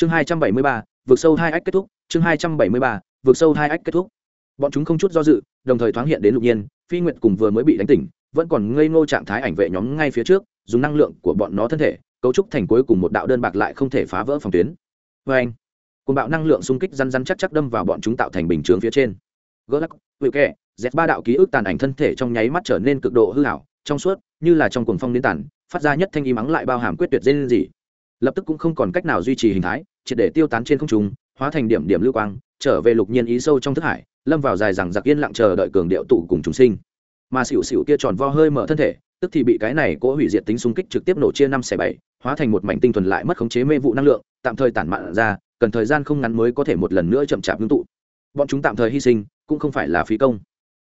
chương hai trăm bảy mươi ba, vượt sâu hai ách kết thúc. Chương hai trăm bảy mươi ba, vượt sâu hai ách kết thúc. Bọn chúng không chút do dự, đồng thời thoáng hiện đến lục nhiên. Phi nguyệt cùng vừa mới bị đánh tỉnh, vẫn còn ngây ngô trạng thái ảnh vệ nhóm ngay phía trước, dùng năng lượng của bọn nó thân thể, cấu trúc thành cuối cùng một đạo đơn bạc lại không thể phá vỡ phòng tuyến. Vê anh côn bạo năng lượng xung kích răn răn chắc chắc đâm vào bọn chúng tạo thành bình chướng phía trên. Gỡ lắc vự kẹ dẹt ba đạo ký ức tàn ảnh thân thể trong nháy mắt trở nên cực độ hư hảo trong suốt, như là trong cuồng phong đến tàn, phát ra nhất thanh y mắng lại bao hàm quyết tuyệt dây lên gì lập tức cũng không còn cách nào duy trì hình thái, triệt để tiêu tán trên không trung, hóa thành điểm điểm lưu quang, trở về lục nhiên ý sâu trong thức hải, lâm vào dài rằng giặc yên lặng chờ đợi cường điệu tụ cùng chúng sinh. Mà xỉu xỉu kia tròn vo hơi mở thân thể, tức thì bị cái này cố hủy diệt tính xung kích trực tiếp nổ chia năm xẻ bảy, hóa thành một mảnh tinh thuần lại mất khống chế mê vụ năng lượng, tạm thời tản mạn ra, cần thời gian không ngắn mới có thể một lần nữa chậm chạp ngưng tụ. Bọn chúng tạm thời hy sinh, cũng không phải là phí công.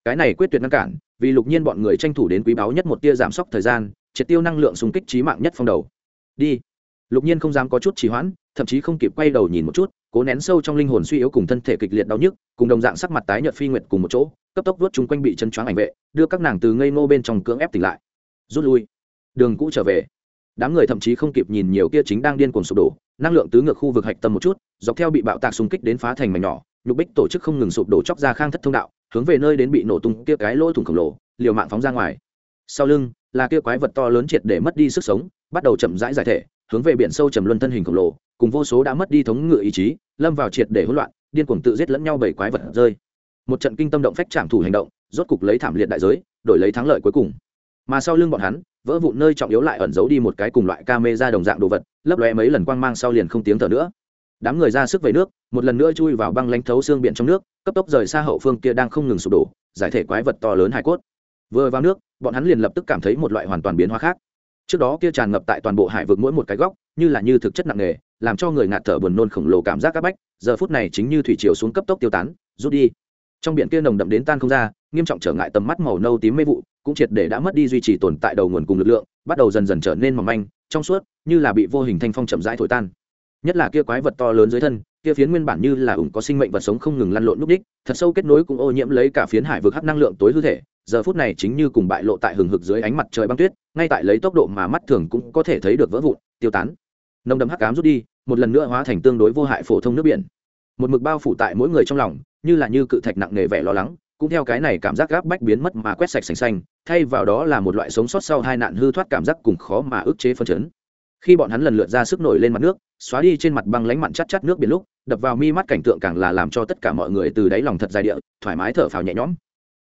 Cái này quyết tuyệt ngăn cản, vì lục nhiên bọn người tranh thủ đến quý báu nhất một tia giảm sốc thời gian, triệt tiêu năng lượng xung kích trí mạng nhất phong đầu. Đi lục nhiên không dám có chút trì hoãn, thậm chí không kịp quay đầu nhìn một chút, cố nén sâu trong linh hồn suy yếu cùng thân thể kịch liệt đau nhức, cùng đồng dạng sắc mặt tái nhợt phi nguyệt cùng một chỗ, cấp tốc vuốt chung quanh bị chân choáng ảnh vệ, đưa các nàng từ ngây ngô bên trong cưỡng ép tỉnh lại. Rút lui. Đường cũ trở về. Đám người thậm chí không kịp nhìn nhiều kia chính đang điên cuồng sụp đổ, năng lượng tứ ngược khu vực hạch tâm một chút, dọc theo bị bạo tạc xung kích đến phá thành mảnh nhỏ, nhục bích tổ chức không ngừng sụp đổ chóc ra khang thất thông đạo, hướng về nơi đến bị nổ tung kia cái lỗ thủng khổng lồ, liều mạng phóng ra ngoài. Sau lưng, là kia quái vật to lớn triệt để mất đi sức sống, bắt đầu chậm rãi giải thể hướng về biển sâu trầm luân thân hình khổng lồ, cùng vô số đã mất đi thống ngự ý chí, lâm vào triệt để hỗn loạn, điên cuồng tự giết lẫn nhau bảy quái vật rơi. Một trận kinh tâm động phách trảm thủ hành động, rốt cục lấy thảm liệt đại giới, đổi lấy thắng lợi cuối cùng. Mà sau lưng bọn hắn, vỡ vụn nơi trọng yếu lại ẩn giấu đi một cái cùng loại ca mê ra đồng dạng đồ vật, lấp lóe mấy lần quang mang sau liền không tiếng thở nữa. Đám người ra sức về nước, một lần nữa chui vào băng lánh thấu xương biển trong nước, cấp tốc rời xa hậu phương kia đang không ngừng sụp đổ, giải thể quái vật to lớn hải cốt. Vừa vào nước, bọn hắn liền lập tức cảm thấy một loại hoàn toàn biến hóa khác trước đó kia tràn ngập tại toàn bộ hải vực mỗi một cái góc, như là như thực chất nặng nề, làm cho người ngạt thở buồn nôn khổng lồ cảm giác áp bách, giờ phút này chính như thủy chiều xuống cấp tốc tiêu tán, rút đi. Trong biển kia nồng đậm đến tan không ra, nghiêm trọng trở ngại tầm mắt màu nâu tím mê vụ, cũng triệt để đã mất đi duy trì tồn tại đầu nguồn cùng lực lượng, bắt đầu dần dần trở nên mỏng manh, trong suốt, như là bị vô hình thanh phong chậm rãi thổi tan. Nhất là kia quái vật to lớn dưới thân, kia phiến nguyên bản như là ủng có sinh mệnh vật sống không ngừng lăn lộn núp đích, thật sâu kết nối cũng ô nhiễm lấy cả phiến hải vực hắc năng lượng tối hư thể giờ phút này chính như cùng bại lộ tại hừng hực dưới ánh mặt trời băng tuyết, ngay tại lấy tốc độ mà mắt thường cũng có thể thấy được vỡ vụn, tiêu tán. Nồng đậm hắc cám rút đi, một lần nữa hóa thành tương đối vô hại phổ thông nước biển. Một mực bao phủ tại mỗi người trong lòng, như là như cự thạch nặng nề vẻ lo lắng, cũng theo cái này cảm giác gáp bách biến mất mà quét sạch sành xanh, thay vào đó là một loại sống sót sau hai nạn hư thoát cảm giác cùng khó mà ức chế phân chấn. Khi bọn hắn lần lượt ra sức nổi lên mặt nước, xóa đi trên mặt băng lánh mặn chất chất nước biển lúc, đập vào mi mắt cảnh tượng càng là làm cho tất cả mọi người từ đáy lòng thật dài địa, thoải mái thở phào nhẹ nhõm.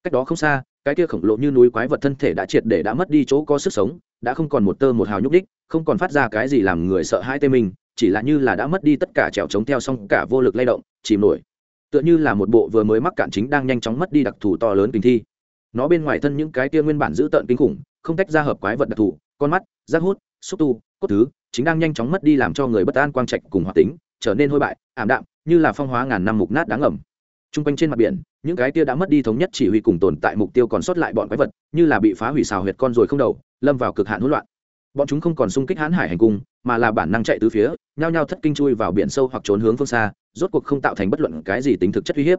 Cách đó không xa cái kia khổng lồ như núi quái vật thân thể đã triệt để đã mất đi chỗ có sức sống, đã không còn một tơ một hào nhúc đích không còn phát ra cái gì làm người sợ hai tê mình, chỉ là như là đã mất đi tất cả trèo trống theo xong cả vô lực lay động, chìm nổi. Tựa như là một bộ vừa mới mắc cạn chính đang nhanh chóng mất đi đặc thù to lớn kinh thi. Nó bên ngoài thân những cái kia nguyên bản giữ tợn kinh khủng, không tách ra hợp quái vật đặc thù, con mắt, rác hút, xúc tu, cốt thứ, chính đang nhanh chóng mất đi làm cho người bất an quang trạch cùng hoạt tính, trở nên hôi bại, ảm đạm, như là phong hóa ngàn năm mục nát đáng ẩm t r u n g quanh trên mặt biển, những cái kia đã mất đi thống nhất chỉ huy cùng tồn tại mục tiêu còn sót lại bọn quái vật, như là bị phá hủy xào huyệt con rồi không đầu, lâm vào cực hạn hỗn loạn. Bọn chúng không còn xung kích hãn hải hành cung, mà là bản năng chạy từ phía, nhao nhao thất kinh chui vào biển sâu hoặc trốn hướng phương xa, rốt cuộc không tạo thành bất luận cái gì tính thực chất uy hiếp.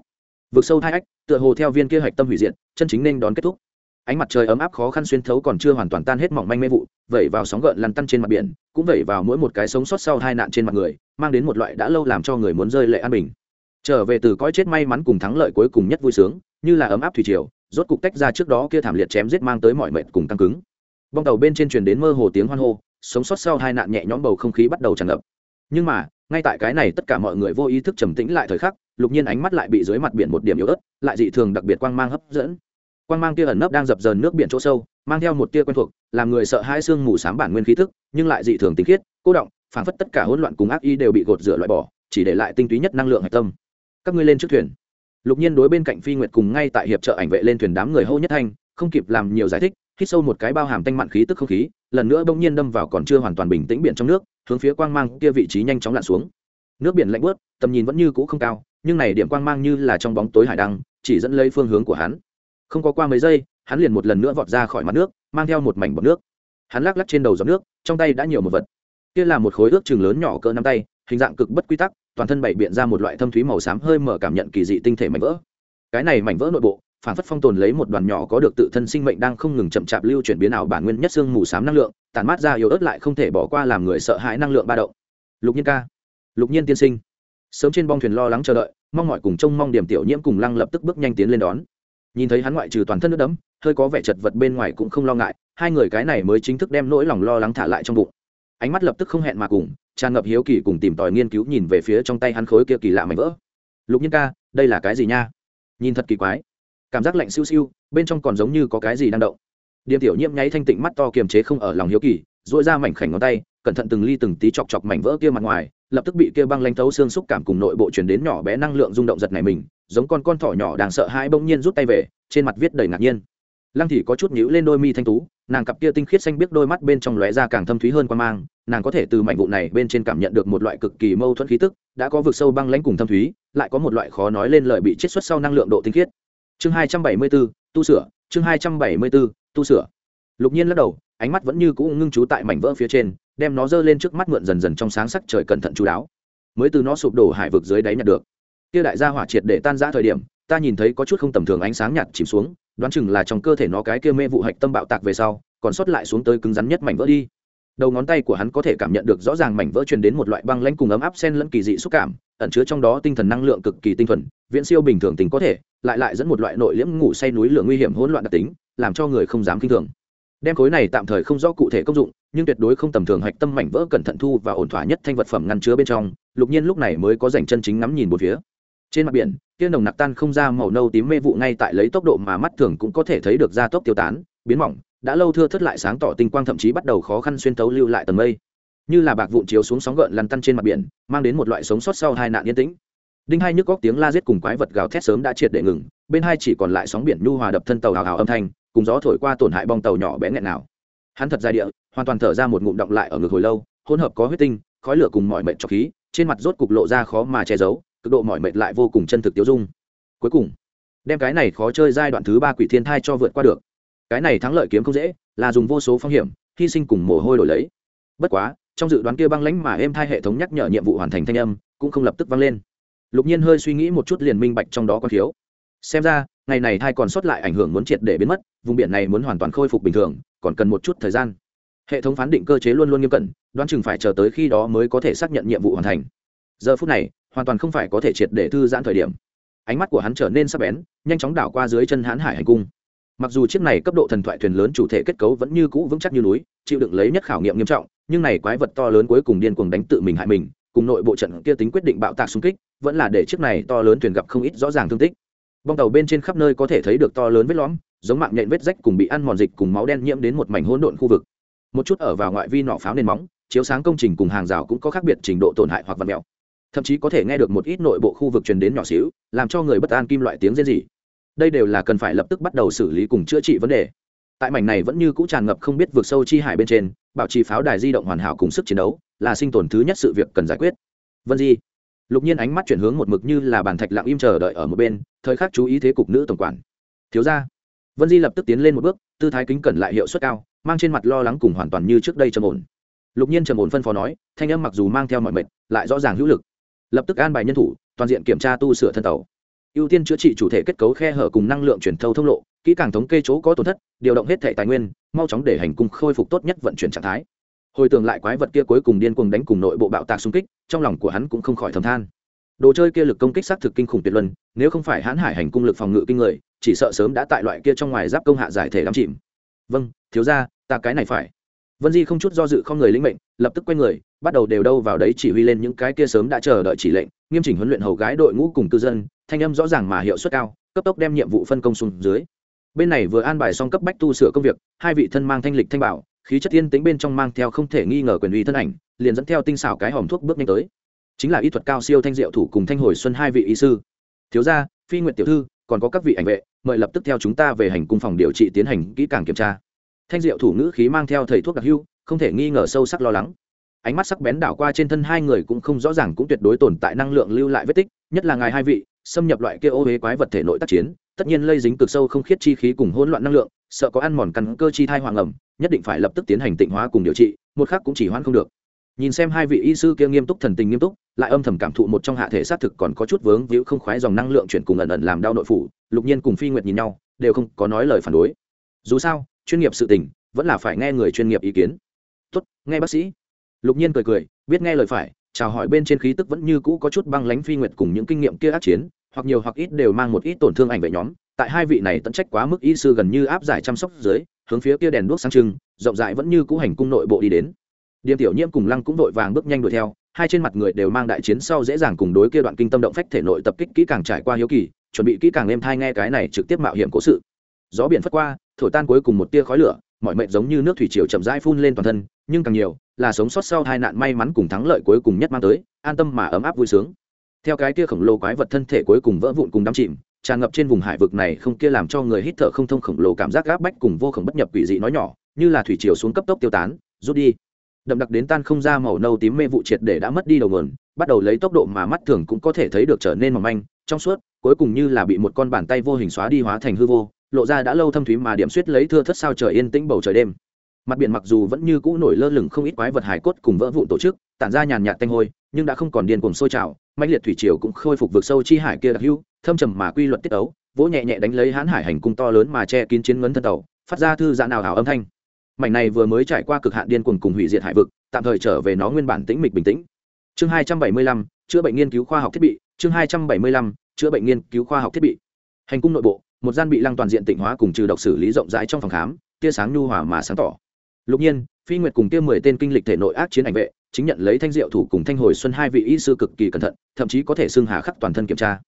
Vượt sâu thai ách, tựa hồ theo viên kia hạch tâm hủy diện chân chính nên đón kết thúc. Ánh mặt trời ấm áp khó khăn xuyên thấu còn chưa hoàn toàn tan hết mỏng manh mê vụ, vẩy vào sóng gợn lăn tăn trên mặt biển, cũng vẩy vào mỗi một cái sống sót sau hai nạn trên mặt người, mang đến một loại đã lâu làm cho người muốn rơi lệ an bình trở về từ cõi chết may mắn cùng thắng lợi cuối cùng nhất vui sướng, như là ấm áp thủy triều, rốt cục tách ra trước đó kia thảm liệt chém giết mang tới mọi mệnh cùng tăng cứng. Bong tàu bên trên truyền đến mơ hồ tiếng hoan hô, sống sót sau hai nạn nhẹ nhõm bầu không khí bắt đầu tràn ngập. Nhưng mà, ngay tại cái này tất cả mọi người vô ý thức trầm tĩnh lại thời khắc, lục nhiên ánh mắt lại bị dưới mặt biển một điểm yếu ớt, lại dị thường đặc biệt quang mang hấp dẫn. Quang mang kia ẩn nấp đang dập dờn nước biển chỗ sâu, mang theo một tia quen thuộc, làm người sợ hai xương mù sám bản nguyên khí thức, nhưng lại dị thường tinh khiết, cô động, phảng phất tất cả hỗn loạn cùng ác y đều bị gột rửa loại bỏ, chỉ để lại tinh túy nhất năng lượng hạch tâm các ngươi lên trước thuyền. Lục nhiên đối bên cạnh phi nguyệt cùng ngay tại hiệp trợ ảnh vệ lên thuyền đám người hô nhất thanh, không kịp làm nhiều giải thích, hít sâu một cái bao hàm tanh mặn khí tức không khí, lần nữa bỗng nhiên đâm vào còn chưa hoàn toàn bình tĩnh biển trong nước, hướng phía quang mang kia vị trí nhanh chóng lặn xuống. Nước biển lạnh bớt tầm nhìn vẫn như cũ không cao, nhưng này điểm quang mang như là trong bóng tối hải đăng, chỉ dẫn lấy phương hướng của hắn. Không có qua mấy giây, hắn liền một lần nữa vọt ra khỏi mặt nước, mang theo một mảnh bọt nước. Hắn lắc lắc trên đầu giọt nước, trong tay đã nhiều một vật. Kia là một khối ước chừng lớn nhỏ cỡ năm tay hình dạng cực bất quy tắc, toàn thân bảy biện ra một loại thâm thúy màu xám hơi mở cảm nhận kỳ dị tinh thể mảnh vỡ. Cái này mảnh vỡ nội bộ, phản phất phong tồn lấy một đoàn nhỏ có được tự thân sinh mệnh đang không ngừng chậm chạp lưu chuyển biến ảo bản nguyên nhất xương mù xám năng lượng tàn mát ra yếu ớt lại không thể bỏ qua làm người sợ hãi năng lượng ba động. Lục nhiên ca, lục nhiên tiên sinh. Sớm trên bong thuyền lo lắng chờ đợi, mong mọi cùng trông mong điểm tiểu nhiễm cùng lăng lập tức bước nhanh tiến lên đón. Nhìn thấy hắn ngoại trừ toàn thân nước đẫm, hơi có vẻ chật vật bên ngoài cũng không lo ngại, hai người cái này mới chính thức đem nỗi lòng lo lắng thả lại trong bụng ánh mắt lập tức không hẹn mà cùng, tràn ngập hiếu kỳ cùng tìm tòi nghiên cứu nhìn về phía trong tay hắn khối kia kỳ lạ mảnh vỡ. Lục nhiên ca, đây là cái gì nha? Nhìn thật kỳ quái. Cảm giác lạnh siêu siêu, bên trong còn giống như có cái gì đang động. Điềm tiểu nhiễm nháy thanh tịnh mắt to kiềm chế không ở lòng hiếu kỳ dội ra mảnh khảnh ngón tay, cẩn thận từng ly từng tí chọc chọc mảnh vỡ kia mặt ngoài, lập tức bị kia băng lanh thấu xương xúc cảm cùng nội bộ chuyển đến nhỏ bé năng lượng rung động giật này mình, giống con con thỏ nhỏ đang sợ hãi bỗng nhiên rút tay về, trên mặt viết đầy ngạc nhiên. Lăng thì có chút nhíu lên đôi mi thanh tú nàng cặp kia tinh khiết xanh biết đôi mắt bên trong lóe ra càng thâm thúy hơn qua mang nàng có thể từ mảnh vụ này bên trên cảm nhận được một loại cực kỳ mâu thuẫn khí tức đã có vực sâu băng lãnh cùng thâm thúy lại có một loại khó nói lên lời bị chết xuất sau năng lượng độ tinh khiết. Chương hai trăm bảy mươi 274, tu sửa chương hai trăm bảy mươi 274, tu sửa. Lục nhiên lắc đầu ánh mắt vẫn như cũ ngưng trú tại mảnh vỡ phía trên đem nó dơ lên trước mắt mượn dần dần trong sáng sắc trời cẩn thận chú đáo. Mới từ nó sụp đổ hải vực dưới đáy nhặt được. Kia đại gia hỏa triệt để tan ra thời điểm ta nhìn thấy có chút không tầm thường ánh sáng nhạt chìm xuống đoán chừng là trong cơ thể nó cái kia mê vụ hạch tâm bạo tạc về sau, còn sót lại xuống tới cứng rắn nhất mảnh vỡ đi. Đầu ngón tay của hắn có thể cảm nhận được rõ ràng mảnh vỡ truyền đến một loại băng lãnh cùng ấm áp sen lẫn kỳ dị xúc cảm, ẩn chứa trong đó tinh thần năng lượng cực kỳ tinh thuần, viễn siêu bình thường tình có thể, lại lại dẫn một loại nội liễm ngủ say núi lửa nguy hiểm hỗn loạn đặc tính, làm cho người không dám kinh thường. Đem khối này tạm thời không rõ cụ thể công dụng, nhưng tuyệt đối không tầm thường hạch tâm mảnh vỡ cẩn thận thu và ổn thỏa nhất thanh vật phẩm ngăn chứa bên trong, lục nhiên lúc này mới có dành chân chính ngắm nhìn một phía. Trên mặt biển kia nồng nặc tan không ra màu nâu tím mê vụ ngay tại lấy tốc độ mà mắt thường cũng có thể thấy được ra tốc tiêu tán, biến mỏng, đã lâu thưa thất lại sáng tỏ tinh quang thậm chí bắt đầu khó khăn xuyên tấu lưu lại tầng mây. Như là bạc vụn chiếu xuống sóng gợn lăn tăn trên mặt biển, mang đến một loại sống sót sau hai nạn yên tĩnh. Đinh hai nhức góc tiếng la giết cùng quái vật gào thét sớm đã triệt để ngừng, bên hai chỉ còn lại sóng biển nhu hòa đập thân tàu hào hào âm thanh, cùng gió thổi qua tổn hại bong tàu nhỏ bé nghẹn nào hắn thật ra địa, hoàn toàn thở ra một ngụm động lại ở ngực hồi lâu, hỗn hợp có huyết tinh, khói lửa cùng mọi mệnh trọc khí, trên mặt rốt cục lộ ra khó mà che giấu cực độ mỏi mệt lại vô cùng chân thực tiêu dung. Cuối cùng, đem cái này khó chơi giai đoạn thứ ba quỷ thiên thai cho vượt qua được. Cái này thắng lợi kiếm không dễ, là dùng vô số phong hiểm, hy sinh cùng mồ hôi đổi lấy. Bất quá, trong dự đoán kia băng lãnh mà êm thai hệ thống nhắc nhở nhiệm vụ hoàn thành thanh âm, cũng không lập tức vang lên. Lục nhiên hơi suy nghĩ một chút liền minh bạch trong đó có thiếu. Xem ra, ngày này thai còn sót lại ảnh hưởng muốn triệt để biến mất, vùng biển này muốn hoàn toàn khôi phục bình thường, còn cần một chút thời gian. Hệ thống phán định cơ chế luôn luôn nghiêm cẩn, đoán chừng phải chờ tới khi đó mới có thể xác nhận nhiệm vụ hoàn thành giờ phút này, hoàn toàn không phải có thể triệt để thư giãn thời điểm. Ánh mắt của hắn trở nên sắc bén, nhanh chóng đảo qua dưới chân hãn hải hành cung. Mặc dù chiếc này cấp độ thần thoại thuyền lớn chủ thể kết cấu vẫn như cũ vững chắc như núi, chịu đựng lấy nhất khảo nghiệm nghiêm trọng, nhưng này quái vật to lớn cuối cùng điên cuồng đánh tự mình hại mình, cùng nội bộ trận kia tính quyết định bạo tạc xung kích, vẫn là để chiếc này to lớn thuyền gặp không ít rõ ràng thương tích. Bong tàu bên trên khắp nơi có thể thấy được to lớn vết lõm, giống mạng nhện vết rách cùng bị ăn mòn dịch cùng máu đen nhiễm đến một mảnh hỗn độn khu vực. Một chút ở vào ngoại vi nọ pháo nền móng, chiếu sáng công trình cùng hàng rào cũng có khác biệt trình độ tổn hại hoặc vật mèo thậm chí có thể nghe được một ít nội bộ khu vực truyền đến nhỏ xíu, làm cho người bất an kim loại tiếng rên rỉ. Đây đều là cần phải lập tức bắt đầu xử lý cùng chữa trị vấn đề. Tại mảnh này vẫn như cũ tràn ngập không biết vượt sâu chi hải bên trên, bảo trì pháo đài di động hoàn hảo cùng sức chiến đấu là sinh tồn thứ nhất sự việc cần giải quyết. Vân di, lục nhiên ánh mắt chuyển hướng một mực như là bàn thạch lặng im chờ đợi ở một bên, thời khắc chú ý thế cục nữ tổng quản. Thiếu ra vân di lập tức tiến lên một bước, tư thái kính cẩn lại hiệu suất cao, mang trên mặt lo lắng cùng hoàn toàn như trước đây trầm ổn. Lục nhiên trầm ổn phân phó nói, thanh âm mặc dù mang theo mọi mệnh lại rõ ràng hữu lực lập tức an bài nhân thủ, toàn diện kiểm tra tu sửa thân tàu. Ưu tiên chữa trị chủ thể kết cấu khe hở cùng năng lượng chuyển thâu thông lộ, kỹ càng thống kê chỗ có tổn thất, điều động hết thẻ tài nguyên, mau chóng để hành cung khôi phục tốt nhất vận chuyển trạng thái. Hồi tưởng lại quái vật kia cuối cùng điên cuồng đánh cùng nội bộ bạo tạc xung kích, trong lòng của hắn cũng không khỏi thầm than. Đồ chơi kia lực công kích xác thực kinh khủng tuyệt luân, nếu không phải hãn hải hành cung lực phòng ngự kinh người, chỉ sợ sớm đã tại loại kia trong ngoài giáp công hạ giải thể đắm chìm. Vâng thiếu ra ta cái này phải vân di không chút do dự không người lĩnh mệnh, lập tức quay người, bắt đầu đều đâu vào đấy chỉ huy lên những cái kia sớm đã chờ đợi chỉ lệnh, nghiêm chỉnh huấn luyện hầu gái đội ngũ cùng cư dân, thanh âm rõ ràng mà hiệu suất cao, cấp tốc đem nhiệm vụ phân công xuống dưới. Bên này vừa an bài xong cấp bách tu sửa công việc, hai vị thân mang thanh lịch thanh bảo, khí chất tiên tính bên trong mang theo không thể nghi ngờ quyền uy thân ảnh, liền dẫn theo tinh xảo cái hòm thuốc bước nhanh tới. Chính là y thuật cao siêu thanh diệu thủ cùng thanh hồi xuân hai vị y sư. Thiếu gia, phi nguyện tiểu thư, còn có các vị ảnh vệ, mời lập tức theo chúng ta về hành cung phòng điều trị tiến hành kỹ càng kiểm tra thanh diệu thủ ngữ khí mang theo thầy thuốc đặc hưu không thể nghi ngờ sâu sắc lo lắng. Ánh mắt sắc bén đảo qua trên thân hai người cũng không rõ ràng cũng tuyệt đối tồn tại năng lượng lưu lại vết tích, nhất là ngài hai vị, xâm nhập loại kia ô huế quái vật thể nội tác chiến, tất nhiên lây dính cực sâu không khiết chi khí cùng hỗn loạn năng lượng, sợ có ăn mòn căn cơ chi thai hoàng ẩm, nhất định phải lập tức tiến hành tịnh hóa cùng điều trị, một khác cũng chỉ hoãn không được. Nhìn xem hai vị y sư kia nghiêm túc thần tình nghiêm túc, lại âm thầm cảm thụ một trong hạ thể xác thực còn có chút vướng víu không khoái dòng năng lượng chuyển cùng ẩn ẩn làm đau nội phủ, lục nhiên cùng phi nguyệt nhìn nhau, đều không có nói lời phản đối. Dù sao chuyên nghiệp sự tình, vẫn là phải nghe người chuyên nghiệp ý kiến. Tốt, nghe bác sĩ. Lục nhiên cười cười, biết nghe lời phải, chào hỏi bên trên khí tức vẫn như cũ có chút băng lánh phi nguyệt cùng những kinh nghiệm kia ác chiến, hoặc nhiều hoặc ít đều mang một ít tổn thương ảnh vệ nhóm. Tại hai vị này tận trách quá mức y sư gần như áp giải chăm sóc dưới, hướng phía kia đèn đuốc sang trưng, rộng rãi vẫn như cũ hành cung nội bộ đi đến. Điềm tiểu nhiễm cùng lăng cũng vội vàng bước nhanh đuổi theo, hai trên mặt người đều mang đại chiến sau dễ dàng cùng đối kia đoạn kinh tâm động phách thể nội tập kích kỹ càng trải qua hiếu kỳ, chuẩn bị kỹ càng êm thai nghe cái này trực tiếp mạo hiểm cố sự gió biển phất qua, thổi tan cuối cùng một tia khói lửa, mọi mệnh giống như nước thủy triều chậm rãi phun lên toàn thân, nhưng càng nhiều là sống sót sau hai nạn may mắn cùng thắng lợi cuối cùng nhất mang tới, an tâm mà ấm áp vui sướng. Theo cái kia khổng lồ quái vật thân thể cuối cùng vỡ vụn cùng đắm chìm, tràn ngập trên vùng hải vực này không kia làm cho người hít thở không thông khổng lồ cảm giác gáp bách cùng vô khổng bất nhập quỷ dị nói nhỏ, như là thủy triều xuống cấp tốc tiêu tán, rút đi. Đậm đặc đến tan không ra màu nâu tím mê vụ triệt để đã mất đi đầu nguồn, bắt đầu lấy tốc độ mà mắt thường cũng có thể thấy được trở nên mỏng manh, trong suốt, cuối cùng như là bị một con bàn tay vô hình xóa đi hóa thành hư vô lộ ra đã lâu thâm thúy mà điểm suýt lấy thưa thất sao trời yên tĩnh bầu trời đêm. Mặt biển mặc dù vẫn như cũ nổi lơ lửng không ít quái vật hải cốt cùng vỡ vụn tổ chức, tản ra nhàn nhạt tanh hôi, nhưng đã không còn điên cuồng sôi trào mạnh liệt thủy triều cũng khôi phục vực sâu chi hải kia đặc hữu, thâm trầm mà quy luật tiết ấu vỗ nhẹ nhẹ đánh lấy hãn hải hành cung to lớn mà che kín chiến ngấn thân tàu, phát ra thư giãn nào hảo âm thanh. Mảnh này vừa mới trải qua cực hạn điên cuồng cùng hủy diệt hải vực, tạm thời trở về nó nguyên bản tĩnh mịch bình tĩnh. Chương hai trăm bảy mươi lăm, chữa bệnh nghiên cứu khoa học thiết bị, chương hai trăm bảy mươi lăm, chữa bệnh nghiên cứu khoa học thiết bị. Hành cung nội bộ một gian bị lăng toàn diện tịnh hóa cùng trừ độc xử lý rộng rãi trong phòng khám, tia sáng nhu hòa mà sáng tỏ. Lục nhiên, phi nguyệt cùng kia mười tên kinh lịch thể nội ác chiến ảnh vệ, chính nhận lấy thanh diệu thủ cùng thanh hồi xuân hai vị y sư cực kỳ cẩn thận, thậm chí có thể xưng hà khắc toàn thân kiểm tra.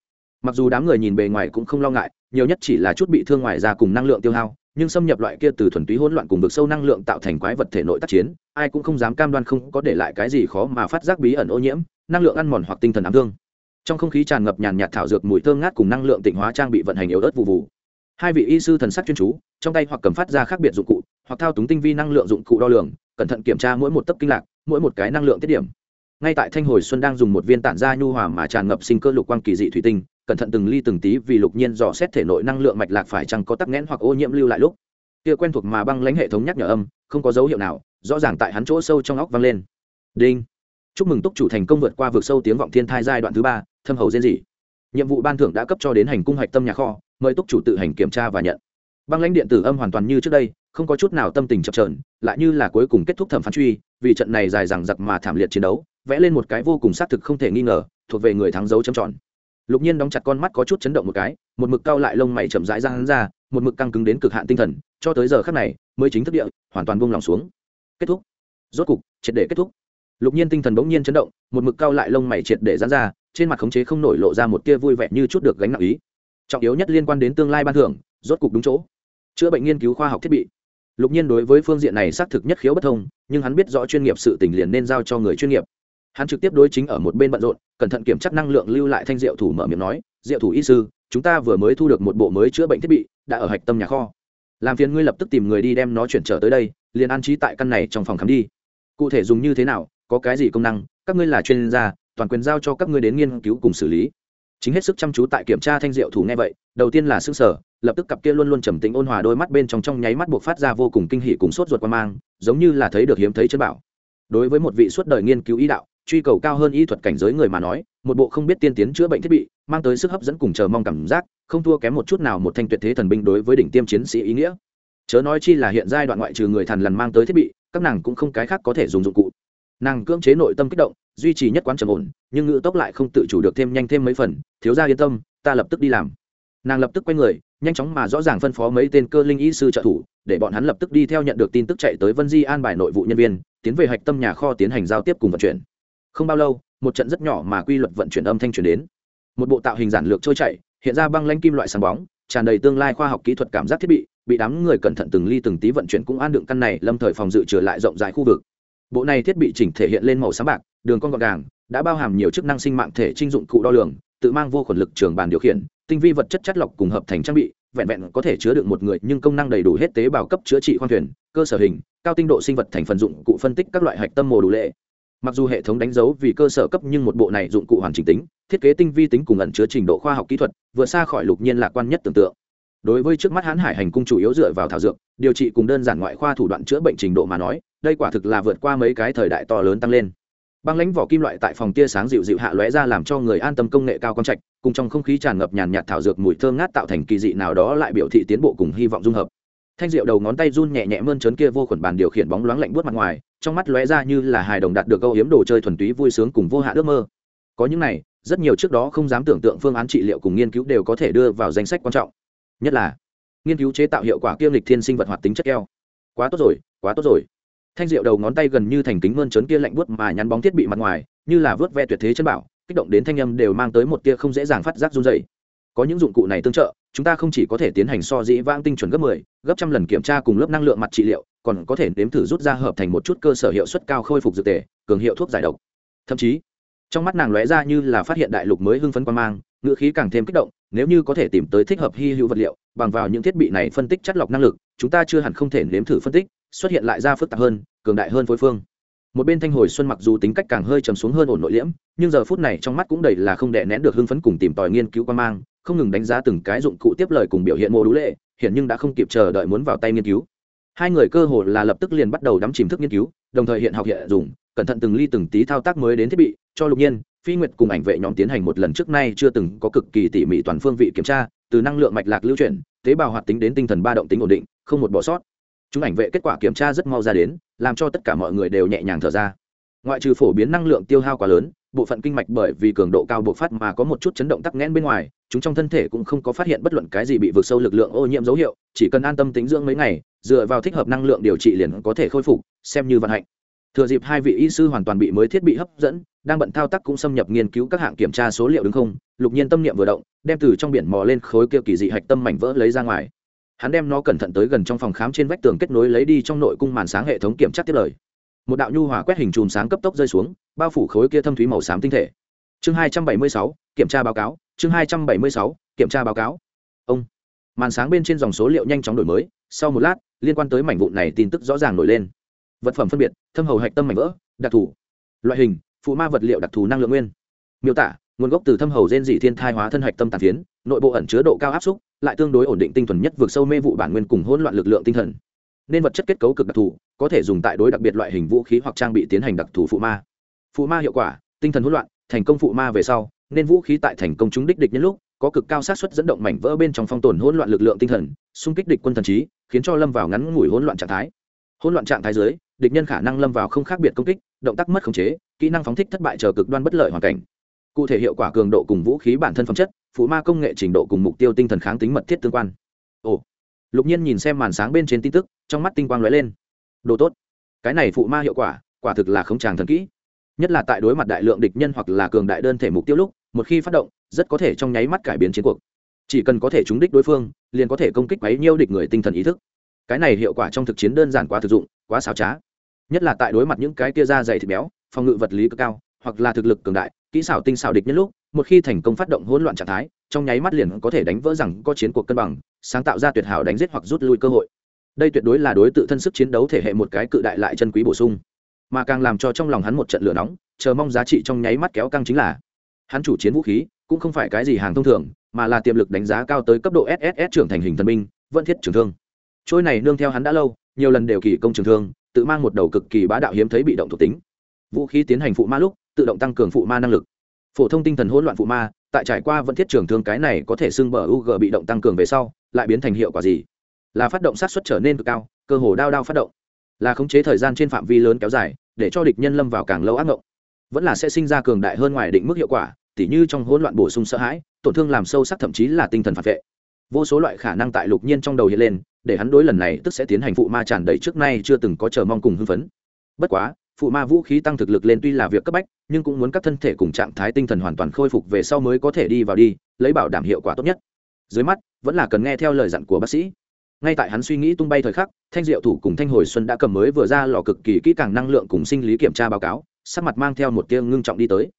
Mặc dù đám người nhìn bề ngoài cũng không lo ngại, nhiều nhất chỉ là chút bị thương ngoài ra cùng năng lượng tiêu hao, nhưng xâm nhập loại kia từ thuần túy hỗn loạn cùng vực sâu năng lượng tạo thành quái vật thể nội tác chiến, ai cũng không dám cam đoan không có để lại cái gì khó mà phát giác bí ẩn ô nhiễm, năng lượng ăn mòn hoặc tinh thần ám thương trong không khí tràn ngập nhàn nhạt thảo dược mùi thơm ngát cùng năng lượng tịnh hóa trang bị vận hành yếu ớt vụ vụ hai vị y sư thần sắc chuyên chú, trong tay hoặc cầm phát ra khác biệt dụng cụ, hoặc thao túng tinh vi năng lượng dụng cụ đo lường, cẩn thận kiểm tra mỗi một tấc kinh lạc, mỗi một cái năng lượng tiết điểm. Ngay tại thanh hồi xuân đang dùng một viên tản da nhu hòa mà tràn ngập sinh cơ lục quang kỳ dị thủy tinh, cẩn thận từng ly từng tí vì lục nhiên dò xét thể nội năng lượng mạch lạc phải chăng có tắc nghẽn hoặc ô nhiễm lưu lại lúc. Kia quen thuộc mà băng lãnh hệ thống nhắc nhở âm, không có dấu hiệu nào, rõ ràng tại hắn chỗ sâu trong óc vang lên. Đinh chúc mừng túc chủ thành công vượt qua vực sâu tiếng vọng thiên thai giai đoạn thứ ba, thâm hầu diên dị. Nhiệm vụ ban thưởng đã cấp cho đến hành cung hạch tâm nhà kho, mời túc chủ tự hành kiểm tra và nhận. Băng lãnh điện tử âm hoàn toàn như trước đây, không có chút nào tâm tình chập trờn lại như là cuối cùng kết thúc thẩm phán truy, vì trận này dài dằng dặc mà thảm liệt chiến đấu, vẽ lên một cái vô cùng xác thực không thể nghi ngờ, thuộc về người thắng dấu châm tròn. Lục nhiên đóng chặt con mắt có chút chấn động một cái, một mực cao lại lông mày chậm rãi ra hắn ra, một mực căng cứng đến cực hạn tinh thần, cho tới giờ khắc này, mới chính thức địa, hoàn toàn buông lòng xuống. Kết thúc. Rốt cục, triệt để kết thúc lục nhiên tinh thần bỗng nhiên chấn động, một mực cao lại lông mày triệt để giãn ra, trên mặt khống chế không nổi lộ ra một tia vui vẻ như chút được gánh nặng ý. Trọng yếu nhất liên quan đến tương lai ban thưởng, rốt cục đúng chỗ. Chữa bệnh nghiên cứu khoa học thiết bị. Lục nhiên đối với phương diện này xác thực nhất khiếu bất thông, nhưng hắn biết rõ chuyên nghiệp sự tình liền nên giao cho người chuyên nghiệp. Hắn trực tiếp đối chính ở một bên bận rộn, cẩn thận kiểm tra năng lượng lưu lại thanh diệu thủ mở miệng nói diệu thủ y sư, chúng ta vừa mới thu được một bộ mới chữa bệnh thiết bị, đã ở hạch tâm nhà kho. Làm phiền ngươi lập tức tìm người đi đem nó chuyển trở tới đây, liền an trí tại căn này trong phòng khám đi. Cụ thể dùng như thế nào có cái gì công năng, các ngươi là chuyên gia, toàn quyền giao cho các ngươi đến nghiên cứu cùng xử lý. Chính hết sức chăm chú tại kiểm tra thanh diệu thủ nghe vậy, đầu tiên là sức sở, lập tức cặp kia luôn luôn trầm tĩnh ôn hòa đôi mắt bên trong trong nháy mắt buộc phát ra vô cùng kinh hỉ cùng sốt ruột qua mang, giống như là thấy được hiếm thấy chân bảo. Đối với một vị suốt đời nghiên cứu ý đạo, truy cầu cao hơn y thuật cảnh giới người mà nói, một bộ không biết tiên tiến chữa bệnh thiết bị, mang tới sức hấp dẫn cùng chờ mong cảm giác, không thua kém một chút nào một thanh tuyệt thế thần binh đối với đỉnh tiêm chiến sĩ ý nghĩa. Chớ nói chi là hiện giai đoạn ngoại trừ người thần lần mang tới thiết bị, các nàng cũng không cái khác có thể dùng dụng cụ nàng cưỡng chế nội tâm kích động, duy trì nhất quán trầm ổn, nhưng ngự tốc lại không tự chủ được thêm nhanh thêm mấy phần, thiếu gia yên tâm, ta lập tức đi làm. Nàng lập tức quay người, nhanh chóng mà rõ ràng phân phó mấy tên cơ linh y sư trợ thủ, để bọn hắn lập tức đi theo nhận được tin tức chạy tới vân di an bài nội vụ nhân viên, tiến về hạch tâm nhà kho tiến hành giao tiếp cùng vận chuyển. Không bao lâu, một trận rất nhỏ mà quy luật vận chuyển âm thanh chuyển đến. Một bộ tạo hình giản lược trôi chảy, hiện ra băng lanh kim loại sáng bóng, tràn đầy tương lai khoa học kỹ thuật cảm giác thiết bị bị đám người cẩn thận từng ly từng tí vận chuyển cũng an đựng căn này, lâm thời phòng dự trở lại rộng rãi khu vực bộ này thiết bị chỉnh thể hiện lên màu sáng bạc, đường con gọn gàng, đã bao hàm nhiều chức năng sinh mạng thể trinh dụng cụ đo lường, tự mang vô khuẩn lực trường bàn điều khiển, tinh vi vật chất chất lọc cùng hợp thành trang bị, vẹn vẹn có thể chứa được một người nhưng công năng đầy đủ hết tế bào cấp chữa trị khoang thuyền, cơ sở hình, cao tinh độ sinh vật thành phần dụng cụ phân tích các loại hạch tâm mồ đủ lệ. Mặc dù hệ thống đánh dấu vì cơ sở cấp nhưng một bộ này dụng cụ hoàn chỉnh tính, thiết kế tinh vi tính cùng ẩn chứa trình độ khoa học kỹ thuật vượt xa khỏi lục nhiên lạc quan nhất tưởng tượng. Đối với trước mắt hãn hải hành cung chủ yếu dựa vào thảo dược, điều trị cùng đơn giản ngoại khoa thủ đoạn chữa bệnh trình độ mà nói đây quả thực là vượt qua mấy cái thời đại to lớn tăng lên. Băng lãnh vỏ kim loại tại phòng tia sáng dịu dịu hạ lóe ra làm cho người an tâm công nghệ cao quang trạch, cùng trong không khí tràn ngập nhàn nhạt thảo dược mùi thơm ngát tạo thành kỳ dị nào đó lại biểu thị tiến bộ cùng hy vọng dung hợp. Thanh diệu đầu ngón tay run nhẹ nhẹ mơn trớn kia vô khuẩn bàn điều khiển bóng loáng lạnh buốt mặt ngoài, trong mắt lóe ra như là hài đồng đạt được câu hiếm đồ chơi thuần túy vui sướng cùng vô hạn ước mơ. Có những này, rất nhiều trước đó không dám tưởng tượng phương án trị liệu cùng nghiên cứu đều có thể đưa vào danh sách quan trọng. Nhất là, nghiên cứu chế tạo hiệu quả kiêm lịch thiên sinh vật hoạt tính chất keo. Quá tốt rồi, quá tốt rồi thanh diệu đầu ngón tay gần như thành kính mơn trớn kia lạnh buốt mà nhắn bóng thiết bị mặt ngoài như là vớt ve tuyệt thế chân bảo kích động đến thanh âm đều mang tới một tia không dễ dàng phát giác run dày có những dụng cụ này tương trợ chúng ta không chỉ có thể tiến hành so dĩ vãng tinh chuẩn gấp 10, gấp trăm lần kiểm tra cùng lớp năng lượng mặt trị liệu còn có thể nếm thử rút ra hợp thành một chút cơ sở hiệu suất cao khôi phục dược tề cường hiệu thuốc giải độc. Thậm chí trong mắt nàng lóe ra như là phát hiện đại lục mới hưng phấn quan mang ngữ khí càng thêm kích động nếu như có thể tìm tới thích hợp hy hữu vật liệu bằng vào những thiết bị này phân tích chất lọc năng lực chúng ta chưa hẳn không thể nếm thử phân tích xuất hiện lại ra phức tạp hơn, cường đại hơn phối phương. Một bên thanh hồi xuân mặc dù tính cách càng hơi trầm xuống hơn ổn nội liễm, nhưng giờ phút này trong mắt cũng đầy là không đè nén được hưng phấn cùng tìm tòi nghiên cứu quan mang, không ngừng đánh giá từng cái dụng cụ tiếp lời cùng biểu hiện mô đũ lệ hiện nhưng đã không kịp chờ đợi muốn vào tay nghiên cứu. Hai người cơ hồ là lập tức liền bắt đầu đắm chìm thức nghiên cứu, đồng thời hiện học hiện dùng, cẩn thận từng ly từng tí thao tác mới đến thiết bị, cho lục nhiên, phi nguyệt cùng ảnh vệ nhóm tiến hành một lần trước nay chưa từng có cực kỳ tỉ mỉ toàn phương vị kiểm tra, từ năng lượng mạch lạc lưu chuyển, tế bào hoạt tính đến tinh thần ba động tính ổn định, không một bỏ sót chúng ảnh vệ kết quả kiểm tra rất mau ra đến, làm cho tất cả mọi người đều nhẹ nhàng thở ra. Ngoại trừ phổ biến năng lượng tiêu hao quá lớn, bộ phận kinh mạch bởi vì cường độ cao bộc phát mà có một chút chấn động tắc nghẽn bên ngoài, chúng trong thân thể cũng không có phát hiện bất luận cái gì bị vượt sâu lực lượng ô nhiễm dấu hiệu, chỉ cần an tâm tính dưỡng mấy ngày, dựa vào thích hợp năng lượng điều trị liền có thể khôi phục, xem như vận hạnh. Thừa dịp hai vị y sư hoàn toàn bị mới thiết bị hấp dẫn, đang bận thao tác cũng xâm nhập nghiên cứu các hạng kiểm tra số liệu đứng không, lục nhiên tâm niệm vừa động, đem từ trong biển mò lên khối kia kỳ dị hạch tâm mảnh vỡ lấy ra ngoài hắn đem nó cẩn thận tới gần trong phòng khám trên vách tường kết nối lấy đi trong nội cung màn sáng hệ thống kiểm tra tiết lời. Một đạo nhu hòa quét hình chùm sáng cấp tốc rơi xuống, bao phủ khối kia thâm thúy màu xám tinh thể. Chương hai trăm bảy mươi sáu, kiểm tra báo cáo, chương hai trăm bảy mươi sáu, kiểm tra báo cáo. Ông. Màn sáng bên trên dòng số liệu nhanh chóng đổi mới, sau một lát, liên quan tới mảnh vụn này tin tức rõ ràng nổi lên. Vật phẩm phân biệt, thâm hầu hạch tâm mảnh vỡ, đặc thù. Loại hình, phụ ma vật liệu đặc thù năng lượng nguyên. Miêu tả, nguồn gốc từ thâm hầu gen dị thiên thai hóa thân hạch tâm tàn phiến, nội bộ ẩn chứa độ cao áp xúc lại tương đối ổn định tinh thuần nhất vượt sâu mê vụ bản nguyên cùng hỗn loạn lực lượng tinh thần. Nên vật chất kết cấu cực đặc thù, có thể dùng tại đối đặc biệt loại hình vũ khí hoặc trang bị tiến hành đặc thù phụ ma. Phụ ma hiệu quả, tinh thần hỗn loạn, thành công phụ ma về sau, nên vũ khí tại thành công trúng đích địch nhân lúc, có cực cao xác suất dẫn động mảnh vỡ bên trong phong tồn hỗn loạn lực lượng tinh thần, xung kích địch quân thần trí, khiến cho lâm vào ngắn ngủi hỗn loạn trạng thái. Hỗn loạn trạng thái dưới, địch nhân khả năng lâm vào không khác biệt công kích, động tác mất khống chế, kỹ năng phóng thích thất bại chờ cực đoan bất lợi hoàn cảnh. Cụ thể hiệu quả cường độ cùng vũ khí bản thân phẩm chất phụ ma công nghệ trình độ cùng mục tiêu tinh thần kháng tính mật thiết tương quan. Ồ. Lục nhiên nhìn xem màn sáng bên trên tin tức, trong mắt tinh quang lóe lên. Đồ tốt. Cái này phụ ma hiệu quả quả thực là không tràng thần kỹ. Nhất là tại đối mặt đại lượng địch nhân hoặc là cường đại đơn thể mục tiêu lúc, một khi phát động, rất có thể trong nháy mắt cải biến chiến cuộc. Chỉ cần có thể trúng đích đối phương, liền có thể công kích bấy nhiêu địch người tinh thần ý thức. Cái này hiệu quả trong thực chiến đơn giản quá thực dụng, quá xảo trá. Nhất là tại đối mặt những cái kia da dày thịt béo, phòng ngự vật lý cực cao, hoặc là thực lực cường đại, kỹ xảo tinh xảo địch nhân lúc một khi thành công phát động hỗn loạn trạng thái, trong nháy mắt liền có thể đánh vỡ rằng có chiến cuộc cân bằng, sáng tạo ra tuyệt hảo đánh giết hoặc rút lui cơ hội. Đây tuyệt đối là đối tự thân sức chiến đấu thể hệ một cái cự đại lại chân quý bổ sung. Mà càng làm cho trong lòng hắn một trận lửa nóng, chờ mong giá trị trong nháy mắt kéo căng chính là, hắn chủ chiến vũ khí cũng không phải cái gì hàng thông thường, mà là tiềm lực đánh giá cao tới cấp độ sss trưởng thành hình thần binh, vẫn thiết trường thương. Trôi này nương theo hắn đã lâu, nhiều lần đều kỳ công trường thương, tự mang một đầu cực kỳ bá đạo hiếm thấy bị động thuộc tính. Vũ khí tiến hành phụ ma lúc, tự động tăng cường phụ ma năng lực phổ thông tinh thần hỗn loạn phụ ma, tại trải qua vẫn thiết trường thương cái này có thể xưng bờ ug bị động tăng cường về sau, lại biến thành hiệu quả gì? Là phát động sát xuất trở nên cực cao, cơ hồ đao đao phát động. Là khống chế thời gian trên phạm vi lớn kéo dài, để cho địch nhân lâm vào càng lâu ác ngộng. Vẫn là sẽ sinh ra cường đại hơn ngoài định mức hiệu quả, tỉ như trong hỗn loạn bổ sung sợ hãi, tổn thương làm sâu sắc thậm chí là tinh thần phản vệ. Vô số loại khả năng tại lục nhiên trong đầu hiện lên, để hắn đối lần này tức sẽ tiến hành phụ ma tràn đầy trước nay chưa từng có chờ mong cùng hưng phấn. Bất quá phụ ma vũ khí tăng thực lực lên tuy là việc cấp bách, nhưng cũng muốn các thân thể cùng trạng thái tinh thần hoàn toàn khôi phục về sau mới có thể đi vào đi, lấy bảo đảm hiệu quả tốt nhất. Dưới mắt, vẫn là cần nghe theo lời dặn của bác sĩ. Ngay tại hắn suy nghĩ tung bay thời khắc, thanh diệu thủ cùng thanh hồi xuân đã cầm mới vừa ra lò cực kỳ kỹ càng năng lượng cùng sinh lý kiểm tra báo cáo, sắc mặt mang theo một tia ngưng trọng đi tới.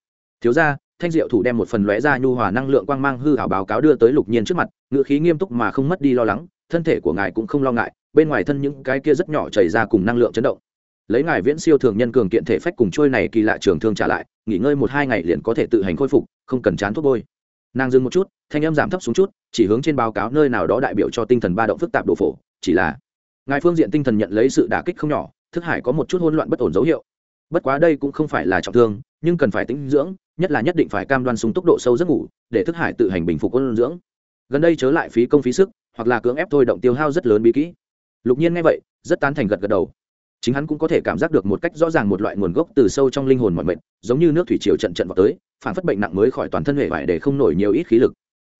Thiếu ra thanh diệu thủ đem một phần lóe ra nhu hòa năng lượng quang mang hư hảo báo cáo đưa tới lục nhiên trước mặt ngựa khí nghiêm túc mà không mất đi lo lắng, thân thể của ngài cũng không lo ngại, bên ngoài thân những cái kia rất nhỏ chảy ra cùng năng lượng chấn động lấy ngài viễn siêu thường nhân cường kiện thể phách cùng trôi này kỳ lạ trường thương trả lại, nghỉ ngơi một hai ngày liền có thể tự hành khôi phục, không cần chán thuốc bôi. Nàng dừng một chút, thanh âm giảm thấp xuống chút, chỉ hướng trên báo cáo nơi nào đó đại biểu cho tinh thần ba động phức tạp độ phổ, chỉ là ngài phương diện tinh thần nhận lấy sự đả kích không nhỏ, thức hải có một chút hỗn loạn bất ổn dấu hiệu. Bất quá đây cũng không phải là trọng thương, nhưng cần phải tính dưỡng, nhất là nhất định phải cam đoan súng tốc độ sâu giấc ngủ, để thức hải tự hành bình phục ôn dưỡng. Gần đây chớ lại phí công phí sức, hoặc là cưỡng ép thôi động tiêu hao rất lớn bí kỹ. Lục nhiên nghe vậy, rất tán thành gật gật đầu chính hắn cũng có thể cảm giác được một cách rõ ràng một loại nguồn gốc từ sâu trong linh hồn mọi mệnh, giống như nước thủy triều trận trận vào tới, phản phất bệnh nặng mới khỏi toàn thân hệ vải để không nổi nhiều ít khí lực.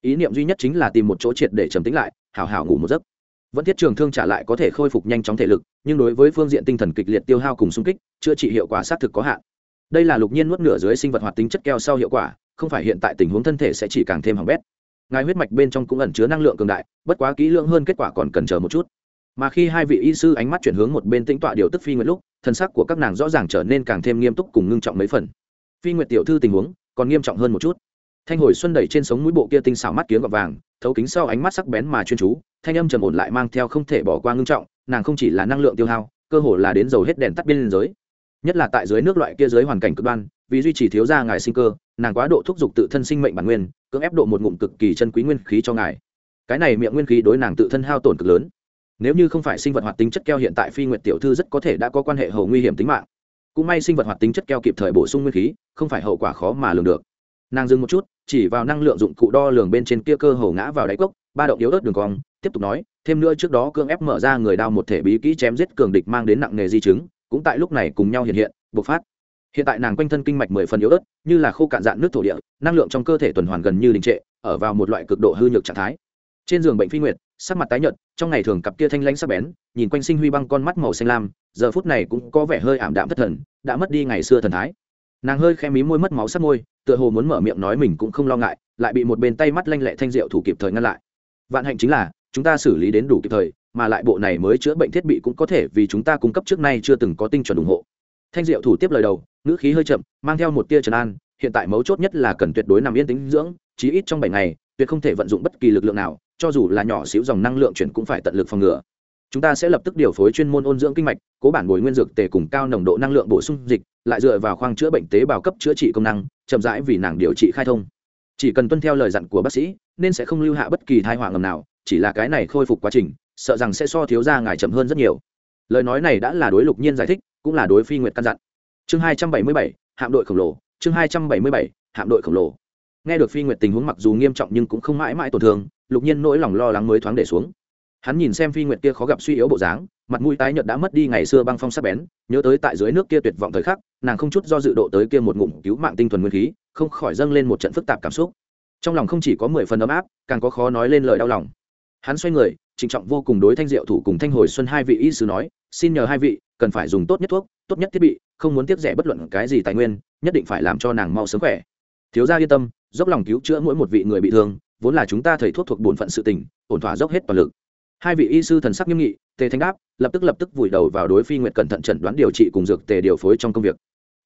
Ý niệm duy nhất chính là tìm một chỗ triệt để trầm tính lại hào hào ngủ một giấc. Vẫn thiết trường thương trả lại có thể khôi phục nhanh chóng thể lực, nhưng đối với phương diện tinh thần kịch liệt tiêu hao cùng xung kích, chữa trị hiệu quả xác thực có hạn. Đây là lục nhiên nuốt nửa dưới sinh vật hoạt tính chất keo sau hiệu quả, không phải hiện tại tình huống thân thể sẽ chỉ càng thêm hỏng bét. Ngài huyết mạch bên trong cũng ẩn chứa năng lượng cường đại, bất quá kỹ lưỡng hơn kết quả còn cần chờ một chút mà khi hai vị y sư ánh mắt chuyển hướng một bên tĩnh tọa điều tức phi nguyệt lúc, thân sắc của các nàng rõ ràng trở nên càng thêm nghiêm túc cùng ngưng trọng mấy phần. Phi nguyệt tiểu thư tình huống còn nghiêm trọng hơn một chút. Thanh hồi xuân đẩy trên sống mũi bộ kia tinh xảo mắt kiếm gọt vàng, thấu kính sau ánh mắt sắc bén mà chuyên chú, thanh âm trầm ổn lại mang theo không thể bỏ qua ngưng trọng, nàng không chỉ là năng lượng tiêu hao, cơ hồ là đến dầu hết đèn tắt biên giới. Nhất là tại dưới nước loại kia dưới hoàn cảnh cực đoan, vì duy trì thiếu gia ngài sinh cơ, nàng quá độ thúc giục tự thân sinh mệnh bản nguyên, cưỡng ép độ một ngụm cực kỳ chân quý nguyên khí cho ngài. Cái này miệng nguyên khí đối nàng tự thân hao tổn cực lớn nếu như không phải sinh vật hoạt tính chất keo hiện tại phi nguyệt tiểu thư rất có thể đã có quan hệ hầu nguy hiểm tính mạng. Cũng may sinh vật hoạt tính chất keo kịp thời bổ sung nguyên khí, không phải hậu quả khó mà lường được. Nàng dừng một chút, chỉ vào năng lượng dụng cụ đo lường bên trên kia cơ hồ ngã vào đáy cốc, ba động yếu ớt đường cong, tiếp tục nói, thêm nữa trước đó cương ép mở ra người đao một thể bí kỹ chém giết cường địch mang đến nặng nghề di chứng, cũng tại lúc này cùng nhau hiện hiện, bộc phát. Hiện tại nàng quanh thân kinh mạch mười phần yếu ớt, như là khô cạn dạn nước thổ địa, năng lượng trong cơ thể tuần hoàn gần như đình trệ, ở vào một loại cực độ hư nhược trạng thái trên giường bệnh phi nguyệt, sắc mặt tái nhợt, trong ngày thường cặp kia thanh lãnh sắc bén, nhìn quanh sinh huy băng con mắt màu xanh lam, giờ phút này cũng có vẻ hơi ảm đạm thất thần, đã mất đi ngày xưa thần thái. Nàng hơi khẽ mí môi mất máu sắc môi, tựa hồ muốn mở miệng nói mình cũng không lo ngại, lại bị một bên tay mắt lanh lẹ thanh diệu thủ kịp thời ngăn lại. Vạn hạnh chính là, chúng ta xử lý đến đủ kịp thời, mà lại bộ này mới chữa bệnh thiết bị cũng có thể vì chúng ta cung cấp trước nay chưa từng có tinh chuẩn ủng hộ. Thanh diệu thủ tiếp lời đầu, ngữ khí hơi chậm, mang theo một tia trần an, hiện tại mấu chốt nhất là cần tuyệt đối nằm yên tĩnh dưỡng, chí ít trong bảy ngày tuyệt không thể vận dụng bất kỳ lực lượng nào, cho dù là nhỏ xíu dòng năng lượng chuyển cũng phải tận lực phòng ngừa. Chúng ta sẽ lập tức điều phối chuyên môn ôn dưỡng kinh mạch, cố bản bồi nguyên dược tề cùng cao nồng độ năng lượng bổ sung dịch, lại dựa vào khoang chữa bệnh tế bào cấp chữa trị công năng, chậm rãi vì nàng điều trị khai thông. Chỉ cần tuân theo lời dặn của bác sĩ, nên sẽ không lưu hạ bất kỳ thai hoàng ngầm nào, chỉ là cái này khôi phục quá trình, sợ rằng sẽ so thiếu ra ngài chậm hơn rất nhiều. Lời nói này đã là đối lục nhiên giải thích, cũng là đối phi nguyệt căn dặn. Chương hai trăm bảy mươi bảy, hạm đội khổng lồ, chương hai trăm bảy mươi bảy, hạm đội khổng lồ nghe được phi nguyệt tình huống mặc dù nghiêm trọng nhưng cũng không mãi mãi tổn thương, lục nhiên nỗi lòng lo lắng mới thoáng để xuống. Hắn nhìn xem phi nguyệt kia khó gặp suy yếu bộ dáng, mặt mũi tái nhợt đã mất đi ngày xưa băng phong sắc bén, nhớ tới tại dưới nước kia tuyệt vọng thời khắc, nàng không chút do dự độ tới kia một ngụm cứu mạng tinh thuần nguyên khí, không khỏi dâng lên một trận phức tạp cảm xúc. Trong lòng không chỉ có mười phần ấm áp, càng có khó nói lên lời đau lòng. Hắn xoay người, trịnh trọng vô cùng đối thanh diệu thủ cùng thanh hồi xuân hai vị y sứ nói, xin nhờ hai vị, cần phải dùng tốt nhất thuốc, tốt nhất thiết bị, không muốn tiếp rẻ bất luận cái gì tài nguyên, nhất định phải làm cho nàng mau sớm khỏe. Thiếu gia yên tâm dốc lòng cứu chữa mỗi một vị người bị thương, vốn là chúng ta thầy thuốc thuộc bổn phận sự tình, ổn thỏa dốc hết toàn lực. Hai vị y sư thần sắc nghiêm nghị, tề thanh đáp, lập tức lập tức vùi đầu vào đối phi nguyện cẩn thận chẩn đoán điều trị cùng dược tề điều phối trong công việc.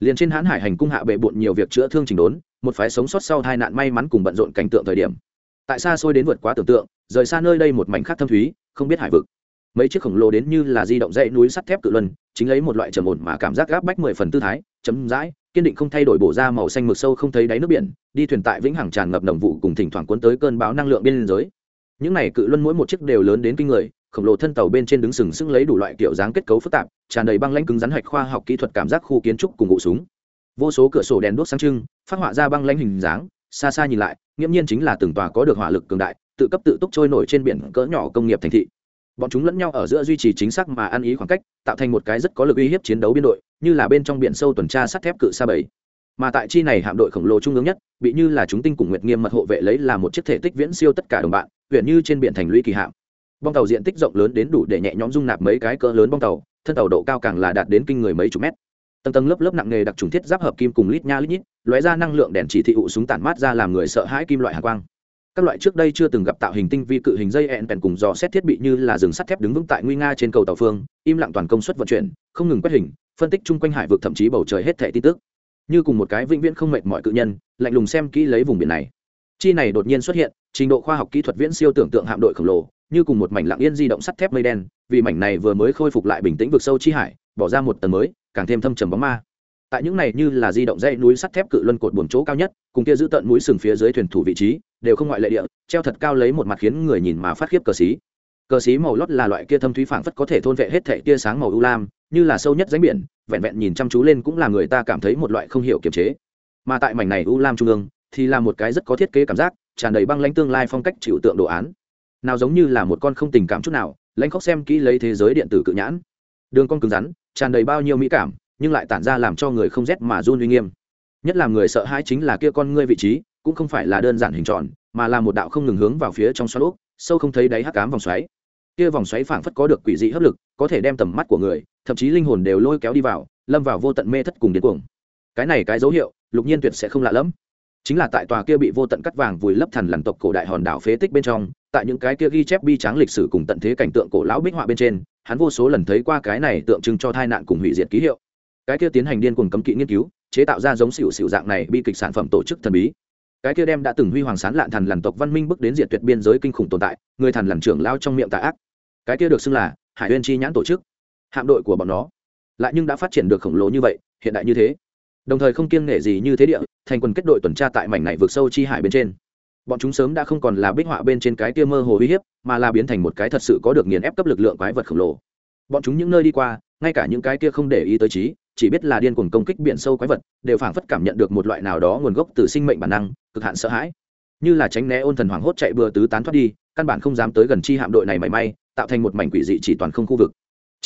Liền trên hãn hải hành cung hạ bệ bộn nhiều việc chữa thương trình đốn, một phái sống sót sau hai nạn may mắn cùng bận rộn cảnh tượng thời điểm. Tại xa xôi đến vượt quá tưởng tượng, rời xa nơi đây một mảnh khác thâm thúy, không biết hải vực. Mấy chiếc khổng lồ đến như là di động dãy núi sắt thép cự luân, chính lấy một loại trầm ổn mà cảm giác gáp bách mười phần tư thái chấm dãi kiên định không thay đổi bổ ra màu xanh mực sâu không thấy đáy nước biển, đi thuyền tại vĩnh hằng tràn ngập đồng vụ cùng thỉnh thoảng cuốn tới cơn bão năng lượng biên giới. Những này cự luân mỗi một chiếc đều lớn đến kinh người, khổng lồ thân tàu bên trên đứng sừng sững lấy đủ loại kiểu dáng kết cấu phức tạp, tràn đầy băng lãnh cứng rắn hạch khoa học kỹ thuật cảm giác khu kiến trúc cùng ngụ súng. Vô số cửa sổ đèn đuốc sáng trưng, phát họa ra băng lãnh hình dáng, xa xa nhìn lại, nghiễm nhiên chính là từng tòa có được hỏa lực cường đại, tự cấp tự túc trôi nổi trên biển cỡ nhỏ công nghiệp thành thị. Bọn chúng lẫn nhau ở giữa duy trì chính xác mà ăn ý khoảng cách, tạo thành một cái rất có lực uy hiếp chiến đấu biên đội như là bên trong biển sâu tuần tra sắt thép cự xa bảy. Mà tại chi này hạm đội khổng lồ trung ương nhất, bị như là chúng tinh cùng nguyệt nghiêm mật hộ vệ lấy là một chiếc thể tích viễn siêu tất cả đồng bạn, huyện như trên biển thành lũy kỳ hạm. Bong tàu diện tích rộng lớn đến đủ để nhẹ nhõm dung nạp mấy cái cỡ lớn bong tàu, thân tàu độ cao càng là đạt đến kinh người mấy chục mét. Tầng tầng lớp lớp nặng nghề đặc trùng thiết giáp hợp kim cùng lít nha lít nhít, lóe ra năng lượng đèn chỉ thị ụ súng tản mát ra làm người sợ hãi kim loại hạ quang. Các loại trước đây chưa từng gặp tạo hình tinh vi cự hình dây ẹn bèn cùng dò xét thiết bị như là rừng sắt thép đứng vững tại nguy nga trên cầu tàu phương, im lặng toàn công suất vận chuyển, không ngừng quét hình phân tích chung quanh hải vực thậm chí bầu trời hết thẻ tin tức. Như cùng một cái vĩnh viễn không mệt mọi cự nhân, lạnh lùng xem kỹ lấy vùng biển này. Chi này đột nhiên xuất hiện, trình độ khoa học kỹ thuật viễn siêu tưởng tượng hạm đội khổng lồ, như cùng một mảnh lặng yên di động sắt thép mây đen, vì mảnh này vừa mới khôi phục lại bình tĩnh vực sâu chi hải, bỏ ra một tầng mới, càng thêm thâm trầm bóng ma. Tại những này như là di động dây núi sắt thép cự luân cột buồn chỗ cao nhất, cùng kia giữ tận núi sừng phía dưới thuyền thủ vị trí, đều không ngoại lệ địa, treo thật cao lấy một mặt khiến người nhìn mà phát khiếp cờ xí. Cờ xí màu lót là loại kia thâm thúy phảng phất có thể thôn vệ hết thể tia sáng màu u lam như là sâu nhất ránh biển, vẹn vẹn nhìn chăm chú lên cũng là người ta cảm thấy một loại không hiểu kiềm chế. Mà tại mảnh này u lam trung ương, thì là một cái rất có thiết kế cảm giác, tràn đầy băng lãnh tương lai phong cách chịu tượng đồ án. Nào giống như là một con không tình cảm chút nào, lãnh khóc xem kỹ lấy thế giới điện tử cự nhãn. Đường con cứng rắn, tràn đầy bao nhiêu mỹ cảm, nhưng lại tản ra làm cho người không rét mà run uy nghiêm. Nhất là người sợ hãi chính là kia con ngươi vị trí, cũng không phải là đơn giản hình tròn, mà là một đạo không ngừng hướng vào phía trong xoắn úp sâu không thấy đáy hắc cám vòng xoáy. Kia vòng xoáy phảng phất có được quỷ dị hấp lực, có thể đem tầm mắt của người thậm chí linh hồn đều lôi kéo đi vào, lâm vào vô tận mê thất cùng điên cuồng. Cái này cái dấu hiệu, lục nhiên tuyệt sẽ không lạ lẫm. Chính là tại tòa kia bị vô tận cắt vàng vùi lấp thần lằn tộc cổ đại hòn đảo phế tích bên trong, tại những cái kia ghi chép bi tráng lịch sử cùng tận thế cảnh tượng cổ lão bích họa bên trên, hắn vô số lần thấy qua cái này tượng trưng cho tai nạn cùng hủy diệt ký hiệu. Cái kia tiến hành điên cuồng cấm kỵ nghiên cứu, chế tạo ra giống xỉu xỉu dạng này bi kịch sản phẩm tổ chức thần bí. Cái kia đem đã từng huy hoàng sán lạn thần lằn tộc văn minh bước đến diệt tuyệt biên giới kinh khủng tồn tại, người thần lằn trưởng lao trong miệng tà ác. Cái kia được xưng là hải uyên chi nhãn tổ chức hạm đội của bọn nó. Lại nhưng đã phát triển được khổng lồ như vậy, hiện đại như thế. Đồng thời không kiêng nể gì như thế địa, thành quần kết đội tuần tra tại mảnh này vượt sâu chi hải bên trên. Bọn chúng sớm đã không còn là bích họa bên trên cái kia mơ hồ uy hiếp, mà là biến thành một cái thật sự có được nghiền ép cấp lực lượng quái vật khổng lồ. Bọn chúng những nơi đi qua, ngay cả những cái kia không để ý tới trí, chỉ biết là điên cuồng công kích biển sâu quái vật, đều phảng phất cảm nhận được một loại nào đó nguồn gốc từ sinh mệnh bản năng, cực hạn sợ hãi. Như là tránh né ôn thần hoảng hốt chạy bừa tứ tán thoát đi, căn bản không dám tới gần chi hạm đội này mảy may, tạo thành một mảnh quỷ dị chỉ toàn không khu vực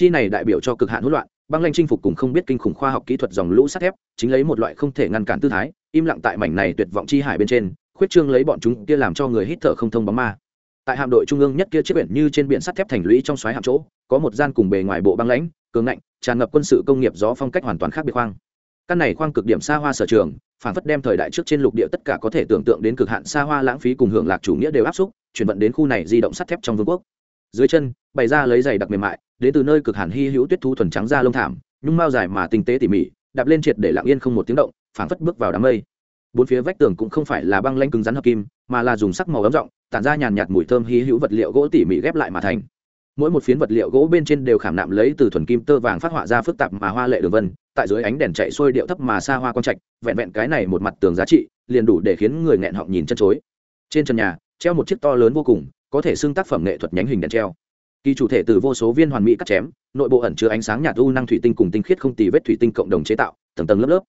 chi này đại biểu cho cực hạn hỗn loạn, băng lanh chinh phục cùng không biết kinh khủng khoa học kỹ thuật dòng lũ sắt thép, chính lấy một loại không thể ngăn cản tư thái, im lặng tại mảnh này tuyệt vọng chi hải bên trên, khuyết trương lấy bọn chúng kia làm cho người hít thở không thông bóng ma. Tại hạm đội trung ương nhất kia chiếc biển như trên biển sắt thép thành lũy trong xoáy hạm chỗ, có một gian cùng bề ngoài bộ băng lãnh, cường ngạnh, tràn ngập quân sự công nghiệp gió phong cách hoàn toàn khác biệt khoang. Căn này khoang cực điểm xa hoa sở trường, phản phất đem thời đại trước trên lục địa tất cả có thể tưởng tượng đến cực hạn xa hoa lãng phí cùng hưởng lạc chủ nghĩa đều áp xúc, chuyển vận đến khu này di động sắt thép trong vương quốc dưới chân, bày ra lấy giày đặc mềm mại, đến từ nơi cực hàn hy hữu tuyết thu thuần trắng da lông thảm, nhung mao dài mà tinh tế tỉ mỉ, đạp lên triệt để lặng yên không một tiếng động, phảng phất bước vào đám mây. Bốn phía vách tường cũng không phải là băng lanh cứng rắn hợp kim, mà là dùng sắc màu ấm rộng, tản ra nhàn nhạt mùi thơm hy hữu vật liệu gỗ tỉ mỉ ghép lại mà thành. Mỗi một phiến vật liệu gỗ bên trên đều khảm nạm lấy từ thuần kim tơ vàng phát họa ra phức tạp mà hoa lệ đường vân, tại dưới ánh đèn chạy xuôi điệu thấp mà xa hoa quang trạch, vẹn vẹn cái này một mặt tường giá trị, liền đủ để khiến người nghẹn họng nhìn chân chối. Trên trần nhà, treo một chiếc to lớn vô cùng có thể xưng tác phẩm nghệ thuật nhánh hình đèn treo. Kỳ chủ thể từ vô số viên hoàn mỹ cắt chém, nội bộ ẩn chứa ánh sáng nhạt u năng thủy tinh cùng tinh khiết không tì vết thủy tinh cộng đồng chế tạo, tầng tầng lớp lớp.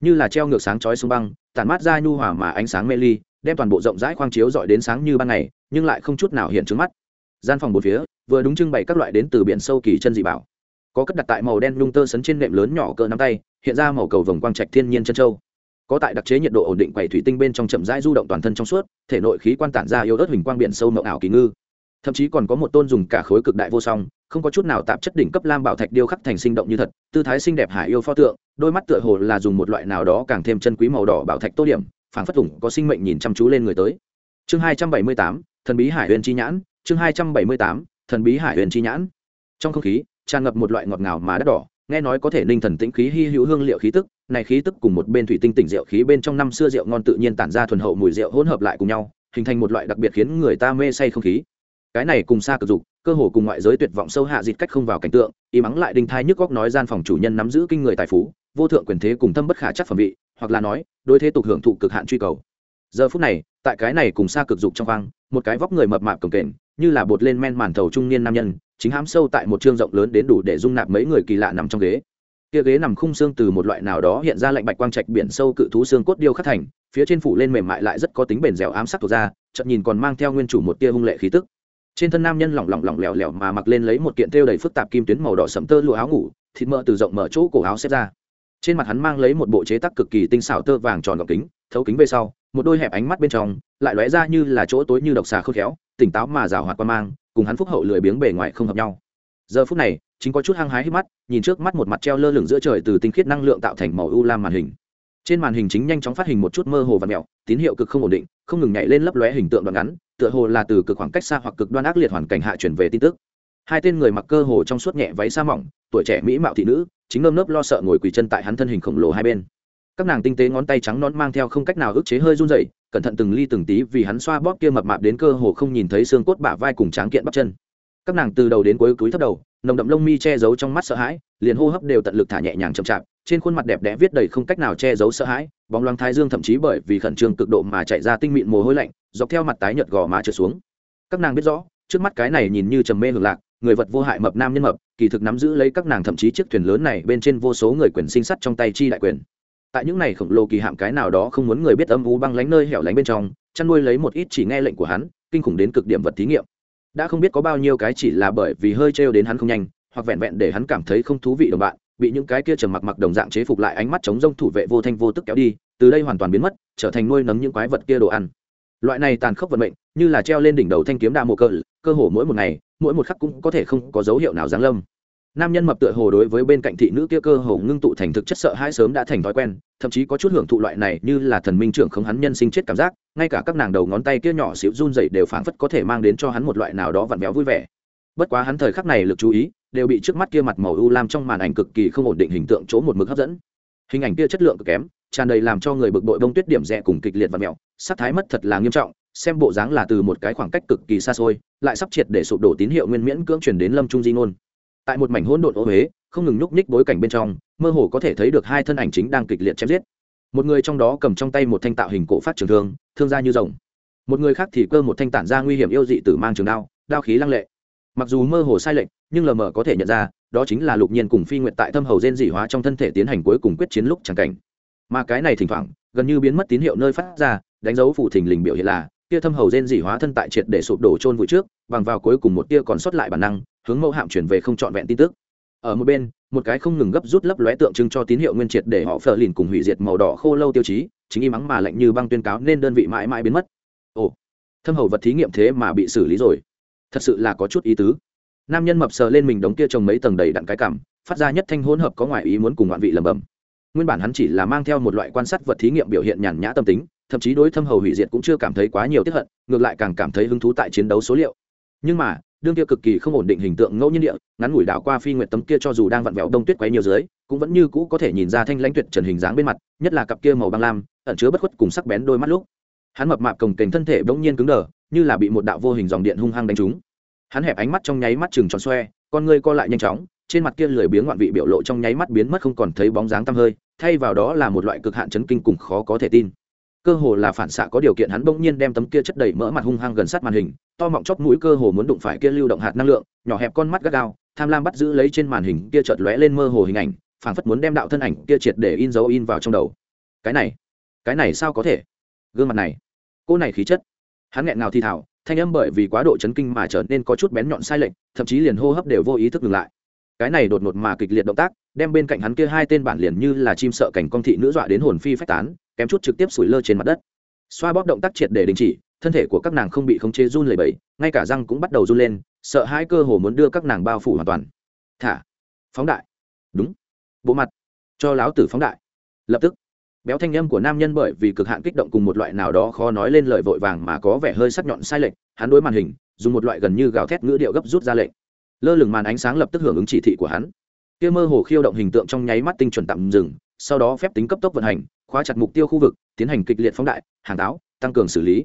Như là treo ngược sáng chói xuống băng, tản mát ra nhu hòa mà ánh sáng mê ly, đem toàn bộ rộng rãi khoang chiếu dọi đến sáng như ban ngày, nhưng lại không chút nào hiện trước mắt. Gian phòng một phía, vừa đúng trưng bày các loại đến từ biển sâu kỳ chân dị bảo. Có cất đặt tại màu đen lung tơ sấn trên nệm lớn nhỏ cỡ nắm tay, hiện ra màu cầu vồng quang trạch thiên nhiên chân châu có tại đặc chế nhiệt độ ổn định quầy thủy tinh bên trong chậm rãi du động toàn thân trong suốt, thể nội khí quan tản ra yếu ớt hình quang biển sâu mộng ảo kỳ ngư. Thậm chí còn có một tôn dùng cả khối cực đại vô song, không có chút nào tạp chất đỉnh cấp lam bảo thạch điêu khắc thành sinh động như thật, tư thái xinh đẹp hải yêu pho tượng, đôi mắt tựa hồ là dùng một loại nào đó càng thêm chân quý màu đỏ bảo thạch tô điểm phản phất thủng có sinh mệnh nhìn chăm chú lên người tới. Chương hai trăm bảy mươi tám, thần bí hải huyền chi nhãn, chương hai trăm bảy mươi tám, thần bí hải huyền chi nhãn. Trong không khí, tràn ngập một loại ngọt ngào mà đắt đỏ, nghe nói có thể ninh thần tĩnh khí hy hữu hương liệu khí tức này khí tức cùng một bên thủy tinh tỉnh rượu khí bên trong năm xưa rượu ngon tự nhiên tản ra thuần hậu mùi rượu hỗn hợp lại cùng nhau, hình thành một loại đặc biệt khiến người ta mê say không khí. Cái này cùng xa cực dục, cơ hồ cùng ngoại giới tuyệt vọng sâu hạ dịt cách không vào cảnh tượng, y mắng lại đinh thai nhức góc nói gian phòng chủ nhân nắm giữ kinh người tài phú, vô thượng quyền thế cùng thâm bất khả chắc phẩm vị, hoặc là nói, đối thế tục hưởng thụ cực hạn truy cầu. Giờ phút này, tại cái này cùng xa cực dục trong khoang, một cái vóc người mập mạp cồng kềnh, như là bột lên men màn thầu trung niên nam nhân, chính hám sâu tại một chương rộng lớn đến đủ để dung nạp mấy người kỳ lạ nằm trong ghế kia ghế nằm khung xương từ một loại nào đó hiện ra lạnh bạch quang trạch biển sâu cự thú xương cốt điêu khắc thành, phía trên phủ lên mềm mại lại rất có tính bền dẻo ám sắc thuộc ra chậm nhìn còn mang theo nguyên chủ một tia hung lệ khí tức. Trên thân nam nhân lỏng lỏng lỏng lẻo lẻo mà mặc lên lấy một kiện thêu đầy phức tạp kim tuyến màu đỏ sẫm tơ lụa áo ngủ, thịt mỡ từ rộng mở chỗ cổ áo xếp ra. Trên mặt hắn mang lấy một bộ chế tác cực kỳ tinh xảo tơ vàng tròn gọng kính, thấu kính về sau, một đôi hẹp ánh mắt bên trong lại lóe ra như là chỗ tối như độc xà khôn khéo, tỉnh táo mà rào hoạt qua mang, cùng hắn phúc hậu lười biếng bề ngoài không hợp nhau giờ phút này, chính có chút hăng hái hít mắt, nhìn trước mắt một mặt treo lơ lửng giữa trời từ tinh khiết năng lượng tạo thành màu u lam màn hình. Trên màn hình chính nhanh chóng phát hình một chút mơ hồ và mẹo, tín hiệu cực không ổn định, không ngừng nhảy lên lấp lóe hình tượng đoạn ngắn, tựa hồ là từ cực khoảng cách xa hoặc cực đoan ác liệt hoàn cảnh hạ chuyển về tin tức. Hai tên người mặc cơ hồ trong suốt nhẹ váy sa mỏng, tuổi trẻ mỹ mạo thị nữ, chính nơm nớp lo sợ ngồi quỳ chân tại hắn thân hình khổng lồ hai bên. Các nàng tinh tế ngón tay trắng nón mang theo không cách nào ức chế hơi run rẩy, cẩn thận từng ly từng tí vì hắn xoa bóp kia mập mạp đến cơ hồ không nhìn thấy xương cốt bả vai cùng tráng kiện bắp chân các nàng từ đầu đến cuối cúi thấp đầu, nồng đậm lông mi che giấu trong mắt sợ hãi, liền hô hấp đều tận lực thả nhẹ nhàng chậm chạp, trên khuôn mặt đẹp đẽ viết đầy không cách nào che giấu sợ hãi, bóng loáng thái dương thậm chí bởi vì khẩn trương cực độ mà chạy ra tinh mịn mồ hôi lạnh, dọc theo mặt tái nhợt gò má trượt xuống. Các nàng biết rõ, trước mắt cái này nhìn như trầm mê hưởng lạc, người vật vô hại mập nam nhân mập, kỳ thực nắm giữ lấy các nàng thậm chí chiếc thuyền lớn này bên trên vô số người quyền sinh sắt trong tay chi đại quyền. Tại những này khổng lồ kỳ hạm cái nào đó không muốn người biết âm u băng lánh nơi hẻo lánh bên trong, chăn nuôi lấy một ít chỉ nghe lệnh của hắn, kinh khủng đến cực điểm vật thí nghiệm đã không biết có bao nhiêu cái chỉ là bởi vì hơi trêu đến hắn không nhanh, hoặc vẹn vẹn để hắn cảm thấy không thú vị đồng bạn, bị những cái kia trầm mặc mặc đồng dạng chế phục lại ánh mắt chống rông thủ vệ vô thanh vô tức kéo đi, từ đây hoàn toàn biến mất, trở thành nuôi nấng những quái vật kia đồ ăn. Loại này tàn khốc vận mệnh, như là treo lên đỉnh đầu thanh kiếm đa mộ cơ cơ hồ mỗi một ngày, mỗi một khắc cũng có thể không có dấu hiệu nào giáng lâm nam nhân mập tựa hồ đối với bên cạnh thị nữ kia cơ hồ ngưng tụ thành thực chất sợ hãi sớm đã thành thói quen, thậm chí có chút hưởng thụ loại này như là thần minh trưởng không hắn nhân sinh chết cảm giác, ngay cả các nàng đầu ngón tay kia nhỏ xíu run dậy đều phảng phất có thể mang đến cho hắn một loại nào đó vặn béo vui vẻ. Bất quá hắn thời khắc này lực chú ý, đều bị trước mắt kia mặt màu u lam trong màn ảnh cực kỳ không ổn định hình tượng chỗ một mực hấp dẫn. Hình ảnh kia chất lượng cực kém, tràn đầy làm cho người bực bội bông tuyết điểm rẻ cùng kịch liệt và mẹo sắc thái mất thật là nghiêm trọng, xem bộ dáng là từ một cái khoảng cách cực kỳ xa xôi, lại sắp triệt để sụp đổ tín hiệu nguyên miễn cưỡng truyền đến lâm trung di ngôn tại một mảnh hỗn độn ô huế, không ngừng nhúc nhích bối cảnh bên trong, mơ hồ có thể thấy được hai thân ảnh chính đang kịch liệt chém giết. Một người trong đó cầm trong tay một thanh tạo hình cổ phát trường thương thương ra như rồng. Một người khác thì cơ một thanh tản ra nguy hiểm yêu dị tử mang trường đao đao khí lăng lệ. Mặc dù mơ hồ sai lệch, nhưng lờ mờ có thể nhận ra, đó chính là lục nhiên cùng phi nguyện tại thâm hầu gen dị hóa trong thân thể tiến hành cuối cùng quyết chiến lúc chẳng cảnh. Mà cái này thỉnh thoảng, gần như biến mất tín hiệu nơi phát ra, đánh dấu phủ thình lình biểu hiện là tia thâm hầu gen dị hóa thân tại triệt để sụp đổ trôn vùi trước, bằng vào cuối cùng một tia còn sót lại bản năng hướng mẫu hạm chuyển về không trọn vẹn tin tức. Ở một bên, một cái không ngừng gấp rút lấp lóe tượng trưng cho tín hiệu nguyên triệt để họ phờ lìn cùng hủy diệt màu đỏ khô lâu tiêu chí, chính y mắng mà lạnh như băng tuyên cáo nên đơn vị mãi mãi biến mất. Ồ, thâm hầu vật thí nghiệm thế mà bị xử lý rồi. Thật sự là có chút ý tứ. Nam nhân mập sờ lên mình đống kia trồng mấy tầng đầy đặn cái cảm, phát ra nhất thanh hỗn hợp có ngoại ý muốn cùng ngoạn vị lầm bầm nguyên bản hắn chỉ là mang theo một loại quan sát vật thí nghiệm biểu hiện nhàn nhã tâm tính, thậm chí đối thâm hầu hủy diệt cũng chưa cảm thấy quá nhiều tiếp hận, ngược lại càng cảm thấy hứng thú tại chiến đấu số liệu nhưng mà, đương kia cực kỳ không ổn định hình tượng ngẫu nhiên địa, ngắn ngủi đảo qua phi nguyệt tấm kia cho dù đang vặn vẹo đông tuyết quấy nhiều dưới, cũng vẫn như cũ có thể nhìn ra thanh lãnh tuyệt trần hình dáng bên mặt, nhất là cặp kia màu băng lam, ẩn chứa bất khuất cùng sắc bén đôi mắt lúc. Hắn mập mạp cồng kềnh thân thể bỗng nhiên cứng đờ, như là bị một đạo vô hình dòng điện hung hăng đánh trúng. Hắn hẹp ánh mắt trong nháy mắt chừng tròn xoe, con ngươi co lại nhanh chóng, trên mặt kia lười biếng ngoạn vị biểu lộ trong nháy mắt biến mất không còn thấy bóng dáng tăm hơi, thay vào đó là một loại cực hạn chấn kinh cùng khó có thể tin. Cơ hồ là phản xạ có điều kiện hắn bỗng nhiên đem tấm kia chất đầy mỡ mặt hung hăng gần sát màn hình to mọng chóp mũi cơ hồ muốn đụng phải kia lưu động hạt năng lượng, nhỏ hẹp con mắt gắt gao, tham lam bắt giữ lấy trên màn hình kia chợt lóe lên mơ hồ hình ảnh, phảng phất muốn đem đạo thân ảnh kia triệt để in dấu in vào trong đầu. Cái này cái này sao có thể? Gương mặt này, cô này khí chất. Hắn nghẹn ngào thi thảo thanh âm bởi vì quá độ chấn kinh mà trở nên có chút bén nhọn sai lệch, thậm chí liền hô hấp đều vô ý thức ngừng lại. Cái này đột ngột mà kịch liệt động tác, đem bên cạnh hắn kia hai tên bản liền như là chim sợ cảnh con thị nữ dọa đến hồn phi phách tán, kém chút trực tiếp sủi lơ trên mặt đất. Xoa bóp động tác triệt để đình chỉ thân thể của các nàng không bị khống chế run lẩy bẩy, ngay cả răng cũng bắt đầu run lên, sợ hãi cơ hồ muốn đưa các nàng bao phủ hoàn toàn. Thả, phóng đại. Đúng. Bộ mặt, cho láo tử phóng đại. Lập tức, béo thanh âm của nam nhân bởi vì cực hạn kích động cùng một loại nào đó khó nói lên lời vội vàng mà có vẻ hơi sắc nhọn sai lệch, hắn đối màn hình, dùng một loại gần như gào thét ngữ điệu gấp rút ra lệnh. Lơ lửng màn ánh sáng lập tức hưởng ứng chỉ thị của hắn. Kia mơ hồ khiêu động hình tượng trong nháy mắt tinh chuẩn tạm dừng, sau đó phép tính cấp tốc vận hành, khóa chặt mục tiêu khu vực, tiến hành kịch liệt phóng đại, hàng táo tăng cường xử lý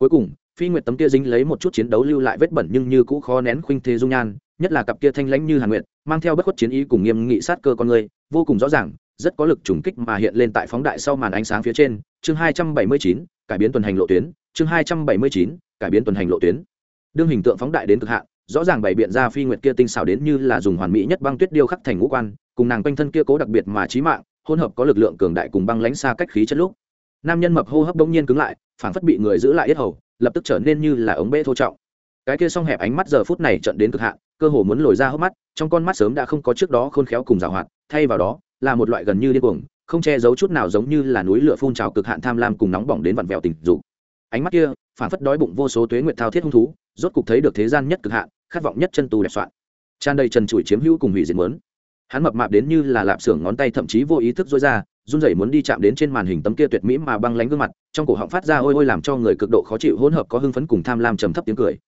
cuối cùng, phi nguyệt tấm kia dính lấy một chút chiến đấu lưu lại vết bẩn nhưng như cũ khó nén khuynh thế dung nhan, nhất là cặp kia thanh lãnh như hàn nguyệt, mang theo bất khuất chiến ý cùng nghiêm nghị sát cơ con người, vô cùng rõ ràng, rất có lực trùng kích mà hiện lên tại phóng đại sau màn ánh sáng phía trên. Chương hai trăm bảy mươi chín, cải biến tuần hành lộ tuyến. Chương hai trăm bảy mươi chín, cải biến tuần hành lộ tuyến. Đương hình tượng phóng đại đến cực hạn, rõ ràng bày biện ra phi nguyệt kia tinh xảo đến như là dùng hoàn mỹ nhất băng tuyết điêu khắc thành ngũ quan, cùng nàng quanh thân kia cố đặc biệt mà trí mạng, hỗn hợp có lực lượng cường đại cùng băng lãnh xa cách khí chất lúc nam nhân mập hô hấp bỗng nhiên cứng lại, phảng phất bị người giữ lại yết hầu, lập tức trở nên như là ống bê thô trọng. Cái kia song hẹp ánh mắt giờ phút này trận đến cực hạn, cơ hồ muốn lồi ra hốc mắt, trong con mắt sớm đã không có trước đó khôn khéo cùng rào hoạt, thay vào đó, là một loại gần như điên cuồng, không che giấu chút nào giống như là núi lửa phun trào cực hạn tham lam cùng nóng bỏng đến vặn vẹo tình dục. Ánh mắt kia phản phất đói bụng vô số tuế nguyệt thao thiết hung thú, rốt cục thấy được thế gian nhất cực hạn, khát vọng nhất chân tù đẹp soạn. Tràn đầy trần trụi chiếm hữu cùng hủy diệt muốn hắn mập mạp đến như là lạp xưởng ngón tay thậm chí vô ý thức dối ra, run rẩy muốn đi chạm đến trên màn hình tấm kia tuyệt mỹ mà băng lánh gương mặt, trong cổ họng phát ra ôi ôi làm cho người cực độ khó chịu hỗn hợp có hưng phấn cùng tham lam trầm thấp tiếng cười.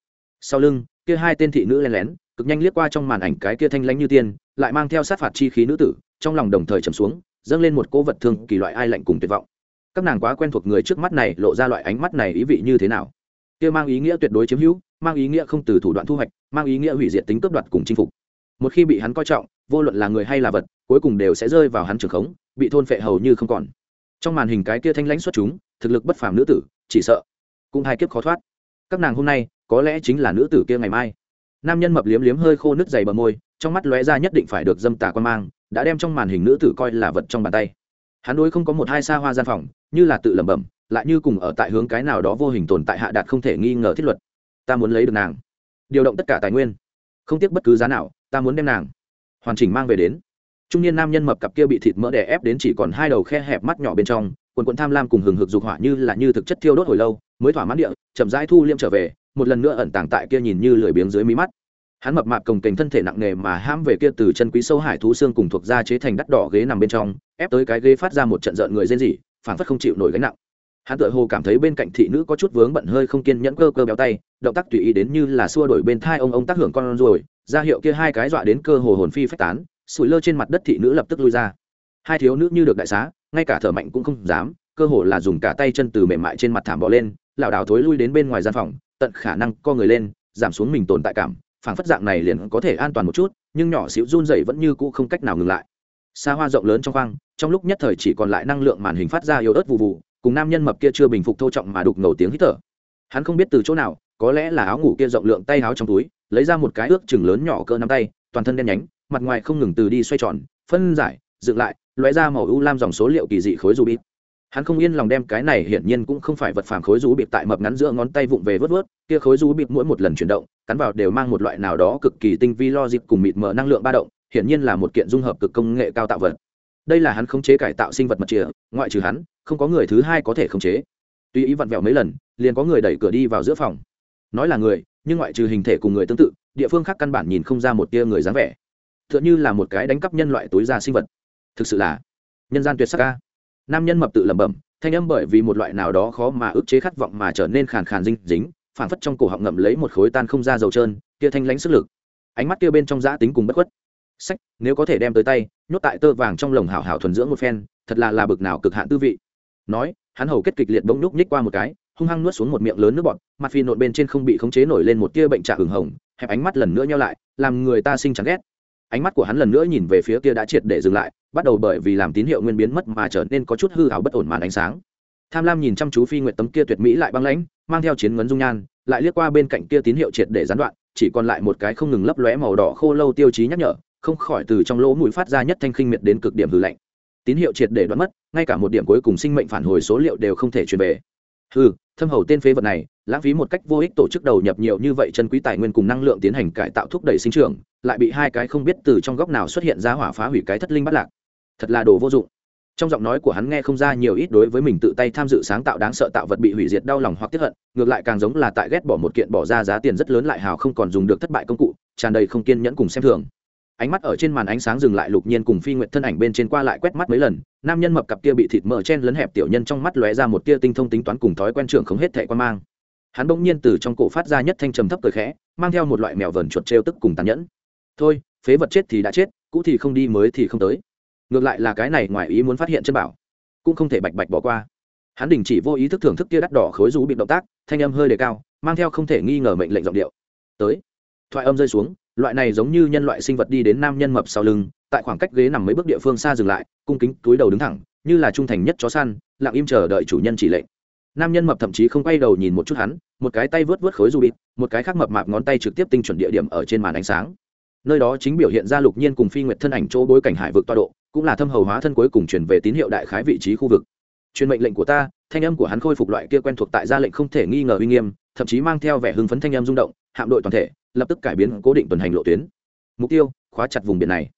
Sau lưng, kia hai tên thị nữ len lén, cực nhanh liếc qua trong màn ảnh cái kia thanh lãnh như tiên, lại mang theo sát phạt chi khí nữ tử, trong lòng đồng thời trầm xuống, dâng lên một cô vật thương kỳ loại ai lạnh cùng tuyệt vọng. Các nàng quá quen thuộc người trước mắt này lộ ra loại ánh mắt này ý vị như thế nào? Kia mang ý nghĩa tuyệt đối chiếm hữu, mang ý nghĩa không từ thủ đoạn thu hoạch, mang ý nghĩa hủy diệt tính cướp đoạt cùng chinh phục. Một khi bị hắn coi trọng vô luận là người hay là vật, cuối cùng đều sẽ rơi vào hắn trường khống, bị thôn phệ hầu như không còn. Trong màn hình cái kia thanh lãnh xuất chúng, thực lực bất phàm nữ tử, chỉ sợ cũng hai kiếp khó thoát. Các nàng hôm nay, có lẽ chính là nữ tử kia ngày mai. Nam nhân mập liếm liếm hơi khô nước dày bờ môi, trong mắt lóe ra nhất định phải được dâm tà quan mang, đã đem trong màn hình nữ tử coi là vật trong bàn tay. Hắn đối không có một hai xa hoa gian phòng, như là tự lẩm bẩm, lại như cùng ở tại hướng cái nào đó vô hình tồn tại hạ đạt không thể nghi ngờ thiết luật. Ta muốn lấy được nàng. Điều động tất cả tài nguyên. Không tiếc bất cứ giá nào, ta muốn đem nàng hoàn chỉnh mang về đến. Trung niên nam nhân mập cặp kia bị thịt mỡ đè ép đến chỉ còn hai đầu khe hẹp mắt nhỏ bên trong, quần quần tham lam cùng hừng hực dục hỏa như là như thực chất thiêu đốt hồi lâu, mới thỏa mãn địa, chậm rãi thu liêm trở về, một lần nữa ẩn tàng tại kia nhìn như lười biếng dưới mí mắt. Hắn mập mạp cồng kềnh thân thể nặng nề mà ham về kia từ chân quý sâu hải thú xương cùng thuộc da chế thành đắt đỏ ghế nằm bên trong, ép tới cái ghế phát ra một trận rợn người rên rỉ, phảng phất không chịu nổi gánh nặng. Hắn tự hồ cảm thấy bên cạnh thị nữ có chút vướng bận hơi không kiên nhẫn cơ cơ béo tay, động tác tùy ý đến như là xua đổi bên thai ông ông tác hưởng con rồi ra hiệu kia hai cái dọa đến cơ hồ hồn phi phách tán, sủi lơ trên mặt đất thị nữ lập tức lui ra. Hai thiếu nữ như được đại xá, ngay cả thở mạnh cũng không dám, cơ hồ là dùng cả tay chân từ mềm mại trên mặt thảm bỏ lên, lảo đảo thối lui đến bên ngoài gian phòng, tận khả năng co người lên, giảm xuống mình tồn tại cảm, phảng phất dạng này liền có thể an toàn một chút, nhưng nhỏ xíu run dậy vẫn như cũ không cách nào ngừng lại. Xa hoa rộng lớn trong khoang, trong lúc nhất thời chỉ còn lại năng lượng màn hình phát ra yếu ớt vụ vụ cùng nam nhân mập kia chưa bình phục thô trọng mà đục ngầu tiếng hít thở. Hắn không biết từ chỗ nào, có lẽ là áo ngủ kia rộng lượng tay áo trong túi lấy ra một cái ước chừng lớn nhỏ cỡ nắm tay, toàn thân đen nhánh, mặt ngoài không ngừng từ đi xoay tròn, phân giải, dựng lại, lóe ra màu u lam dòng số liệu kỳ dị khối rú bịp hắn không yên lòng đem cái này hiển nhiên cũng không phải vật phản khối rú bịp tại mập ngắn giữa ngón tay vụng về vớt vớt, kia khối rú bịp mỗi một lần chuyển động, cắn vào đều mang một loại nào đó cực kỳ tinh vi lo dịp cùng mịt mở năng lượng ba động, hiển nhiên là một kiện dung hợp cực công nghệ cao tạo vật. Đây là hắn khống chế cải tạo sinh vật mật chìa, ngoại trừ hắn, không có người thứ hai có thể khống chế. Tuy ý vặn vẹo mấy lần, liền có người đẩy cửa đi vào giữa phòng. Nói là người nhưng ngoại trừ hình thể cùng người tương tự, địa phương khác căn bản nhìn không ra một tia người dáng vẻ. T h ư ợ n h ư là một cái đánh cắp nhân loại túi da sinh vật. Thực sự là nhân gian tuyệt sắc ca nam nhân mập tự lẩm bẩm, thanh âm bởi vì một loại nào đó khó mà ức chế khát vọng mà trở nên khàn khàn dinh dính phản phất trong cổ họng ngậm lấy một khối tan không ra dầu trơn, kia thanh lánh sức lực. Ánh mắt kia bên trong giã tính cùng bất khuất. Sách, nếu có thể đem tới tay, nhốt tại tơ vàng trong lồng hảo hảo thuần dưỡng một phen, thật là là bực nào cực hạn tư vị. Nói, hắn hầu kết kịch liệt bỗng nhúc nhích qua một cái hung hăng nuốt xuống một miệng lớn nước bọt, mặt phi nộn bên trên không bị khống chế nổi lên một tia bệnh trạ hừng hồng, hẹp ánh mắt lần nữa nhau lại, làm người ta sinh chán ghét. Ánh mắt của hắn lần nữa nhìn về phía kia đã triệt để dừng lại, bắt đầu bởi vì làm tín hiệu nguyên biến mất mà trở nên có chút hư hảo bất ổn màn ánh sáng. Tham lam nhìn chăm chú phi nguyện tấm kia tuyệt mỹ lại băng lãnh, mang theo chiến ngấn dung nhan, lại liếc qua bên cạnh kia tín hiệu triệt để gián đoạn, chỉ còn lại một cái không ngừng lấp lóe màu đỏ khô lâu tiêu chí nhắc nhở, không khỏi từ trong lỗ mũi phát ra nhất thanh khinh miệt đến cực điểm hư lạnh. Tín hiệu triệt để đoán mất, ngay cả một điểm cuối cùng sinh mệnh phản hồi số liệu đều không thể truyền về. Hư thâm hầu tên phế vật này, lãng phí một cách vô ích tổ chức đầu nhập nhiều như vậy chân quý tài nguyên cùng năng lượng tiến hành cải tạo thúc đẩy sinh trưởng, lại bị hai cái không biết từ trong góc nào xuất hiện ra hỏa phá hủy cái thất linh bắt lạc. Thật là đồ vô dụng. Trong giọng nói của hắn nghe không ra nhiều ít đối với mình tự tay tham dự sáng tạo đáng sợ tạo vật bị hủy diệt đau lòng hoặc tiếp hận, ngược lại càng giống là tại ghét bỏ một kiện bỏ ra giá tiền rất lớn lại hào không còn dùng được thất bại công cụ, tràn đầy không kiên nhẫn cùng xem thường ánh mắt ở trên màn ánh sáng dừng lại lục nhiên cùng phi nguyện thân ảnh bên trên qua lại quét mắt mấy lần, nam nhân mập cặp kia bị thịt mỡ chen lấn hẹp tiểu nhân trong mắt lóe ra một tia tinh thông tính toán cùng thói quen trưởng không hết thẻ quan mang. Hắn bỗng nhiên từ trong cổ phát ra nhất thanh trầm thấp cười khẽ, mang theo một loại mèo vờn chuột trêu tức cùng tàn nhẫn. Thôi, phế vật chết thì đã chết, cũ thì không đi, mới thì không tới. Ngược lại là cái này ngoài ý muốn phát hiện chân bảo, cũng không thể bạch bạch bỏ qua. Hắn đình chỉ vô ý thức thưởng thức kia đắt đỏ khối rú bị động tác, thanh âm hơi đề cao, mang theo không thể nghi ngờ mệnh lệnh giọng điệu. Tới. Thoại âm rơi xuống loại này giống như nhân loại sinh vật đi đến nam nhân mập sau lưng, tại khoảng cách ghế nằm mấy bước địa phương xa dừng lại, cung kính túi đầu đứng thẳng, như là trung thành nhất chó săn, lặng im chờ đợi chủ nhân chỉ lệnh. Nam nhân mập thậm chí không quay đầu nhìn một chút hắn, một cái tay vớt vớt khối du bịt một cái khác mập mạp ngón tay trực tiếp tinh chuẩn địa điểm ở trên màn ánh sáng. Nơi đó chính biểu hiện ra lục nhiên cùng phi nguyệt thân ảnh chỗ bối cảnh hải vực toa độ, cũng là thâm hầu hóa thân cuối cùng chuyển về tín hiệu đại khái vị trí khu vực. Truyền mệnh lệnh của ta, thanh âm của hắn khôi phục loại kia quen thuộc tại ra lệnh không thể nghi ngờ uy nghiêm, thậm chí mang theo vẻ hưng phấn thanh âm rung động hạm đội toàn thể lập tức cải biến cố định tuần hành lộ tuyến. Mục tiêu, khóa chặt vùng biển này.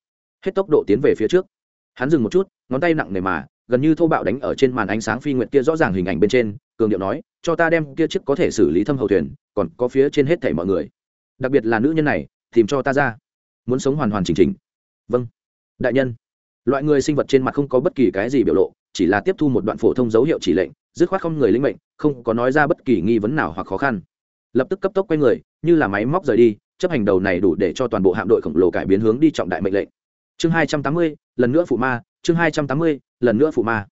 Hết tốc độ tiến về phía trước. Hắn dừng một chút, ngón tay nặng nề mà, gần như thô bạo đánh ở trên màn ánh sáng phi nguyện kia rõ ràng hình ảnh bên trên, cường điệu nói, cho ta đem kia chiếc có thể xử lý thâm hậu thuyền, còn có phía trên hết thảy mọi người. Đặc biệt là nữ nhân này, tìm cho ta ra. Muốn sống hoàn hoàn chỉnh chỉnh. Vâng. Đại nhân. Loại người sinh vật trên mặt không có bất kỳ cái gì biểu lộ, chỉ là tiếp thu một đoạn phổ thông dấu hiệu chỉ lệnh, dứt khoát không người linh mệnh, không có nói ra bất kỳ nghi vấn nào hoặc khó khăn. Lập tức cấp tốc quay người như là máy móc rời đi, chấp hành đầu này đủ để cho toàn bộ hạm đội khổng lồ cải biến hướng đi trọng đại mệnh lệnh. Chương hai trăm tám mươi, lần nữa phụ ma, chương hai trăm tám mươi, lần nữa phụ ma.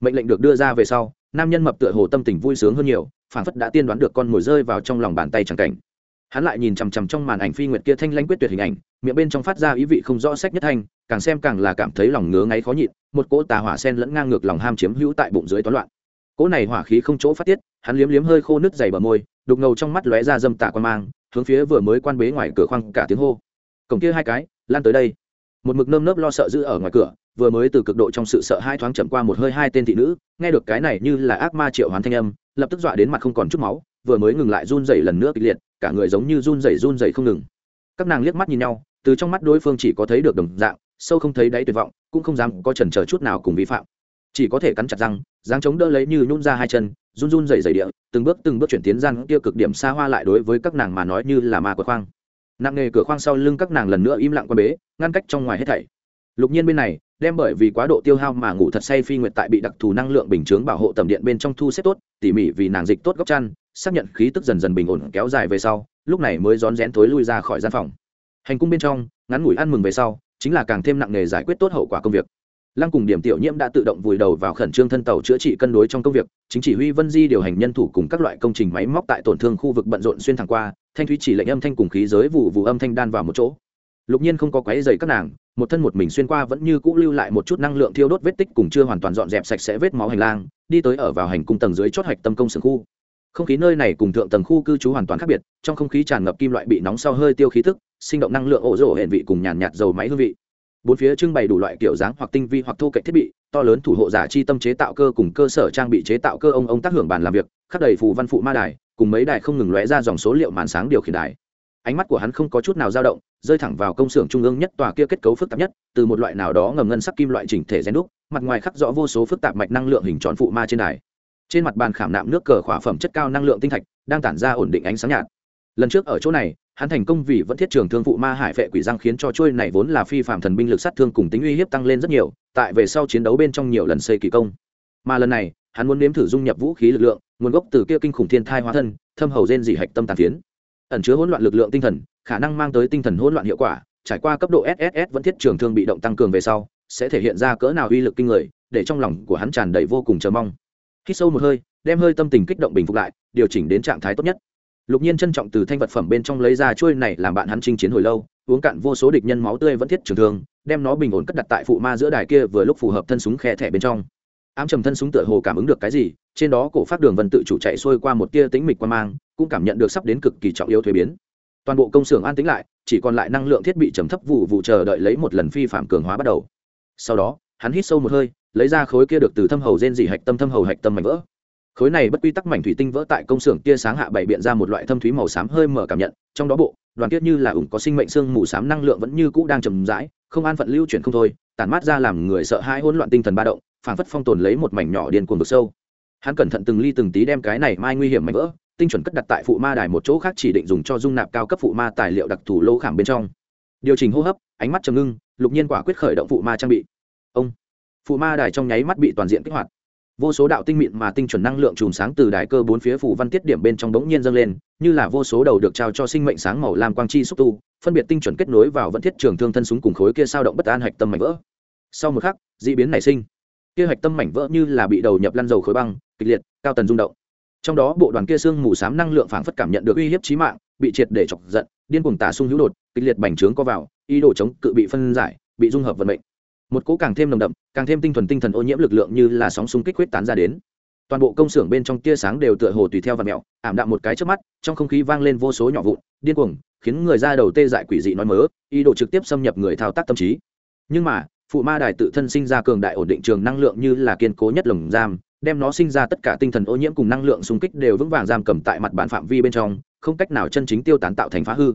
Mệnh lệnh được đưa ra về sau, nam nhân mập tựa hồ tâm tình vui sướng hơn nhiều phản phất đã tiên đoán được con mồi rơi vào trong lòng bàn tay chẳng cảnh. Hắn lại nhìn chằm chằm trong màn ảnh phi nguyệt kia thanh lãnh quyết tuyệt hình ảnh, miệng bên trong phát ra ý vị không rõ sách nhất thanh, càng xem càng là cảm thấy lòng ngứa ngáy khó nhịn, một cỗ tà hỏa sen lẫn ngang ngược lòng ham chiếm hữu tại bụng dưới toán loạn. Cỗ này hỏa khí không chỗ phát tiết, hắn liếm liếm hơi khô nứt dày bờ môi đục ngầu trong mắt lóe ra dâm tả quan mang, hướng phía vừa mới quan bế ngoài cửa khoang cả tiếng hô. Cổng kia hai cái, lan tới đây. Một mực nơm nớp lo sợ giữ ở ngoài cửa, vừa mới từ cực độ trong sự sợ hai thoáng chậm qua một hơi hai tên thị nữ, nghe được cái này như là ác ma triệu hoán thanh âm, lập tức dọa đến mặt không còn chút máu, vừa mới ngừng lại run rẩy lần nữa kịch liệt, cả người giống như run rẩy run rẩy không ngừng. Các nàng liếc mắt nhìn nhau, từ trong mắt đối phương chỉ có thấy được đồng dạng, sâu không thấy đáy tuyệt vọng, cũng không dám có chần chờ chút nào cùng vi phạm. Chỉ có thể cắn chặt răng dáng chống đỡ lấy như nhún ra hai chân, run run dày dày địa, từng bước từng bước chuyển tiến gian kia cực điểm xa hoa lại đối với các nàng mà nói như là ma quật khoang. Nặng nghề cửa khoang sau lưng các nàng lần nữa im lặng quan bế, ngăn cách trong ngoài hết thảy. Lục nhiên bên này, đem bởi vì quá độ tiêu hao mà ngủ thật say phi nguyệt tại bị đặc thù năng lượng bình chướng bảo hộ tầm điện bên trong thu xếp tốt, tỉ mỉ vì nàng dịch tốt góc chăn, xác nhận khí tức dần dần bình ổn kéo dài về sau, lúc này mới rón rén thối lui ra khỏi gian phòng. Hành cung bên trong, ngắn ngủi ăn mừng về sau, chính là càng thêm nặng nghề giải quyết tốt hậu quả công việc lăng cùng điểm tiểu nhiễm đã tự động vùi đầu vào khẩn trương thân tàu chữa trị cân đối trong công việc, chính chỉ huy vân di điều hành nhân thủ cùng các loại công trình máy móc tại tổn thương khu vực bận rộn xuyên thẳng qua, thanh thúy chỉ lệnh âm thanh cùng khí giới vụ vụ âm thanh đan vào một chỗ. Lục nhiên không có quáy dày các nàng, một thân một mình xuyên qua vẫn như cũ lưu lại một chút năng lượng thiêu đốt vết tích cùng chưa hoàn toàn dọn dẹp sạch sẽ vết máu hành lang, đi tới ở vào hành cung tầng dưới chót hạch tâm công xưởng khu. Không khí nơi này cùng thượng tầng khu cư trú hoàn toàn khác biệt, trong không khí tràn ngập kim loại bị nóng sau hơi tiêu khí thức sinh động năng lượng ổ rỗ hệ vị cùng nhàn nhạt dầu máy hương vị bốn phía trưng bày đủ loại kiểu dáng hoặc tinh vi hoặc thô cạnh thiết bị, to lớn thủ hộ giả chi tâm chế tạo cơ cùng cơ sở trang bị chế tạo cơ ông ông tác hưởng bàn làm việc, khắc đầy phù văn phụ ma đài, cùng mấy đài không ngừng lóe ra dòng số liệu màn sáng điều khiển đài. Ánh mắt của hắn không có chút nào dao động, rơi thẳng vào công xưởng trung ương nhất tòa kia kết cấu phức tạp nhất, từ một loại nào đó ngầm ngân sắc kim loại chỉnh thể rèn đúc, mặt ngoài khắc rõ vô số phức tạp mạch năng lượng hình tròn phụ ma trên đài. Trên mặt bàn khảm nạm nước cờ khỏa phẩm chất cao năng lượng tinh thạch, đang tản ra ổn định ánh sáng nhạt lần trước ở chỗ này, hắn thành công vì vẫn thiết trường thương phụ ma hải vệ quỷ giang khiến cho trôi này vốn là phi phạm thần binh lực sát thương cùng tính uy hiếp tăng lên rất nhiều, tại về sau chiến đấu bên trong nhiều lần xây kỳ công. Mà lần này, hắn muốn nếm thử dung nhập vũ khí lực lượng, nguồn gốc từ kia kinh khủng thiên thai hóa thân, thâm hầu rên dị hạch tâm tàn phiến. Ẩn chứa hỗn loạn lực lượng tinh thần, khả năng mang tới tinh thần hỗn loạn hiệu quả, trải qua cấp độ sss vẫn thiết trường thương bị động tăng cường về sau, sẽ thể hiện ra cỡ nào uy lực kinh người, để trong lòng của hắn tràn đầy vô cùng chờ mong. Hít sâu một hơi, đem hơi tâm tình kích động bình phục lại, điều chỉnh đến trạng thái tốt nhất lục nhiên trân trọng từ thanh vật phẩm bên trong lấy ra chuôi này làm bạn hắn chinh chiến hồi lâu, uống cạn vô số địch nhân máu tươi vẫn thiết trường thương, đem nó bình ổn cất đặt tại phụ ma giữa đài kia vừa lúc phù hợp thân súng khe thẻ bên trong. Ám trầm thân súng tựa hồ cảm ứng được cái gì, trên đó cổ phát đường vân tự chủ chạy xuôi qua một tia tính mịch quan mang, cũng cảm nhận được sắp đến cực kỳ trọng yếu thuế biến. Toàn bộ công xưởng an tính lại, chỉ còn lại năng lượng thiết bị trầm thấp vụ vụ chờ đợi lấy một lần phi phạm cường hóa bắt đầu. Sau đó, hắn hít sâu một hơi, lấy ra khối kia được từ thâm hầu gen dị hạch tâm thâm hầu hạch tâm mảnh vỡ khối này bất quy tắc mảnh thủy tinh vỡ tại công xưởng tia sáng hạ bảy biện ra một loại thâm thúy màu xám hơi mở cảm nhận, trong đó bộ, đoàn kết như là ủng có sinh mệnh xương mù xám năng lượng vẫn như cũ đang trầm rãi, không an phận lưu chuyển không thôi, tản mát ra làm người sợ hãi hỗn loạn tinh thần ba động, phảng phất phong tồn lấy một mảnh nhỏ điên cuồng vực sâu. Hắn cẩn thận từng ly từng tí đem cái này mai nguy hiểm mảnh vỡ, tinh chuẩn cất đặt tại phụ ma đài một chỗ khác chỉ định dùng cho dung nạp cao cấp phụ ma tài liệu đặc thù lô khảm bên trong. Điều chỉnh hô hấp, ánh mắt trầm ngưng, lục nhiên quả quyết khởi động phụ ma trang bị. Ông, phụ ma đài trong nháy mắt bị toàn diện kích hoạt vô số đạo tinh mịn mà tinh chuẩn năng lượng chùm sáng từ đài cơ bốn phía phủ văn tiết điểm bên trong bỗng nhiên dâng lên, như là vô số đầu được trao cho sinh mệnh sáng màu làm quang chi xúc tu, phân biệt tinh chuẩn kết nối vào vẫn thiết trường thương thân súng cùng khối kia sao động bất an hạch tâm mảnh vỡ. Sau một khắc d ị biến nảy sinh. Kia hạch tâm mảnh vỡ như là bị đầu nhập lăn dầu khối băng, kịch liệt, cao tần rung động. Trong đó, bộ đoàn kia xương mù s năng lượng phảng phất cảm nhận được uy hiếp trí mạng, bị triệt để chọc giận, điên cuồng tả sung hữu đột, kịch liệt bành trướng co vào, ý đồ chống cự bị phân giải, bị dung hợp vận mệnh một cỗ càng thêm nồng đậm, càng thêm tinh thuần tinh thần ô nhiễm lực lượng như là sóng xung kích huyết tán ra đến. Toàn bộ công xưởng bên trong tia sáng đều tựa hồ tùy theo và mẹo, ảm đạm một cái trước mắt, trong không khí vang lên vô số nhỏ vụn, điên cuồng, khiến người ra đầu tê dại quỷ dị nói mớ, ý đồ trực tiếp xâm nhập người thao tác tâm trí. Nhưng mà, phụ ma đài tự thân sinh ra cường đại ổn định trường năng lượng như là kiên cố nhất lồng giam, đem nó sinh ra tất cả tinh thần ô nhiễm cùng năng lượng xung kích đều vững vàng giam cầm tại mặt bản phạm vi bên trong, không cách nào chân chính tiêu tán tạo thành phá hư.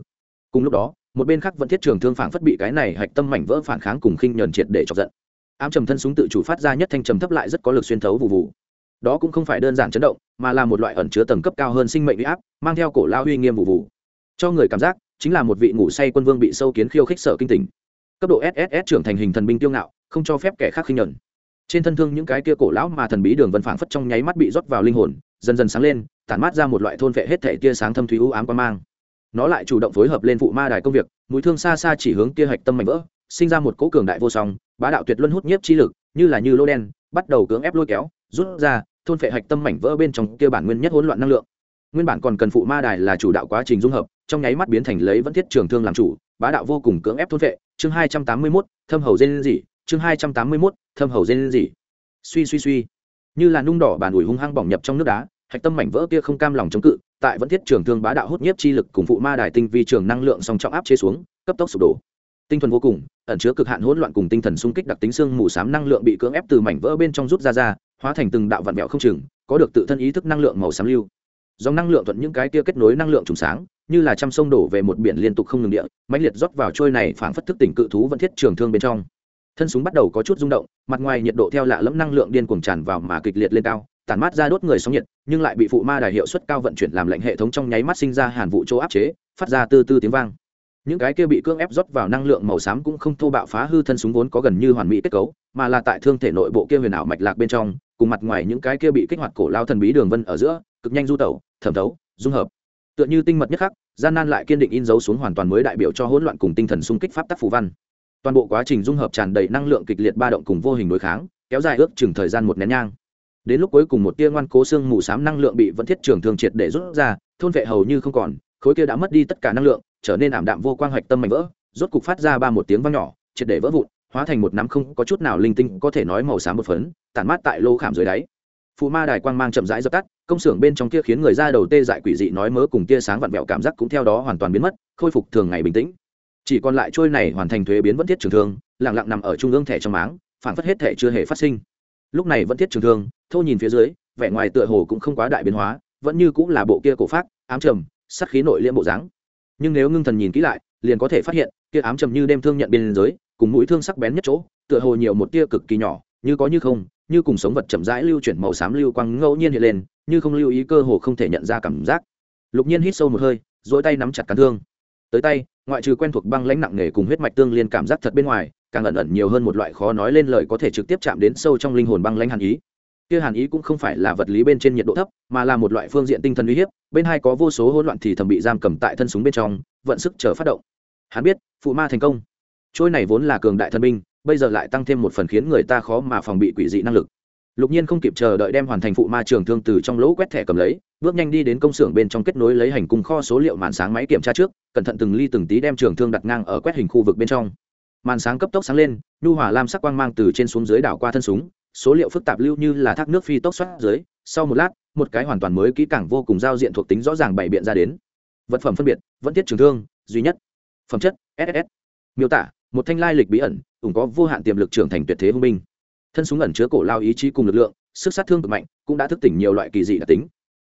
Cùng lúc đó một bên khác vẫn thiết trường thương phản phất bị cái này hạch tâm mảnh vỡ phản kháng cùng khinh nhờn triệt để chọc giận. Ám trầm thân súng tự chủ phát ra nhất thanh trầm thấp lại rất có lực xuyên thấu vụ vụ. Đó cũng không phải đơn giản chấn động, mà là một loại ẩn chứa tầng cấp cao hơn sinh mệnh uy áp, mang theo cổ lao uy nghiêm vụ vụ. Cho người cảm giác, chính là một vị ngủ say quân vương bị sâu kiến khiêu khích sợ kinh tỉnh. Cấp độ sss trưởng thành hình thần binh tiêu ngạo, không cho phép kẻ khác khinh nhẫn. Trên thân thương những cái kia cổ lão mà thần bí đường vân phảng phất trong nháy mắt bị rót vào linh hồn, dần dần sáng lên, tản mát ra một loại thôn vệ hết thể tia sáng thâm thúy u ám quan mang nó lại chủ động phối hợp lên phụ ma đài công việc mũi thương xa xa chỉ hướng tia hạch tâm mạnh vỡ sinh ra một cỗ cường đại vô song bá đạo tuyệt luân hút nhiếp chi lực như là như lô đen bắt đầu cưỡng ép lôi kéo rút ra thôn phệ hạch tâm mảnh vỡ bên trong kia bản nguyên nhất hỗn loạn năng lượng. Nguyên bản còn cần phụ ma đài là chủ đạo quá trình dung hợp trong nháy mắt biến thành lấy vẫn thiết trường thương làm chủ bá đạo vô cùng cưỡng ép thôn phệ. Chương hai trăm tám mươi 281, thâm hầu dên gì chương hai trăm tám mươi 281, thâm hầu dên gì suy suy suy. Như là nung đỏ bàn ủi hung hăng bỏng nhập trong nước đá hạch tâm mảnh vỡ kia không cam lòng chống cự tại vẫn thiết trường thương bá đạo hút nhiếp chi lực cùng phụ ma đài tinh vi trường năng lượng song trọng áp chế xuống, cấp tốc sụp đổ. Tinh thần vô cùng, ẩn chứa cực hạn hỗn loạn cùng tinh thần xung kích đặc tính xương mù xám năng lượng bị cưỡng ép từ mảnh vỡ bên trong rút ra ra, hóa thành từng đạo vạn mẹo không chừng, có được tự thân ý thức năng lượng màu xám lưu. Dòng năng lượng thuận những cái kia kết nối năng lượng trùng sáng, như là trăm sông đổ về một biển liên tục không ngừng địa, mãnh liệt rót vào trôi này phảng phất thức tỉnh cự thú vẫn thiết trường thương bên trong. Thân súng bắt đầu có chút rung động, mặt ngoài nhiệt độ theo lạ lẫm năng lượng điên cuồng tràn vào mà kịch liệt lên cao tản mát ra đốt người sóng nhiệt, nhưng lại bị phụ ma đài hiệu suất cao vận chuyển làm lệnh hệ thống trong nháy mắt sinh ra hàn vụ chỗ áp chế, phát ra tư tư tiếng vang. Những cái kia bị cưỡng ép rót vào năng lượng màu xám cũng không thô bạo phá hư thân súng vốn có gần như hoàn mỹ kết cấu, mà là tại thương thể nội bộ kia huyền ảo mạch lạc bên trong, cùng mặt ngoài những cái kia bị kích hoạt cổ lao thần bí đường vân ở giữa, cực nhanh du tẩu, thẩm thấu, dung hợp. Tựa như tinh mật nhất khắc, gian nan lại kiên định in dấu xuống hoàn toàn mới đại biểu cho hỗn loạn cùng tinh thần xung kích pháp tắc phù văn. Toàn bộ quá trình dung hợp tràn đầy năng lượng kịch liệt ba động cùng vô hình đối kháng, kéo dài ước chừng thời gian một nén nhang đến lúc cuối cùng một tia ngoan cố xương mù xám năng lượng bị vẫn thiết trường thường triệt để rút ra, thôn vệ hầu như không còn, khối kia đã mất đi tất cả năng lượng, trở nên ảm đạm vô quang hoạch tâm mạnh vỡ, rốt cục phát ra ba một tiếng vang nhỏ, triệt để vỡ vụn, hóa thành một nắm không có chút nào linh tinh có thể nói màu xám một phấn, tản mát tại lô khảm dưới đáy. Phụ ma đài quang mang chậm rãi dập tắt, công xưởng bên trong kia khiến người ra đầu tê dại quỷ dị nói mớ cùng tia sáng vặn vẹo cảm giác cũng theo đó hoàn toàn biến mất, khôi phục thường ngày bình tĩnh. Chỉ còn lại trôi này hoàn thành thuế biến vẫn thiết trường thương lẳng lặng nằm ở trung ương thẻ trong máng phản phất hết thẻ chưa hề phát sinh lúc này vẫn thiết trường thương, thô nhìn phía dưới, vẻ ngoài tựa hồ cũng không quá đại biến hóa, vẫn như cũng là bộ kia cổ phát ám trầm sắt khí nội liễm bộ dáng. Nhưng nếu ngưng thần nhìn kỹ lại, liền có thể phát hiện, kia ám trầm như đem thương nhận biên giới, cùng mũi thương sắc bén nhất chỗ, tựa hồ nhiều một tia cực kỳ nhỏ, như có như không, như cùng sống vật chậm rãi lưu chuyển màu xám lưu quang ngẫu nhiên hiện lên, như không lưu ý cơ hồ không thể nhận ra cảm giác. Lục nhiên hít sâu một hơi dỗi tay nắm chặt cán thương. Tới tay, ngoại trừ quen thuộc băng lãnh nặng nề cùng huyết mạch tương liên cảm giác thật bên ngoài càng ẩn ẩn nhiều hơn một loại khó nói lên lời có thể trực tiếp chạm đến sâu trong linh hồn băng lãnh hàn ý. Kia hàn ý cũng không phải là vật lý bên trên nhiệt độ thấp, mà là một loại phương diện tinh thần uy hiếp, bên hai có vô số hỗn loạn thì thầm bị giam cầm tại thân súng bên trong, vận sức chờ phát động. Hắn biết, phụ ma thành công. Trôi này vốn là cường đại thân binh, bây giờ lại tăng thêm một phần khiến người ta khó mà phòng bị quỷ dị năng lực. Lục nhiên không kịp chờ đợi đem hoàn thành phụ ma trường thương từ trong lỗ quét thẻ cầm lấy, bước nhanh đi đến công xưởng bên trong kết nối lấy hành cung kho số liệu màn sáng máy kiểm tra trước, cẩn thận từng ly từng tí đem trường thương đặt ngang ở quét hình khu vực bên trong màn sáng cấp tốc sáng lên, nhu hỏa lam sắc quang mang từ trên xuống dưới đảo qua thân súng, số liệu phức tạp lưu như là thác nước phi tốc xoát dưới. Sau một lát, một cái hoàn toàn mới kỹ càng vô cùng giao diện thuộc tính rõ ràng bày biện ra đến. Vật phẩm phân biệt, vẫn tiết trường thương, duy nhất. Phẩm chất ss miêu tả, một thanh lai lịch bí ẩn, cũng có vô hạn tiềm lực trưởng thành tuyệt thế hung binh. Thân súng ẩn chứa cổ lao ý chí cùng lực lượng, sức sát thương cực mạnh, cũng đã thức tỉnh nhiều loại kỳ dị đặc tính.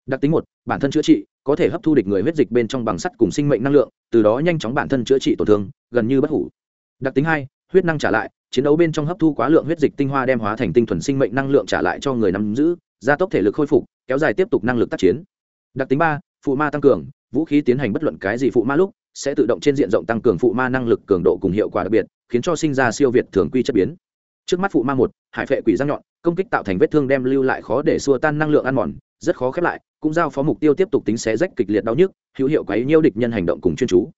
Đặc tính một, bản thân chữa trị, có thể hấp thu địch người huyết dịch bên trong bằng sắt cùng sinh mệnh năng lượng, từ đó nhanh chóng bản thân chữa trị tổn thương, gần như bất hủ đặc tính hai, huyết năng trả lại, chiến đấu bên trong hấp thu quá lượng huyết dịch tinh hoa đem hóa thành tinh thuần sinh mệnh năng lượng trả lại cho người nắm giữ, gia tốc thể lực khôi phục, kéo dài tiếp tục năng lực tác chiến. Đặc tính ba, phụ ma tăng cường, vũ khí tiến hành bất luận cái gì phụ ma lúc, sẽ tự động trên diện rộng tăng cường phụ ma năng lực cường độ cùng hiệu quả đặc biệt, khiến cho sinh ra siêu việt thường quy chất biến. Trước mắt phụ ma một, hải phệ quỷ răng nhọn, công kích tạo thành vết thương đem lưu lại khó để xua tan năng lượng ăn mòn, rất khó khép lại, cũng giao phó mục tiêu tiếp tục tính xé rách kịch liệt đau nhức, hữu hiệu quấy nhiêu địch nhân hành động cùng chuyên chú.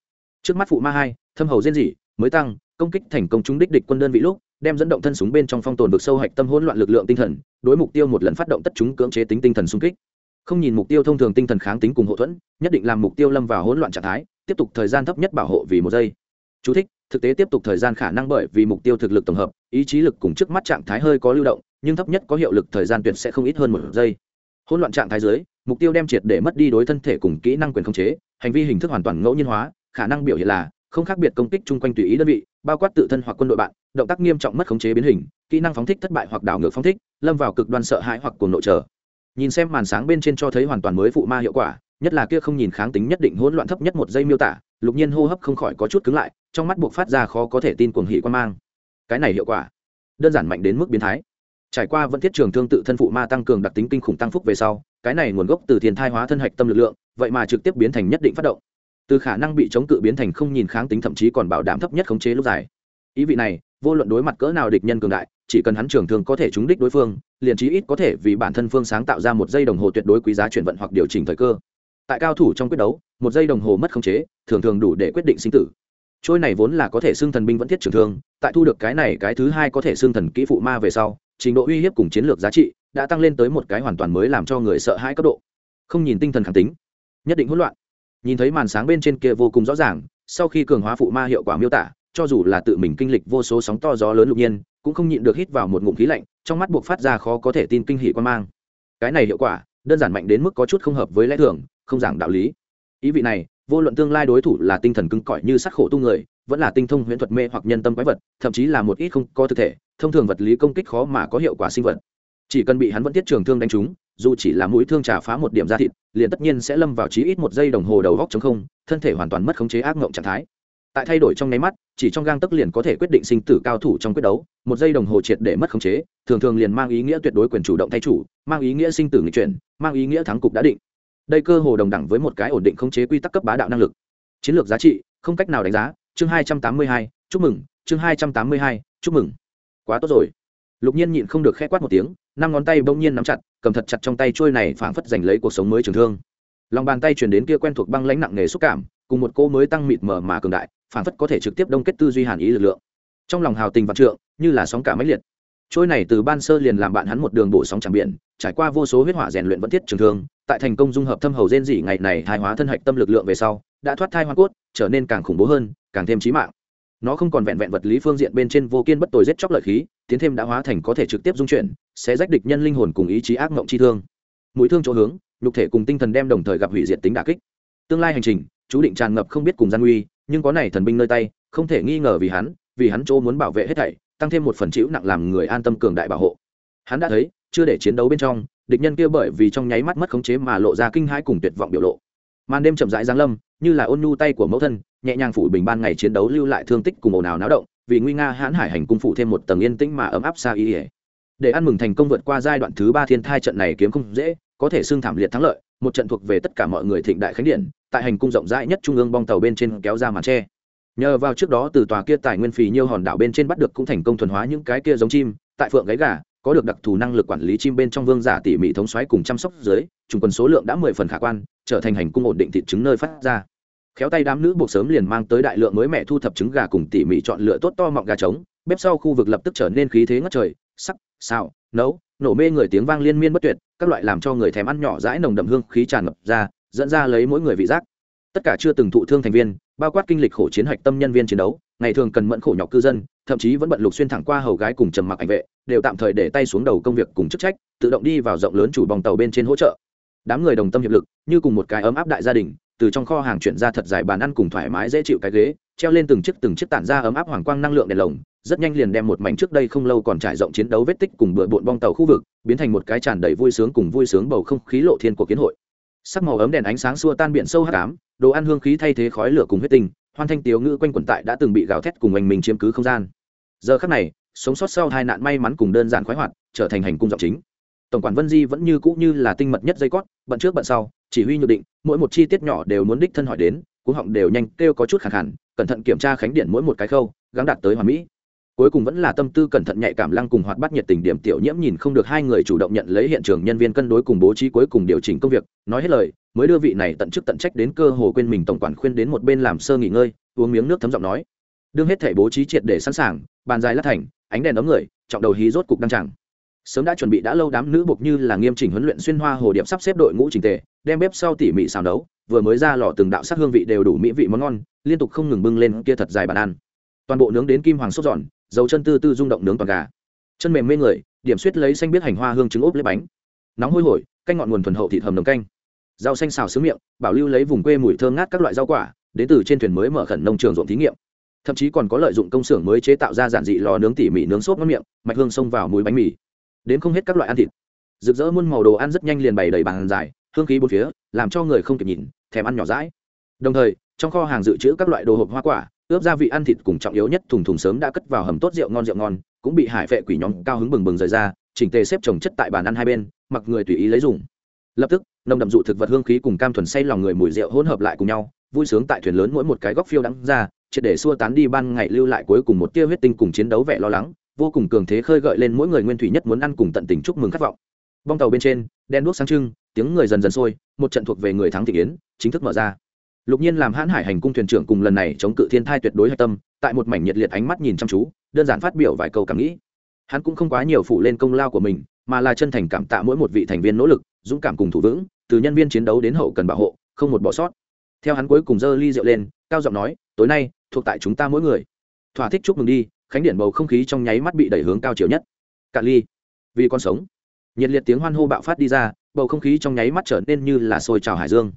Trước mắt phụ ma hai, thâm hầu diên dị, mới tăng công kích thành công trúng đích địch quân đơn vị lúc đem dẫn động thân súng bên trong phong tồn vực sâu hạch tâm hỗn loạn lực lượng tinh thần đối mục tiêu một lần phát động tất chúng cưỡng chế tính tinh thần xung kích. Không nhìn mục tiêu thông thường tinh thần kháng tính cùng hậu thuẫn nhất định làm mục tiêu lâm vào hỗn loạn trạng thái tiếp tục thời gian thấp nhất bảo hộ vì một giây. Chú thích, thực tế tiếp tục thời gian khả năng bởi vì mục tiêu thực lực tổng hợp ý chí lực cùng trước mắt trạng thái hơi có lưu động nhưng thấp nhất có hiệu lực thời gian tuyệt sẽ không ít hơn một giây. Hỗn loạn trạng thái dưới mục tiêu đem triệt để mất đi đối thân thể cùng kỹ năng quyền khống chế hành vi hình thức hoàn toàn ngẫu nhiên hóa khả năng biểu hiện là không khác biệt công kích chung quanh tùy ý đơn vị, bao quát tự thân hoặc quân đội bạn, động tác nghiêm trọng mất khống chế biến hình, kỹ năng phóng thích thất bại hoặc đảo ngược phóng thích, lâm vào cực đoan sợ hãi hoặc cuồng nội trở nhìn xem màn sáng bên trên cho thấy hoàn toàn mới phụ ma hiệu quả, nhất là kia không nhìn kháng tính nhất định hỗn loạn thấp nhất một giây miêu tả, lục nhiên hô hấp không khỏi có chút cứng lại, trong mắt buộc phát ra khó có thể tin cuồng hỉ quan mang. Cái này hiệu quả, đơn giản mạnh đến mức biến thái. Trải qua vẫn thiết trường thương tự thân phụ ma tăng cường đặc tính kinh khủng tăng phúc về sau, cái này nguồn gốc từ thiên thai hóa thân hạch tâm lực lượng, vậy mà trực tiếp biến thành nhất định phát động từ khả năng bị chống cự biến thành không nhìn kháng tính thậm chí còn bảo đảm thấp nhất khống chế lúc dài. Ý vị này, vô luận đối mặt cỡ nào địch nhân cường đại, chỉ cần hắn trường thương có thể trúng đích đối phương, liền chí ít có thể vì bản thân phương sáng tạo ra một giây đồng hồ tuyệt đối quý giá chuyển vận hoặc điều chỉnh thời cơ. Tại cao thủ trong quyết đấu, một giây đồng hồ mất khống chế, thường thường đủ để quyết định sinh tử. Trôi này vốn là có thể xưng thần binh vẫn thiết trường thương, tại thu được cái này cái thứ hai có thể xưng thần kỹ phụ ma về sau, trình độ uy hiếp cùng chiến lược giá trị đã tăng lên tới một cái hoàn toàn mới làm cho người sợ hãi cấp độ. Không nhìn tinh thần khẳng tính, nhất định hỗn loạn nhìn thấy màn sáng bên trên kia vô cùng rõ ràng, sau khi cường hóa phụ ma hiệu quả miêu tả, cho dù là tự mình kinh lịch vô số sóng to gió lớn lục nhiên, cũng không nhịn được hít vào một ngụm khí lạnh, trong mắt buộc phát ra khó có thể tin kinh hỉ quan mang. Cái này hiệu quả, đơn giản mạnh đến mức có chút không hợp với lẽ thường, không giảng đạo lý. Ý vị này, vô luận tương lai đối thủ là tinh thần cứng cỏi như sắc khổ tu người, vẫn là tinh thông huyễn thuật mê hoặc nhân tâm quái vật, thậm chí là một ít không có thực thể, thông thường vật lý công kích khó mà có hiệu quả sinh vật chỉ cần bị hắn vẫn tiết trường thương đánh trúng, dù chỉ là mũi thương trà phá một điểm da thịt, liền tất nhiên sẽ lâm vào chí ít một giây đồng hồ đầu góc chống không, thân thể hoàn toàn mất khống chế ác ngộng trạng thái. Tại thay đổi trong nháy mắt, chỉ trong gang tấc liền có thể quyết định sinh tử cao thủ trong quyết đấu, một giây đồng hồ triệt để mất khống chế, thường thường liền mang ý nghĩa tuyệt đối quyền chủ động thay chủ, mang ý nghĩa sinh tử nghịch chuyển, mang ý nghĩa thắng cục đã định. Đây cơ hồ đồng đẳng với một cái ổn định khống chế quy tắc cấp bá đạo năng lực. Chiến lược giá trị, không cách nào đánh giá, chương hai trăm tám mươi hai, chúc mừng, chương hai trăm tám mươi hai, chúc mừng. Quá tốt rồi. Lục nhiên nhịn không được khẽ quát một tiếng năm ngón tay bỗng nhiên nắm chặt, cầm thật chặt trong tay trôi này phảng phất giành lấy cuộc sống mới trường thương. Lòng bàn tay chuyển đến kia quen thuộc băng lãnh nặng nề xúc cảm, cùng một cô mới tăng mịt mờ mà cường đại, phảng phất có thể trực tiếp đông kết tư duy hàn ý lực lượng. Trong lòng hào tình vạn trượng, như là sóng cả máy liệt. Trôi này từ ban sơ liền làm bạn hắn một đường bổ sóng tràng biển, trải qua vô số huyết hỏa rèn luyện vẫn thiết trường thương, tại thành công dung hợp thâm hầu gen dị ngày này thai hóa thân hạch tâm lực lượng về sau, đã thoát thai hoa cốt, trở nên càng khủng bố hơn, càng thêm trí mạng nó không còn vẹn vẹn vật lý phương diện bên trên vô kiên bất tồi giết chóc lợi khí, tiến thêm đã hóa thành có thể trực tiếp dung chuyển, sẽ rách địch nhân linh hồn cùng ý chí ác mộng chi thương. Mũi thương chỗ hướng, nhục thể cùng tinh thần đem đồng thời gặp hủy diệt tính đà kích. Tương lai hành trình, chú định tràn ngập không biết cùng gian nguy, nhưng có này thần binh nơi tay, không thể nghi ngờ vì hắn vì hắn chỗ muốn bảo vệ hết thảy, tăng thêm một phần chịu nặng làm người an tâm cường đại bảo hộ. Hắn đã thấy, chưa để chiến đấu bên trong, địch nhân kia bởi vì trong nháy mắt mất khống chế mà lộ ra kinh hãi cùng tuyệt vọng biểu lộ. Màn đêm chậm rãi giáng lâm, như là ôn nhu tay của mẫu thân nhẹ nhàng phủ bình ban ngày chiến đấu lưu lại thương tích cùng ồn ào náo động, vì nguy nga hãn hải hành cung phủ thêm một tầng yên tĩnh mà ấm áp xa ý ỉa để ăn mừng thành công vượt qua giai đoạn thứ ba thiên thai trận này kiếm không dễ, có thể xưng thảm liệt thắng lợi, một trận thuộc về tất cả mọi người thịnh đại khánh điện, tại hành cung rộng rãi nhất trung ương bong tàu bên trên kéo ra màn tre. Nhờ vào trước đó từ tòa kia tài nguyên phì nhiêu hòn đảo bên trên bắt được cũng thành công thuần hóa những cái kia giống chim, tại phượng gáy gà, có được đặc thù năng lực quản lý chim bên trong vương giả tỉ mỉ thống xoáy cùng chăm sóc dưới trùng quân số lượng đã mười phần khả quan, trở thành hành cung ổn định thị trứng nơi phát ra khéo tay đám nữ buộc sớm liền mang tới đại lượng mới mẹ thu thập trứng gà cùng tỉ mỉ chọn lựa tốt to mọng gà trống. Bếp sau khu vực lập tức trở nên khí thế ngất trời. Sắc, xào, nấu, nổ mê người tiếng vang liên miên bất tuyệt, các loại làm cho người thèm ăn nhỏ dãi nồng đậm hương khí tràn ngập ra, dẫn ra lấy mỗi người vị giác. Tất cả chưa từng thụ thương thành viên, bao quát kinh lịch khổ chiến hạch tâm nhân viên chiến đấu, ngày thường cần mẫn khổ nhọc cư dân, thậm chí vẫn bận lục xuyên thẳng qua hầu gái cùng trầm mặc ảnh vệ, đều tạm thời để tay xuống đầu công việc cùng chức trách, tự động đi vào rộng lớn chủ bòng tàu bên trên hỗ trợ. Đám người đồng tâm hiệp lực, như cùng một cái ấm áp đại gia đình từ trong kho hàng chuyển ra thật dài bàn ăn cùng thoải mái dễ chịu cái ghế, treo lên từng chiếc từng chiếc tản ra ấm áp hoàng quang năng lượng đèn lồng, rất nhanh liền đem một mảnh trước đây không lâu còn trải rộng chiến đấu vết tích cùng bừa bộn bong tàu khu vực, biến thành một cái tràn đầy vui sướng cùng vui sướng bầu không khí lộ thiên của kiến hội. Sắc màu ấm đèn ánh sáng xua tan biển sâu hắc ám, đồ ăn hương khí thay thế khói lửa cùng huyết tinh, hoan thanh tiếu ngữ quanh quẩn tại đã từng bị gào thét cùng anh mình chiếm cứ không gian. Giờ khắc này, sống sót sau hai nạn may mắn cùng đơn giản khoái hoạt, trở thành hành cung giọng chính. Tổng quản vân di vẫn như cũ như là tinh mật nhất dây cót, bận trước bận sau chỉ huy nhược định, mỗi một chi tiết nhỏ đều muốn đích thân hỏi đến cú họng đều nhanh kêu có chút khẳng hẳn cẩn thận kiểm tra khánh điện mỗi một cái khâu, gắng đạt tới hoàn mỹ. Cuối cùng vẫn là tâm tư cẩn thận nhạy cảm lăng cùng hoạt bát nhiệt tình điểm tiểu nhiễm nhìn không được hai người chủ động nhận lấy hiện trường nhân viên cân đối cùng bố trí cuối cùng điều chỉnh công việc, nói hết lời, mới đưa vị này tận chức tận trách đến cơ hồ quên mình tổng quản khuyên đến một bên làm sơ nghỉ ngơi, uống miếng nước thấm giọng nói. Đương hết thể bố trí triệt để sẵn sàng, bàn dài lát thành, ánh đèn đóng người, trọng đầu hí rốt cục đăng chẳng sớm đã chuẩn bị đã lâu đám nữ buộc như là nghiêm chỉnh huấn luyện xuyên hoa hồ điệp sắp xếp đội ngũ trình tề, đem bếp sau tỉ mỉ xào nấu, vừa mới ra lò từng đạo sắc hương vị đều đủ mỹ vị món ngon, liên tục không ngừng bưng lên kia thật dài bàn ăn. Toàn bộ nướng đến kim hoàng sốt giòn, dầu chân tư tư rung động nướng toàn gà. Chân mềm mê người, điểm suýt lấy xanh biết hành hoa hương trứng ốp lấy bánh. Nóng hôi hổi, canh ngọn nguồn thuần hậu thịt hầm nồng canh. Rau xanh xào xứ miệng, bảo lưu lấy vùng quê mùi thơm ngát các loại rau quả, đến từ trên thuyền mới mở khẩn nông trường ruộng thí nghiệm. Thậm chí còn có lợi dụng công xưởng mới chế tạo ra giản dị lò nướng tỉ mỉ nướng sốt ngon miệng, mạch hương xông vào mùi bánh mì đến không hết các loại ăn thịt. Rực rỡ muôn màu đồ ăn rất nhanh liền bày đầy bàn dài, hương khí bốn phía, làm cho người không kịp nhìn, thèm ăn nhỏ rãi. Đồng thời, trong kho hàng dự trữ các loại đồ hộp hoa quả, ướp gia vị ăn thịt cùng trọng yếu nhất thùng thùng sớm đã cất vào hầm tốt rượu ngon rượu ngon, cũng bị hải vệ quỷ nhóm cao hứng bừng bừng rời ra, chỉnh tề xếp trồng chất tại bàn ăn hai bên, mặc người tùy ý lấy dùng. Lập tức, nồng đậm dụ thực vật hương khí cùng cam thuần say lòng người mùi rượu hỗn hợp lại cùng nhau, vui sướng tại thuyền lớn mỗi một cái góc phiêu đắng ra, triệt để xua tán đi ban ngày lưu lại cuối cùng một tia huyết tinh cùng chiến đấu vẻ lo lắng vô cùng cường thế khơi gợi lên mỗi người nguyên thủy nhất muốn ăn cùng tận tình chúc mừng khát vọng. Bong tàu bên trên, đen đuốc sáng trưng, tiếng người dần dần sôi, một trận thuộc về người thắng thị yến chính thức mở ra. Lục nhiên làm hãn hải hành cung thuyền trưởng cùng lần này chống cự thiên thai tuyệt đối hạch tâm, tại một mảnh nhiệt liệt ánh mắt nhìn chăm chú, đơn giản phát biểu vài câu cảm nghĩ. Hắn cũng không quá nhiều phụ lên công lao của mình, mà là chân thành cảm tạ mỗi một vị thành viên nỗ lực, dũng cảm cùng thủ vững, từ nhân viên chiến đấu đến hậu cần bảo hộ, không một bỏ sót. Theo hắn cuối cùng giơ ly rượu lên, cao giọng nói, tối nay, thuộc tại chúng ta mỗi người. Thỏa thích chúc mừng đi khánh điện bầu không khí trong nháy mắt bị đẩy hướng cao chiều nhất. Cạn ly, vì con sống. Nhiệt liệt tiếng hoan hô bạo phát đi ra, bầu không khí trong nháy mắt trở nên như là sôi trào hải dương.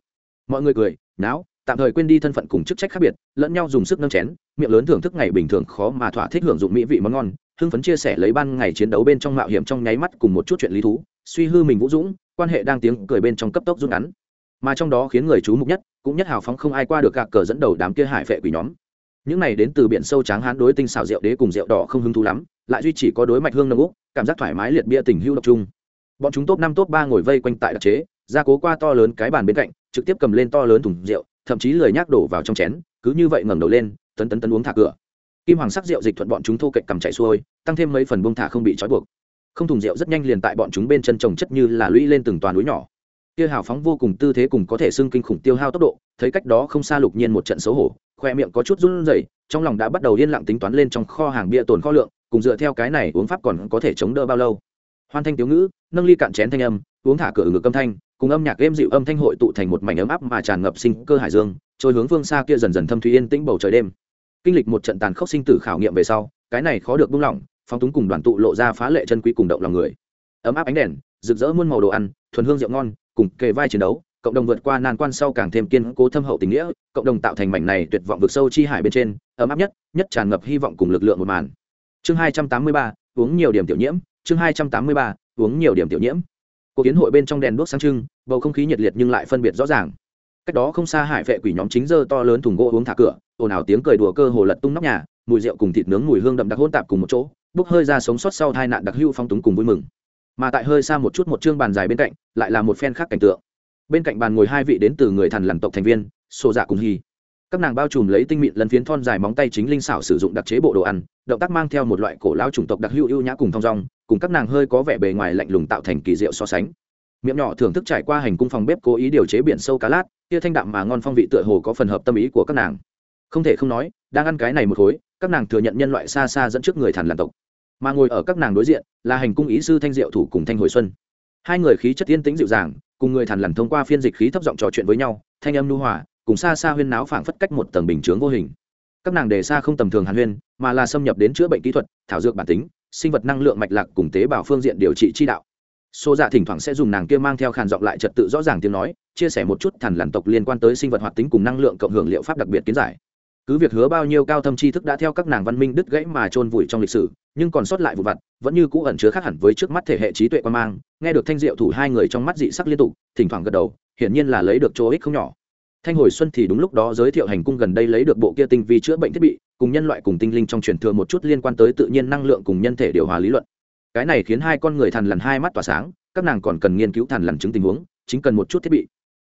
Mọi người cười, náo, tạm thời quên đi thân phận cùng chức trách khác biệt, lẫn nhau dùng sức nâng chén, miệng lớn thưởng thức ngày bình thường khó mà thỏa thích hưởng dụng mỹ vị món ngon, hưng phấn chia sẻ lấy ban ngày chiến đấu bên trong mạo hiểm trong nháy mắt cùng một chút chuyện lý thú, suy hư mình vũ dũng, quan hệ đang tiếng cười bên trong cấp tốc rút ngắn. Mà trong đó khiến người chú mục nhất, cũng nhất hào phóng không ai qua được gạc cờ dẫn đầu đám kia hải phệ quỷ nhóm những này đến từ biển sâu tráng hán đối tinh xào rượu đế cùng rượu đỏ không hứng thú lắm, lại duy chỉ có đối mạch hương nồng úc, cảm giác thoải mái liệt bia tình hưu độc trung. bọn chúng top năm top ba ngồi vây quanh tại đặc chế ra cố qua to lớn cái bàn bên cạnh, trực tiếp cầm lên to lớn thùng rượu, thậm chí lười nhác đổ vào trong chén, cứ như vậy ngẩng đầu lên, tấn tấn tấn uống thả cửa. Kim hoàng sắc rượu dịch thuận bọn chúng thô cạnh cầm chạy xuôi, tăng thêm mấy phần bông thả không bị trói buộc. Không thùng rượu rất nhanh liền tại bọn chúng bên chân trồng chất như là lũy lên từng toàn núi nhỏ. Kia hào phóng vô cùng tư thế cùng có thể xưng kinh khủng tiêu hao tốc độ, thấy cách đó không xa lục nhiên một trận xấu hổ khoe miệng có chút run rẩy, trong lòng đã bắt đầu yên lặng tính toán lên trong kho hàng bia tồn kho lượng, cùng dựa theo cái này uống pháp còn có thể chống đỡ bao lâu. Hoan thanh tiếu ngữ, nâng ly cạn chén thanh âm, uống thả cửa ngực âm thanh, cùng âm nhạc êm dịu âm thanh hội tụ thành một mảnh ấm áp mà tràn ngập sinh cơ hải dương, trôi hướng phương xa kia dần dần thâm thúy yên tĩnh bầu trời đêm. Kinh lịch một trận tàn khốc sinh tử khảo nghiệm về sau, cái này khó được buông lỏng phóng túng cùng đoàn tụ lộ ra phá lệ chân quý cùng động lòng người. Ấm áp ánh đèn, rực rỡ muôn màu đồ ăn, thuần hương rượu ngon, cùng kề vai chiến đấu cộng đồng vượt qua nan quan sau càng thêm kiên cố thâm hậu tình nghĩa, cộng đồng tạo thành mảnh này tuyệt vọng vực sâu chi hải bên trên, ấm áp nhất nhất tràn ngập hy vọng cùng lực lượng một màn. Chương hai trăm tám mươi ba, uống nhiều điểm tiểu nhiễm, chương hai trăm tám mươi ba, uống nhiều điểm tiểu nhiễm. Cuộc kiến hội bên trong đèn đuốc sáng trưng, bầu không khí nhiệt liệt nhưng lại phân biệt rõ ràng. Cách đó không xa hải vệ quỷ nhóm chính dơ to lớn thùng gỗ uống thả cửa, ồn ào tiếng cười đùa cơ hồ lật tung nóc nhà, mùi rượu cùng thịt nướng mùi hương đậm đặc hôn tạp cùng một chỗ, bốc hơi ra sống sót sau tai nạn đặc hưu phong túng cùng vui mừng. Mà tại hơi xa một chút một chương bàn dài bên cạnh, lại là một phen khác cảnh tượng bên cạnh bàn ngồi hai vị đến từ người thần lằn tộc thành viên sổ dạ cùng hy các nàng bao trùm lấy tinh mịn lần phiến thon dài móng tay chính linh xảo sử dụng đặc chế bộ đồ ăn, động tác mang theo một loại cổ lao chủng tộc đặc hữu ưu nhã cùng thong dong, cùng các nàng hơi có vẻ bề ngoài lạnh lùng tạo thành kỳ diệu so sánh. Miệng nhỏ thưởng thức trải qua hành cung phòng bếp cố ý điều chế biển sâu cá lát, kia thanh đạm mà ngon phong vị tựa hồ có phần hợp tâm ý của các nàng. Không thể không nói, đang ăn cái này một khối, các nàng thừa nhận nhân loại xa xa dẫn trước người thần làn tộc. Mà ngồi ở các nàng đối diện, là hành cung ý sư thanh diệu thủ cùng thanh hồi xuân. Hai người khí chất yên tĩnh dịu dàng cùng người thằn lằn thông qua phiên dịch khí thấp giọng trò chuyện với nhau, thanh âm nu hòa, cùng xa xa huyên náo phảng phất cách một tầng bình chướng vô hình. Các nàng đề xa không tầm thường hàn huyên, mà là xâm nhập đến chữa bệnh kỹ thuật, thảo dược bản tính, sinh vật năng lượng mạch lạc cùng tế bào phương diện điều trị chi đạo. Xô dạ thỉnh thoảng sẽ dùng nàng kia mang theo khàn giọng lại trật tự rõ ràng tiếng nói, chia sẻ một chút thằn lằn tộc liên quan tới sinh vật hoạt tính cùng năng lượng cộng hưởng liệu pháp đặc biệt kiến giải cứ việc hứa bao nhiêu cao thâm tri thức đã theo các nàng văn minh đứt gãy mà trôn vùi trong lịch sử, nhưng còn sót lại vụ vặt, vẫn như cũ ẩn chứa khác hẳn với trước mắt thể hệ trí tuệ quan mang, nghe được thanh diệu thủ hai người trong mắt dị sắc liên tục, thỉnh thoảng gật đầu, hiển nhiên là lấy được chỗ ích không nhỏ. Thanh hồi xuân thì đúng lúc đó giới thiệu hành cung gần đây lấy được bộ kia tinh vi chữa bệnh thiết bị, cùng nhân loại cùng tinh linh trong truyền thừa một chút liên quan tới tự nhiên năng lượng cùng nhân thể điều hòa lý luận. Cái này khiến hai con người thằn lằn hai mắt tỏa sáng, các nàng còn cần nghiên cứu thằn lằn chứng tình huống, chính cần một chút thiết bị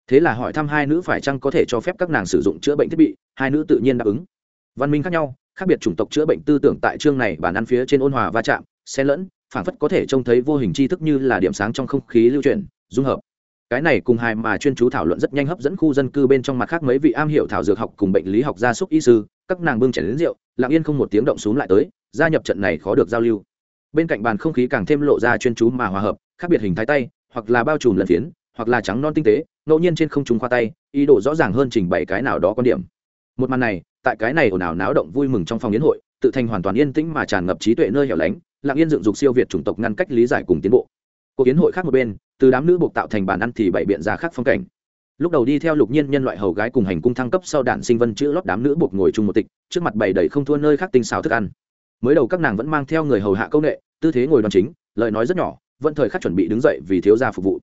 thế là hỏi thăm hai nữ phải chăng có thể cho phép các nàng sử dụng chữa bệnh thiết bị, hai nữ tự nhiên đáp ứng. Văn minh khác nhau, khác biệt chủng tộc chữa bệnh tư tưởng tại chương này bản ăn phía trên ôn hòa va chạm, xen lẫn phản phất có thể trông thấy vô hình tri thức như là điểm sáng trong không khí lưu truyền dung hợp. Cái này cùng hai mà chuyên chú thảo luận rất nhanh hấp dẫn khu dân cư bên trong mặt khác mấy vị am hiểu thảo dược học cùng bệnh lý học gia súc y sư, các nàng bưng chảy đến rượu, lặng yên không một tiếng động xuống lại tới, gia nhập trận này khó được giao lưu. Bên cạnh bàn không khí càng thêm lộ ra chuyên chú mà hòa hợp, khác biệt hình thái tay, hoặc là bao trùm lần phiến, hoặc là trắng non tinh tế ngẫu nhiên trên không trung khoa tay, ý đồ rõ ràng hơn trình bày cái nào đó quan điểm. Một màn này, tại cái này ồn ào náo động vui mừng trong phòng yến hội, tự thành hoàn toàn yên tĩnh mà tràn ngập trí tuệ nơi hẻo lánh, lặng yên dựng dục siêu việt chủng tộc ngăn cách lý giải cùng tiến bộ. Cuộc yến hội khác một bên, từ đám nữ buộc tạo thành bàn ăn thì bảy biện ra khác phong cảnh. Lúc đầu đi theo lục nhiên nhân loại hầu gái cùng hành cung thăng cấp sau đạn sinh vân chữ lót đám nữ buộc ngồi chung một tịch, trước mặt bày đầy không thua nơi khác tinh xào thức ăn. Mới đầu các nàng vẫn mang theo người hầu hạ công nghệ tư thế ngồi đoàn chính, lời nói rất nhỏ, vẫn thời khắc chuẩn bị đứng dậy vì thiếu gia phục vụ.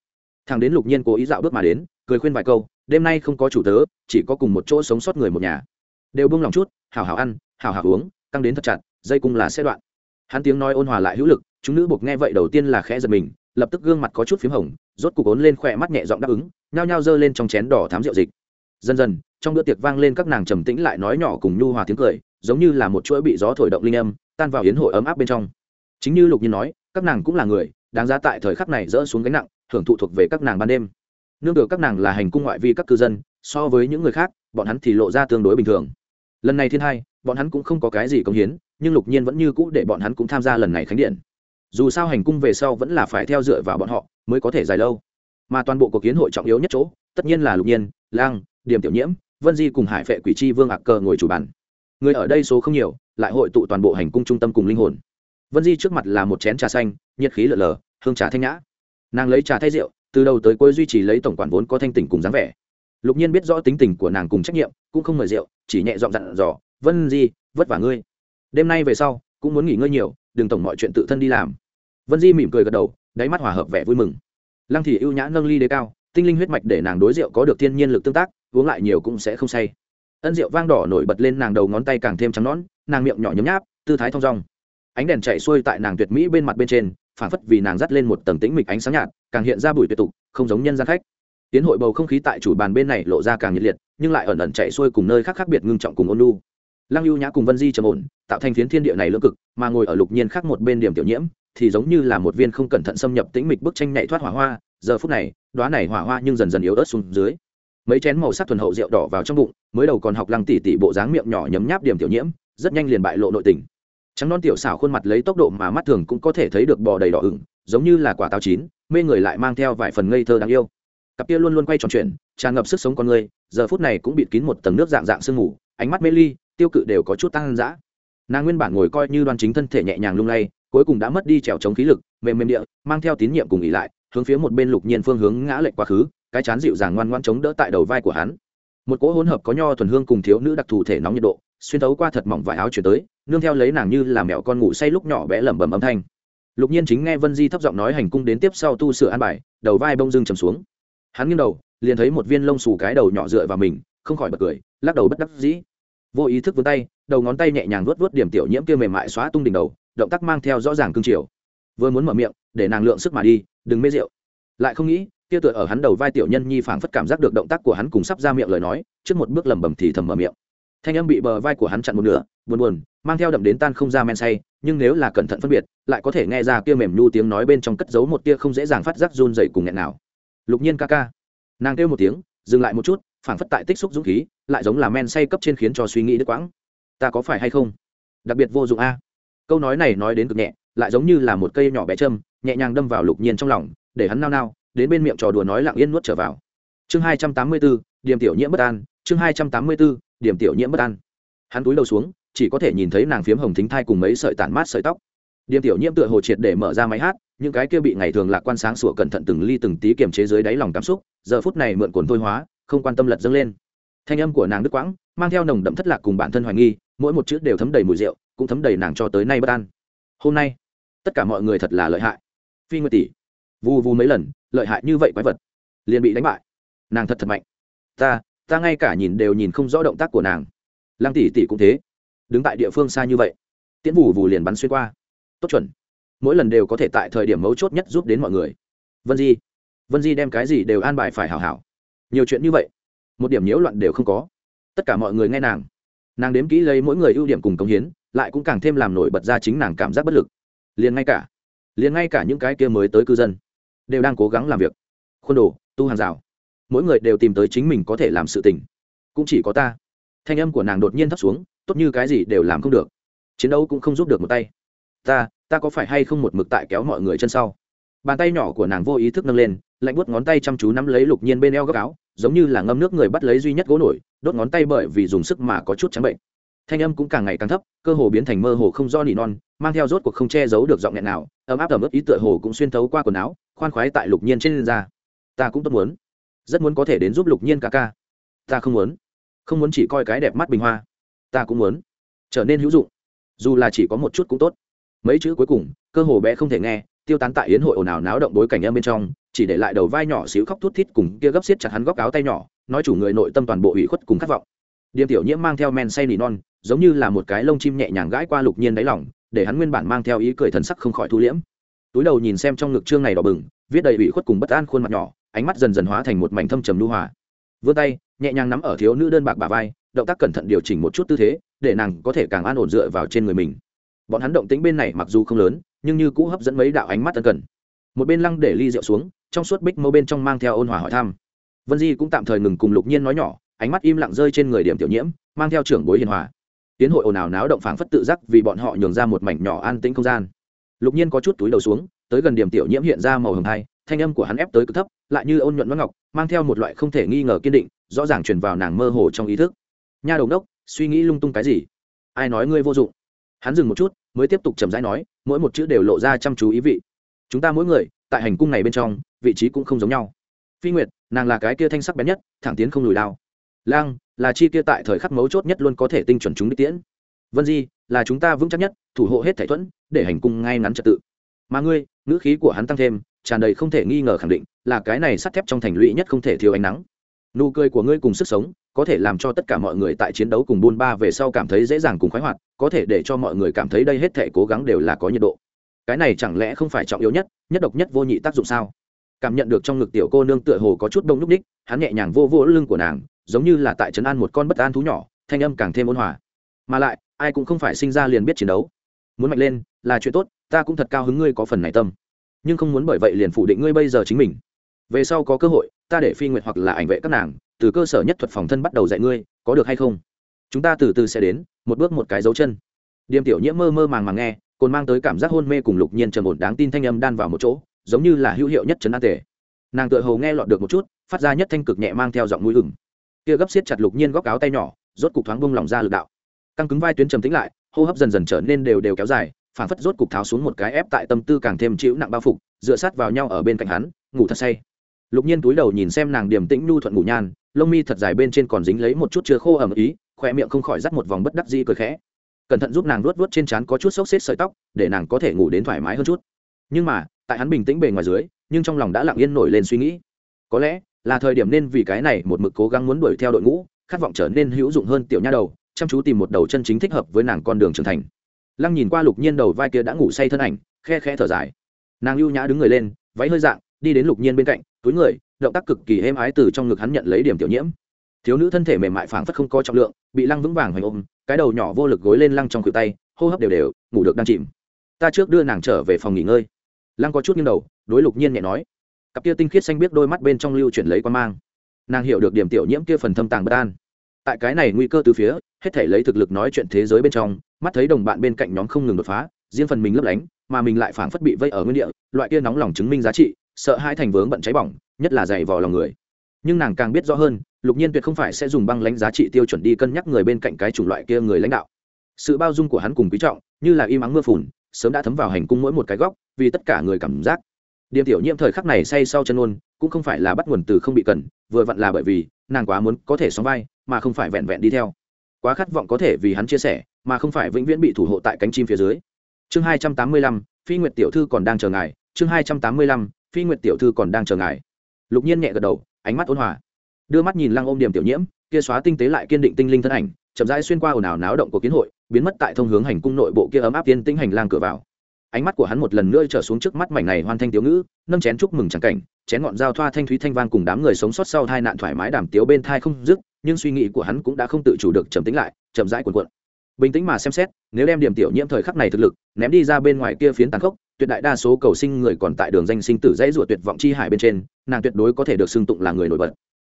Thằng đến lục nhiên cố ý dạo bước mà đến cười khuyên vài câu, đêm nay không có chủ tớ, chỉ có cùng một chỗ sống sót người một nhà. Đều buông lòng chút hào hào ăn hào hào uống, căng đến thật chặt, dây cung là xe đoạn. Hắn tiếng nói ôn hòa lại hữu lực, chúng nữ buộc nghe vậy đầu tiên là khẽ giật mình, lập tức gương mặt có chút p h í m hồng, rốt cục ốn lên khỏe mắt nhẹ giọng đáp ứng, nhao nhao giơ lên trong chén đỏ thám rượu dịch. Dần dần, trong bữa tiệc vang lên các nàng trầm tĩnh lại nói nhỏ cùng nhu hòa tiếng cười, giống như là một chuỗi bị gió thổi động linh âm, tan vào hiến hội ấm áp bên trong. Chính như lục nhiên nói, các nàng cũng là người, đáng giá tại thời khắc này dỡ xuống gánh nặng hưởng thụ thuộc về các nàng ban đêm nương được các nàng là hành cung ngoại vi các cư dân, so với những người khác, bọn hắn thì lộ ra tương đối bình thường. Lần này thiên hai, bọn hắn cũng không có cái gì công hiến, nhưng lục nhiên vẫn như cũ để bọn hắn cũng tham gia lần này khánh điện. Dù sao hành cung về sau vẫn là phải theo dựa vào bọn họ, mới có thể dài lâu. Mà toàn bộ cuộc kiến hội trọng yếu nhất chỗ, tất nhiên là lục nhiên, lang điểm tiểu nhiễm, vân di cùng hải vệ quỷ chi vương ạc cờ ngồi chủ bàn. Người ở đây số không nhiều, lại hội tụ toàn bộ hành cung trung tâm cùng linh hồn. Vân di trước mặt là một chén trà xanh, nhiệt khí lở lờ, hương trà thanh nhã. Nàng lấy trà thay rượu từ đầu tới cuối duy trì lấy tổng quản vốn có thanh tỉnh cùng dáng vẻ. Lục nhiên biết rõ tính tình của nàng cùng trách nhiệm, cũng không mời rượu, chỉ nhẹ dọn dặn dò, vân di, vất vả ngươi. Đêm nay về sau, cũng muốn nghỉ ngơi nhiều, đừng tổng mọi chuyện tự thân đi làm. Vân di mỉm cười gật đầu, đáy mắt hòa hợp vẻ vui mừng. Lăng thị ưu nhã nâng ly đế cao, tinh linh huyết mạch để nàng đối rượu có được thiên nhiên lực tương tác, uống lại nhiều cũng sẽ không say. Ân rượu vang đỏ nổi bật lên nàng đầu ngón tay càng thêm trắng nón nàng miệng nhỏ nhấm nháp, tư thái thong dong. Ánh đèn chạy xuôi tại nàng tuyệt mỹ bên mặt bên trên phản phất vì nàng dắt lên một tầng tĩnh mịch ánh sáng nhạt, càng hiện ra bụi tuyệt tục, không giống nhân gian khách. Tiến hội bầu không khí tại chủ bàn bên này lộ ra càng nhiệt liệt, nhưng lại ẩn ẩn chạy xuôi cùng nơi khác khác biệt ngưng trọng cùng ôn lu lăng ưu nhã cùng vân di trầm ổn, tạo thành phiến thiên địa này lưỡng cực, mà ngồi ở lục nhiên khác một bên điểm tiểu nhiễm, thì giống như là một viên không cẩn thận xâm nhập tĩnh mịch bức tranh nhảy thoát hỏa hoa. Giờ phút này đoá này hỏa hoa nhưng dần dần yếu ớt xuống dưới. Mấy chén màu sắc thuần hậu rượu đỏ vào trong bụng, mới đầu còn học lăng tỉ tỉ bộ dáng miệng nhỏ nhấm nháp điểm tiểu nhiễm, rất nhanh liền bại lộ nội tình trắng non tiểu xảo khuôn mặt lấy tốc độ mà mắt thường cũng có thể thấy được bò đầy đỏ ửng, giống như là quả táo chín, mê người lại mang theo vài phần ngây thơ đáng yêu. Cặp kia luôn luôn quay tròn chuyện, tràn ngập sức sống con người, giờ phút này cũng bịt kín một tầng nước dạng dạng sương mù, ánh mắt mê ly, tiêu cự đều có chút tăng dã. Nàng nguyên bản ngồi coi như đoan chính thân thể nhẹ nhàng lung lay, cuối cùng đã mất đi trèo chống khí lực, mềm mềm địa, mang theo tín nhiệm cùng ỉ lại, hướng phía một bên lục nhiên phương hướng ngã lệch quá khứ, cái chán dịu dàng ngoan ngoan chống đỡ tại đầu vai của hắn. Một cỗ hỗn hợp có nho thuần hương cùng thiếu nữ đặc thù thể nóng nhiệt độ, xuyên thấu qua thật mỏng vải áo chuyển tới nương theo lấy nàng như là mẹo con ngủ say lúc nhỏ bé lẩm bẩm âm thanh. Lục nhiên chính nghe vân di thấp giọng nói hành cung đến tiếp sau tu sửa an bài, đầu vai bông dưng trầm xuống. Hắn nghiêng đầu, liền thấy một viên lông xù cái đầu nhỏ dựa vào mình, không khỏi bật cười, lắc đầu bất đắc dĩ. Vô ý thức vươn tay, đầu ngón tay nhẹ nhàng vuốt vuốt điểm tiểu nhiễm kia mềm mại xóa tung đỉnh đầu, động tác mang theo rõ ràng cương triều. vừa muốn mở miệng, để nàng lượng sức mà đi, đừng mê rượu. Lại không nghĩ, kia tựa ở hắn đầu vai tiểu nhân nhi phảng phất cảm giác được động tác của hắn cùng sắp ra miệng lời nói, trước một bước lẩm bẩm thì thầm mở miệng thanh âm bị bờ vai của hắn chặn một nửa, buồn buồn, mang theo đậm đến tan không ra men say, nhưng nếu là cẩn thận phân biệt, lại có thể nghe ra kia mềm nhu tiếng nói bên trong cất giấu một tia không dễ dàng phát giác run dậy cùng nghẹn nào. Lục nhiên ca ca. Nàng kêu một tiếng, dừng lại một chút, phảng phất tại tích xúc dũng khí, lại giống là men say cấp trên khiến cho suy nghĩ đứt quãng. Ta có phải hay không? Đặc biệt vô dụng a. Câu nói này nói đến cực nhẹ, lại giống như là một cây nhỏ bé châm, nhẹ nhàng đâm vào lục nhiên trong lòng, để hắn nao nao, đến bên miệng trò đùa nói lặng yên nuốt trở vào. Chương hai trăm tám mươi bốn điểm tiểu nhiễm bất an, chương hai trăm tám mươi bốn điểm tiểu nhiễm bất an. Hắn túi đầu xuống, chỉ có thể nhìn thấy nàng phiếm hồng thính thai cùng mấy sợi tản mát sợi tóc. Điểm tiểu nhiễm tựa hồ triệt để mở ra máy hát, những cái kia bị ngày thường lạc quan sáng sủa cẩn thận từng ly từng tí kiềm chế dưới đáy lòng cảm xúc, giờ phút này mượn cồn thôi hóa, không quan tâm lật dâng lên. Thanh âm của nàng đứt quãng, mang theo nồng đậm thất lạc cùng bản thân hoài nghi, mỗi một chữ đều thấm đầy mùi rượu, cũng thấm đầy nàng cho tới nay bất an. Hôm nay, tất cả mọi người thật là lợi hại. Phi nguyệt tỷ vu vu mấy lần, lợi hại như vậy quái vật, liền bị đánh bại. Nàng thật thật mạnh. Ta ta ngay cả nhìn đều nhìn không rõ động tác của nàng. Lăng tỷ tỷ cũng thế. Đứng tại địa phương xa như vậy, tiễn vù vù liền bắn xuyên qua. Tốt chuẩn. Mỗi lần đều có thể tại thời điểm mấu chốt nhất giúp đến mọi người. Vân di. Vân di đem cái gì đều an bài phải hảo hảo. Nhiều chuyện như vậy, một điểm nhiễu loạn đều không có. Tất cả mọi người nghe nàng. Nàng đếm kỹ lấy mỗi người ưu điểm cùng công hiến, lại cũng càng thêm làm nổi bật ra chính nàng cảm giác bất lực. Liền ngay cả, liền ngay cả những cái kia mới tới cư dân, đều đang cố gắng làm việc. Khuôn đồ, tu hàng rào mỗi người đều tìm tới chính mình có thể làm sự tình. Cũng chỉ có ta. Thanh âm của nàng đột nhiên thấp xuống, tốt như cái gì đều làm không được. Chiến đấu cũng không giúp được một tay. Ta ta có phải hay không một mực tại kéo mọi người chân sau? Bàn tay nhỏ của nàng vô ý thức nâng lên, lạnh buốt ngón tay chăm chú nắm lấy lục nhiên bên eo gấp áo, giống như là ngâm nước người bắt lấy duy nhất gỗ nổi, đốt ngón tay bởi vì dùng sức mà có chút trắng bệnh. Thanh âm cũng càng ngày càng thấp, cơ hồ biến thành mơ hồ không do nỉ non, mang theo rốt cuộc không che giấu được giọng nghẹn nào, ấm áp ẩm ướt ý tựa hồ cũng xuyên thấu qua quần áo, khoan khoái tại lục nhiên trên da. Ta cũng tốt muốn rất muốn có thể đến giúp lục nhiên ca ca. Ta không muốn. Không muốn chỉ coi cái đẹp mắt bình hoa. Ta cũng muốn trở nên hữu dụng. Dù là chỉ có một chút cũng tốt. Mấy chữ cuối cùng, cơ hồ bé không thể nghe, tiêu tán tại yến hội ồn ào náo động bối cảnh em bên trong, chỉ để lại đầu vai nhỏ xíu khóc thút thít cùng kia gấp xiết chặt hắn góc áo tay nhỏ, nói chủ người nội tâm toàn bộ ủy khuất cùng khát vọng. Điềm tiểu nhiễm mang theo men say nỉ non, giống như là một cái lông chim nhẹ nhàng gãi qua lục nhiên đáy lòng, để hắn nguyên bản mang theo ý cười thần sắc không khỏi thu liễm. Túi đầu nhìn xem trong ngực trương này đỏ bừng, viết đầy ủy khuất cùng bất an khuôn mặt nhỏ ánh mắt dần dần hóa thành một mảnh thâm trầm lưu hòa. Vươn tay, nhẹ nhàng nắm ở thiếu nữ đơn bạc bà vai, động tác cẩn thận điều chỉnh một chút tư thế, để nàng có thể càng an ổn dựa vào trên người mình. Bọn hắn động tính bên này mặc dù không lớn, nhưng như cũ hấp dẫn mấy đạo ánh mắt ân cần. Một bên lăng để ly rượu xuống, trong suốt bích mâu bên trong mang theo ôn hòa hỏi thăm. Vân di cũng tạm thời ngừng cùng lục nhiên nói nhỏ, ánh mắt im lặng rơi trên người điểm tiểu nhiễm, mang theo trưởng bối hiền hòa. Tiến hội ồn ào náo động phảng phất tự giác vì bọn họ nhường ra một mảnh nhỏ an tĩnh không gian. Lục nhiên có chút túi đầu xuống, tới gần điểm tiểu nhiễm hiện ra màu hồng hai thanh âm của hắn ép tới cực thấp, lại như ôn nhuận văn ngọc, mang theo một loại không thể nghi ngờ kiên định, rõ ràng truyền vào nàng mơ hồ trong ý thức. Nha đồng đốc, suy nghĩ lung tung cái gì? Ai nói ngươi vô dụng? Hắn dừng một chút, mới tiếp tục chầm rãi nói, mỗi một chữ đều lộ ra chăm chú ý vị. Chúng ta mỗi người, tại hành cung này bên trong, vị trí cũng không giống nhau. Phi nguyệt, nàng là cái kia thanh sắc bén nhất, thẳng tiến không lùi lao lang, là chi kia tại thời khắc mấu chốt nhất luôn có thể tinh chuẩn chúng đi tiễn. Vân di, là chúng ta vững chắc nhất, thủ hộ hết thể thuẫn, để hành cung ngay ngắn trật tự. Mà ngươi, ngữ khí của hắn tăng thêm tràn đầy không thể nghi ngờ khẳng định là cái này sắt thép trong thành lũy nhất không thể thiếu ánh nắng. Nụ cười của ngươi cùng sức sống có thể làm cho tất cả mọi người tại chiến đấu cùng buôn ba về sau cảm thấy dễ dàng cùng khoái hoạt, có thể để cho mọi người cảm thấy đây hết thể cố gắng đều là có nhiệt độ. Cái này chẳng lẽ không phải trọng yếu nhất nhất độc nhất vô nhị tác dụng sao? Cảm nhận được trong ngực tiểu cô nương tựa hồ có chút đông lúc ních, hắn nhẹ nhàng vô vô lưng của nàng, giống như là tại trấn an một con bất an thú nhỏ, thanh âm càng thêm ôn hòa. Mà lại, ai cũng không phải sinh ra liền biết chiến đấu. Muốn mạnh lên là chuyện tốt, ta cũng thật cao hứng ngươi có phần này tâm nhưng không muốn bởi vậy liền phủ định ngươi bây giờ chính mình. Về sau có cơ hội, ta để phi nguyện hoặc là ảnh vệ các nàng, từ cơ sở nhất thuật phòng thân bắt đầu dạy ngươi, có được hay không? Chúng ta từ từ sẽ đến, một bước một cái dấu chân. Điềm tiểu nhiễm mơ mơ màng màng nghe, còn mang tới cảm giác hôn mê cùng lục nhiên trầm ổn đáng tin thanh âm đan vào một chỗ, giống như là hữu hiệu nhất trấn an tề. Nàng tựa hồ nghe lọt được một chút, phát ra nhất thanh cực nhẹ mang theo giọng mũi ừng kia gấp xiết chặt lục nhiên góc áo tay nhỏ, rốt cục thoáng bông lỏng ra lực đạo. Căng cứng vai tuyến trầm tĩnh lại, hô hấp dần dần trở nên đều đều kéo dài phản phất rốt cục tháo xuống một cái ép tại tâm tư càng thêm chịu nặng bao phục, dựa sát vào nhau ở bên cạnh hắn, ngủ thật say. Lục nhiên túi đầu nhìn xem nàng điềm tĩnh nhu thuận ngủ nhan, lông mi thật dài bên trên còn dính lấy một chút chưa khô ẩm ý khoe miệng không khỏi dắt một vòng bất đắc di cười khẽ. Cẩn thận giúp nàng luốt vớt trên trán có chút xốc xếp sợi tóc, để nàng có thể ngủ đến thoải mái hơn chút. Nhưng mà, tại hắn bình tĩnh bề ngoài dưới, nhưng trong lòng đã lặng yên nổi lên suy nghĩ. Có lẽ là thời điểm nên vì cái này một mực cố gắng muốn đuổi theo đội ngũ, khát vọng trở nên hữu dụng hơn tiểu nha đầu, chăm chú tìm một đầu chân chính thích hợp với nàng con đường trưởng thành lăng nhìn qua lục nhiên đầu vai kia đã ngủ say thân ảnh, khe khe thở dài. Nàng lưu nhã đứng người lên, váy hơi dạng, đi đến lục nhiên bên cạnh, túi người, động tác cực kỳ êm ái từ trong ngực hắn nhận lấy điểm tiểu nhiễm. Thiếu nữ thân thể mềm mại phảng phất không có trọng lượng, bị lăng vững vàng hoành ôm, cái đầu nhỏ vô lực gối lên lăng trong cự tay, hô hấp đều đều, ngủ được đang chìm. Ta trước đưa nàng trở về phòng nghỉ ngơi. Lăng có chút nghiêng đầu, đối lục nhiên nhẹ nói. Cặp kia tinh khiết xanh biết đôi mắt bên trong lưu chuyển lấy quan mang. Nàng hiểu được điểm tiểu nhiễm kia phần thâm tàng bất an. Tại cái này nguy cơ từ phía, hết thể lấy thực lực nói chuyện thế giới bên trong mắt thấy đồng bạn bên cạnh nhóm không ngừng đột phá, riêng phần mình lấp lánh, mà mình lại phảng phất bị vây ở nguyên địa, loại kia nóng lòng chứng minh giá trị, sợ hai thành vướng bận cháy bỏng, nhất là dày vò lòng người. Nhưng nàng càng biết rõ hơn, lục nhiên tuyệt không phải sẽ dùng băng lãnh giá trị tiêu chuẩn đi cân nhắc người bên cạnh cái chủng loại kia người lãnh đạo. Sự bao dung của hắn cùng quý trọng, như là im ắng mưa phùn, sớm đã thấm vào hành cung mỗi một cái góc, vì tất cả người cảm giác. Điềm tiểu nhiễm thời khắc này say sau chân ôn, cũng không phải là bắt nguồn từ không bị cần, vừa vặn là bởi vì, nàng quá muốn có thể sóng vai, mà không phải vẹn vẹn đi theo. Quá khát vọng có thể vì hắn chia sẻ mà không phải vĩnh viễn bị thủ hộ tại cánh chim phía dưới. Chương hai trăm tám mươi lăm, phi nguyệt tiểu thư còn đang chờ ngài. Chương hai trăm tám mươi lăm, phi nguyệt tiểu thư còn đang chờ ngài. Lục nhiên nhẹ gật đầu, ánh mắt ôn hòa. Đưa mắt nhìn lăng ôm điểm tiểu nhiễm, kia xóa tinh tế lại kiên định tinh linh thân ảnh, chậm rãi xuyên qua ồn ào náo động của kiến hội, biến mất tại thông hướng hành cung nội bộ kia ấm áp tiên tinh hành lang cửa vào. Ánh mắt của hắn một lần nữa trở xuống trước mắt mảnh này hoan thanh tiểu ngữ, nâng chén chúc mừng chẳng cảnh, chén ngọn dao thoa thanh thúy thanh vang cùng đám người sống sót sau tai nạn thoải mái đàm tiếu bên thai không dứt, nhưng suy nghĩ của hắn cũng đã không tự chủ được trầm tĩnh lại, chậm rãi cuộn cuộn bình tĩnh mà xem xét, nếu đem điểm tiểu nhiễm thời khắc này thực lực, ném đi ra bên ngoài kia phiến tàn khốc, tuyệt đại đa số cầu sinh người còn tại đường danh sinh tử dãy ruột tuyệt vọng chi hải bên trên, nàng tuyệt đối có thể được xưng tụng là người nổi bật.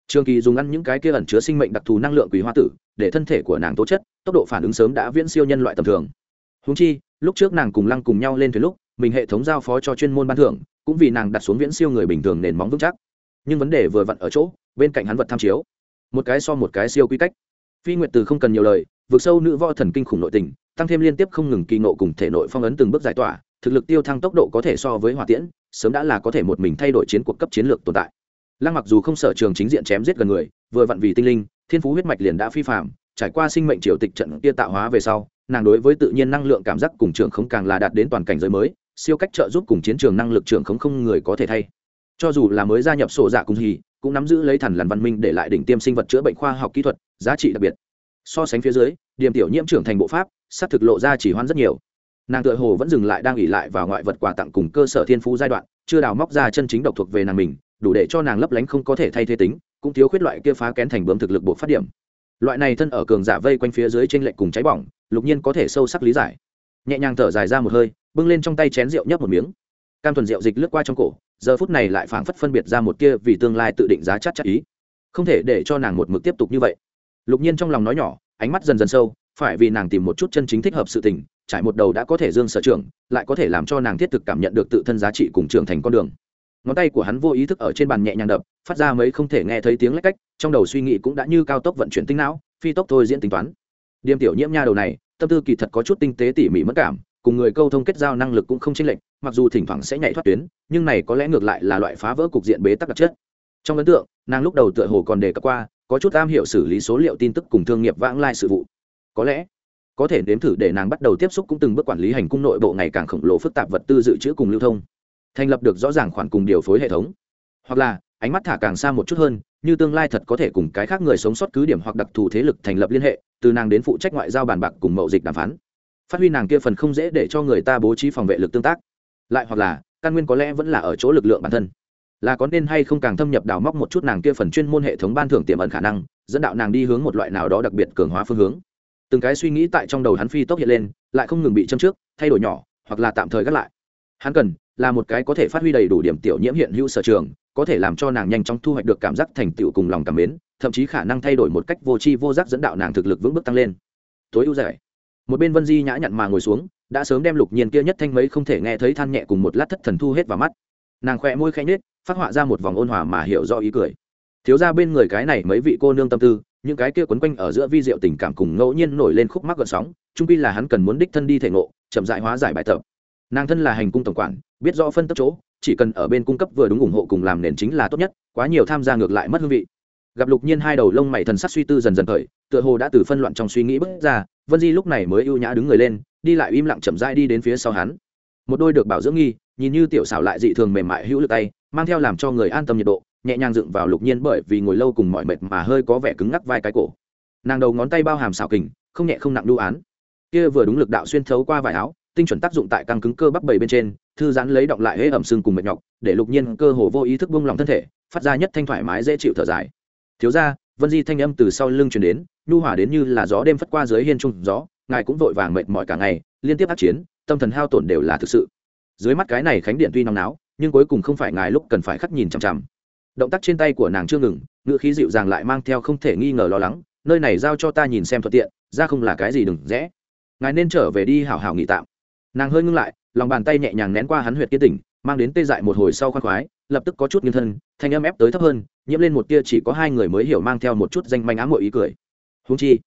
Trường kỳ dùng ăn những cái kia ẩn chứa sinh mệnh đặc thù năng lượng quý hoa tử, để thân thể của nàng tố chất, tốc độ phản ứng sớm đã viễn siêu nhân loại tầm thường. Húng chi, lúc trước nàng cùng lăng cùng nhau lên thuyền lúc, mình hệ thống giao phó cho chuyên môn ban thưởng, cũng vì nàng đặt xuống viễn siêu người bình thường nền móng vững chắc. Nhưng vấn đề vừa vặn ở chỗ, bên cạnh hắn vật tham chiếu. Một cái so một cái siêu quy cách. Phi nguyệt từ không cần nhiều lời vượt sâu nữ võ thần kinh khủng nội tình, tăng thêm liên tiếp không ngừng kỳ nộ cùng thể nội phong ấn từng bước giải tỏa, thực lực tiêu thăng tốc độ có thể so với hỏa tiễn, sớm đã là có thể một mình thay đổi chiến cuộc cấp chiến lược tồn tại. Lăng mặc dù không sở trường chính diện chém giết gần người, vừa vặn vì tinh linh, thiên phú huyết mạch liền đã phi phạm trải qua sinh mệnh triều tịch trận kia tạo hóa về sau, nàng đối với tự nhiên năng lượng cảm giác cùng trường không càng là đạt đến toàn cảnh giới mới, siêu cách trợ giúp cùng chiến trường năng lực trường không không người có thể thay. Cho dù là mới gia nhập sổ dạ cùng hì cũng nắm giữ lấy thần làn văn minh để lại đỉnh tiêm sinh vật chữa bệnh khoa học kỹ thuật, giá trị đặc biệt so sánh phía dưới, điểm tiểu nhiễm trưởng thành bộ pháp sắp thực lộ ra chỉ hoan rất nhiều. Nàng tựa hồ vẫn dừng lại đang nghỉ lại vào ngoại vật quà tặng cùng cơ sở thiên phú giai đoạn, chưa đào móc ra chân chính độc thuộc về nàng mình, đủ để cho nàng lấp lánh không có thể thay thế tính, cũng thiếu khuyết loại kia phá kén thành bướm thực lực buộc phát điểm. Loại này thân ở cường giả vây quanh phía dưới trên lệch cùng cháy bỏng, lục nhiên có thể sâu sắc lý giải. Nhẹ nhàng thở dài ra một hơi, bưng lên trong tay chén rượu nhấp một miếng. Cam thuần rượu dịch lướt qua trong cổ, giờ phút này lại phảng phất phân biệt ra một kia vì tương lai tự định giá chắc chắc ý. Không thể để cho nàng một mực tiếp tục như vậy lục nhiên trong lòng nói nhỏ, ánh mắt dần dần sâu, phải vì nàng tìm một chút chân chính thích hợp sự tình, trải một đầu đã có thể dương sở trường, lại có thể làm cho nàng thiết thực cảm nhận được tự thân giá trị cùng trưởng thành con đường. Ngón tay của hắn vô ý thức ở trên bàn nhẹ nhàng đập, phát ra mấy không thể nghe thấy tiếng lách cách, trong đầu suy nghĩ cũng đã như cao tốc vận chuyển tinh não, phi tốc thôi diễn tính toán. Điềm tiểu nhiễm nha đầu này, tâm tư kỳ thật có chút tinh tế tỉ mỉ mất cảm, cùng người câu thông kết giao năng lực cũng không chênh lệch, mặc dù thỉnh thoảng sẽ nhảy thoát tuyến, nhưng này có lẽ ngược lại là loại phá vỡ cục diện bế tắc đặc chất. Trong ấn tượng, nàng lúc đầu tựa hồ còn đề cập qua có chút am hiểu xử lý số liệu tin tức cùng thương nghiệp vãng lai sự vụ. Có lẽ, có thể nếm thử để nàng bắt đầu tiếp xúc cũng từng bước quản lý hành cung nội bộ ngày càng khổng lồ phức tạp vật tư dự trữ cùng lưu thông. Thành lập được rõ ràng khoản cùng điều phối hệ thống. Hoặc là, ánh mắt thả càng xa một chút hơn, như tương lai thật có thể cùng cái khác người sống sót cứ điểm hoặc đặc thù thế lực thành lập liên hệ, từ nàng đến phụ trách ngoại giao bàn bạc cùng mậu dịch đàm phán. Phát huy nàng kia phần không dễ để cho người ta bố trí phòng vệ lực tương tác. Lại hoặc là, căn nguyên có lẽ vẫn là ở chỗ lực lượng bản thân là có nên hay không càng thâm nhập đào móc một chút nàng kia phần chuyên môn hệ thống ban thưởng tiềm ẩn khả năng, dẫn đạo nàng đi hướng một loại nào đó đặc biệt cường hóa phương hướng. Từng cái suy nghĩ tại trong đầu hắn phi tốc hiện lên, lại không ngừng bị châm trước, thay đổi nhỏ, hoặc là tạm thời gác lại. Hắn cần, là một cái có thể phát huy đầy đủ điểm tiểu nhiễm hiện hữu sở trường, có thể làm cho nàng nhanh chóng thu hoạch được cảm giác thành tựu cùng lòng cảm mến, thậm chí khả năng thay đổi một cách vô tri vô giác dẫn đạo nàng thực lực vững bước tăng lên. Tối ưu giải. Một bên vân di nhã nhặn mà ngồi xuống, đã sớm đem lục nhiên kia nhất thanh mấy không thể nghe thấy than nhẹ cùng một lát thất thần thu hết vào mắt. Nàng khỏe môi khẽ nhếch phát họa ra một vòng ôn hòa mà hiểu rõ ý cười. Thiếu ra bên người cái này mấy vị cô nương tâm tư, những cái kia quấn quanh ở giữa vi diệu tình cảm cùng ngẫu nhiên nổi lên khúc mắc gợn sóng trung pi là hắn cần muốn đích thân đi thể ngộ, chậm dại hóa giải bài tập. Nàng thân là hành cung tổng quản, biết rõ phân tất chỗ, chỉ cần ở bên cung cấp vừa đúng ủng hộ cùng làm nền chính là tốt nhất, quá nhiều tham gia ngược lại mất hương vị. Gặp lục nhiên hai đầu lông mày thần sắc suy tư dần dần khởi, tựa hồ đã từ phân loạn trong suy nghĩ bước ra, vân di lúc này mới ưu nhã đứng người lên, đi lại im lặng chậm rãi đi đến phía sau hắn. Một đôi được bảo dưỡng nghi, nhìn như tiểu xảo lại dị thường mềm mại hữu lực tay mang theo làm cho người an tâm nhiệt độ, nhẹ nhàng dựng vào lục nhiên bởi vì ngồi lâu cùng mọi mệt mà hơi có vẻ cứng ngắc vai cái cổ. Nàng đầu ngón tay bao hàm xào kình, không nhẹ không nặng đu án. Kia vừa đúng lực đạo xuyên thấu qua vải áo, tinh chuẩn tác dụng tại căng cứng cơ bắp bầy bên trên, thư giãn lấy động lại hễ ẩm xương cùng mệt nhọc, để lục nhiên cơ hồ vô ý thức buông lòng thân thể, phát ra nhất thanh thoải mái dễ chịu thở dài. Thiếu ra vân di thanh âm từ sau lưng chuyển đến, nhu hỏa đến như là gió đêm phất qua dưới hiên trung gió, ngài cũng vội vàng mệt mỏi cả ngày, liên tiếp ác chiến, tâm thần hao tổn đều là thực sự. Dưới mắt cái này khánh điện tuy nóng náo nhưng cuối cùng không phải ngài lúc cần phải khắc nhìn chằm chằm. Động tác trên tay của nàng chưa ngừng, ngữ khí dịu dàng lại mang theo không thể nghi ngờ lo lắng, nơi này giao cho ta nhìn xem thuận tiện, ra không là cái gì đừng rẽ. Ngài nên trở về đi hảo hảo nghỉ tạm. Nàng hơi ngưng lại, lòng bàn tay nhẹ nhàng nén qua hắn huyệt kia tỉnh, mang đến tê dại một hồi sau khoan khoái, lập tức có chút nghiêng thân, thanh âm ép tới thấp hơn, nhiễm lên một tia chỉ có hai người mới hiểu mang theo một chút danh manh ám mội ý cười. Húng chi,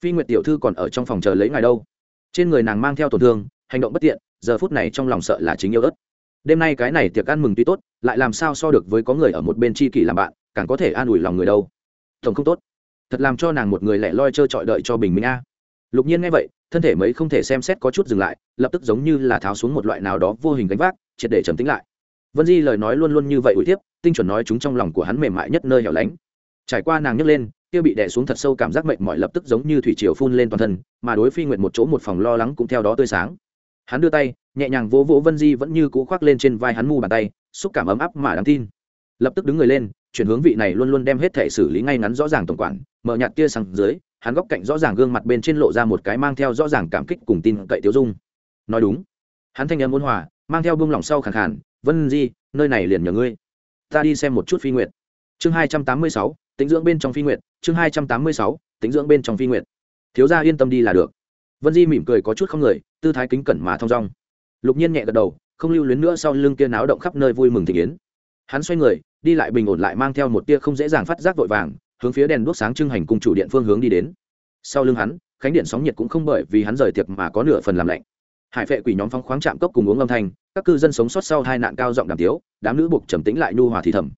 phi nguyệt tiểu thư còn ở trong phòng chờ lấy ngài đâu. Trên người nàng mang theo tổn thương, hành động bất tiện, giờ phút này trong lòng sợ là chính yêu ớt đêm nay cái này tiệc ăn mừng tuy tốt, lại làm sao so được với có người ở một bên chi kỷ làm bạn, càng có thể an ủi lòng người đâu. Tổng không tốt. Thật làm cho nàng một người lẻ loi trơ trọi đợi cho bình minh a. Lục nhiên nghe vậy, thân thể mấy không thể xem xét có chút dừng lại, lập tức giống như là tháo xuống một loại nào đó vô hình gánh vác, triệt để trầm tính lại. Vân di lời nói luôn luôn như vậy ủi tiếp tinh chuẩn nói chúng trong lòng của hắn mềm mại nhất nơi hẻo lánh. Trải qua nàng nhấc lên, kia bị đè xuống thật sâu cảm giác mệt mỏi lập tức giống như thủy triều phun lên toàn thân, mà đối phi nguyện một chỗ một phòng lo lắng cũng theo đó tươi sáng hắn đưa tay, nhẹ nhàng vỗ vỗ vân di vẫn như cũ khoác lên trên vai hắn mu bàn tay, xúc cảm ấm áp mà đáng tin. Lập tức đứng người lên, chuyển hướng vị này luôn luôn đem hết thể xử lý ngay ngắn rõ ràng tổng quản, mở nhạt kia sang dưới, hắn góc cạnh rõ ràng gương mặt bên trên lộ ra một cái mang theo rõ ràng cảm kích cùng tin cậy tiêu dung. Nói đúng. Hắn thanh âm ôn hòa, mang theo buông lỏng sau khẳng khàn, vân di, nơi này liền nhờ ngươi. Ta đi xem một chút phi nguyện chương hai trăm tám mươi sáu, tính dưỡng bên trong phi nguyện chương hai trăm tám mươi sáu, tính dưỡng bên trong phi nguyện thiếu gia yên tâm đi là được vân di mỉm cười có chút không người, tư thái kính cẩn mà thong dong. Lục nhiên nhẹ gật đầu, không lưu luyến nữa sau lưng kia náo động khắp nơi vui mừng thị yến. Hắn xoay người, đi lại bình ổn lại mang theo một tia không dễ dàng phát giác vội vàng, hướng phía đèn đuốc sáng trưng hành cung chủ điện phương hướng đi đến. Sau lưng hắn, khánh điện sóng nhiệt cũng không bởi vì hắn rời tiệc mà có nửa phần làm lạnh. Hải vệ quỷ nhóm phóng khoáng chạm cốc cùng uống âm thanh, các cư dân sống sót sau hai nạn cao giọng đàm tiếu, đám nữ buộc trầm tĩnh lại nhu hòa thì thầm.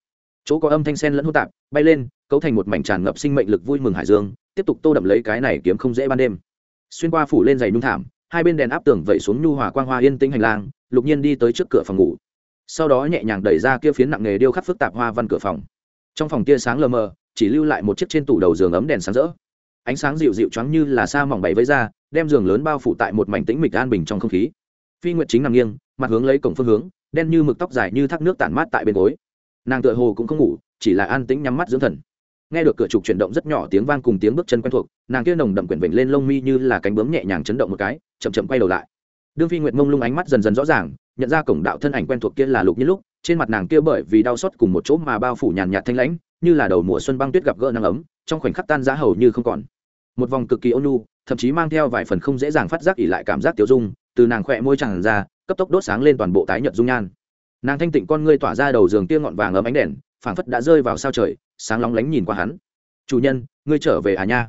Chỗ có âm thanh sen lẫn hô tạp, bay lên, cấu thành một mảnh tràn ngập sinh mệnh lực vui mừng hải dương, tiếp tục tô đậm lấy cái này kiếm không dễ ban đêm xuyên qua phủ lên giày nhung thảm, hai bên đèn áp tường vẩy xuống nhu hòa quang hoa yên tĩnh hành lang, lục nhiên đi tới trước cửa phòng ngủ. Sau đó nhẹ nhàng đẩy ra kia phiến nặng nghề điêu khắc phức tạp hoa văn cửa phòng. Trong phòng tia sáng lờ mờ, chỉ lưu lại một chiếc trên tủ đầu giường ấm đèn sáng rỡ. Ánh sáng dịu dịu choáng như là sa mỏng bày với ra, đem giường lớn bao phủ tại một mảnh tĩnh mịch an bình trong không khí. Phi nguyệt chính nằm nghiêng, mặt hướng lấy cổng phương hướng, đen như mực tóc dài như thác nước tản mát tại bên gối. Nàng tựa hồ cũng không ngủ, chỉ là an tĩnh nhắm mắt dưỡng thần nghe được cửa trục chuyển động rất nhỏ tiếng vang cùng tiếng bước chân quen thuộc, nàng kia nồng đậm quyển vịnh lên lông mi như là cánh bướm nhẹ nhàng chấn động một cái, chậm chậm quay đầu lại. Đương phi nguyệt mông lung ánh mắt dần dần rõ ràng, nhận ra cổng đạo thân ảnh quen thuộc kia là lục như lúc, trên mặt nàng kia bởi vì đau xót cùng một chỗ mà bao phủ nhàn nhạt thanh lãnh, như là đầu mùa xuân băng tuyết gặp gỡ nắng ấm, trong khoảnh khắc tan giá hầu như không còn. Một vòng cực kỳ ôn nhu, thậm chí mang theo vài phần không dễ dàng phát giác ỉ lại cảm giác tiêu dung, từ nàng khỏe môi tràn ra, cấp tốc đốt sáng lên toàn bộ tái nhật dung nhan. Nàng thanh tịnh con ngươi tỏa ra đầu giường tia ngọn vàng ấm ánh đèn phảng phất đã rơi vào sao trời, sáng lóng lánh nhìn qua hắn. Chủ nhân, ngươi trở về à nha?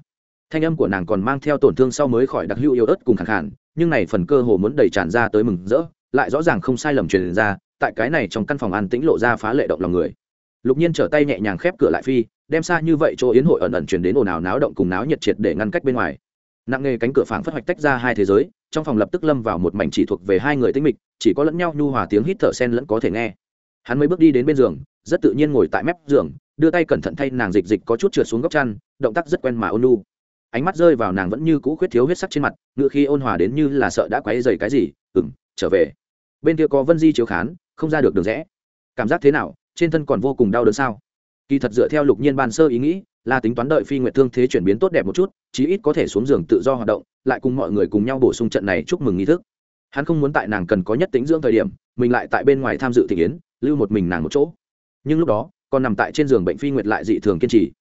Thanh âm của nàng còn mang theo tổn thương sau mới khỏi đặc hữu yếu ớt cùng khẳng khản, nhưng này phần cơ hồ muốn đầy tràn ra tới mừng rỡ, lại rõ ràng không sai lầm truyền ra, tại cái này trong căn phòng an tĩnh lộ ra phá lệ động lòng người. Lục nhiên trở tay nhẹ nhàng khép cửa lại phi, đem xa như vậy chỗ yến hội ẩn ẩn truyền đến ồn ào náo động cùng náo nhiệt triệt để ngăn cách bên ngoài. Nặng nghề cánh cửa phảng phất hoạch tách ra hai thế giới, trong phòng lập tức lâm vào một mảnh chỉ thuộc về hai người tinh mịch, chỉ có lẫn nhau nhu hòa tiếng hít thở sen lẫn có thể nghe. Hắn mới bước đi đến bên giường rất tự nhiên ngồi tại mép giường, đưa tay cẩn thận thay nàng dịch dịch có chút trượt xuống góc chăn, động tác rất quen mà ôn lu ánh mắt rơi vào nàng vẫn như cũ khuyết thiếu huyết sắc trên mặt ngựa khi ôn hòa đến như là sợ đã quấy dày cái gì ừ m trở về. Bên kia có vân di chiếu khán, không ra được đường rẽ. Cảm giác thế nào? Trên thân còn vô cùng đau đớn sao? Kỳ thật dựa theo lục nhiên ban sơ ý nghĩ, là tính toán đợi phi nguyệt thương thế chuyển biến tốt đẹp một chút, chí ít có thể xuống giường tự do hoạt động, lại cùng mọi người cùng nhau bổ sung trận này chúc mừng nghi thức. Hắn không muốn tại nàng cần có nhất tính dưỡng thời điểm, mình lại tại bên ngoài tham dự thị kiến, lưu một mình nàng một chỗ nhưng lúc đó còn nằm tại trên giường bệnh phi nguyệt lại dị thường kiên trì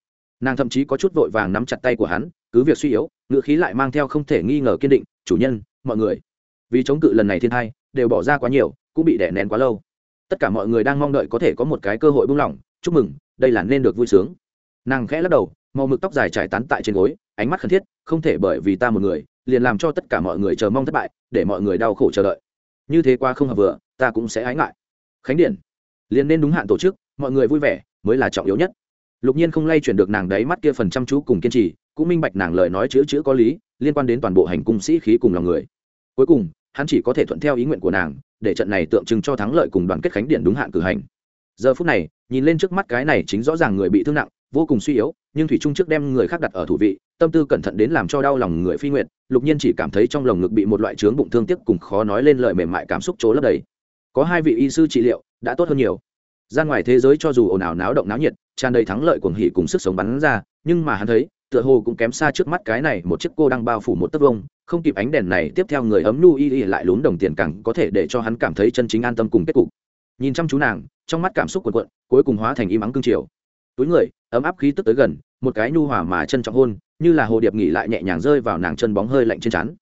nàng thậm chí có chút vội vàng nắm chặt tay của hắn cứ việc suy yếu ngựa khí lại mang theo không thể nghi ngờ kiên định chủ nhân mọi người vì chống cự lần này thiên thai đều bỏ ra quá nhiều cũng bị đẻ nén quá lâu tất cả mọi người đang mong đợi có thể có một cái cơ hội buông lỏng chúc mừng đây là nên được vui sướng nàng khẽ lắc đầu màu mực tóc dài trải tán tại trên gối ánh mắt khẩn thiết không thể bởi vì ta một người liền làm cho tất cả mọi người chờ mong thất bại để mọi người đau khổ chờ đợi như thế qua không hợp vừa ta cũng sẽ ái ngại khánh điển, liền nên đúng hạn tổ chức mọi người vui vẻ, mới là trọng yếu nhất. Lục nhiên không lay chuyển được nàng đáy mắt kia phần chăm chú cùng kiên trì, cũng minh bạch nàng lời nói chữ chữ có lý, liên quan đến toàn bộ hành cung sĩ khí cùng lòng người. Cuối cùng, hắn chỉ có thể thuận theo ý nguyện của nàng, để trận này tượng trưng cho thắng lợi cùng đoàn kết khánh điện đúng hạn cử hành. Giờ phút này, nhìn lên trước mắt cái này chính rõ ràng người bị thương nặng, vô cùng suy yếu, nhưng thủy trung trước đem người khác đặt ở thủ vị, tâm tư cẩn thận đến làm cho đau lòng người phi nguyện lục nhiên chỉ cảm thấy trong lồng ngực bị một loại trướng bụng thương tiếc cùng khó nói lên lời mềm mại cảm xúc chỗ lấp đầy. Có hai vị y sư trị liệu, đã tốt hơn nhiều. Gian ngoài thế giới cho dù ồn ào náo động náo nhiệt, tràn đầy thắng lợi cuồng hỉ cùng sức sống bắn ra, nhưng mà hắn thấy, tựa hồ cũng kém xa trước mắt cái này một chiếc cô đang bao phủ một tấc vông, không kịp ánh đèn này tiếp theo người ấm nu y y lại lún đồng tiền càng có thể để cho hắn cảm thấy chân chính an tâm cùng kết cục. Nhìn chăm chú nàng, trong mắt cảm xúc cuộn cuộn, cuối cùng hóa thành im ắng cương triều. Túi người, ấm áp khí tức tới gần, một cái nhu hòa mà chân trọng hôn, như là hồ điệp nghỉ lại nhẹ nhàng rơi vào nàng chân bóng hơi lạnh trên trán.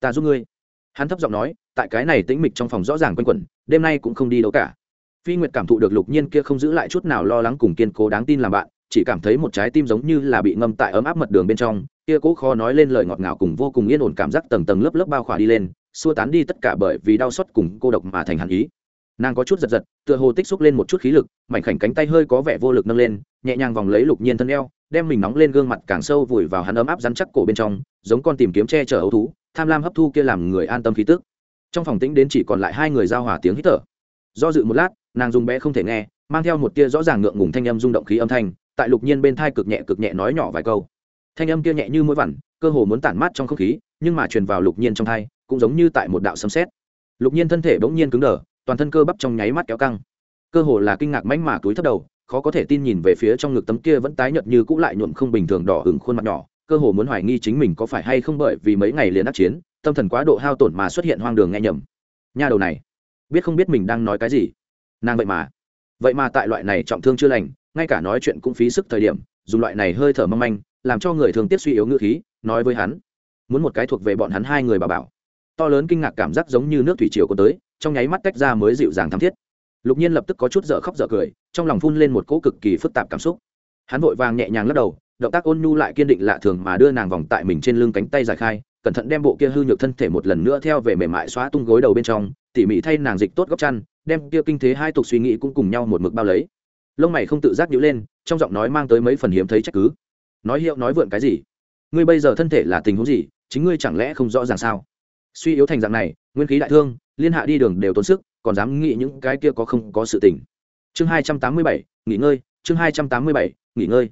Ta giúp ngươi. Hắn thấp giọng nói, tại cái này tĩnh mịch trong phòng rõ ràng quanh quẩn, đêm nay cũng không đi đâu cả phi nguyệt cảm thụ được lục nhiên kia không giữ lại chút nào lo lắng cùng kiên cố đáng tin làm bạn, chỉ cảm thấy một trái tim giống như là bị ngâm tại ấm áp mật đường bên trong, kia cố khó nói lên lời ngọt ngào cùng vô cùng yên ổn cảm giác tầng tầng lớp lớp bao khỏa đi lên, xua tán đi tất cả bởi vì đau xót cùng cô độc mà thành hàn ý. Nàng có chút giật giật, tựa hồ tích xúc lên một chút khí lực, mảnh khảnh cánh tay hơi có vẻ vô lực nâng lên, nhẹ nhàng vòng lấy lục nhiên thân eo, đem mình nóng lên gương mặt càng sâu vùi vào hắn ấm áp rắn chắc cổ bên trong, giống con tìm kiếm che chở ấu thú, tham lam hấp thu kia làm người an tâm khí tức. Trong phòng tĩnh đến chỉ còn lại hai người giao hòa tiếng hít thở. Do dự một lát nàng dùng bé không thể nghe, mang theo một tia rõ ràng ngượng ngùng thanh âm rung động khí âm thanh, tại lục nhiên bên thai cực nhẹ cực nhẹ nói nhỏ vài câu. Thanh âm kia nhẹ như mũi vằn, cơ hồ muốn tản mát trong không khí, nhưng mà truyền vào lục nhiên trong thai, cũng giống như tại một đạo sấm sét. Lục nhiên thân thể bỗng nhiên cứng đờ, toàn thân cơ bắp trong nháy mắt kéo căng. Cơ hồ là kinh ngạc mánh mà túi thấp đầu, khó có thể tin nhìn về phía trong ngực tấm kia vẫn tái nhợt như cũ lại nhuộm không bình thường đỏ hừng khuôn mặt nhỏ, cơ hồ muốn hoài nghi chính mình có phải hay không bởi vì mấy ngày liền ác chiến, tâm thần quá độ hao tổn mà xuất hiện hoang đường nghe nhầm. Nha đầu này, biết không biết mình đang nói cái gì? Nàng vậy mà. Vậy mà tại loại này trọng thương chưa lành ngay cả nói chuyện cũng phí sức thời điểm dùng loại này hơi thở mâm anh, làm cho người thường tiếp suy yếu ngữ khí nói với hắn. Muốn một cái thuộc về bọn hắn hai người bà bảo. To lớn kinh ngạc cảm giác giống như nước thủy triều có tới trong nháy mắt tách ra mới dịu dàng thắm thiết. Lục nhiên lập tức có chút dở khóc dở cười trong lòng phun lên một cỗ cực kỳ phức tạp cảm xúc. Hắn vội vàng nhẹ nhàng lắc đầu động tác ôn nhu lại kiên định lạ thường mà đưa nàng vòng tại mình trên lưng cánh tay giải khai cẩn thận đem bộ kia hư nhược thân thể một lần nữa theo về mềm mại xóa tung gối đầu bên trong tỉ mỉ thay nàng dịch tốt góc chăn đem kia kinh thế hai tục suy nghĩ cũng cùng nhau một mực bao lấy. Lông mày không tự giác nhíu lên, trong giọng nói mang tới mấy phần hiếm thấy trách cứ. Nói hiệu nói vượn cái gì? Ngươi bây giờ thân thể là tình huống gì? Chính ngươi chẳng lẽ không rõ ràng sao? Suy yếu thành dạng này, nguyên khí đại thương, liên hạ đi đường đều tốn sức, còn dám nghĩ những cái kia có không có sự tình. Chương hai trăm tám mươi bảy, nghỉ ngơi, chương hai trăm tám mươi bảy, nghỉ ngơi.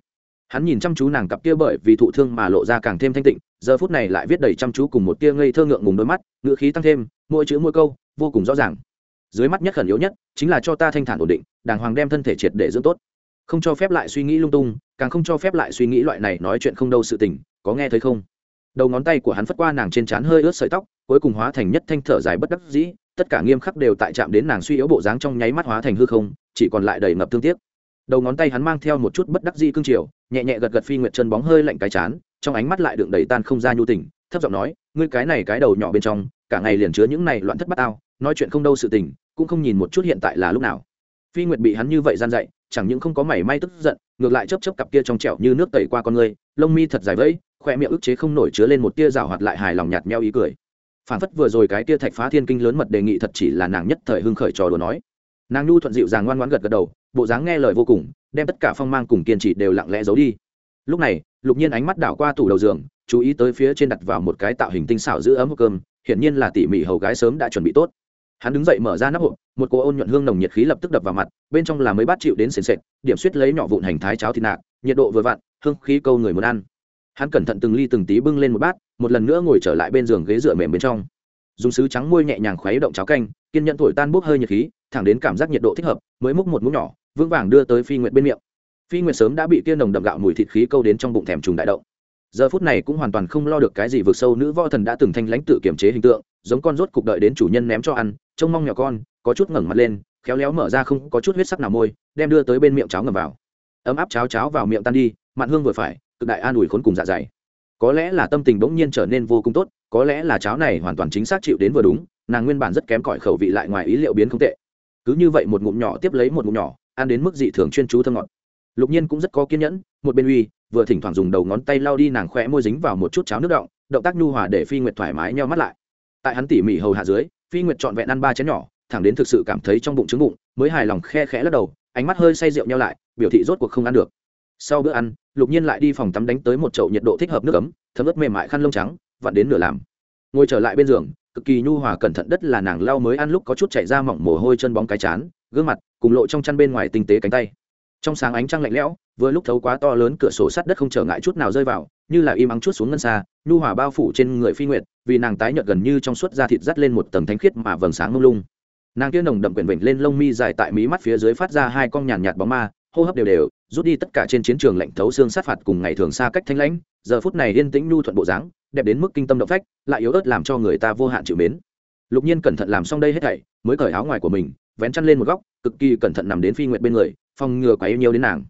Hắn nhìn chăm chú nàng cặp kia bởi vì thụ thương mà lộ ra càng thêm thanh tịnh, giờ phút này lại viết đầy chăm chú cùng một tia ngây thơ ngượng ngùng đôi mắt ngựa khí tăng thêm, mỗi chữ mỗi câu, vô cùng rõ ràng dưới mắt nhất khẩn yếu nhất chính là cho ta thanh thản ổn định, đàng hoàng đem thân thể triệt để dưỡng tốt. Không cho phép lại suy nghĩ lung tung, càng không cho phép lại suy nghĩ loại này nói chuyện không đâu sự tình, có nghe thấy không? Đầu ngón tay của hắn phất qua nàng trên trán hơi ướt sợi tóc, cuối cùng hóa thành nhất thanh thở dài bất đắc dĩ, tất cả nghiêm khắc đều tại chạm đến nàng suy yếu bộ dáng trong nháy mắt hóa thành hư không, chỉ còn lại đầy ngập thương tiếc. Đầu ngón tay hắn mang theo một chút bất đắc dĩ cương triều nhẹ nhẹ gật gật phi nguyệt chân bóng hơi lạnh cái chán, trong ánh mắt lại đựng đầy tan không ra nhu tình, thấp giọng nói, ngươi cái này cái đầu nhỏ bên trong, cả ngày liền chứa những này loạn thất bát ao nói chuyện không đâu sự tình cũng không nhìn một chút hiện tại là lúc nào. Phi nguyệt bị hắn như vậy gian dạy, chẳng những không có mảy may tức giận, ngược lại chấp chấp cặp kia trong trẻo như nước tẩy qua con người, lông mi thật dài vẫy, khoe miệng ức chế không nổi chứa lên một tia rào hoạt lại hài lòng nhạt nheo ý cười. Phản phất vừa rồi cái tia thạch phá thiên kinh lớn mật đề nghị thật chỉ là nàng nhất thời hưng khởi trò đùa nói. Nàng nhu thuận dịu dàng ngoan ngoãn gật gật đầu, bộ dáng nghe lời vô cùng, đem tất cả phong mang cùng kiên trì đều lặng lẽ giấu đi. Lúc này, lục nhiên ánh mắt đảo qua tủ đầu giường, chú ý tới phía trên đặt vào một cái tạo hình tinh xảo giữ ấm hộp cơm, hiển nhiên là tỉ mỉ hầu gái sớm đã chuẩn bị tốt hắn đứng dậy mở ra nắp hộp, một cô ôn nhuận hương nồng nhiệt khí lập tức đập vào mặt, bên trong là mấy bát chịu đến sền sệt, điểm suýt lấy nhỏ vụn hành thái cháo thịt nạc, nhiệt độ vừa vặn, hương khí câu người muốn ăn. Hắn cẩn thận từng ly từng tí bưng lên một bát, một lần nữa ngồi trở lại bên giường ghế dựa mềm bên trong. Dùng sứ trắng môi nhẹ nhàng khuấy động cháo canh, kiên nhẫn thổi tan bốc hơi nhiệt khí, thẳng đến cảm giác nhiệt độ thích hợp, mới múc một muỗng nhỏ, vững vàng đưa tới phi nguyệt bên miệng. Phi nguyệt sớm đã bị kia nồng đậm gạo mùi thịt khí câu đến trong bụng thèm trùng đại động. Giờ phút này cũng hoàn toàn không lo được cái gì vượt sâu nữ võ thần đã từng thanh lãnh tự kiểm chế hình tượng giống con rốt cục đợi đến chủ nhân ném cho ăn, trông mong nhỏ con, có chút ngẩng mặt lên, khéo léo mở ra không có chút huyết sắc nào môi, đem đưa tới bên miệng cháo ngầm vào. Ấm áp cháo cháo vào miệng tan đi, mặn hương vừa phải, cực đại an ủi khốn cùng dạ dày. Có lẽ là tâm tình bỗng nhiên trở nên vô cùng tốt, có lẽ là cháo này hoàn toàn chính xác chịu đến vừa đúng, nàng nguyên bản rất kém cỏi khẩu vị lại ngoài ý liệu biến không tệ. Cứ như vậy một ngụm nhỏ tiếp lấy một ngụm nhỏ, ăn đến mức dị thường chuyên chú thơm ngọt. Lục nhiên cũng rất có kiên nhẫn, một bên uy, vừa thỉnh thoảng dùng đầu ngón tay lau đi nàng khỏe môi dính vào một chút cháo nước động động tác nhu hòa để phi nguyệt thoải mái nheo mắt lại tại hắn tỉ mỉ hầu hạ dưới, phi nguyệt trọn vẹn ăn ba chén nhỏ, thẳng đến thực sự cảm thấy trong bụng trứng bụng, mới hài lòng khe khẽ lắc đầu, ánh mắt hơi say rượu nhau lại, biểu thị rốt cuộc không ăn được. Sau bữa ăn, lục nhiên lại đi phòng tắm đánh tới một chậu nhiệt độ thích hợp nước ấm, thấm ướt mềm mại khăn lông trắng, vặn đến nửa làm. Ngồi trở lại bên giường, cực kỳ nhu hòa cẩn thận đất là nàng lau mới ăn lúc có chút chảy ra mỏng mồ hôi chân bóng cái chán, gương mặt cùng lộ trong chăn bên ngoài tinh tế cánh tay. Trong sáng ánh trăng lạnh lẽo, vừa lúc thấu quá to lớn cửa sổ sắt đất không trở ngại chút nào rơi vào như là im ắng chút xuống ngân xa, nhu hòa bao phủ trên người phi nguyệt, vì nàng tái nhợt gần như trong suốt da thịt dắt lên một tầng thánh khiết mà vầng sáng mông lung. Nàng kia nồng đậm quyển vịnh lên lông mi dài tại mí mắt phía dưới phát ra hai con nhàn nhạt bóng ma, hô hấp đều đều, rút đi tất cả trên chiến trường lạnh thấu xương sát phạt cùng ngày thường xa cách thanh lãnh, giờ phút này yên tĩnh nhu thuận bộ dáng, đẹp đến mức kinh tâm động phách, lại yếu ớt làm cho người ta vô hạn chịu mến. Lục nhiên cẩn thận làm xong đây hết thảy, mới cởi áo ngoài của mình, vén chăn lên một góc, cực kỳ cẩn thận nằm đến phi nguyệt bên người, phòng ngừa quá yêu nhiều đến nàng.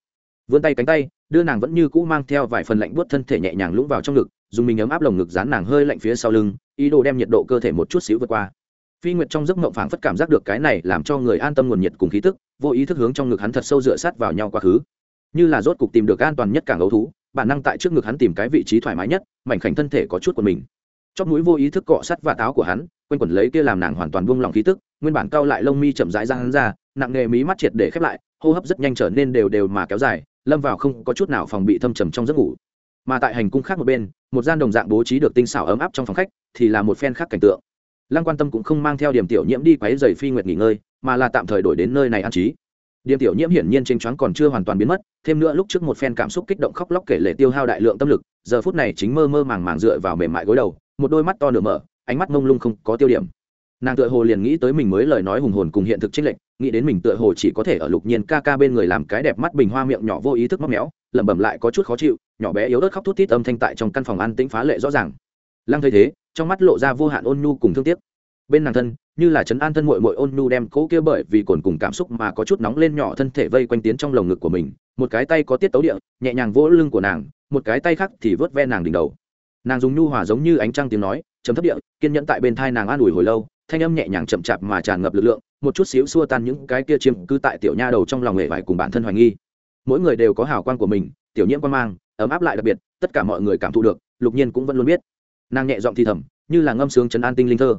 Vươn tay cánh tay đưa nàng vẫn như cũ mang theo vài phần lạnh buốt thân thể nhẹ nhàng lũng vào trong ngực, dùng mình ấm áp lồng ngực dán nàng hơi lạnh phía sau lưng, ý đồ đem nhiệt độ cơ thể một chút xíu vượt qua. Phi nguyệt trong giấc mộng phảng phất cảm giác được cái này làm cho người an tâm nguồn nhiệt cùng khí tức, vô ý thức hướng trong ngực hắn thật sâu dựa sát vào nhau quá khứ. Như là rốt cục tìm được an toàn nhất càng ấu thú, bản năng tại trước ngực hắn tìm cái vị trí thoải mái nhất, mảnh khảnh thân thể có chút của mình. Chóp mũi vô ý thức cọ sát và táo của hắn, quanh quẩn lấy kia làm nàng hoàn toàn buông lỏng khí tức, nguyên bản cao lại lông mi chậm rãi ra hắn ra, nặng nề mí mắt triệt để khép lại, hô hấp rất nhanh trở nên đều đều mà kéo dài lâm vào không có chút nào phòng bị thâm trầm trong giấc ngủ. Mà tại hành cung khác một bên, một gian đồng dạng bố trí được tinh xảo ấm áp trong phòng khách, thì là một phen khác cảnh tượng. Lăng quan tâm cũng không mang theo điểm tiểu nhiễm đi quấy giày phi nguyệt nghỉ ngơi, mà là tạm thời đổi đến nơi này an trí. Điểm tiểu nhiễm hiển nhiên tranh choáng còn chưa hoàn toàn biến mất, thêm nữa lúc trước một phen cảm xúc kích động khóc lóc kể lệ tiêu hao đại lượng tâm lực, giờ phút này chính mơ mơ màng màng dựa vào mềm mại gối đầu, một đôi mắt to nửa mở, ánh mắt mông lung không có tiêu điểm nàng tựa hồ liền nghĩ tới mình mới lời nói hùng hồn cùng hiện thực trích lệnh nghĩ đến mình tựa hồ chỉ có thể ở lục nhiên ca ca bên người làm cái đẹp mắt bình hoa miệng nhỏ vô ý thức móc méo, lẩm bẩm lại có chút khó chịu, nhỏ bé yếu ớt khóc thút thít âm thanh tại trong căn phòng ăn tĩnh phá lệ rõ ràng. Lăng thấy thế, trong mắt lộ ra vô hạn ôn nhu cùng thương tiếc. Bên nàng thân, như là trấn an thân mội mội ôn nhu đem cỗ kia bởi vì cồn cùng cảm xúc mà có chút nóng lên nhỏ thân thể vây quanh tiến trong lồng ngực của mình, một cái tay có tiết tấu địa, nhẹ nhàng vỗ lưng của nàng, một cái tay khác thì vớt ve nàng đỉnh đầu. Nàng dùng nhu hòa giống như ánh trăng tiếng nói chấm thấp địa, kiên nhẫn tại bên thai nàng an ủi hồi lâu thanh âm nhẹ nhàng chậm chạp mà tràn ngập lực lượng, một chút xíu xua tan những cái kia chiếm cứ tại tiểu nha đầu trong lòng nghề vải cùng bản thân hoài nghi. Mỗi người đều có hào quang của mình, tiểu nhiễm quan mang, ấm áp lại đặc biệt, tất cả mọi người cảm thụ được, lục nhiên cũng vẫn luôn biết. Nàng nhẹ giọng thì thầm, như là ngâm sướng chấn an tinh linh thơ.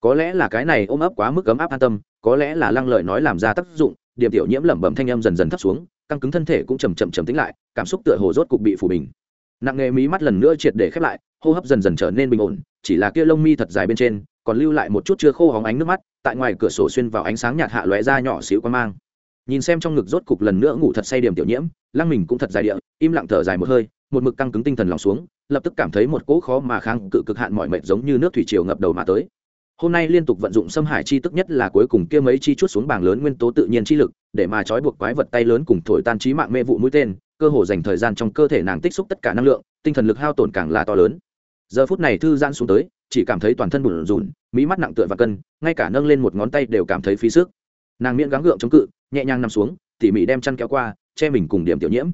Có lẽ là cái này ôm ấp quá mức ấm áp an tâm, có lẽ là lăng lợi nói làm ra tác dụng, điểm tiểu nhiễm lẩm bẩm thanh âm dần dần thấp xuống, căng cứng thân thể cũng chầm chậm chầm tính lại, cảm xúc tựa hồ rốt cục bị phủ bình. Nặng nghề mí mắt lần nữa triệt để khép lại, hô hấp dần dần trở nên bình ổn, chỉ là kia lông mi thật dài bên trên còn lưu lại một chút chưa khô hóng ánh nước mắt, tại ngoài cửa sổ xuyên vào ánh sáng nhạt hạ lóe ra nhỏ xíu quan mang. Nhìn xem trong ngực rốt cục lần nữa ngủ thật say điểm tiểu nhiễm, lăng mình cũng thật dài địa, im lặng thở dài một hơi, một mực căng cứng tinh thần lòng xuống, lập tức cảm thấy một cỗ khó mà kháng cự cực hạn mọi mệt giống như nước thủy triều ngập đầu mà tới. Hôm nay liên tục vận dụng xâm hải chi tức nhất là cuối cùng kia mấy chi chút xuống bảng lớn nguyên tố tự nhiên chi lực, để mà trói buộc quái vật tay lớn cùng thổi tan trí mạng mê vụ mũi tên, cơ hồ dành thời gian trong cơ thể nàng tích xúc tất cả năng lượng, tinh thần lực hao tổn càng là to lớn. Giờ phút này thư giãn xuống tới chỉ cảm thấy toàn thân bùn rùn mỹ mắt nặng tựa và cân, ngay cả nâng lên một ngón tay đều cảm thấy phí sức. Nàng miệng gắng gượng chống cự, nhẹ nhàng nằm xuống, tỉ mỉ đem chăn kéo qua, che mình cùng điểm tiểu nhiễm.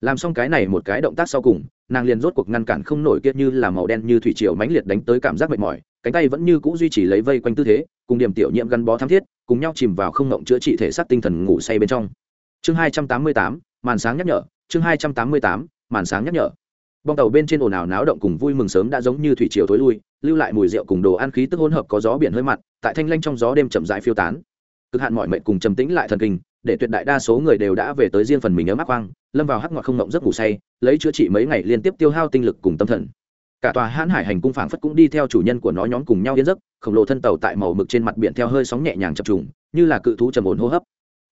Làm xong cái này một cái động tác sau cùng, nàng liền rốt cuộc ngăn cản không nổi kiệt như là màu đen như thủy triều mãnh liệt đánh tới cảm giác mệt mỏi, cánh tay vẫn như cũ duy trì lấy vây quanh tư thế, cùng điểm tiểu nhiễm gắn bó tham thiết, cùng nhau chìm vào không ngộng chữa trị thể xác tinh thần ngủ say bên trong. Chương hai trăm tám mươi tám, màn sáng nhắc nhở, chương hai trăm tám mươi tám, màn sáng nhắc nhở bong tàu bên trên ồn ào náo động cùng vui mừng sớm đã giống như thủy triều thối lui, lưu lại mùi rượu cùng đồ ăn khí tức hỗn hợp có gió biển hơi mặn, tại thanh lanh trong gió đêm chậm rãi phiêu tán. Cực hạn mọi mệnh cùng trầm tĩnh lại thần kinh, để tuyệt đại đa số người đều đã về tới riêng phần mình ấm áp quang lâm vào hắc ngọt không ngộng giấc ngủ say, lấy chữa trị mấy ngày liên tiếp tiêu hao tinh lực cùng tâm thần. Cả tòa hãn hải hành cung phảng phất cũng đi theo chủ nhân của nó nhóm cùng nhau yên giấc, khổng lồ thân tàu tại màu mực trên mặt biển theo hơi sóng nhẹ nhàng chập trùng, như là cự thú trầm ổn hô hấp.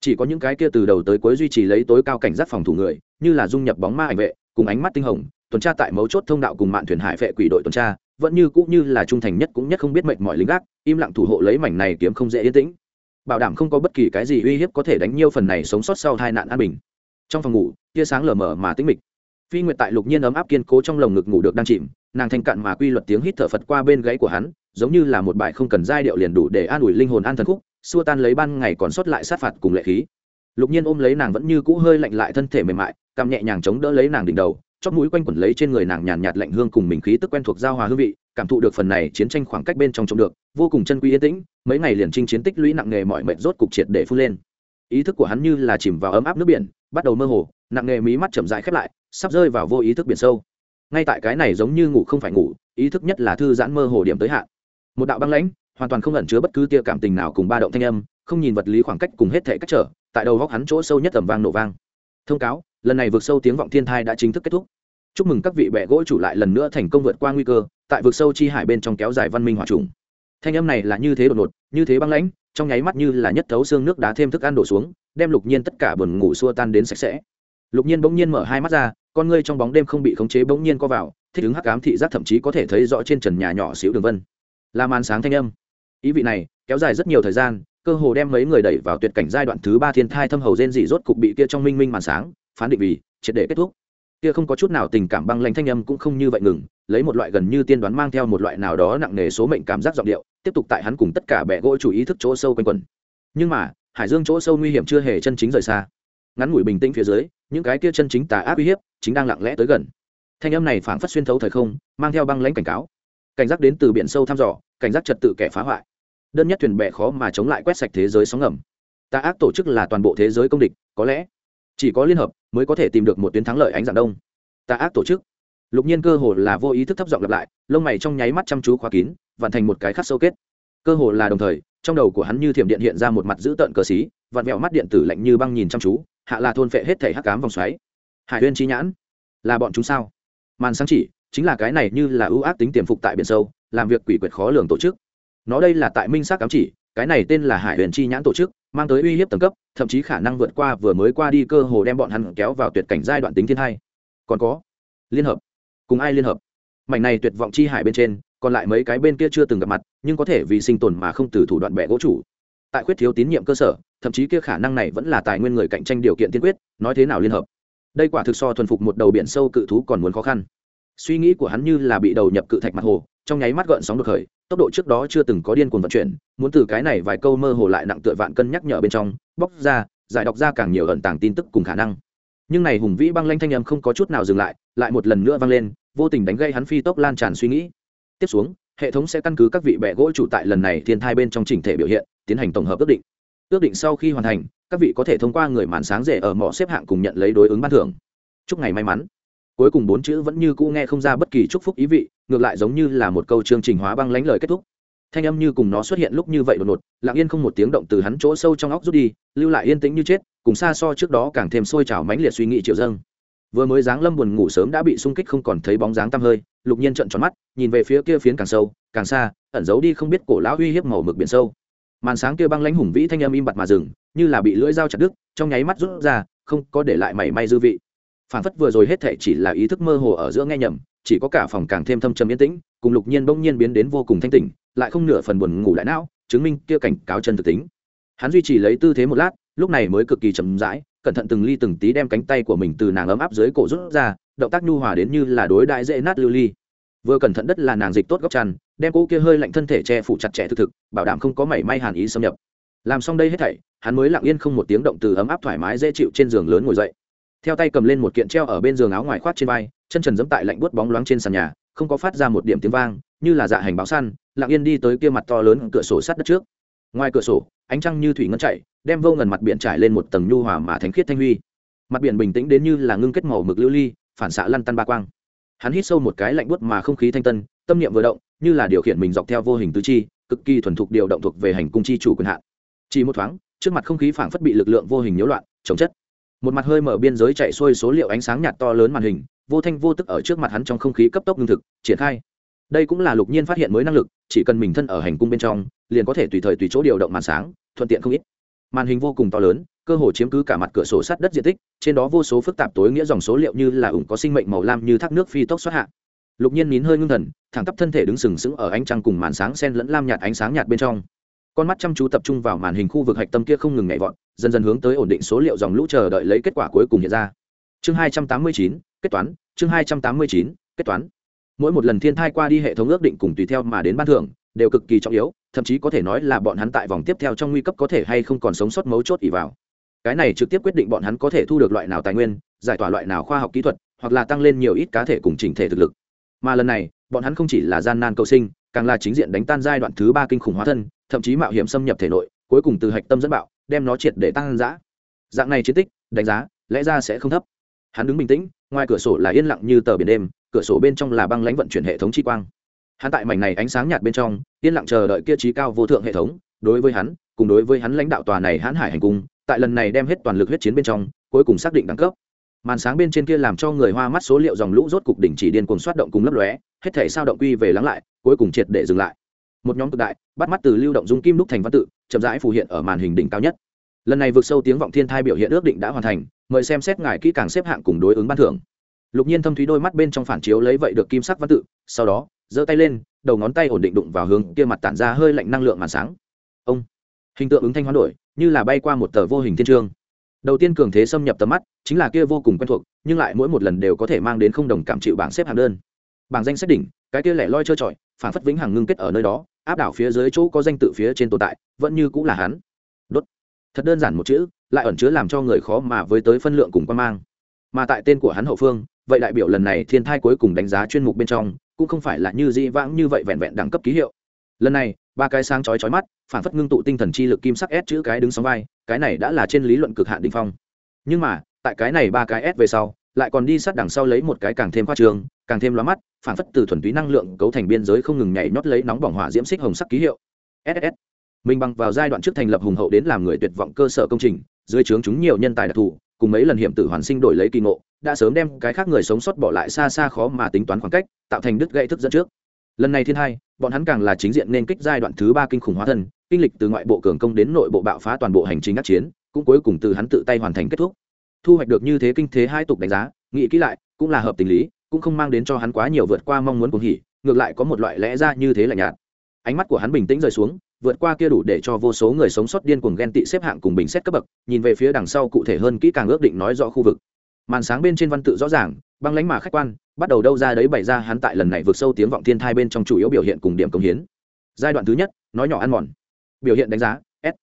Chỉ có những cái kia từ đầu tới cuối duy trì lấy tối cao cảnh giác phòng thủ người, như là dung nhập bóng ma ảnh vệ, cùng ánh mắt tinh hồng tuần tra tại mấu chốt thông đạo cùng mạn thuyền hải vệ quỷ đội tuần tra, vẫn như cũng như là trung thành nhất cũng nhất không biết mệnh mọi lính gác, im lặng thủ hộ lấy mảnh này kiếm không dễ yên tĩnh. Bảo đảm không có bất kỳ cái gì uy hiếp có thể đánh nhiêu phần này sống sót sau tai nạn an bình. Trong phòng ngủ, tia sáng lờ mờ mà tĩnh mịch. Phi nguyệt tại lục nhiên ấm áp kiên cố trong lồng ngực ngủ được đang chìm, nàng thanh cạn mà quy luật tiếng hít thở phật qua bên gáy của hắn, giống như là một bài không cần giai điệu liền đủ để an ủi linh hồn an thần khúc, xua tan lấy ban ngày còn sót lại sát phạt cùng lệ khí. Lục nhiên ôm lấy nàng vẫn như cũ hơi lạnh lại thân thể mềm mại, cằm nhẹ nhàng chống đỡ lấy nàng đỉnh đầu chót mũi quanh quẩn lấy trên người nàng nhàn nhạt lạnh hương cùng mình khí tức quen thuộc giao hòa hương vị, cảm thụ được phần này chiến tranh khoảng cách bên trong trông được, vô cùng chân quý yên tĩnh, mấy ngày liền trinh chiến tích lũy nặng nghề mọi mệnh rốt cục triệt để phun lên. Ý thức của hắn như là chìm vào ấm áp nước biển, bắt đầu mơ hồ, nặng nghề mí mắt chậm dại khép lại, sắp rơi vào vô ý thức biển sâu. Ngay tại cái này giống như ngủ không phải ngủ, ý thức nhất là thư giãn mơ hồ điểm tới hạn. Một đạo băng lãnh, hoàn toàn không ẩn chứa bất cứ tia cảm tình nào cùng ba động thanh âm, không nhìn vật lý khoảng cách cùng hết thể cách trở, tại đầu góc hắn chỗ sâu nhất tầm vang nổ vang. Thông cáo lần này vượt sâu tiếng vọng thiên thai đã chính thức kết thúc. Chúc mừng các vị bệ gỗ chủ lại lần nữa thành công vượt qua nguy cơ, tại vực sâu chi hải bên trong kéo dài văn minh hòa trùng. Thanh âm này là như thế đột ngột, như thế băng lãnh, trong nháy mắt như là nhất thấu xương nước đá thêm thức ăn đổ xuống, đem lục nhiên tất cả buồn ngủ xua tan đến sạch sẽ. Lục nhiên bỗng nhiên mở hai mắt ra, con ngươi trong bóng đêm không bị khống chế bỗng nhiên co vào, thích ứng hắc ám thị giác thậm chí có thể thấy rõ trên trần nhà nhỏ xíu đường vân. Là màn sáng thanh âm. Ý vị này, kéo dài rất nhiều thời gian, cơ hồ đem mấy người đẩy vào tuyệt cảnh giai đoạn thứ ba thiên thai thâm hầu rên dị rốt cục bị kia trong minh minh màn sáng phán định vì triệt để kết thúc. Kia không có chút nào tình cảm băng lãnh thanh âm cũng không như vậy ngừng, lấy một loại gần như tiên đoán mang theo một loại nào đó nặng nề số mệnh cảm giác giọng điệu, tiếp tục tại hắn cùng tất cả bẻ gỗ chủ ý thức chỗ sâu quanh quẩn. Nhưng mà, hải dương chỗ sâu nguy hiểm chưa hề chân chính rời xa. Ngắn ngủi bình tĩnh phía dưới, những cái kia chân chính tà ác uy hiếp chính đang lặng lẽ tới gần. Thanh âm này phảng phất xuyên thấu thời không, mang theo băng lãnh cảnh cáo. Cảnh giác đến từ biển sâu thăm dò, cảnh giác trật tự kẻ phá hoại. Đơn nhất thuyền bè khó mà chống lại quét sạch thế giới sóng ngầm. Tà ác tổ chức là toàn bộ thế giới công địch, có lẽ chỉ có liên hợp mới có thể tìm được một tuyến thắng lợi ánh dạng đông. Tà ác tổ chức. Lục nhiên cơ hồ là vô ý thức thấp giọng lặp lại, lông mày trong nháy mắt chăm chú khóa kín, vặn thành một cái khắc sâu kết. Cơ hồ là đồng thời, trong đầu của hắn như thiểm điện hiện ra một mặt dữ tợn cờ xí, vặn vẹo mắt điện tử lạnh như băng nhìn chăm chú, hạ là thôn phệ hết thể hắc cám vòng xoáy. Hải huyên trí nhãn, là bọn chúng sao? Màn sáng chỉ, chính là cái này như là ưu ác tính tiềm phục tại biển sâu, làm việc quỷ quyệt khó lường tổ chức. Nó đây là tại minh xác cám chỉ, cái này tên là hải huyền chi nhãn tổ chức mang tới uy hiếp tầng cấp, thậm chí khả năng vượt qua vừa mới qua đi cơ hồ đem bọn hắn kéo vào tuyệt cảnh giai đoạn tính thiên hai. Còn có, liên hợp, cùng ai liên hợp? Mảnh này tuyệt vọng chi hải bên trên, còn lại mấy cái bên kia chưa từng gặp mặt, nhưng có thể vì sinh tồn mà không từ thủ đoạn bẻ gỗ chủ. Tại khuyết thiếu tín nhiệm cơ sở, thậm chí kia khả năng này vẫn là tài nguyên người cạnh tranh điều kiện tiên quyết, nói thế nào liên hợp? Đây quả thực so thuần phục một đầu biển sâu cự thú còn muốn khó khăn. Suy nghĩ của hắn như là bị đầu nhập cự thạch mặt hồ trong nháy mắt gợn sóng được khởi, tốc độ trước đó chưa từng có điên cuồng vận chuyển, muốn từ cái này vài câu mơ hồ lại nặng tựa vạn cân nhắc nhở bên trong, bóc ra, giải đọc ra càng nhiều ẩn tàng tin tức cùng khả năng. Nhưng này hùng vĩ băng lanh thanh âm không có chút nào dừng lại lại một lần nữa vang lên, vô tình đánh gây hắn phi tốc lan tràn suy nghĩ. Tiếp xuống, hệ thống sẽ căn cứ các vị bệ gỗ chủ tại lần này thiên thai bên trong chỉnh thể biểu hiện, tiến hành tổng hợp ước định. Ước định sau khi hoàn thành, các vị có thể thông qua người màn sáng rể ở mỏ xếp hạng cùng nhận lấy đối ứng ban thưởng. Chúc ngày may mắn. Cuối cùng bốn chữ vẫn như cũ nghe không ra bất kỳ chúc phúc ý vị ngược lại giống như là một câu chương trình hóa băng lánh lời kết thúc. Thanh âm như cùng nó xuất hiện lúc như vậy đột ngột, lặng yên không một tiếng động từ hắn chỗ sâu trong óc rút đi, lưu lại yên tĩnh như chết, cùng xa so trước đó càng thêm sôi trào mãnh liệt suy nghĩ triệu dâng. Vừa mới dáng lâm buồn ngủ sớm đã bị sung kích không còn thấy bóng dáng tăm hơi, lục nhiên trận tròn mắt, nhìn về phía kia phiến càng sâu, càng xa, ẩn giấu đi không biết cổ lão uy hiếp màu mực biển sâu. Màn sáng kia băng lãnh hùng vĩ thanh âm im bặt mà dừng, như là bị lưỡi dao chặt đứt, trong nháy mắt rút ra, không có để lại mảy may dư vị. Phản phất vừa rồi hết thể chỉ là ý thức mơ hồ ở giữa nghe nhầm chỉ có cả phòng càng thêm thâm trầm yên tĩnh, cùng lục nhiên bỗng nhiên biến đến vô cùng thanh tỉnh, lại không nửa phần buồn ngủ đại não, chứng minh kia cảnh cáo chân thực tính. Hắn duy trì lấy tư thế một lát, lúc này mới cực kỳ chậm rãi, cẩn thận từng ly từng tí đem cánh tay của mình từ nàng ấm áp dưới cổ rút ra, động tác nhu hòa đến như là đối đại dễ nát lưu ly. Vừa cẩn thận đất là nàng dịch tốt góc chăn, đem cỗ kia hơi lạnh thân thể che phủ chặt chẽ thực thực, bảo đảm không có mảy may hàn ý xâm nhập. Làm xong đây hết thảy, hắn mới lặng yên không một tiếng động từ ấm áp thoải mái dễ chịu trên giường lớn ngồi dậy. Theo tay cầm lên một kiện treo ở bên giường áo ngoài khoát trên vai chân trần dẫm tại lạnh buốt bóng loáng trên sàn nhà, không có phát ra một điểm tiếng vang, như là dạ hành báo săn, lặng yên đi tới kia mặt to lớn cửa sổ sát đất trước. Ngoài cửa sổ, ánh trăng như thủy ngân chạy, đem vô ngần mặt biển trải lên một tầng nhu hòa mà thánh khiết thanh huy. Mặt biển bình tĩnh đến như là ngưng kết màu mực lưu ly, phản xạ lăn tăn ba quang. Hắn hít sâu một cái lạnh buốt mà không khí thanh tân, tâm niệm vừa động, như là điều khiển mình dọc theo vô hình tứ chi, cực kỳ thuần thục điều động thuộc về hành cung chi chủ quyền hạn. Chỉ một thoáng, trước mặt không khí phảng phất bị lực lượng vô hình nhiễu loạn chống chất. Một mặt hơi mở biên giới chạy xuôi số liệu ánh sáng nhạt to lớn màn hình vô thanh vô tức ở trước mặt hắn trong không khí cấp tốc ngưng thực, triển khai. Đây cũng là lục nhiên phát hiện mới năng lực, chỉ cần mình thân ở hành cung bên trong, liền có thể tùy thời tùy chỗ điều động màn sáng, thuận tiện không ít. Màn hình vô cùng to lớn, cơ hồ chiếm cứ cả mặt cửa sổ sát đất diện tích, trên đó vô số phức tạp tối nghĩa dòng số liệu như là ủng có sinh mệnh màu lam như thác nước phi tốc xuất hạ. Lục nhiên nín hơi ngưng thần, thẳng tắp thân thể đứng sừng sững ở ánh trăng cùng màn sáng sen lẫn lam nhạt ánh sáng nhạt bên trong. Con mắt chăm chú tập trung vào màn hình khu vực hạch tâm kia không ngừng nhảy vọt, dần dần hướng tới ổn định số liệu dòng lũ chờ đợi lấy kết quả cuối cùng hiện ra. Chương hai trăm tám mươi chín kết toán, chương hai trăm tám mươi chín, kết toán. Mỗi một lần thiên thai qua đi hệ thống ước định cùng tùy theo mà đến ban thưởng, đều cực kỳ trọng yếu, thậm chí có thể nói là bọn hắn tại vòng tiếp theo trong nguy cấp có thể hay không còn sống sót mấu chốt ỉ vào. Cái này trực tiếp quyết định bọn hắn có thể thu được loại nào tài nguyên, giải tỏa loại nào khoa học kỹ thuật, hoặc là tăng lên nhiều ít cá thể cùng chỉnh thể thực lực. Mà lần này, bọn hắn không chỉ là gian nan cầu sinh, càng là chính diện đánh tan giai đoạn thứ ba kinh khủng hóa thân, thậm chí mạo hiểm xâm nhập thể nội, cuối cùng từ hạch tâm dẫn bạo, đem nó triệt để tăng giã dạng này chiến tích, đánh giá, lẽ ra sẽ không thấp. Hắn đứng bình tĩnh ngoài cửa sổ là yên lặng như tờ biển đêm, cửa sổ bên trong là băng lãnh vận chuyển hệ thống chi quang. Hắn tại mảnh này ánh sáng nhạt bên trong, yên lặng chờ đợi kia trí cao vô thượng hệ thống. Đối với hắn, cùng đối với hắn lãnh đạo tòa này hãn hải hành cung, tại lần này đem hết toàn lực huyết chiến bên trong, cuối cùng xác định đẳng cấp. Màn sáng bên trên kia làm cho người hoa mắt số liệu dòng lũ rốt cục đỉnh chỉ điên cuồng xoát động cùng lấp lóe, hết thể sao động quy về lắng lại, cuối cùng triệt để dừng lại. Một nhóm cực đại, bắt mắt từ lưu động dung kim đúc thành văn tự, chậm rãi phù hiện ở màn hình đỉnh cao nhất. Lần này vượt sâu tiếng vọng thiên thai biểu hiện ước định đã hoàn thành mời xem xét ngài kỹ càng xếp hạng cùng đối ứng ban thưởng. Lục nhiên thâm thúy đôi mắt bên trong phản chiếu lấy vậy được kim sắc văn tự, sau đó, giơ tay lên, đầu ngón tay ổn định đụng vào hướng kia mặt tản ra hơi lạnh năng lượng màn sáng. Ông, hình tượng ứng thanh hoán đổi, như là bay qua một tờ vô hình thiên trương. Đầu tiên cường thế xâm nhập tầm mắt, chính là kia vô cùng quen thuộc, nhưng lại mỗi một lần đều có thể mang đến không đồng cảm chịu bảng xếp hạng đơn. Bảng danh sách đỉnh, cái kia lẻ loi trơ trọi, phản phất vĩnh hằng ngưng kết ở nơi đó, áp đảo phía dưới chỗ có danh tự phía trên tồn tại, vẫn như cũng là hắn. Đốt. Thật đơn giản một chữ lại ẩn chứa làm cho người khó mà với tới phân lượng cùng quan mang. Mà tại tên của hắn hậu phương, vậy đại biểu lần này thiên thai cuối cùng đánh giá chuyên mục bên trong, cũng không phải là như di vãng như vậy vẹn vẹn đẳng cấp ký hiệu. Lần này, ba cái sáng chói chói mắt, phản phất ngưng tụ tinh thần chi lực kim sắc s chữ cái đứng sóng vai, cái này đã là trên lý luận cực hạn đỉnh phong. Nhưng mà, tại cái này ba cái s về sau, lại còn đi sát đằng sau lấy một cái càng thêm khoa trường, càng thêm loa mắt, phản phất từ thuần túy năng lượng cấu thành biên giới không ngừng nhảy nhót lấy nóng bỏng hỏa diễm xích hồng sắc ký hiệu. Ss mình bằng vào giai đoạn trước thành lập hùng hậu đến làm người tuyệt vọng cơ sở công trình dưới trướng chúng nhiều nhân tài đặc thù, cùng mấy lần hiểm tử hoàn sinh đổi lấy kỳ ngộ, đã sớm đem cái khác người sống sót bỏ lại xa xa khó mà tính toán khoảng cách, tạo thành đứt gãy thức dẫn trước. Lần này thiên hai, bọn hắn càng là chính diện nên kích giai đoạn thứ ba kinh khủng hóa thân, kinh lịch từ ngoại bộ cường công đến nội bộ bạo phá toàn bộ hành trình đắc chiến, cũng cuối cùng từ hắn tự tay hoàn thành kết thúc. Thu hoạch được như thế kinh thế hai tục đánh giá, nghĩ kỹ lại, cũng là hợp tình lý, cũng không mang đến cho hắn quá nhiều vượt qua mong muốn cuồng hỉ, ngược lại có một loại lẽ ra như thế là nhạt. Ánh mắt của hắn bình tĩnh rời xuống vượt qua kia đủ để cho vô số người sống sót điên cuồng ghen tị xếp hạng cùng bình xét cấp bậc, nhìn về phía đằng sau cụ thể hơn kỹ càng ước định nói rõ khu vực. Màn sáng bên trên văn tự rõ ràng, băng lánh mà khách quan, bắt đầu đâu ra đấy bày ra hắn tại lần này vượt sâu tiếng vọng thiên thai bên trong chủ yếu biểu hiện cùng điểm công hiến. Giai đoạn thứ nhất, nói nhỏ ăn mòn. Biểu hiện đánh giá, s.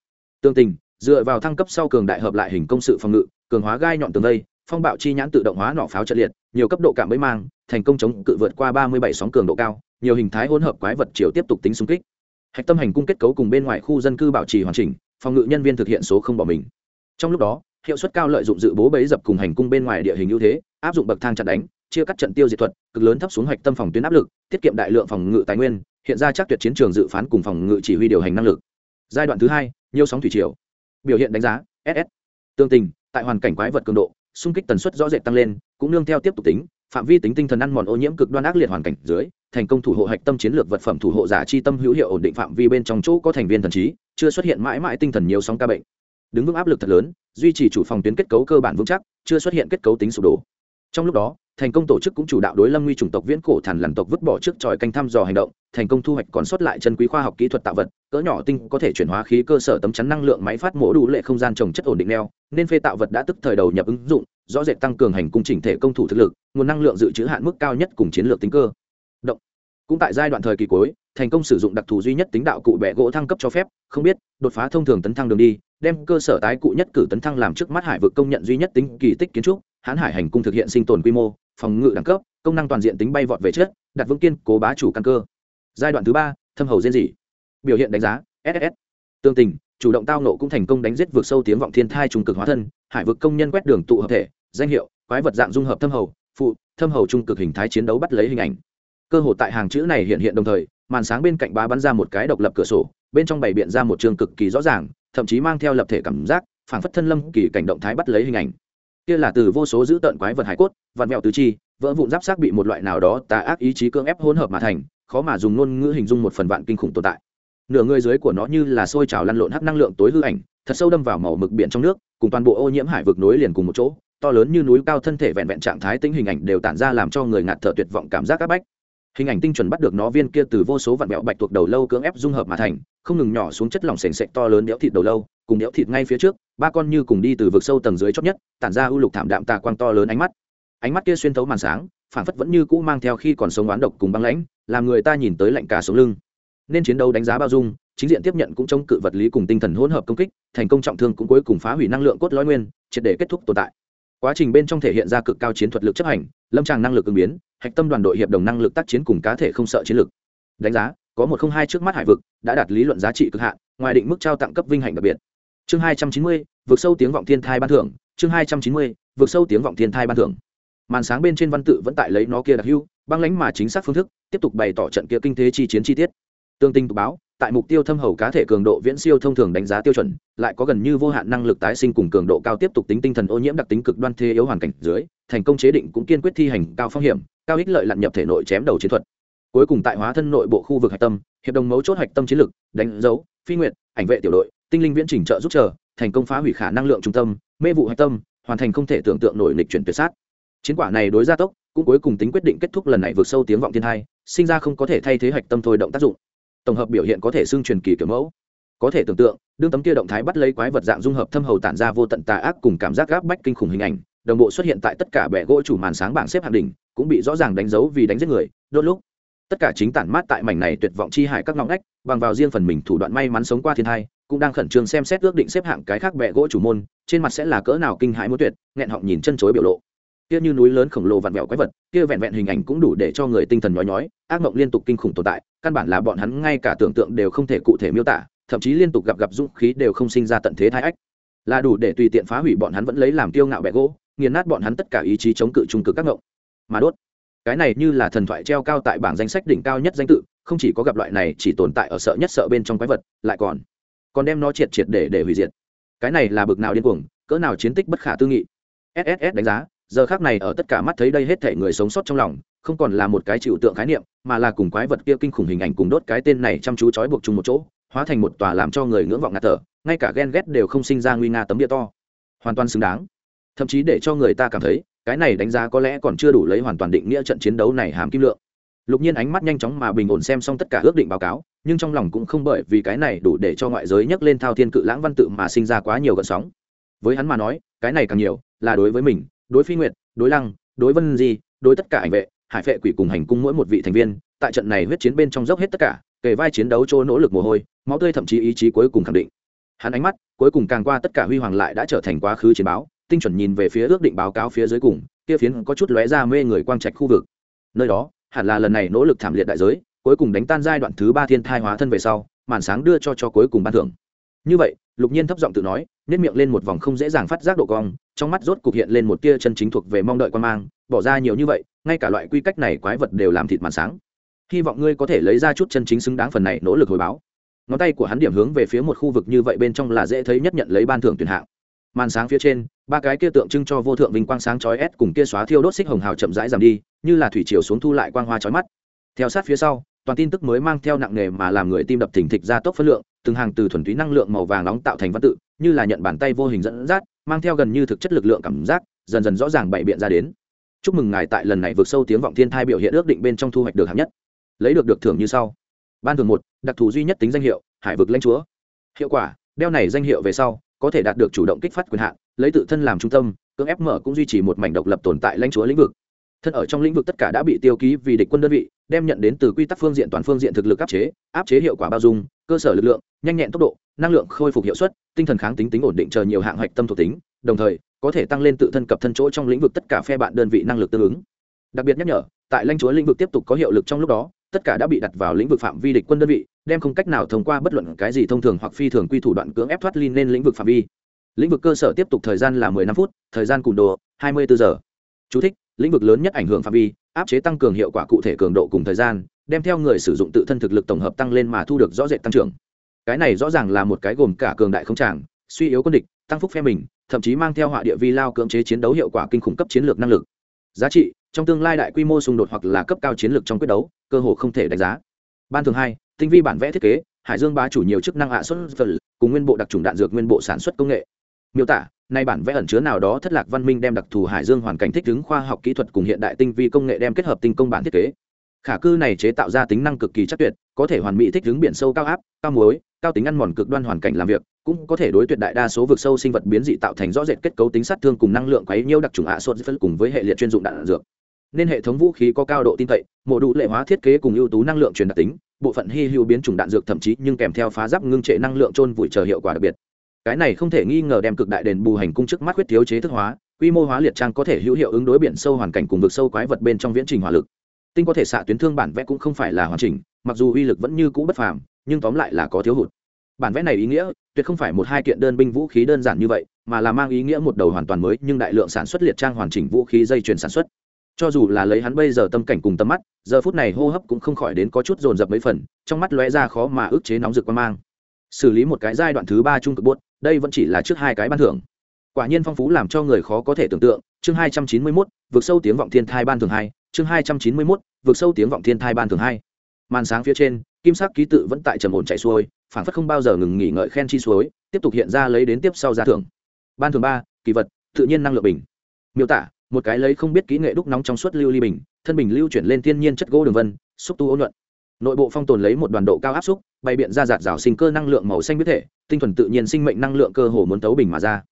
Tương tình, dựa vào thăng cấp sau cường đại hợp lại hình công sự phòng ngự, cường hóa gai nhọn tường vây, phong bạo chi nhãn tự động hóa nỏ pháo trận liệt, nhiều cấp độ cảm mới mang, thành công chống cự vượt qua ba mươi bảy sóng cường độ cao, nhiều hình thái hỗn hợp quái vật chiều tiếp tục tính xung kích hạch tâm hành cung kết cấu cùng bên ngoài khu dân cư bảo trì hoàn chỉnh, phòng ngự nhân viên thực hiện số không bỏ mình. Trong lúc đó, hiệu suất cao lợi dụng dự bố bấy dập cùng hành cung bên ngoài địa hình ưu thế, áp dụng bậc thang chặn đánh, chia cắt trận tiêu diệt thuật, cực lớn thấp xuống hạch tâm phòng tuyến áp lực, tiết kiệm đại lượng phòng ngự tài nguyên, hiện ra chắc tuyệt chiến trường dự phán cùng phòng ngự chỉ huy điều hành năng lực. Giai đoạn thứ hai, nhiều sóng thủy triều. Biểu hiện đánh giá ss tương tình, tại hoàn cảnh quái vật cường độ, xung kích tần suất rõ rệt tăng lên, cũng nương theo tiếp tục tính, phạm vi tính tinh thần ăn mòn ô nhiễm cực đoan ác liệt hoàn cảnh dưới thành công thủ hộ hạch tâm chiến lược vật phẩm thủ hộ giả chi tâm hữu hiệu ổn định phạm vi bên trong chỗ có thành viên thần trí, chưa xuất hiện mãi mãi tinh thần nhiều sóng ca bệnh. Đứng vững áp lực thật lớn, duy trì chủ phòng tuyến kết cấu cơ bản vững chắc, chưa xuất hiện kết cấu tính sụp đổ. Trong lúc đó, thành công tổ chức cũng chủ đạo đối lâm nguy chủng tộc viễn cổ thần lằn tộc vứt bỏ trước tròi canh thăm dò hành động, thành công thu hoạch còn sót lại chân quý khoa học kỹ thuật tạo vật, cỡ nhỏ tinh có thể chuyển hóa khí cơ sở tấm chắn năng lượng máy phát mổ đủ lệ không gian trồng chất ổn định neo, nên phê tạo vật đã tức thời đầu nhập ứng dụng, rõ rệt tăng cường hành cung chỉnh thể công thủ thực lực, nguồn năng lượng dự trữ hạn mức cao nhất cùng chiến lược tính cơ cũng tại giai đoạn thời kỳ cuối, thành công sử dụng đặc thù duy nhất tính đạo cụ bẻ gỗ thăng cấp cho phép, không biết, đột phá thông thường tấn thăng đường đi, đem cơ sở tái cụ nhất cử tấn thăng làm trước mắt hải vực công nhận duy nhất tính kỳ tích kiến trúc, hãn hải hành cung thực hiện sinh tồn quy mô, phòng ngự đẳng cấp, công năng toàn diện tính bay vọt về trước, đặt vững kiên cố bá chủ căn cơ. Giai đoạn thứ ba, thâm hầu diên dị. Biểu hiện đánh giá ss tương tình, chủ động tao nộ cũng thành công đánh giết vượt sâu tiếng vọng thiên thai trung cực hóa thân, hải vực công nhân quét đường tụ hợp thể, danh hiệu, quái vật dạng dung hợp thâm hầu, phụ, thâm hầu trung cực hình thái chiến đấu bắt lấy hình ảnh cơ hội tại hàng chữ này hiện hiện đồng thời, màn sáng bên cạnh bá bắn ra một cái độc lập cửa sổ, bên trong bày biện ra một trường cực kỳ rõ ràng, thậm chí mang theo lập thể cảm giác, phảng phất thân lâm kỳ cảnh động thái bắt lấy hình ảnh. Kia là từ vô số dữ tợn quái vật hải cốt vạn mẹo tứ chi, vỡ vụn giáp xác bị một loại nào đó tà ác ý chí cưỡng ép hỗn hợp mà thành, khó mà dùng ngôn ngữ hình dung một phần vạn kinh khủng tồn tại. Nửa người dưới của nó như là sôi trào lăn lộn hắc năng lượng tối hư ảnh, thật sâu đâm vào màu mực biển trong nước, cùng toàn bộ ô nhiễm hải vực nối liền cùng một chỗ, to lớn như núi cao thân thể vẹn vẹn trạng thái tính hình ảnh đều tản ra làm cho người ngạt thở tuyệt vọng cảm giác áp bách hình ảnh tinh chuẩn bắt được nó viên kia từ vô số vạn mẹo bạch tuộc đầu lâu cưỡng ép dung hợp mà thành, không ngừng nhỏ xuống chất lỏng sền sệt to lớn đẽo thịt đầu lâu, cùng đẽo thịt ngay phía trước, ba con như cùng đi từ vực sâu tầng dưới chót nhất, tản ra ưu lục thảm đạm tà quang to lớn ánh mắt. Ánh mắt kia xuyên thấu màn sáng phản phất vẫn như cũ mang theo khi còn sống oán độc cùng băng lãnh, làm người ta nhìn tới lạnh cả sống lưng. Nên chiến đấu đánh giá bao dung, chính diện tiếp nhận cũng chống cự vật lý cùng tinh thần hỗn hợp công kích, thành công trọng thương cũng cuối cùng phá hủy năng lượng cốt lõi nguyên, triệt để kết thúc tồn tại quá trình bên trong thể hiện ra cực cao chiến thuật lực chấp hành, lâm tràng năng lực ứng biến, hạch tâm đoàn đội hiệp đồng năng lực tác chiến cùng cá thể không sợ chiến lược đánh giá, có một không hai trước mắt hải vực, đã đạt lý luận giá trị cực hạn, ngoài định mức trao tặng cấp vinh hạnh đặc biệt. Chương hai trăm chín mươi, vượt sâu tiếng vọng thiên thai ban thưởng, chương hai trăm chín mươi, vượt sâu tiếng vọng thiên thai ban thưởng. Màn sáng bên trên văn tự vẫn tại lấy nó kia đặc hưu băng lánh mà chính xác phương thức, tiếp tục bày tỏ trận kia kinh thế chi chiến chi tiết. Tương tinh tục báo tại mục tiêu thâm hầu cá thể cường độ viễn siêu thông thường đánh giá tiêu chuẩn, lại có gần như vô hạn năng lực tái sinh cùng cường độ cao tiếp tục tính tinh thần ô nhiễm đặc tính cực đoan thế yếu hoàn cảnh dưới, thành công chế định cũng kiên quyết thi hành cao phong hiểm, cao ích lợi lặn nhập thể nội chém đầu chiến thuật. Cuối cùng tại hóa thân nội bộ khu vực hạch tâm, hiệp đồng mấu chốt hạch tâm chiến lược, đánh dấu, phi nguyện ảnh vệ tiểu đội, tinh linh viễn chỉnh trợ giúp chờ, thành công phá hủy khả năng lượng trung tâm, mê vụ hạch tâm, hoàn thành không thể tưởng tượng nổi lịch chuyển tuyệt sát. Chiến quả này đối gia tốc, cũng cuối cùng tính quyết định kết thúc lần này vượt sâu tiếng vọng thiên hai, sinh ra không có thể thay thế hạch tâm thôi động tác dụng tổng hợp biểu hiện có thể xưng truyền kỳ kiểu mẫu. Có thể tưởng tượng, đương tấm kia động thái bắt lấy quái vật dạng dung hợp thâm hầu tản ra vô tận tà ác cùng cảm giác gáp bách kinh khủng hình ảnh, đồng bộ xuất hiện tại tất cả bệ gỗ chủ màn sáng bảng xếp hạng đỉnh, cũng bị rõ ràng đánh dấu vì đánh giết người. Đốt lúc, tất cả chính tản mát tại mảnh này tuyệt vọng chi hại các ngõ ngách, bằng vào riêng phần mình thủ đoạn may mắn sống qua thiên hai cũng đang khẩn trương xem xét ước định xếp hạng cái khác bệ gỗ chủ môn, trên mặt sẽ là cỡ nào kinh hãi muốn tuyệt, nghẹn họng nhìn chân chối biểu lộ kia như núi lớn khổng lồ vặn vẹo quái vật, kia vẹn vẹn hình ảnh cũng đủ để cho người tinh thần nhói nhói, ác mộng liên tục kinh khủng tồn tại, căn bản là bọn hắn ngay cả tưởng tượng đều không thể cụ thể miêu tả, thậm chí liên tục gặp gặp dũng khí đều không sinh ra tận thế thái ách. Là đủ để tùy tiện phá hủy bọn hắn vẫn lấy làm tiêu ngạo bẹ gỗ, nghiền nát bọn hắn tất cả ý chí chống cự trung cực các ngộng mà đốt, cái này như là thần thoại treo cao tại bảng danh sách đỉnh cao nhất danh tự, không chỉ có gặp loại này chỉ tồn tại ở sợ nhất sợ bên trong quái vật, lại còn còn đem nó triệt triệt để để hủy diệt. Cái này là bực nào điên cuồng, cỡ nào chiến tích bất khả tư nghị. Sss đánh giá giờ khác này ở tất cả mắt thấy đây hết thể người sống sót trong lòng, không còn là một cái chịu tượng khái niệm, mà là cùng quái vật kia kinh khủng hình ảnh cùng đốt cái tên này chăm chú trói buộc chung một chỗ, hóa thành một tòa làm cho người ngưỡng vọng ngạt thở, ngay cả ghen ghét đều không sinh ra nguy nga tấm địa to. Hoàn toàn xứng đáng. Thậm chí để cho người ta cảm thấy, cái này đánh giá có lẽ còn chưa đủ lấy hoàn toàn định nghĩa trận chiến đấu này hàm kim lượng. Lục nhiên ánh mắt nhanh chóng mà bình ổn xem xong tất cả ước định báo cáo, nhưng trong lòng cũng không bởi vì cái này đủ để cho ngoại giới nhấc lên thao thiên cự lãng văn tự mà sinh ra quá nhiều gợn sóng. Với hắn mà nói, cái này càng nhiều là đối với mình đối phi nguyệt, đối lăng, đối vân di, đối tất cả ảnh vệ, hải vệ quỷ cùng hành cung mỗi một vị thành viên, tại trận này huyết chiến bên trong dốc hết tất cả, kề vai chiến đấu chỗ nỗ lực mồ hôi, máu tươi thậm chí ý chí cuối cùng khẳng định. Hắn ánh mắt, cuối cùng càng qua tất cả huy hoàng lại đã trở thành quá khứ chiến báo, tinh chuẩn nhìn về phía ước định báo cáo phía dưới cùng, kia phiến có chút lóe ra mê người quang trạch khu vực. Nơi đó, hẳn là lần này nỗ lực thảm liệt đại giới, cuối cùng đánh tan giai đoạn thứ ba thiên thai hóa thân về sau, màn sáng đưa cho cho cuối cùng ban thưởng. Như vậy, lục nhiên thấp giọng tự nói nếp miệng lên một vòng không dễ dàng phát giác độ cong, trong mắt rốt cục hiện lên một tia chân chính thuộc về mong đợi quan mang, bỏ ra nhiều như vậy, ngay cả loại quy cách này quái vật đều làm thịt màn sáng. Hy vọng ngươi có thể lấy ra chút chân chính xứng đáng phần này nỗ lực hồi báo. Ngón tay của hắn điểm hướng về phía một khu vực như vậy bên trong là dễ thấy nhất nhận lấy ban thưởng tuyển hạng. Màn sáng phía trên, ba cái kia tượng trưng cho vô thượng vinh quang sáng chói s cùng kia xóa thiêu đốt xích hồng hào chậm rãi giảm đi, như là thủy chiều xuống thu lại quang hoa chói mắt. Theo sát phía sau, toàn tin tức mới mang theo nặng nghề mà làm người tim đập thình thịch ra tốc phân lượng từng hàng từ thuần túy năng lượng màu vàng nóng tạo thành văn tự, như là nhận bàn tay vô hình dẫn dắt, mang theo gần như thực chất lực lượng cảm giác, dần dần rõ ràng bày biện ra đến. Chúc mừng ngài tại lần này vượt sâu tiếng vọng thiên thai biểu hiện ước định bên trong thu hoạch được hạng nhất. Lấy được được thưởng như sau. Ban thường một, đặc thù duy nhất tính danh hiệu, hải vực lãnh chúa. Hiệu quả, đeo này danh hiệu về sau, có thể đạt được chủ động kích phát quyền hạn, lấy tự thân làm trung tâm, cưỡng ép mở cũng duy trì một mảnh độc lập tồn tại lãnh chúa lĩnh vực thân ở trong lĩnh vực tất cả đã bị tiêu ký vì địch quân đơn vị đem nhận đến từ quy tắc phương diện toàn phương diện thực lực áp chế áp chế hiệu quả bao dung cơ sở lực lượng nhanh nhẹn tốc độ năng lượng khôi phục hiệu suất tinh thần kháng tính tính ổn định chờ nhiều hạng hạch tâm thuộc tính đồng thời có thể tăng lên tự thân cập thân chỗ trong lĩnh vực tất cả phe bạn đơn vị năng lực tương ứng. Đặc biệt nhắc nhở tại lãnh chúa lĩnh vực tiếp tục có hiệu lực trong lúc đó tất cả đã bị đặt vào lĩnh vực phạm vi địch quân đơn vị đem không cách nào thông qua bất luận cái gì thông thường hoặc phi thường quy thủ đoạn cưỡng ép thoát ly lên lĩnh vực phạm vi. Lĩnh vực cơ sở tiếp tục thời gian là 15 phút thời gian cùn đồ 24 giờ. Chú thích, lĩnh vực lớn nhất ảnh hưởng phạm vi, áp chế tăng cường hiệu quả cụ thể cường độ cùng thời gian, đem theo người sử dụng tự thân thực lực tổng hợp tăng lên mà thu được rõ rệt tăng trưởng. Cái này rõ ràng là một cái gồm cả cường đại không tràng, suy yếu quân địch, tăng phúc phe mình, thậm chí mang theo họa địa vi lao cưỡng chế chiến đấu hiệu quả kinh khủng cấp chiến lược năng lực. Giá trị, trong tương lai đại quy mô xung đột hoặc là cấp cao chiến lược trong quyết đấu, cơ hồ không thể đánh giá. Ban thường hai, tinh vi bản vẽ thiết kế, hải dương bá chủ nhiều chức năng hạ xuất cùng nguyên bộ đặc trùng đạn dược nguyên bộ sản xuất công nghệ. Miêu tả nay bản vẽ ẩn chứa nào đó thất lạc văn minh đem đặc thù hải dương hoàn cảnh thích ứng khoa học kỹ thuật cùng hiện đại tinh vi công nghệ đem kết hợp tinh công bản thiết kế. Khả cư này chế tạo ra tính năng cực kỳ chắc tuyệt, có thể hoàn mỹ thích ứng biển sâu cao áp, cao muối, cao tính ăn mòn cực đoan hoàn cảnh làm việc, cũng có thể đối tuyệt đại đa số vực sâu sinh vật biến dị tạo thành rõ rệt kết cấu tính sát thương cùng năng lượng quấy nhiêu đặc trùng ạ sốt phân cùng với hệ liệt chuyên dụng đạn dược. Nên hệ thống vũ khí có cao độ tin cậy mộ đủ lệ hóa thiết kế cùng ưu tú năng lượng truyền đặc tính, bộ phận hy hữu biến chủng đạn dược thậm chí nhưng kèm theo phá giáp ngưng trệ năng lượng trôn vùi chờ hiệu quả đặc biệt cái này không thể nghi ngờ đem cực đại đền bù hành cung trước mắt huyết thiếu chế thức hóa, quy mô hóa liệt trang có thể hữu hiệu ứng đối biển sâu hoàn cảnh cùng vực sâu quái vật bên trong viễn trình hỏa lực. Tinh có thể xạ tuyến thương bản vẽ cũng không phải là hoàn chỉnh, mặc dù uy lực vẫn như cũ bất phàm, nhưng tóm lại là có thiếu hụt. Bản vẽ này ý nghĩa, tuyệt không phải một hai kiện đơn binh vũ khí đơn giản như vậy, mà là mang ý nghĩa một đầu hoàn toàn mới nhưng đại lượng sản xuất liệt trang hoàn chỉnh vũ khí dây chuyền sản xuất. Cho dù là lấy hắn bây giờ tâm cảnh cùng tâm mắt, giờ phút này hô hấp cũng không khỏi đến có chút dồn dập mấy phần, trong mắt lóe ra khó mà ức chế nóng rực quan mang. Xử lý một cái giai đoạn thứ ba trung cực buốt đây vẫn chỉ là trước hai cái ban thưởng. Quả nhiên phong phú làm cho người khó có thể tưởng tượng, chương hai trăm chín mươi mốt, vượt sâu tiếng vọng thiên thai ban thường hai, chương hai trăm chín mươi mốt, vượt sâu tiếng vọng thiên thai ban thường hai. Màn sáng phía trên, kim sắc ký tự vẫn tại trầm ổn chạy xuôi phản phất không bao giờ ngừng nghỉ ngợi khen chi suối tiếp tục hiện ra lấy đến tiếp sau ra thưởng. Ban thường ba, kỳ vật, tự nhiên năng lượng bình. Miêu tả, một cái lấy không biết kỹ nghệ đúc nóng trong suốt lưu ly bình, thân bình lưu chuyển lên thiên nhiên chất gỗ đường vân, xúc tu ôn nhuận nội bộ phong tồn lấy một đoàn độ cao áp xúc bày biện ra giạt rào sinh cơ năng lượng màu xanh biết thể, tinh thuần tự nhiên sinh mệnh năng lượng cơ hồ muốn tấu bình mà ra.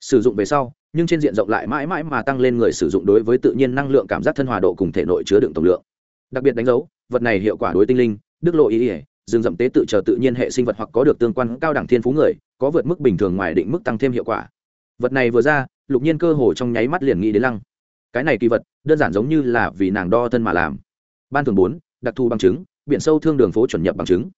Sử dụng về sau, nhưng trên diện rộng lại mãi mãi mà tăng lên người sử dụng đối với tự nhiên năng lượng cảm giác thân hòa độ cùng thể nội chứa đựng tổng lượng. Đặc biệt đánh dấu, vật này hiệu quả đối tinh linh, đức lộ ý ỉa rừng rậm tế tự chờ tự nhiên hệ sinh vật hoặc có được tương quan cao đẳng thiên phú người, có vượt mức bình thường ngoài định mức tăng thêm hiệu quả. Vật này vừa ra, lục nhiên cơ hồ trong nháy mắt liền nghĩ đến lăng. Cái này kỳ vật, đơn giản giống như là vì nàng đo thân mà làm. Ban thường bốn, đặc thù bằng chứng biển sâu thương đường phố chuẩn nhập bằng chứng.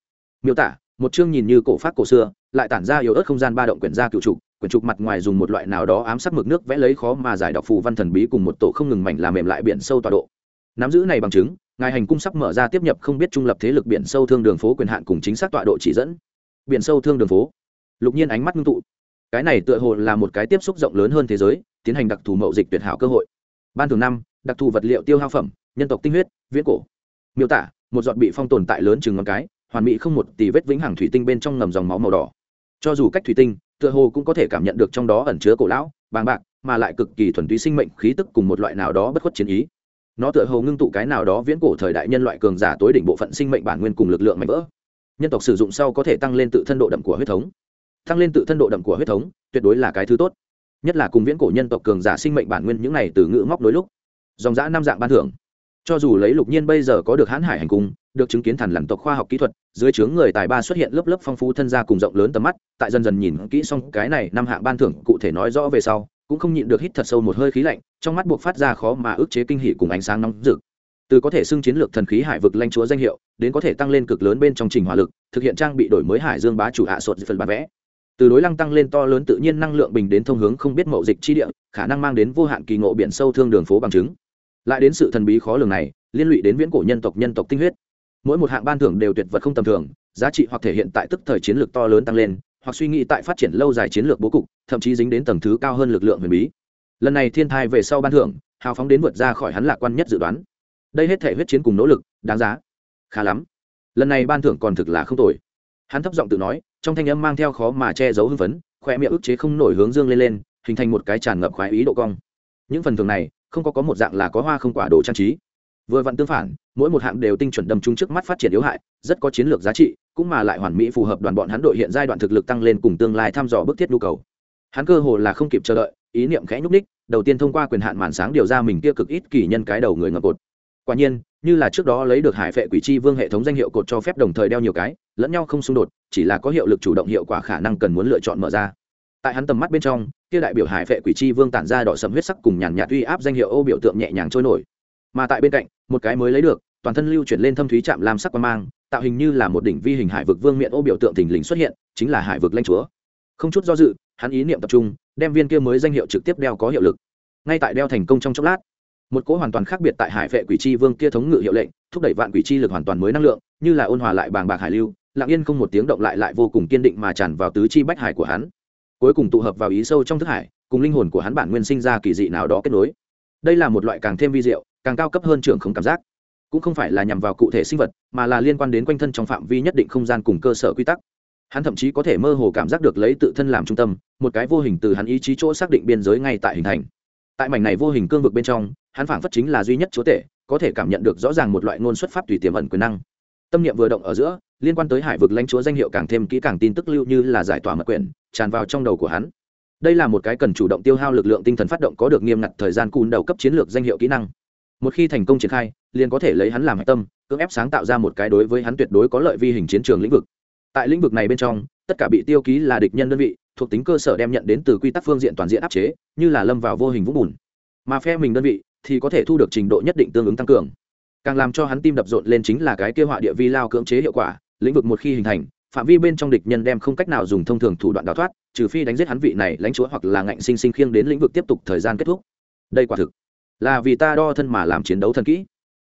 Miêu tả, một chương nhìn như cổ phát cổ xưa, lại tản ra yếu ớt không gian ba động quyển gia cựu trục, quyển trục mặt ngoài dùng một loại nào đó ám sắc mực nước vẽ lấy khó mà giải đọc phù văn thần bí cùng một tổ không ngừng mảnh làm mềm lại biển sâu tọa độ. Nắm giữ này bằng chứng, ngài hành cung sắp mở ra tiếp nhập không biết trung lập thế lực biển sâu thương đường phố quyền hạn cùng chính xác tọa độ chỉ dẫn. Biển sâu thương đường phố. Lục nhiên ánh mắt ngưng tụ. Cái này tựa hồ là một cái tiếp xúc rộng lớn hơn thế giới, tiến hành đặc thù mậu dịch tuyệt hảo cơ hội. Ban thường năm, đặc thù vật liệu tiêu hao phẩm, nhân tộc tinh huyết, viễn cổ. Miêu tả một giọt bị phong tồn tại lớn chừng ngón cái, hoàn mỹ không một tỷ vết vĩnh hằng thủy tinh bên trong ngầm dòng máu màu đỏ. Cho dù cách thủy tinh, tựa hồ cũng có thể cảm nhận được trong đó ẩn chứa cổ lão, bàng bạc, mà lại cực kỳ thuần túy sinh mệnh khí tức cùng một loại nào đó bất khuất chiến ý. Nó tựa hồ ngưng tụ cái nào đó viễn cổ thời đại nhân loại cường giả tối đỉnh bộ phận sinh mệnh bản nguyên cùng lực lượng mạnh vỡ. Nhân tộc sử dụng sau có thể tăng lên tự thân độ đậm của huyết thống. Tăng lên tự thân độ đậm của huyết thống, tuyệt đối là cái thứ tốt. Nhất là cùng viễn cổ nhân tộc cường giả sinh mệnh bản nguyên những này từ ngữ móc đối lúc, dòng giã năm dạng ban thưởng cho dù lấy lục nhiên bây giờ có được hãn hải hành cung, được chứng kiến thần lằn tộc khoa học kỹ thuật, dưới chướng người tài ba xuất hiện lớp lớp phong phú thân gia cùng rộng lớn tầm mắt, tại dần dần nhìn kỹ xong cái này năm hạng ban thưởng, cụ thể nói rõ về sau, cũng không nhịn được hít thật sâu một hơi khí lạnh, trong mắt buộc phát ra khó mà ức chế kinh hỉ cùng ánh sáng nóng rực. Từ có thể xưng chiến lược thần khí hải vực lanh chúa danh hiệu, đến có thể tăng lên cực lớn bên trong trình hỏa lực, thực hiện trang bị đổi mới hải dương bá chủ hạ sột phần bản vẽ. Từ đối lăng tăng lên to lớn tự nhiên năng lượng bình đến thông hướng không biết mậu dịch chi địa, khả năng mang đến vô hạn kỳ ngộ biển sâu thương đường phố bằng chứng lại đến sự thần bí khó lường này, liên lụy đến viễn cổ nhân tộc nhân tộc tinh huyết. Mỗi một hạng ban thưởng đều tuyệt vật không tầm thường, giá trị hoặc thể hiện tại tức thời chiến lược to lớn tăng lên, hoặc suy nghĩ tại phát triển lâu dài chiến lược bố cục, thậm chí dính đến tầng thứ cao hơn lực lượng huyền bí. Lần này thiên thai về sau ban thưởng, hào phóng đến vượt ra khỏi hắn lạc quan nhất dự đoán. Đây hết thể huyết chiến cùng nỗ lực, đáng giá. Khá lắm. Lần này ban thưởng còn thực là không tồi. Hắn thấp giọng tự nói, trong thanh âm mang theo khó mà che giấu hưng phấn khoe miệng ức chế không nổi hướng dương lên lên, hình thành một cái tràn ngập khoái ý độ cong. Những phần thưởng này không có có một dạng là có hoa không quả đồ trang trí. Vừa vặn tương phản, mỗi một hạng đều tinh chuẩn đâm trúng trước mắt phát triển yếu hại, rất có chiến lược giá trị, cũng mà lại hoàn mỹ phù hợp đoàn bọn hắn đội hiện giai đoạn thực lực tăng lên cùng tương lai thăm dò bức thiết nhu cầu. Hắn cơ hồ là không kịp chờ đợi, ý niệm khẽ nhúc ních đầu tiên thông qua quyền hạn màn sáng điều ra mình kia cực ít kỳ nhân cái đầu người ngập cột. Quả nhiên, như là trước đó lấy được hải phệ quỷ chi vương hệ thống danh hiệu cột cho phép đồng thời đeo nhiều cái, lẫn nhau không xung đột, chỉ là có hiệu lực chủ động hiệu quả khả năng cần muốn lựa chọn mở ra. Tại hắn tầm mắt bên trong kia đại biểu hải vệ quỷ chi vương tản ra đỏ sầm huyết sắc cùng nhàn nhạt uy áp danh hiệu ô biểu tượng nhẹ nhàng trôi nổi. Mà tại bên cạnh, một cái mới lấy được, toàn thân lưu chuyển lên thâm thúy chạm lam sắc quan mang, tạo hình như là một đỉnh vi hình hải vực vương miện ô biểu tượng thình lình xuất hiện, chính là hải vực lanh chúa. Không chút do dự, hắn ý niệm tập trung, đem viên kia mới danh hiệu trực tiếp đeo có hiệu lực. Ngay tại đeo thành công trong chốc lát, một cỗ hoàn toàn khác biệt tại hải vệ quỷ chi vương kia thống ngự hiệu lệnh, thúc đẩy vạn quỷ chi lực hoàn toàn mới năng lượng, như là ôn hòa lại bàng bạc hải lưu, lặng yên không một tiếng động lại lại vô cùng kiên định mà tràn vào tứ chi bách hải của hắn cuối cùng tụ hợp vào ý sâu trong thức hải, cùng linh hồn của hắn bản nguyên sinh ra kỳ dị nào đó kết nối. Đây là một loại càng thêm vi diệu, càng cao cấp hơn trường không cảm giác. Cũng không phải là nhằm vào cụ thể sinh vật, mà là liên quan đến quanh thân trong phạm vi nhất định không gian cùng cơ sở quy tắc. Hắn thậm chí có thể mơ hồ cảm giác được lấy tự thân làm trung tâm, một cái vô hình từ hắn ý chí chỗ xác định biên giới ngay tại hình thành. Tại mảnh này vô hình cương vực bên trong, hắn phảng phất chính là duy nhất chúa tể, có thể cảm nhận được rõ ràng một loại ngôn xuất pháp tùy tiềm ẩn quyền năng. Tâm niệm vừa động ở giữa, liên quan tới hải vực lãnh chúa danh hiệu càng thêm kỹ càng tin tức lưu như là giải tỏa mật quyền tràn vào trong đầu của hắn. Đây là một cái cần chủ động tiêu hao lực lượng tinh thần phát động có được nghiêm ngặt thời gian cùn đầu cấp chiến lược danh hiệu kỹ năng. Một khi thành công triển khai, liền có thể lấy hắn làm hạch tâm, cưỡng ép sáng tạo ra một cái đối với hắn tuyệt đối có lợi vi hình chiến trường lĩnh vực. Tại lĩnh vực này bên trong, tất cả bị tiêu ký là địch nhân đơn vị, thuộc tính cơ sở đem nhận đến từ quy tắc phương diện toàn diện áp chế, như là lâm vào vô hình vũng bùn. Mà phe mình đơn vị thì có thể thu được trình độ nhất định tương ứng tăng cường. Càng làm cho hắn tim đập rộn lên chính là cái kêu họa địa vi lao cưỡng chế hiệu quả, lĩnh vực một khi hình thành phạm vi bên trong địch nhân đem không cách nào dùng thông thường thủ đoạn đào thoát, trừ phi đánh giết hắn vị này lãnh chúa hoặc là ngạnh sinh sinh khiêng đến lĩnh vực tiếp tục thời gian kết thúc. Đây quả thực là vì ta đo thân mà làm chiến đấu thần kỹ.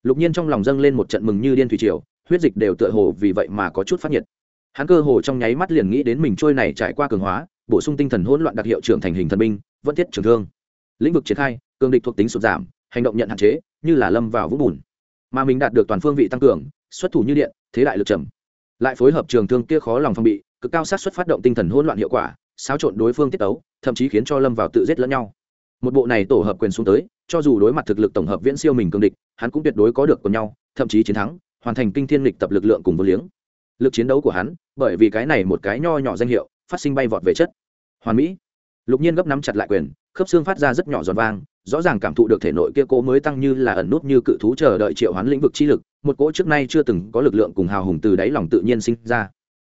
Lục nhiên trong lòng dâng lên một trận mừng như điên thủy triều, huyết dịch đều tựa hồ vì vậy mà có chút phát nhiệt. Hắn cơ hồ trong nháy mắt liền nghĩ đến mình trôi này trải qua cường hóa, bổ sung tinh thần hỗn loạn đặc hiệu trưởng thành hình thần binh, vẫn thiết trường thương. Lĩnh vực triển khai, cường địch thuộc tính sụt giảm, hành động nhận hạn chế, như là lâm vào vũng bùn. Mà mình đạt được toàn phương vị tăng cường, xuất thủ như điện, thế đại lực trầm lại phối hợp trường thương kia khó lòng phòng bị, cực cao sát xuất phát động tinh thần hỗn loạn hiệu quả, xáo trộn đối phương tiết tấu, thậm chí khiến cho lâm vào tự giết lẫn nhau. Một bộ này tổ hợp quyền xuống tới, cho dù đối mặt thực lực tổng hợp viễn siêu mình cường địch, hắn cũng tuyệt đối có được cùng nhau, thậm chí chiến thắng, hoàn thành kinh thiên lịch tập lực lượng cùng vô liếng. Lực chiến đấu của hắn, bởi vì cái này một cái nho nhỏ danh hiệu, phát sinh bay vọt về chất. Hoàn mỹ. Lục nhiên gấp nắm chặt lại quyền, khớp xương phát ra rất nhỏ giòn vang, rõ ràng cảm thụ được thể nội kia cố mới tăng như là ẩn nút như cự thú chờ đợi triệu hoán lĩnh vực chi lực một cỗ trước nay chưa từng có lực lượng cùng hào hùng từ đáy lòng tự nhiên sinh ra.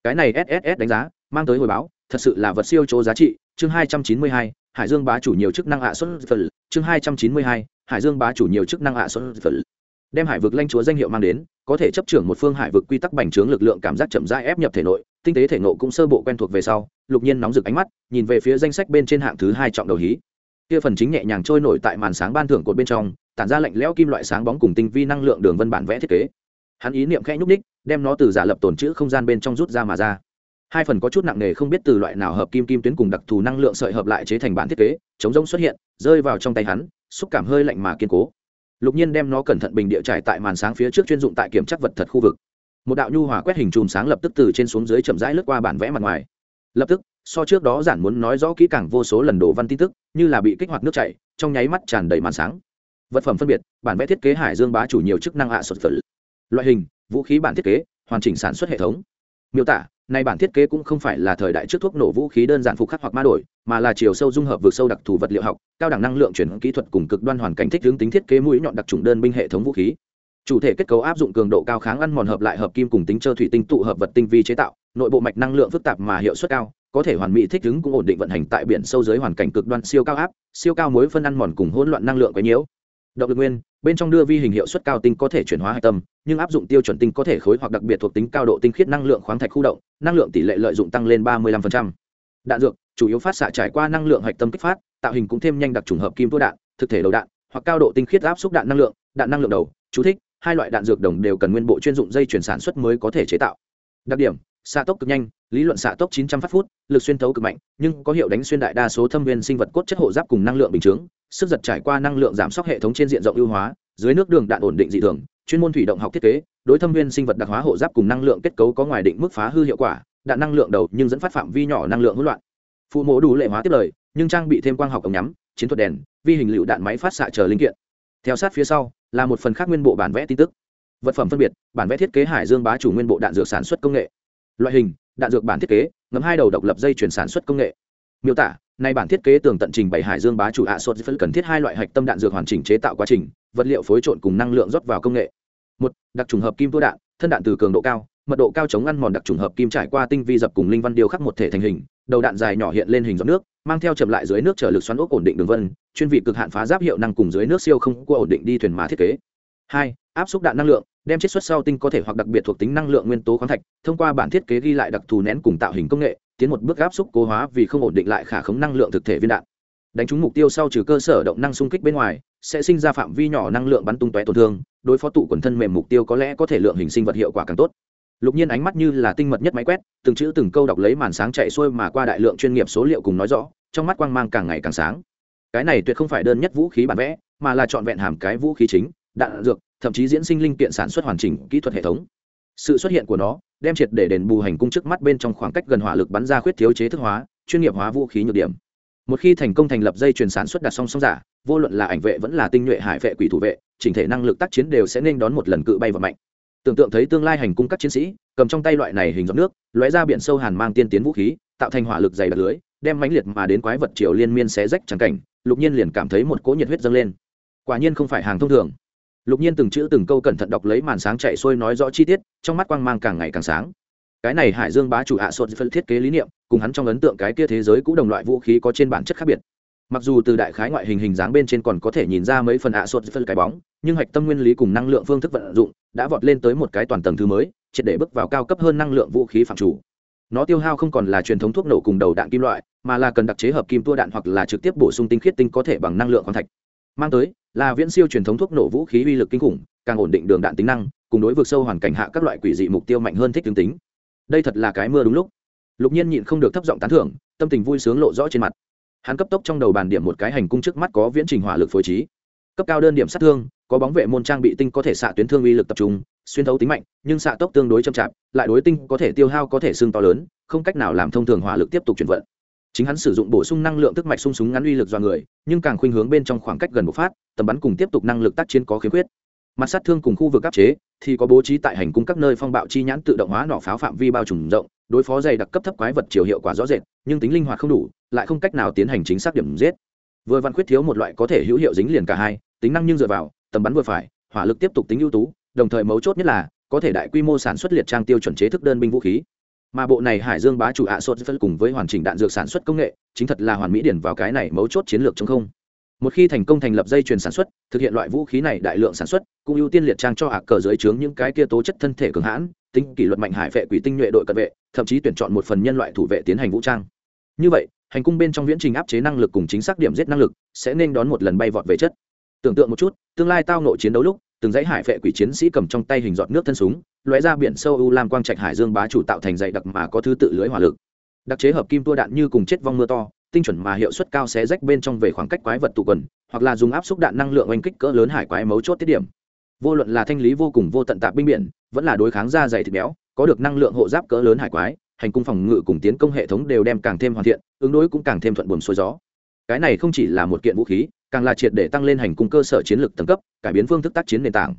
Cái này sss đánh giá, mang tới hồi báo, thật sự là vật siêu chỗ giá trị. Chương hai trăm chín mươi hai, hải dương bá chủ nhiều chức năng ạ xuất phần chương hai trăm chín mươi hai, hải dương bá chủ nhiều chức năng ạ xuất phần đem hải vực lanh chúa danh hiệu mang đến, có thể chấp trưởng một phương hải vực quy tắc bành trướng lực lượng cảm giác chậm rãi ép nhập thể nội, tinh tế thể nộ cũng sơ bộ quen thuộc về sau, lục nhiên nóng rực ánh mắt, nhìn về phía danh sách bên trên hạng thứ hai trọng đầu hí. Kia phần chính nhẹ nhàng trôi nổi tại màn sáng ban thưởng cột bên trong tản ra lạnh lẽo kim loại sáng bóng cùng tinh vi năng lượng đường vân bản vẽ thiết kế. Hắn ý niệm khẽ nhúc ních đem nó từ giả lập tồn chữ không gian bên trong rút ra mà ra. Hai phần có chút nặng nề không biết từ loại nào hợp kim kim tuyến cùng đặc thù năng lượng sợi hợp lại chế thành bản thiết kế, chống rông xuất hiện, rơi vào trong tay hắn, xúc cảm hơi lạnh mà kiên cố. Lục nhiên đem nó cẩn thận bình địa trải tại màn sáng phía trước chuyên dụng tại kiểm chắc vật thật khu vực. Một đạo nhu hòa quét hình chùm sáng lập tức từ trên xuống dưới chậm rãi lướt qua bản vẽ mặt ngoài. Lập tức, so trước đó giản muốn nói rõ kỹ càng vô số lần đổ văn tin tức, như là bị kích hoạt nước chảy, trong nháy mắt tràn đầy màn sáng vật phẩm phân biệt, bản vẽ thiết kế hải dương bá chủ nhiều chức năng hạ sụt phật loại hình, vũ khí bản thiết kế, hoàn chỉnh sản xuất hệ thống. Miêu tả, này bản thiết kế cũng không phải là thời đại trước thuốc nổ vũ khí đơn giản phục khắc hoặc ma đổi, mà là chiều sâu dung hợp vượt sâu đặc thù vật liệu học, cao đẳng năng lượng chuyển kỹ thuật cùng cực đoan hoàn cảnh thích hướng tính thiết kế mũi nhọn đặc trùng đơn binh hệ thống vũ khí. Chủ thể kết cấu áp dụng cường độ cao kháng ăn mòn hợp lại hợp kim cùng tính trơ thủy tinh tụ hợp vật tinh vi chế tạo, nội bộ mạch năng lượng phức tạp mà hiệu suất cao, có thể hoàn mỹ thích ứng cũng ổn định vận hành tại biển sâu dưới hoàn cảnh cực đoan siêu cao áp, siêu cao mối phân ăn mòn cùng hỗn loạn năng lượng quấy nhiễu động lực nguyên, bên trong đưa vi hình hiệu suất cao tinh có thể chuyển hóa hạch tâm, nhưng áp dụng tiêu chuẩn tinh có thể khối hoặc đặc biệt thuộc tính cao độ tinh khiết năng lượng khoáng thạch khu động, năng lượng tỷ lệ lợi dụng tăng lên ba mươi 35%. đạn dược, chủ yếu phát xạ trải qua năng lượng hạch tâm kích phát, tạo hình cũng thêm nhanh đặc trùng hợp kim tua đạn, thực thể đầu đạn, hoặc cao độ tinh khiết áp xúc đạn năng lượng, đạn năng lượng đầu, chú thích, hai loại đạn dược đồng đều cần nguyên bộ chuyên dụng dây chuyển sản xuất mới có thể chế tạo đặc điểm xạ tốc cực nhanh, lý luận xạ tốc 900 phát phút, lực xuyên thấu cực mạnh, nhưng có hiệu đánh xuyên đại đa số thâm viên sinh vật cốt chất hộ giáp cùng năng lượng bình chướng, sức giật trải qua năng lượng giảm sốc hệ thống trên diện rộng ưu hóa, dưới nước đường đạn ổn định dị thường, chuyên môn thủy động học thiết kế, đối thâm viên sinh vật đặc hóa hộ giáp cùng năng lượng kết cấu có ngoài định mức phá hư hiệu quả, đạn năng lượng đầu nhưng dẫn phát phạm vi nhỏ năng lượng hỗn loạn. Phụ mẫu đủ lệ hóa tiếp lời, nhưng trang bị thêm quang học ống nhắm, chiến thuật đèn, vi hình lựu đạn máy phát xạ chờ linh kiện. Theo sát phía sau, là một phần khác nguyên bộ bản vẽ tin tức. Vật phẩm phân biệt, bản vẽ thiết kế hải dương bá chủ nguyên bộ đạn dược sản xuất công nghệ loại hình, đạn dược bản thiết kế ngấm hai đầu độc lập dây chuyển sản xuất công nghệ. Miêu tả nay bản thiết kế tường tận trình bày hải dương bá chủ hạ sốt phân cần thiết hai loại hạch tâm đạn dược hoàn chỉnh chế tạo quá trình, vật liệu phối trộn cùng năng lượng rót vào công nghệ. Một, đặc trùng hợp kim tua đạn, thân đạn từ cường độ cao, mật độ cao chống ăn mòn đặc trùng hợp kim trải qua tinh vi dập cùng linh văn điêu khắc một thể thành hình, đầu đạn dài nhỏ hiện lên hình giọt nước, mang theo chậm lại dưới nước trở lực xoắn ốc ổn định đường vân, chuyên vị cực hạn phá giáp hiệu năng cùng dưới nước siêu không qua ổn định đi thuyền má thiết kế. Hai, áp xúc đạn năng lượng đem chiết xuất sau tinh có thể hoặc đặc biệt thuộc tính năng lượng nguyên tố khoáng thạch, thông qua bản thiết kế ghi lại đặc thù nén cùng tạo hình công nghệ, tiến một bước áp xúc cố hóa vì không ổn định lại khả khống năng lượng thực thể viên đạn. Đánh trúng mục tiêu sau trừ cơ sở động năng xung kích bên ngoài, sẽ sinh ra phạm vi nhỏ năng lượng bắn tung tóe tổn thương, đối phó tụ quần thân mềm mục tiêu có lẽ có thể lượng hình sinh vật hiệu quả càng tốt. Lục nhiên ánh mắt như là tinh mật nhất máy quét, từng chữ từng câu đọc lấy màn sáng chạy xuôi mà qua đại lượng chuyên nghiệp số liệu cùng nói rõ, trong mắt quang mang càng ngày càng sáng. Cái này tuyệt không phải đơn nhất vũ khí bản vẽ, mà là trọn vẹn hàm cái vũ khí chính đạn dược, thậm chí diễn sinh linh kiện sản xuất hoàn chỉnh kỹ thuật hệ thống. Sự xuất hiện của nó đem triệt để đền bù hành cung trước mắt bên trong khoảng cách gần hỏa lực bắn ra khuyết thiếu chế thức hóa, chuyên nghiệp hóa vũ khí nhược điểm. Một khi thành công thành lập dây chuyền sản xuất đặt song song giả, vô luận là ảnh vệ vẫn là tinh nhuệ hải vệ quỷ thủ vệ, chỉnh thể năng lực tác chiến đều sẽ nên đón một lần cự bay và mạnh tưởng tượng thấy tương lai hành cung các chiến sĩ, cầm trong tay loại này hình giọt nước, lóe ra biển sâu hàn mang tiên tiến vũ khí, tạo thành hỏa lực dày đặc lưới, đem mãnh liệt mà đến quái vật triều liên miên xé rách trắng cảnh, lục nhiên liền cảm thấy một cỗ nhiệt huyết dâng lên. Quả nhiên không phải hàng thông thường lục nhiên từng chữ từng câu cẩn thận đọc lấy màn sáng chạy xuôi nói rõ chi tiết, trong mắt quang mang càng ngày càng sáng. Cái này hải dương bá chủ ạ à sột phân thiết kế lý niệm, cùng hắn trong ấn tượng cái kia thế giới cũng đồng loại vũ khí có trên bản chất khác biệt. Mặc dù từ đại khái ngoại hình hình dáng bên trên còn có thể nhìn ra mấy phần ạ à sột phân cái bóng, nhưng hạch tâm nguyên lý cùng năng lượng phương thức vận dụng đã vọt lên tới một cái toàn tầng thứ mới, triệt để bước vào cao cấp hơn năng lượng vũ khí phạm chủ. Nó tiêu hao không còn là truyền thống thuốc nổ cùng đầu đạn kim loại, mà là cần đặc chế hợp kim tua đạn hoặc là trực tiếp bổ sung tinh khiết tinh có thể bằng năng lượng khoáng thạch mang tới, là viễn siêu truyền thống thuốc nổ vũ khí uy lực kinh khủng, càng ổn định đường đạn tính năng, cùng đối vực sâu hoàn cảnh hạ các loại quỷ dị mục tiêu mạnh hơn thích tương tính. Đây thật là cái mưa đúng lúc. Lục nhiên nhịn không được thấp giọng tán thưởng, tâm tình vui sướng lộ rõ trên mặt. Hắn cấp tốc trong đầu bàn điểm một cái hành cung trước mắt có viễn trình hỏa lực phối trí. Cấp cao đơn điểm sát thương, có bóng vệ môn trang bị tinh có thể xạ tuyến thương uy lực tập trung, xuyên thấu tính mạnh, nhưng xạ tốc tương đối chậm chạp, lại đối tinh có thể tiêu hao có thể xương to lớn, không cách nào làm thông thường hỏa lực tiếp tục chuyển vận chính hắn sử dụng bổ sung năng lượng tức mạch sung súng ngắn uy lực do người, nhưng càng khuynh hướng bên trong khoảng cách gần một phát, tầm bắn cùng tiếp tục năng lực tác chiến có khiếm khuyết. Mặt sát thương cùng khu vực áp chế, thì có bố trí tại hành cung các nơi phong bạo chi nhãn tự động hóa nỏ pháo phạm vi bao trùm rộng, đối phó dày đặc cấp thấp quái vật chiều hiệu quả rõ rệt, nhưng tính linh hoạt không đủ, lại không cách nào tiến hành chính xác điểm giết. Vừa văn khuyết thiếu một loại có thể hữu hiệu dính liền cả hai, tính năng nhưng dựa vào, tầm bắn vừa phải, hỏa lực tiếp tục tính ưu tú, đồng thời mấu chốt nhất là, có thể đại quy mô sản xuất liệt trang tiêu chuẩn chế thức đơn binh vũ khí mà bộ này hải dương bá chủ ạ sốt phân cùng với hoàn chỉnh đạn dược sản xuất công nghệ, chính thật là hoàn mỹ điển vào cái này mấu chốt chiến lược chống không. Một khi thành công thành lập dây chuyền sản xuất, thực hiện loại vũ khí này đại lượng sản xuất, cũng ưu tiên liệt trang cho ạ cờ dưới trướng những cái kia tố chất thân thể cường hãn, tính kỷ luật mạnh hải vệ quỷ tinh nhuệ đội cận vệ, thậm chí tuyển chọn một phần nhân loại thủ vệ tiến hành vũ trang. Như vậy, hành cung bên trong viễn trình áp chế năng lực cùng chính xác điểm giết năng lực, sẽ nên đón một lần bay vọt về chất. Tưởng tượng một chút, tương lai tao nội chiến đấu lúc từng dãy hải vệ quỷ chiến sĩ cầm trong tay hình giọt nước thân súng, lóe ra biển sâu u lam quang trạch hải dương bá chủ tạo thành dày đặc mà có thứ tự lưới hỏa lực. Đặc chế hợp kim tua đạn như cùng chết vong mưa to, tinh chuẩn mà hiệu suất cao xé rách bên trong về khoảng cách quái vật tụ quần, hoặc là dùng áp xúc đạn năng lượng oanh kích cỡ lớn hải quái mấu chốt tiết điểm. Vô luận là thanh lý vô cùng vô tận tạp binh biển, vẫn là đối kháng da dày thịt béo, có được năng lượng hộ giáp cỡ lớn hải quái, hành cung phòng ngự cùng tiến công hệ thống đều đem càng thêm hoàn thiện, ứng đối cũng càng thêm thuận buồm xuôi gió. Cái này không chỉ là một kiện vũ khí càng là triệt để tăng lên hành cung cơ sở chiến lược tầng cấp, cải biến phương thức tác chiến nền tảng.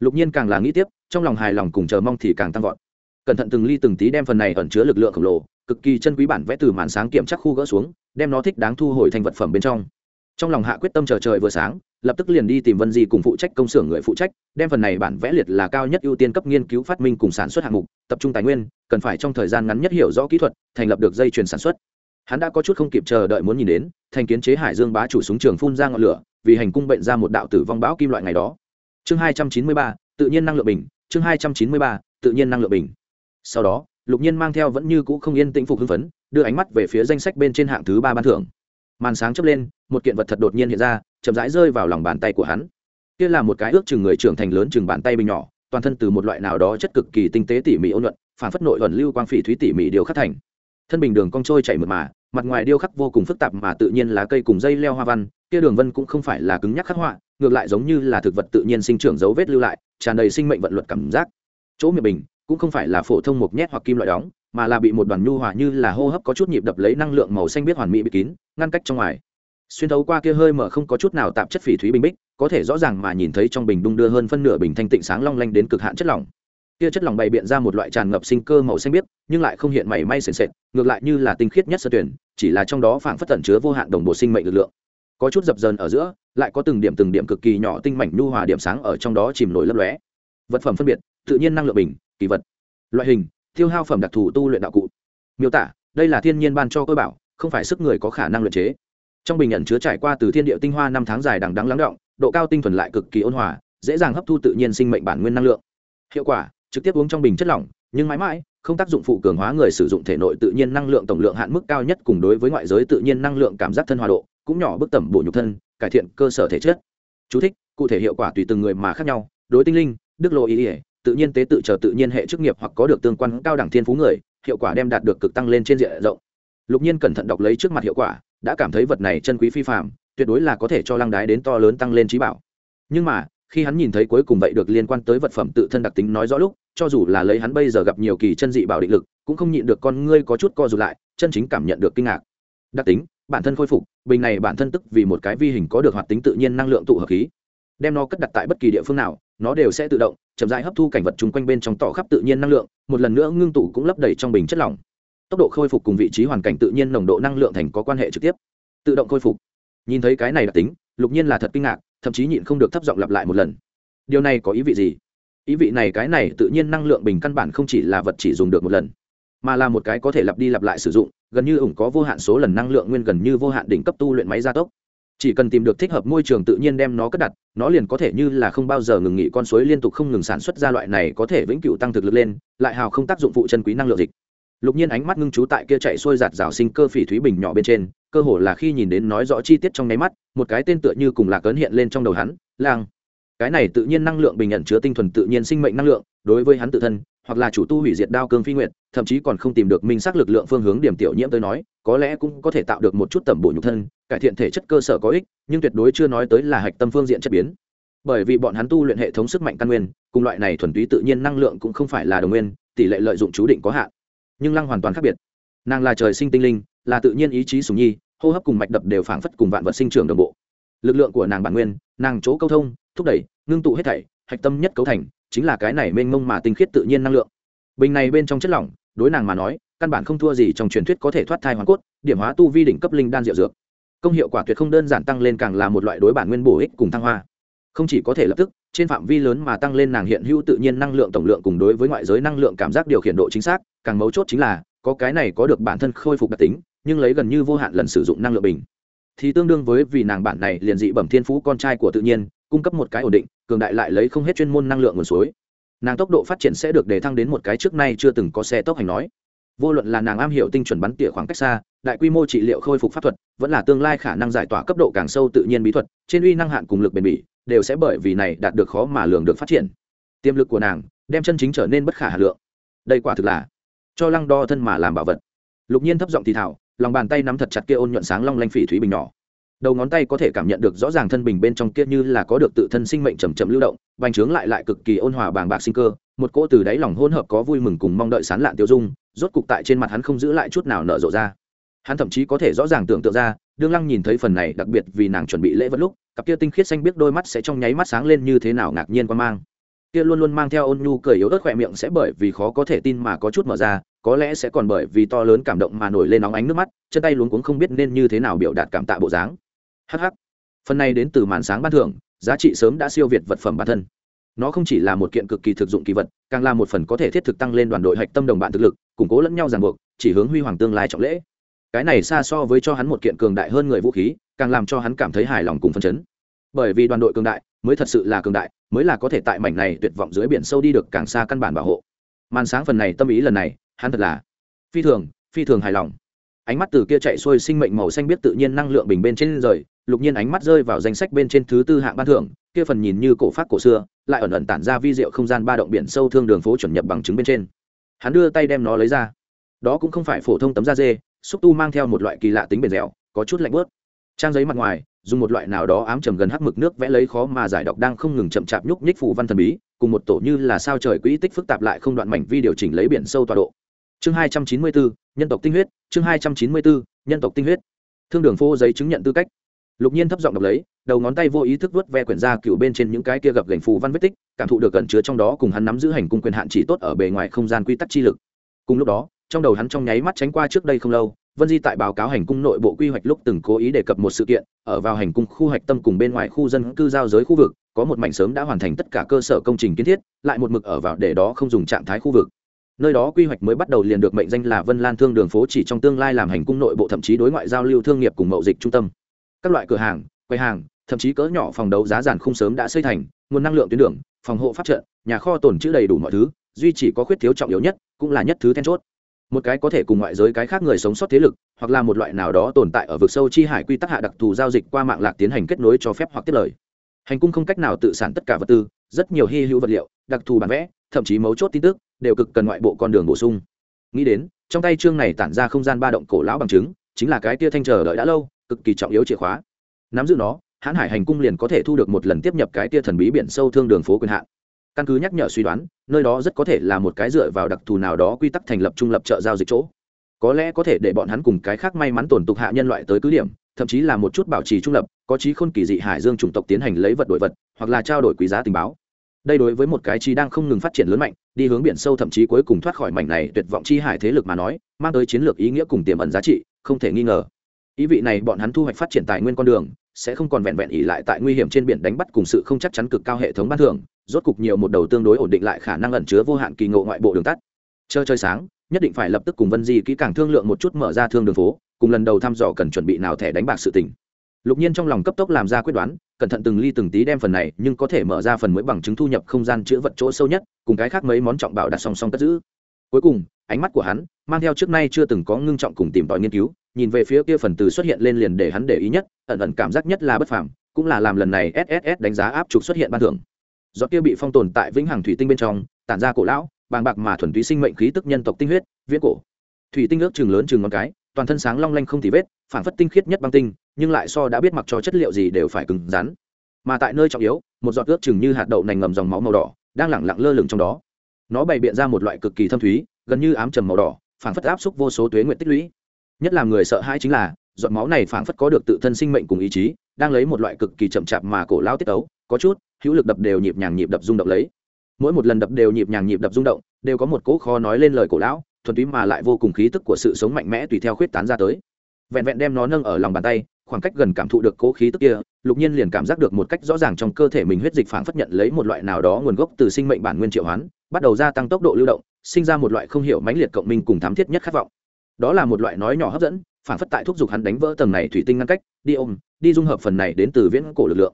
Lục nhiên càng là nghĩ tiếp, trong lòng hài lòng cùng chờ mong thì càng tăng vọt. Cẩn thận từng ly từng tí đem phần này ẩn chứa lực lượng khổng lồ, cực kỳ chân quý bản vẽ từ màn sáng kiểm chắc khu gỡ xuống, đem nó thích đáng thu hồi thành vật phẩm bên trong. Trong lòng hạ quyết tâm chờ trời vừa sáng, lập tức liền đi tìm vân di cùng phụ trách công xưởng người phụ trách, đem phần này bản vẽ liệt là cao nhất ưu tiên cấp nghiên cứu phát minh cùng sản xuất hạng mục, tập trung tài nguyên, cần phải trong thời gian ngắn nhất hiểu rõ kỹ thuật, thành lập được dây chuyền sản xuất hắn đã có chút không kịp chờ đợi muốn nhìn đến, thành kiến chế hải dương bá chủ súng trường phun ra ngọn lửa, vì hành cung bệnh ra một đạo tử vong bão kim loại ngày đó. Chương hai trăm chín mươi ba, tự nhiên năng lượng bình, chương hai trăm chín mươi ba, tự nhiên năng lượng bình. Sau đó, lục nhiên mang theo vẫn như cũ không yên tĩnh phục hưng phấn, đưa ánh mắt về phía danh sách bên trên hạng thứ ba ban thưởng. Màn sáng chớp lên, một kiện vật thật đột nhiên hiện ra, chậm rãi rơi vào lòng bàn tay của hắn. Kia là một cái ước chừng người trưởng thành lớn chừng bàn tay bình nhỏ, toàn thân từ một loại nào đó chất cực kỳ tinh tế tỉ mỉ ôn nhuận, phản phất nội ẩn lưu quang phỉ thúy tỉ mỉ điều khắc thành thân bình đường cong trôi chảy mượt mà, mặt ngoài điêu khắc vô cùng phức tạp mà tự nhiên là cây cùng dây leo hoa văn, kia đường vân cũng không phải là cứng nhắc khắc họa, ngược lại giống như là thực vật tự nhiên sinh trưởng dấu vết lưu lại, tràn đầy sinh mệnh vận luật cảm giác. Chỗ miệng bình cũng không phải là phổ thông mộc nhét hoặc kim loại đóng, mà là bị một đoàn nhu hòa như là hô hấp có chút nhịp đập lấy năng lượng màu xanh biết hoàn mỹ bị kín, ngăn cách trong ngoài. Xuyên thấu qua kia hơi mở không có chút nào tạp chất phỉ thúy bình bích, có thể rõ ràng mà nhìn thấy trong bình đung đưa hơn phân nửa bình thanh tịnh sáng long lanh đến cực hạn chất lỏng kia chất lỏng bày biện ra một loại tràn ngập sinh cơ màu xanh biếc, nhưng lại không hiện mảy may sền sệt, ngược lại như là tinh khiết nhất sơ tuyển, chỉ là trong đó phảng phất tẩn chứa vô hạn đồng bộ sinh mệnh lực lượng. Có chút dập dờn ở giữa, lại có từng điểm từng điểm cực kỳ nhỏ tinh mảnh nhu hòa điểm sáng ở trong đó chìm nổi lấp lóe. Vật phẩm phân biệt, tự nhiên năng lượng bình, kỳ vật. Loại hình, tiêu hao phẩm đặc thù tu luyện đạo cụ. Miêu tả, đây là thiên nhiên ban cho cơ bảo, không phải sức người có khả năng luyện chế. Trong bình nhận chứa trải qua từ thiên địa tinh hoa năm tháng dài đằng đắng lắng động, độ cao tinh thuần lại cực kỳ ôn hòa, dễ dàng hấp thu tự nhiên sinh mệnh bản nguyên năng lượng. Hiệu quả trực tiếp uống trong bình chất lỏng nhưng mãi mãi không tác dụng phụ cường hóa người sử dụng thể nội tự nhiên năng lượng tổng lượng hạn mức cao nhất cùng đối với ngoại giới tự nhiên năng lượng cảm giác thân hòa độ cũng nhỏ bức tẩm bổ nhục thân cải thiện cơ sở thể chất. Chú thích, cụ thể hiệu quả tùy từng người mà khác nhau đối tinh linh đức lộ ý ỉa tự nhiên tế tự chờ tự nhiên hệ chức nghiệp hoặc có được tương quan cao đẳng thiên phú người hiệu quả đem đạt được cực tăng lên trên diện rộng. Lục nhiên cẩn thận đọc lấy trước mặt hiệu quả đã cảm thấy vật này chân quý phi phạm tuyệt đối là có thể cho lăng đái đến to lớn tăng lên trí bảo. Nhưng mà khi hắn nhìn thấy cuối cùng vậy được liên quan tới vật phẩm tự thân đặc tính nói rõ lúc cho dù là lấy hắn bây giờ gặp nhiều kỳ chân dị bảo định lực, cũng không nhịn được con ngươi có chút co rụt lại, chân chính cảm nhận được kinh ngạc. Đặc tính, bản thân khôi phục, bình này bản thân tức vì một cái vi hình có được hoạt tính tự nhiên năng lượng tụ hợp khí. Đem nó cất đặt tại bất kỳ địa phương nào, nó đều sẽ tự động, chậm rãi hấp thu cảnh vật chung quanh bên trong tỏ khắp tự nhiên năng lượng, một lần nữa ngưng tụ cũng lấp đầy trong bình chất lỏng. Tốc độ khôi phục cùng vị trí hoàn cảnh tự nhiên nồng độ năng lượng thành có quan hệ trực tiếp. Tự động khôi phục. Nhìn thấy cái này đặc tính, lục nhiên là thật kinh ngạc, thậm chí nhịn không được thấp giọng lặp lại một lần. Điều này có ý vị gì? Ý vị này cái này tự nhiên năng lượng bình căn bản không chỉ là vật chỉ dùng được một lần, mà là một cái có thể lặp đi lặp lại sử dụng, gần như ủng có vô hạn số lần năng lượng nguyên gần như vô hạn đỉnh cấp tu luyện máy gia tốc. Chỉ cần tìm được thích hợp môi trường tự nhiên đem nó cất đặt, nó liền có thể như là không bao giờ ngừng nghỉ con suối liên tục không ngừng sản xuất ra loại này có thể vĩnh cửu tăng thực lực lên, lại hào không tác dụng phụ chân quý năng lượng dịch. Lục nhiên ánh mắt ngưng trú tại kia chạy xuôi giạt rào sinh cơ phỉ thúy bình nhỏ bên trên, cơ hồ là khi nhìn đến nói rõ chi tiết trong nháy mắt, một cái tên tựa như cùng lạc ấn hiện lên trong đầu hắn, lang cái này tự nhiên năng lượng bình nhận chứa tinh thuần tự nhiên sinh mệnh năng lượng, đối với hắn tự thân, hoặc là chủ tu hủy diệt đao cương phi nguyện thậm chí còn không tìm được minh xác lực lượng phương hướng điểm tiểu nhiễm tới nói, có lẽ cũng có thể tạo được một chút tẩm bổ nhục thân, cải thiện thể chất cơ sở có ích, nhưng tuyệt đối chưa nói tới là hạch tâm phương diện chất biến. Bởi vì bọn hắn tu luyện hệ thống sức mạnh căn nguyên, cùng loại này thuần túy tự nhiên năng lượng cũng không phải là đồng nguyên, tỷ lệ lợi dụng chú định có hạn. Nhưng lăng hoàn toàn khác biệt. Nàng là trời sinh tinh linh, là tự nhiên ý chí sùng nhi, hô hấp cùng mạch đập đều phảng phất cùng vạn vật sinh trưởng đồng bộ. Lực lượng của nàng bản nguyên, nàng chỗ câu thông thúc đẩy, ngưng tụ hết thảy, hạch tâm nhất cấu thành, chính là cái này mênh mông mà tinh khiết tự nhiên năng lượng. Bình này bên trong chất lỏng, đối nàng mà nói, căn bản không thua gì trong truyền thuyết có thể thoát thai hoàn cốt, điểm hóa tu vi đỉnh cấp linh đan diệu dược. Công hiệu quả tuyệt không đơn giản tăng lên càng là một loại đối bản nguyên bổ ích cùng thăng hoa. Không chỉ có thể lập tức, trên phạm vi lớn mà tăng lên nàng hiện hữu tự nhiên năng lượng tổng lượng cùng đối với ngoại giới năng lượng cảm giác điều khiển độ chính xác, càng mấu chốt chính là, có cái này có được bản thân khôi phục đặc tính, nhưng lấy gần như vô hạn lần sử dụng năng lượng bình. Thì tương đương với vì nàng bản này liền dị bẩm thiên phú con trai của tự nhiên cung cấp một cái ổn định, cường đại lại lấy không hết chuyên môn năng lượng nguồn suối. Nàng tốc độ phát triển sẽ được đề thăng đến một cái trước nay chưa từng có xe tốc hành nói. Vô luận là nàng am hiểu tinh chuẩn bắn tỉa khoảng cách xa, đại quy mô trị liệu khôi phục pháp thuật, vẫn là tương lai khả năng giải tỏa cấp độ càng sâu tự nhiên bí thuật, trên uy năng hạn cùng lực bền bỉ, đều sẽ bởi vì này đạt được khó mà lường được phát triển. Tiềm lực của nàng đem chân chính trở nên bất khả hà lượng. Đây quả thực là cho lăng đo thân mà làm bảo vật. Lục nhiên thấp giọng thì thảo lòng bàn tay nắm thật chặt kia ôn nhuận sáng long lanh phỉ thúy bình nhỏ đầu ngón tay có thể cảm nhận được rõ ràng thân bình bên trong kia như là có được tự thân sinh mệnh chầm chậm lưu động bành trướng lại lại cực kỳ ôn hòa bàng bạc sinh cơ, một cỗ từ đáy lòng hôn hợp có vui mừng cùng mong đợi sán lạn tiêu dung, rốt cục tại trên mặt hắn không giữ lại chút nào nở rộ ra. Hắn thậm chí có thể rõ ràng tưởng tượng ra, đương lăng nhìn thấy phần này, đặc biệt vì nàng chuẩn bị lễ vật lúc, cặp kia tinh khiết xanh biết đôi mắt sẽ trong nháy mắt sáng lên như thế nào ngạc nhiên quan mang. Kia luôn luôn mang theo ôn nhu cười yếu ớt khỏe miệng sẽ bởi vì khó có thể tin mà có chút mở ra, có lẽ sẽ còn bởi vì to lớn cảm động mà nổi lên nóng ánh nước mắt, chân tay luống cuống không biết nên như thế nào biểu đạt cảm tạ bộ dáng hh phần này đến từ màn sáng ban thưởng, giá trị sớm đã siêu việt vật phẩm bản thân. Nó không chỉ là một kiện cực kỳ thực dụng kỳ vật, càng là một phần có thể thiết thực tăng lên đoàn đội hạch tâm đồng bạn thực lực, củng cố lẫn nhau ràng buộc, chỉ hướng huy hoàng tương lai trọng lễ. Cái này xa so với cho hắn một kiện cường đại hơn người vũ khí, càng làm cho hắn cảm thấy hài lòng cùng phấn chấn. Bởi vì đoàn đội cường đại, mới thật sự là cường đại, mới là có thể tại mảnh này tuyệt vọng dưới biển sâu đi được càng xa căn bản bảo hộ. Màn sáng phần này tâm ý lần này, hắn thật là phi thường phi thường hài lòng ánh mắt từ kia chạy xuôi sinh mệnh màu xanh biết tự nhiên năng lượng bình bên trên rời, lục nhiên ánh mắt rơi vào danh sách bên trên thứ tư hạng ban thưởng, kia phần nhìn như cổ phát cổ xưa, lại ẩn ẩn tản ra vi diệu không gian ba động biển sâu thương đường phố chuẩn nhập bằng chứng bên trên. Hắn đưa tay đem nó lấy ra. Đó cũng không phải phổ thông tấm da dê, xúc tu mang theo một loại kỳ lạ tính bền dẻo, có chút lạnh bớt trang giấy mặt ngoài, dùng một loại nào đó ám trầm gần hắc mực nước vẽ lấy khó mà giải đọc đang không ngừng chậm chạp nhúc nhích phù văn thần bí, cùng một tổ như là sao trời quỹ tích phức tạp lại không đoạn mảnh vi điều chỉnh lấy biển sâu tọa độ chương hai trăm chín mươi bốn nhân tộc tinh huyết, chương hai trăm chín mươi bốn nhân tộc tinh huyết. Thương đường phô giấy chứng nhận tư cách. Lục nhiên thấp giọng đọc lấy, đầu ngón tay vô ý thức vớt ve quyển ra cựu bên trên những cái kia gập gành phù văn vết tích, cảm thụ được cẩn chứa trong đó cùng hắn nắm giữ hành cung quyền hạn chỉ tốt ở bề ngoài không gian quy tắc chi lực. Cùng lúc đó, trong đầu hắn trong nháy mắt tránh qua trước đây không lâu, vân di tại báo cáo hành cung nội bộ quy hoạch lúc từng cố ý đề cập một sự kiện, ở vào hành cung khu hoạch tâm cùng bên ngoài khu dân cư giao giới khu vực, có một mảnh sớm đã hoàn thành tất cả cơ sở công trình kiến thiết, lại một mực ở vào để đó không dùng trạng thái khu vực nơi đó quy hoạch mới bắt đầu liền được mệnh danh là vân lan thương đường phố chỉ trong tương lai làm hành cung nội bộ thậm chí đối ngoại giao lưu thương nghiệp cùng mậu dịch trung tâm. Các loại cửa hàng quầy hàng thậm chí cỡ nhỏ phòng đấu giá giản không sớm đã xây thành nguồn năng lượng tuyến đường phòng hộ phát trợ, nhà kho tồn trữ đầy đủ mọi thứ duy chỉ có khuyết thiếu trọng yếu nhất cũng là nhất thứ then chốt. Một cái có thể cùng ngoại giới cái khác người sống sót thế lực hoặc là một loại nào đó tồn tại ở vực sâu chi hải quy tắc hạ đặc thù giao dịch qua mạng lạc tiến hành kết nối cho phép hoặc tiết lời. Hành cung không cách nào tự sản tất cả vật tư rất nhiều hy hữu vật liệu đặc thù bản vẽ thậm chí mấu chốt tin tức đều cực cần ngoại bộ con đường bổ sung. Nghĩ đến, trong tay chương này tản ra không gian ba động cổ lão bằng chứng, chính là cái tia thanh chờ đợi đã lâu, cực kỳ trọng yếu chìa khóa. Nắm giữ nó, hãn hải hành cung liền có thể thu được một lần tiếp nhập cái tia thần bí biển sâu thương đường phố quyền hạn. Căn cứ nhắc nhở suy đoán, nơi đó rất có thể là một cái dựa vào đặc thù nào đó quy tắc thành lập trung lập chợ giao dịch chỗ. Có lẽ có thể để bọn hắn cùng cái khác may mắn tổn tục hạ nhân loại tới cứ điểm, thậm chí là một chút bảo trì trung lập, có trí khôn kỳ dị hải dương chủng tộc tiến hành lấy vật đổi vật, hoặc là trao đổi quý giá tình báo đây đối với một cái chi đang không ngừng phát triển lớn mạnh, đi hướng biển sâu thậm chí cuối cùng thoát khỏi mảnh này tuyệt vọng chi hải thế lực mà nói, mang tới chiến lược ý nghĩa cùng tiềm ẩn giá trị, không thể nghi ngờ. Ý vị này bọn hắn thu hoạch phát triển tài nguyên con đường, sẽ không còn vẹn vẹn ỉ lại tại nguy hiểm trên biển đánh bắt cùng sự không chắc chắn cực cao hệ thống ban thưởng, rốt cục nhiều một đầu tương đối ổn định lại khả năng ẩn chứa vô hạn kỳ ngộ ngoại bộ đường tắt. Chơi chơi sáng, nhất định phải lập tức cùng vân di kỹ càng thương lượng một chút mở ra thương đường phố, cùng lần đầu thăm dò cần chuẩn bị nào thẻ đánh bạc sự tình lục nhiên trong lòng cấp tốc làm ra quyết đoán, cẩn thận từng ly từng tí đem phần này, nhưng có thể mở ra phần mới bằng chứng thu nhập không gian chữa vật chỗ sâu nhất, cùng cái khác mấy món trọng bảo đặt song song cất giữ. Cuối cùng, ánh mắt của hắn mang theo trước nay chưa từng có ngưng trọng cùng tìm tòi nghiên cứu, nhìn về phía kia phần từ xuất hiện lên liền để hắn để ý nhất, ẩn ẩn cảm giác nhất là bất phàm, cũng là làm lần này sss đánh giá áp trục xuất hiện ban thưởng. Do kia bị phong tồn tại vĩnh hằng thủy tinh bên trong, tản ra cổ lão, bàng bạc mà thuần túy sinh mệnh khí tức nhân tộc tinh huyết, viễn cổ. Thủy tinh ước chừng lớn chừng ngón cái, toàn thân sáng long lanh không tì vết phản phất tinh khiết nhất băng tinh nhưng lại so đã biết mặc cho chất liệu gì đều phải cứng rắn. Mà tại nơi trọng yếu, một giọt ướt chừng như hạt đậu nành ngầm dòng máu màu đỏ, đang lẳng lặng lơ lửng trong đó. Nó bày biện ra một loại cực kỳ thâm thúy, gần như ám trầm màu đỏ, phảng phất áp xúc vô số tuế nguyện tích lũy. Nhất là người sợ hãi chính là, giọt máu này phảng phất có được tự thân sinh mệnh cùng ý chí, đang lấy một loại cực kỳ chậm chạp mà cổ lao tiết ấu, có chút, hữu lực đập đều nhịp nhàng nhịp đập rung động lấy. Mỗi một lần đập đều nhịp nhàng nhịp đập rung động, đều có một cỗ khó nói lên lời cổ lão, thuần túy mà lại vô cùng khí tức của sự sống mạnh mẽ tùy theo khuyết tán ra tới. Vẹn vẹn đem nó nâng ở lòng bàn tay khoảng cách gần cảm thụ được cố khí tức kia, lục nhiên liền cảm giác được một cách rõ ràng trong cơ thể mình huyết dịch phản phất nhận lấy một loại nào đó nguồn gốc từ sinh mệnh bản nguyên triệu hoán, bắt đầu gia tăng tốc độ lưu động, sinh ra một loại không hiểu mãnh liệt cộng minh cùng thám thiết nhất khát vọng. Đó là một loại nói nhỏ hấp dẫn phản phất tại thúc giục hắn đánh vỡ tầng này thủy tinh ngăn cách, đi ôm, đi dung hợp phần này đến từ viễn cổ lực lượng.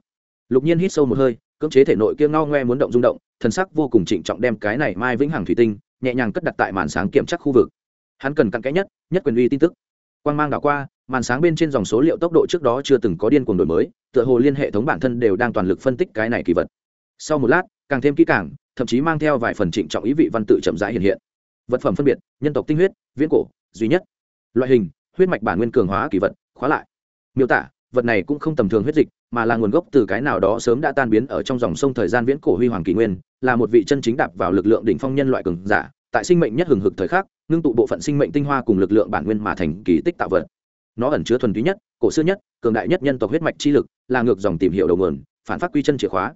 Lục nhiên hít sâu một hơi, cưỡng chế thể nội kia ngao ngoe muốn động rung động, thần sắc vô cùng trịnh trọng đem cái này mai vĩnh hằng thủy tinh, nhẹ nhàng cất đặt tại màn sáng kiểm tra khu vực. Hắn cần cặn kẽ nhất nhất quyền uy tin tức. Quang mang đảo qua màn sáng bên trên dòng số liệu tốc độ trước đó chưa từng có điên cuồng đổi mới, tựa hồ liên hệ thống bản thân đều đang toàn lực phân tích cái này kỳ vật. Sau một lát, càng thêm kỹ càng, thậm chí mang theo vài phần trịnh trọng ý vị văn tự chậm rãi hiện hiện. Vật phẩm phân biệt, nhân tộc tinh huyết, viễn cổ, duy nhất. Loại hình, huyết mạch bản nguyên cường hóa kỳ vật, khóa lại. Miêu tả, vật này cũng không tầm thường huyết dịch, mà là nguồn gốc từ cái nào đó sớm đã tan biến ở trong dòng sông thời gian viễn cổ huy hoàng kỷ nguyên, là một vị chân chính đạp vào lực lượng đỉnh phong nhân loại cường giả, tại sinh mệnh nhất hừng hực thời khắc, ngưng tụ bộ phận sinh mệnh tinh hoa cùng lực lượng bản nguyên mà thành kỳ tích tạo vật nó ẩn chứa thuần túy nhất, cổ xưa nhất, cường đại nhất nhân tộc huyết mạch chi lực, là ngược dòng tìm hiểu đầu nguồn, phản phát quy chân chìa khóa.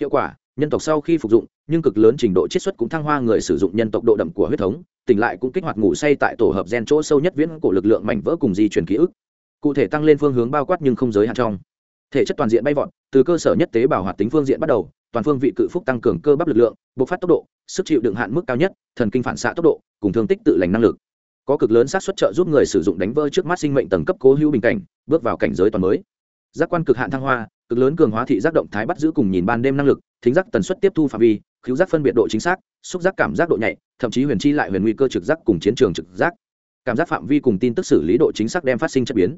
Hiệu quả, nhân tộc sau khi phục dụng, nhưng cực lớn trình độ chiết xuất cũng thăng hoa người sử dụng nhân tộc độ đậm của huyết thống, tỉnh lại cũng kích hoạt ngủ say tại tổ hợp gen chỗ sâu nhất viễn cổ lực lượng mảnh vỡ cùng di chuyển ký ức. Cụ thể tăng lên phương hướng bao quát nhưng không giới hạn trong. Thể chất toàn diện bay vọt, từ cơ sở nhất tế bào hoạt tính phương diện bắt đầu, toàn phương vị cự phúc tăng cường cơ bắp lực lượng, bộc phát tốc độ, sức chịu đựng hạn mức cao nhất, thần kinh phản xạ tốc độ, cùng thương tích tự lành năng lực có cực lớn xác suất trợ giúp người sử dụng đánh vỡ trước mắt sinh mệnh tầng cấp cố hữu bình cảnh, bước vào cảnh giới toàn mới. Giác quan cực hạn thăng hoa, cực lớn cường hóa thị giác động thái bắt giữ cùng nhìn ban đêm năng lực, thính giác tần suất tiếp thu phạm vi khiếu giác phân biệt độ chính xác, xúc giác cảm giác độ nhạy, thậm chí huyền chi lại huyền nguy cơ trực giác cùng chiến trường trực giác. Cảm giác phạm vi cùng tin tức xử lý độ chính xác đem phát sinh chất biến.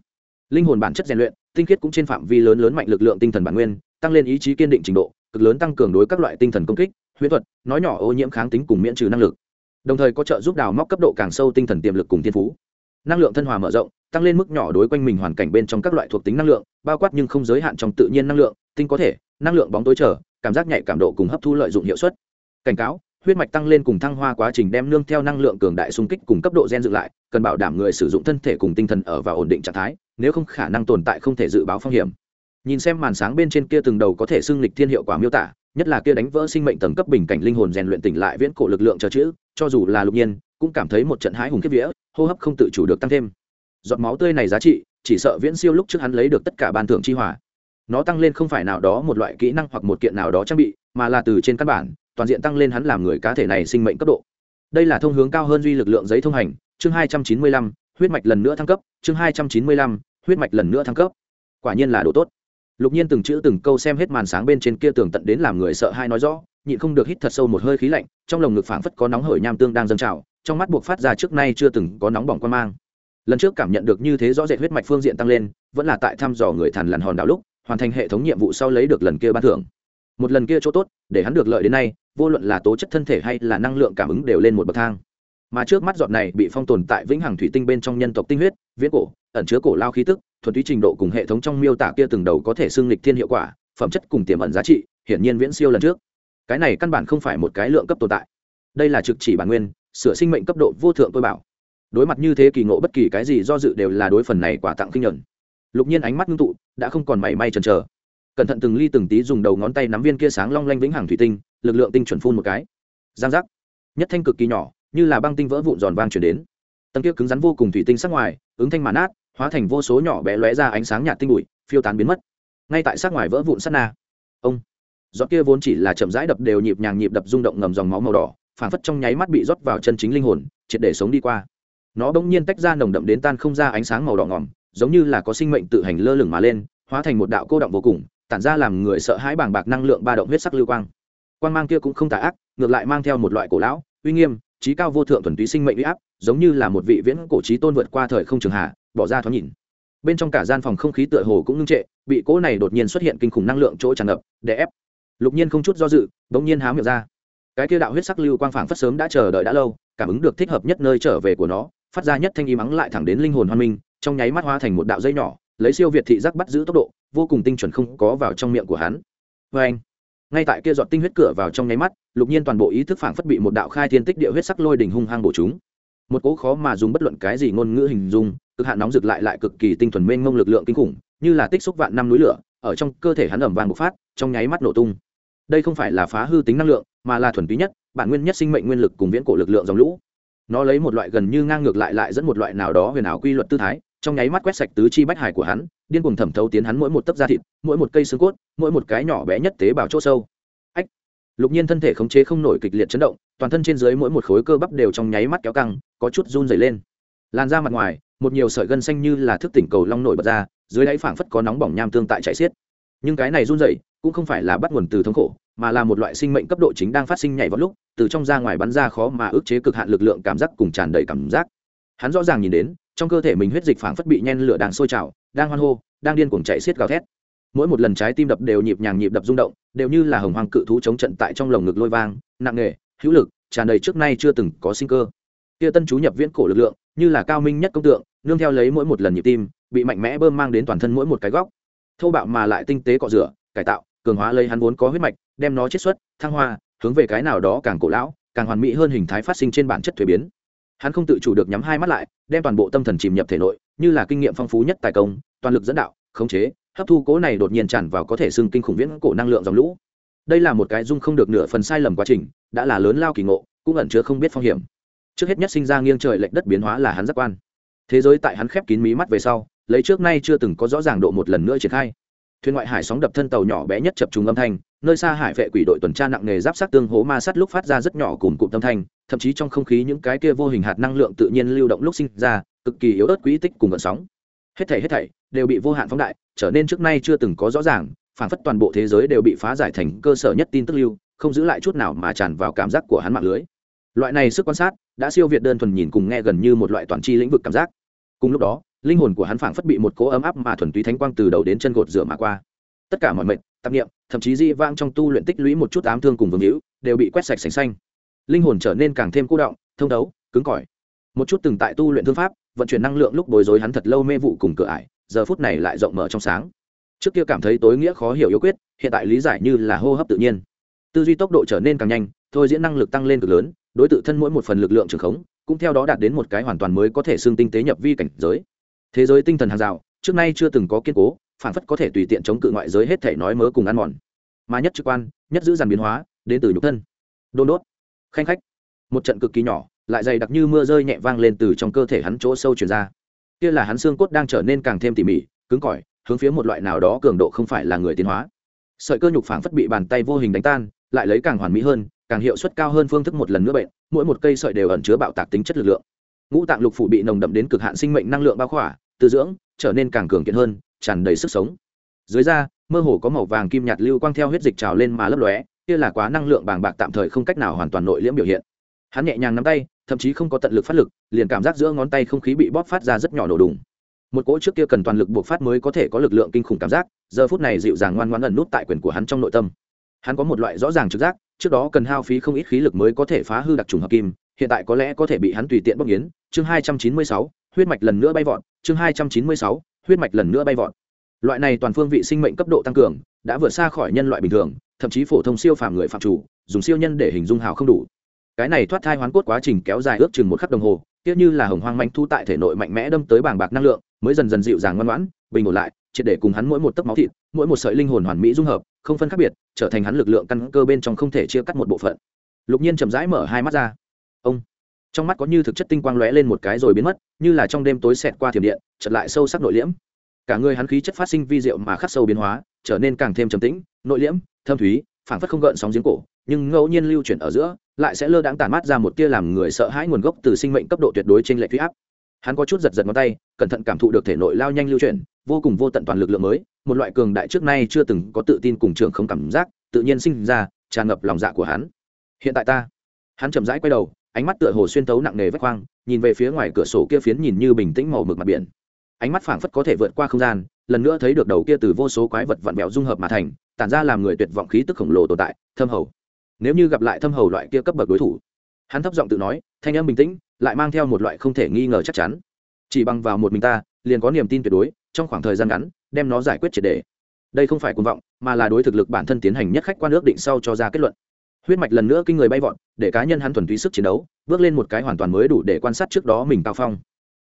Linh hồn bản chất rèn luyện, tinh khiết cũng trên phạm vi lớn lớn mạnh lực lượng tinh thần bản nguyên, tăng lên ý chí kiên định trình độ, cực lớn tăng cường đối các loại tinh thần công kích, huyễn thuật, nói nhỏ ô nhiễm kháng tính cùng miễn trừ năng lực đồng thời có trợ giúp đào móc cấp độ càng sâu tinh thần tiềm lực cùng thiên phú. Năng lượng thân hòa mở rộng, tăng lên mức nhỏ đối quanh mình hoàn cảnh bên trong các loại thuộc tính năng lượng, bao quát nhưng không giới hạn trong tự nhiên năng lượng, tinh có thể, năng lượng bóng tối trở cảm giác nhạy cảm độ cùng hấp thu lợi dụng hiệu suất. Cảnh cáo, huyết mạch tăng lên cùng thăng hoa quá trình đem nương theo năng lượng cường đại xung kích cùng cấp độ gen dựng lại, cần bảo đảm người sử dụng thân thể cùng tinh thần ở vào ổn định trạng thái, nếu không khả năng tồn tại không thể dự báo phong hiểm. Nhìn xem màn sáng bên trên kia từng đầu có thể xưng lịch thiên hiệu quả miêu tả nhất là kia đánh vỡ sinh mệnh tầng cấp bình cảnh linh hồn rèn luyện tỉnh lại viễn cổ lực lượng cho chữ, cho dù là lục nhiên, cũng cảm thấy một trận hãi hùng kiếp vía, hô hấp không tự chủ được tăng thêm. Giọt máu tươi này giá trị, chỉ sợ viễn siêu lúc trước hắn lấy được tất cả ban thưởng chi hỏa. Nó tăng lên không phải nào đó một loại kỹ năng hoặc một kiện nào đó trang bị, mà là từ trên căn bản, toàn diện tăng lên hắn làm người cá thể này sinh mệnh cấp độ. Đây là thông hướng cao hơn duy lực lượng giấy thông hành, chương hai trăm chín mươi lăm, huyết mạch lần nữa thăng cấp, chương hai trăm chín mươi lăm, huyết mạch lần nữa thăng cấp. Quả nhiên là độ tốt lục nhiên từng chữ từng câu xem hết màn sáng bên trên kia tường tận đến làm người sợ hai nói rõ, nhịn không được hít thật sâu một hơi khí lạnh, trong lồng ngực phảng phất có nóng hởi nham tương đang dâng trào, trong mắt buộc phát ra trước nay chưa từng có nóng bỏng quan mang. Lần trước cảm nhận được như thế rõ rệt huyết mạch phương diện tăng lên, vẫn là tại thăm dò người thằn lằn hòn đảo lúc, hoàn thành hệ thống nhiệm vụ sau lấy được lần kia ban thưởng. Một lần kia chỗ tốt, để hắn được lợi đến nay, vô luận là tố chất thân thể hay là năng lượng cảm ứng đều lên một bậc thang. Mà trước mắt giọt này bị phong tồn tại vĩnh hằng thủy tinh bên trong nhân tộc tinh huyết, viễn cổ, ẩn chứa cổ lao khí tức thuần túy trình độ cùng hệ thống trong miêu tả kia từng đầu có thể xưng lịch thiên hiệu quả, phẩm chất cùng tiềm ẩn giá trị, hiển nhiên viễn siêu lần trước. Cái này căn bản không phải một cái lượng cấp tồn tại. Đây là trực chỉ bản nguyên, sửa sinh mệnh cấp độ vô thượng tôi bảo. Đối mặt như thế kỳ ngộ bất kỳ cái gì do dự đều là đối phần này quả tặng kinh nhuận. Lục nhiên ánh mắt ngưng tụ, đã không còn mảy may chần chờ. Cẩn thận từng ly từng tí dùng đầu ngón tay nắm viên kia sáng long lanh vĩnh hằng thủy tinh, lực lượng tinh chuẩn phun một cái. Giang giác. Nhất thanh cực kỳ nhỏ, như là băng tinh vỡ vụn giòn vang chuyển đến. Tầng kia cứng rắn vô cùng thủy tinh sắc ngoài, ứng thanh màn át hóa thành vô số nhỏ bé lóe ra ánh sáng nhạt tinh bụi, phiêu tán biến mất. Ngay tại sát ngoài vỡ vụn sắt na. Ông. Giọt kia vốn chỉ là chậm rãi đập đều nhịp nhàng nhịp đập rung động ngầm dòng máu màu đỏ phản phất trong nháy mắt bị rót vào chân chính linh hồn, triệt để sống đi qua. Nó bỗng nhiên tách ra nồng đậm đến tan không ra ánh sáng màu đỏ ngòm giống như là có sinh mệnh tự hành lơ lửng mà lên, hóa thành một đạo cô động vô cùng, tản ra làm người sợ hãi bàng bạc năng lượng ba động huyết sắc lưu quang. Quan mang kia cũng không tà ác, ngược lại mang theo một loại cổ lão, uy nghiêm, trí cao vô thượng thuần túy sinh mệnh uy áp, giống như là một vị viễn cổ trí tôn vượt qua thời không trường hạ bỏ ra thoáng nhìn. Bên trong cả gian phòng không khí tựa hồ cũng ngưng trệ, bị cỗ này đột nhiên xuất hiện kinh khủng năng lượng chỗ tràn ngập, để ép. Lục nhiên không chút do dự, bỗng nhiên há miệng ra. Cái kia đạo huyết sắc lưu quang phảng phất sớm đã chờ đợi đã lâu, cảm ứng được thích hợp nhất nơi trở về của nó, phát ra nhất thanh y mắng lại thẳng đến linh hồn hoan minh, trong nháy mắt hóa thành một đạo dây nhỏ, lấy siêu việt thị giác bắt giữ tốc độ, vô cùng tinh chuẩn không có vào trong miệng của hắn. Vê anh, ngay tại kia dọn tinh huyết cửa vào trong nháy mắt, lục nhiên toàn bộ ý thức phảng phất bị một đạo khai thiên tích địa huyết sắc lôi đỉnh hung hăng bổ chúng. Một cỗ khó mà dùng bất luận cái gì ngôn ngữ hình dung cực hạn nóng rực lại lại cực kỳ tinh thuần mênh mông lực lượng kinh khủng, như là tích xúc vạn năm núi lửa, ở trong cơ thể hắn ẩm vàng bộc phát, trong nháy mắt nổ tung. Đây không phải là phá hư tính năng lượng, mà là thuần túy nhất, bản nguyên nhất sinh mệnh nguyên lực cùng viễn cổ lực lượng dòng lũ. Nó lấy một loại gần như ngang ngược lại lại dẫn một loại nào đó huyền ảo quy luật tư thái, trong nháy mắt quét sạch tứ chi bách hải của hắn, điên cuồng thẩm thấu tiến hắn mỗi một tấc da thịt, mỗi một cây xương cốt, mỗi một cái nhỏ bé nhất tế bào chỗ sâu. Ách! Lục nhiên thân thể khống chế không nổi kịch liệt chấn động, toàn thân trên dưới mỗi một khối cơ bắp đều trong nháy mắt kéo căng, có chút run dày lên. Làn da mặt ngoài một nhiều sợi gân xanh như là thức tỉnh cầu long nổi bật ra, dưới đáy phảng phất có nóng bỏng nham tương tại chạy xiết. Nhưng cái này run dậy cũng không phải là bắt nguồn từ thống khổ, mà là một loại sinh mệnh cấp độ chính đang phát sinh nhảy vào lúc, từ trong ra ngoài bắn ra khó mà ức chế cực hạn lực lượng cảm giác cùng tràn đầy cảm giác. Hắn rõ ràng nhìn đến, trong cơ thể mình huyết dịch phảng phất bị nhen lửa đang sôi trào, đang hoan hô, đang điên cuồng chạy xiết gào thét. Mỗi một lần trái tim đập đều nhịp nhàng nhịp đập rung động, đều như là hồng hoàng cự thú chống trận tại trong lồng ngực lôi vang, nặng nề, hữu lực, tràn đầy trước nay chưa từng có sinh cơ. Kia tân chú nhập viễn cổ lực lượng như là cao minh nhất công tượng, nương theo lấy mỗi một lần nhịp tim, bị mạnh mẽ bơm mang đến toàn thân mỗi một cái góc. Thô bạo mà lại tinh tế cọ rửa, cải tạo, cường hóa lấy hắn vốn có huyết mạch, đem nó chiết xuất, thăng hoa, hướng về cái nào đó càng cổ lão, càng hoàn mỹ hơn hình thái phát sinh trên bản chất thuế biến. Hắn không tự chủ được nhắm hai mắt lại, đem toàn bộ tâm thần chìm nhập thể nội, như là kinh nghiệm phong phú nhất tài công, toàn lực dẫn đạo, khống chế, hấp thu cố này đột nhiên tràn vào có thể xưng kinh khủng viễn cổ năng lượng dòng lũ. Đây là một cái dung không được nửa phần sai lầm quá trình, đã là lớn lao kỳ ngộ, cũng ẩn chứa không biết phong hiểm trước hết nhất sinh ra nghiêng trời lệch đất biến hóa là hắn giác quan. Thế giới tại hắn khép kín mí mắt về sau, lấy trước nay chưa từng có rõ ràng độ một lần nữa triển khai. Thuyền ngoại hải sóng đập thân tàu nhỏ bé nhất chập trùng âm thanh, nơi xa hải vệ quỷ đội tuần tra nặng nghề giáp sát tương hố ma sát lúc phát ra rất nhỏ cùng cụm âm thanh, thậm chí trong không khí những cái kia vô hình hạt năng lượng tự nhiên lưu động lúc sinh ra, cực kỳ yếu ớt quỹ tích cùng vận sóng. Hết thảy hết thảy đều bị vô hạn phóng đại, trở nên trước nay chưa từng có rõ ràng, phản phất toàn bộ thế giới đều bị phá giải thành cơ sở nhất tin tức lưu, không giữ lại chút nào mà tràn vào cảm giác của hắn mạng lưới loại này sức quan sát đã siêu việt đơn thuần nhìn cùng nghe gần như một loại toàn tri lĩnh vực cảm giác. Cùng lúc đó, linh hồn của hắn phảng phất bị một cỗ ấm áp mà thuần túy thánh quang từ đầu đến chân gột rửa mà qua. Tất cả mọi mệnh, tạp nghiệm thậm chí di vang trong tu luyện tích lũy một chút ám thương cùng vương hữu, đều bị quét sạch sành xanh. Linh hồn trở nên càng thêm cô động, thông đấu cứng cỏi. Một chút từng tại tu luyện thương pháp, vận chuyển năng lượng lúc bối rối hắn thật lâu mê vụ cùng cửa ải, giờ phút này lại rộng mở trong sáng. Trước kia cảm thấy tối nghĩa khó hiểu yếu quyết, hiện tại lý giải như là hô hấp tự nhiên. Tư duy tốc độ trở nên càng nhanh, thôi diễn năng lực tăng lên cực lớn đối tự thân mỗi một phần lực lượng trường khống, cũng theo đó đạt đến một cái hoàn toàn mới có thể xương tinh tế nhập vi cảnh giới. Thế giới tinh thần hàng rào, trước nay chưa từng có kiên cố, phản phất có thể tùy tiện chống cự ngoại giới hết thể nói mớ cùng ăn mòn. Mà nhất trực quan, nhất giữ dàn biến hóa, đến từ nhục thân. Đôn đốt. Khanh khách. Một trận cực kỳ nhỏ, lại dày đặc như mưa rơi nhẹ vang lên từ trong cơ thể hắn chỗ sâu chuyển ra. Kia là hắn xương cốt đang trở nên càng thêm tỉ mỉ, cứng cỏi, hướng phía một loại nào đó cường độ không phải là người tiến hóa. Sợi cơ nhục phảng phất bị bàn tay vô hình đánh tan, lại lấy càng hoàn mỹ hơn càng hiệu suất cao hơn phương thức một lần nữa bệnh, mỗi một cây sợi đều ẩn chứa bạo tạc tính chất lực lượng. Ngũ tạng lục phủ bị nồng đậm đến cực hạn sinh mệnh năng lượng bao khỏa, tư dưỡng, trở nên càng cường kiện hơn, tràn đầy sức sống. Dưới da, mơ hồ có màu vàng kim nhạt lưu quang theo huyết dịch trào lên mà lấp lóe, kia là quá năng lượng bàng bạc tạm thời không cách nào hoàn toàn nội liễm biểu hiện. Hắn nhẹ nhàng nắm tay, thậm chí không có tận lực phát lực, liền cảm giác giữa ngón tay không khí bị bóp phát ra rất nhỏ nổ đùng. Một cỗ trước kia cần toàn lực buộc phát mới có thể có lực lượng kinh khủng cảm giác, giờ phút này dịu dàng ngoan ngoãn ẩn nút tại quyền của hắn trong nội tâm. Hắn có một loại rõ ràng trực giác trước đó cần hao phí không ít khí lực mới có thể phá hư đặc trùng hợp kim, hiện tại có lẽ có thể bị hắn tùy tiện bóc nghiến. Chương hai trăm chín mươi sáu, huyết mạch lần nữa bay vọt. Chương hai trăm chín mươi sáu, huyết mạch lần nữa bay vọt. Loại này toàn phương vị sinh mệnh cấp độ tăng cường đã vượt xa khỏi nhân loại bình thường, thậm chí phổ thông siêu phàm người phạm chủ, dùng siêu nhân để hình dung hào không đủ. Cái này thoát thai hoán cốt quá trình kéo dài ước chừng một khắc đồng hồ tiếc như là hồng hoang manh thu tại thể nội mạnh mẽ đâm tới bảng bạc năng lượng, mới dần dần dịu dàng ngoan ngoãn, bình ổn lại triệt để cùng hắn mỗi một tấc máu thịt, mỗi một sợi linh hồn hoàn mỹ dung hợp, không phân khác biệt, trở thành hắn lực lượng căn cơ bên trong không thể chia cắt một bộ phận. Lục nhiên chậm rãi mở hai mắt ra. Ông! Trong mắt có như thực chất tinh quang lóe lên một cái rồi biến mất, như là trong đêm tối xẹt qua thiểm điện chật lại sâu sắc nội liễm. Cả người hắn khí chất phát sinh vi diệu mà khắc sâu biến hóa, trở nên càng thêm trầm tĩnh, nội liễm, thâm thúy, phảng phất không gợn sóng giếng cổ, nhưng ngẫu nhiên lưu chuyển ở giữa, lại sẽ lơ đãng tản mát ra một tia làm người sợ hãi nguồn gốc từ sinh mệnh cấp độ tuyệt đối trên lệ thủy áp. Hắn có chút giật giật ngón tay, cẩn thận cảm thụ được thể nội lao nhanh lưu chuyển vô cùng vô tận toàn lực lượng mới, một loại cường đại trước nay chưa từng có tự tin cùng trường không cảm giác, tự nhiên sinh ra, tràn ngập lòng dạ của hắn. Hiện tại ta, hắn chậm rãi quay đầu, ánh mắt tựa hồ xuyên tấu nặng nề vách khoang, nhìn về phía ngoài cửa sổ kia phiến nhìn như bình tĩnh màu mực mặt biển. Ánh mắt phảng phất có thể vượt qua không gian, lần nữa thấy được đầu kia từ vô số quái vật vặn vẹo dung hợp mà thành, tản ra làm người tuyệt vọng khí tức khổng lồ tồn tại, thâm hầu. Nếu như gặp lại thâm hầu loại kia cấp bậc đối thủ, hắn thấp giọng tự nói, thanh âm bình tĩnh, lại mang theo một loại không thể nghi ngờ chắc chắn. Chỉ bằng vào một mình ta, liền có niềm tin tuyệt đối trong khoảng thời gian ngắn, đem nó giải quyết triệt đề. Đây không phải cuồng vọng, mà là đối thực lực bản thân tiến hành nhất khách quan ước định sau cho ra kết luận. Huyết mạch lần nữa kinh người bay vọt, để cá nhân hắn thuần túy sức chiến đấu, bước lên một cái hoàn toàn mới đủ để quan sát trước đó mình cao phong.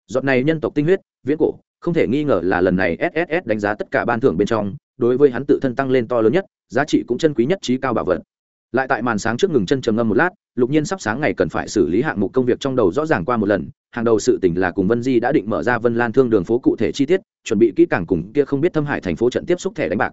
Giọt này nhân tộc tinh huyết, viễn cổ, không thể nghi ngờ là lần này sss đánh giá tất cả ban thưởng bên trong, đối với hắn tự thân tăng lên to lớn nhất, giá trị cũng chân quý nhất trí cao bảo vật. Lại tại màn sáng trước ngừng chân trầm ngâm một lát lục nhiên sắp sáng ngày cần phải xử lý hạng mục công việc trong đầu rõ ràng qua một lần, hàng đầu sự tỉnh là cùng vân di đã định mở ra vân lan thương đường phố cụ thể chi tiết, chuẩn bị kỹ càng cùng kia không biết thâm hải thành phố trận tiếp xúc thẻ đánh bạc.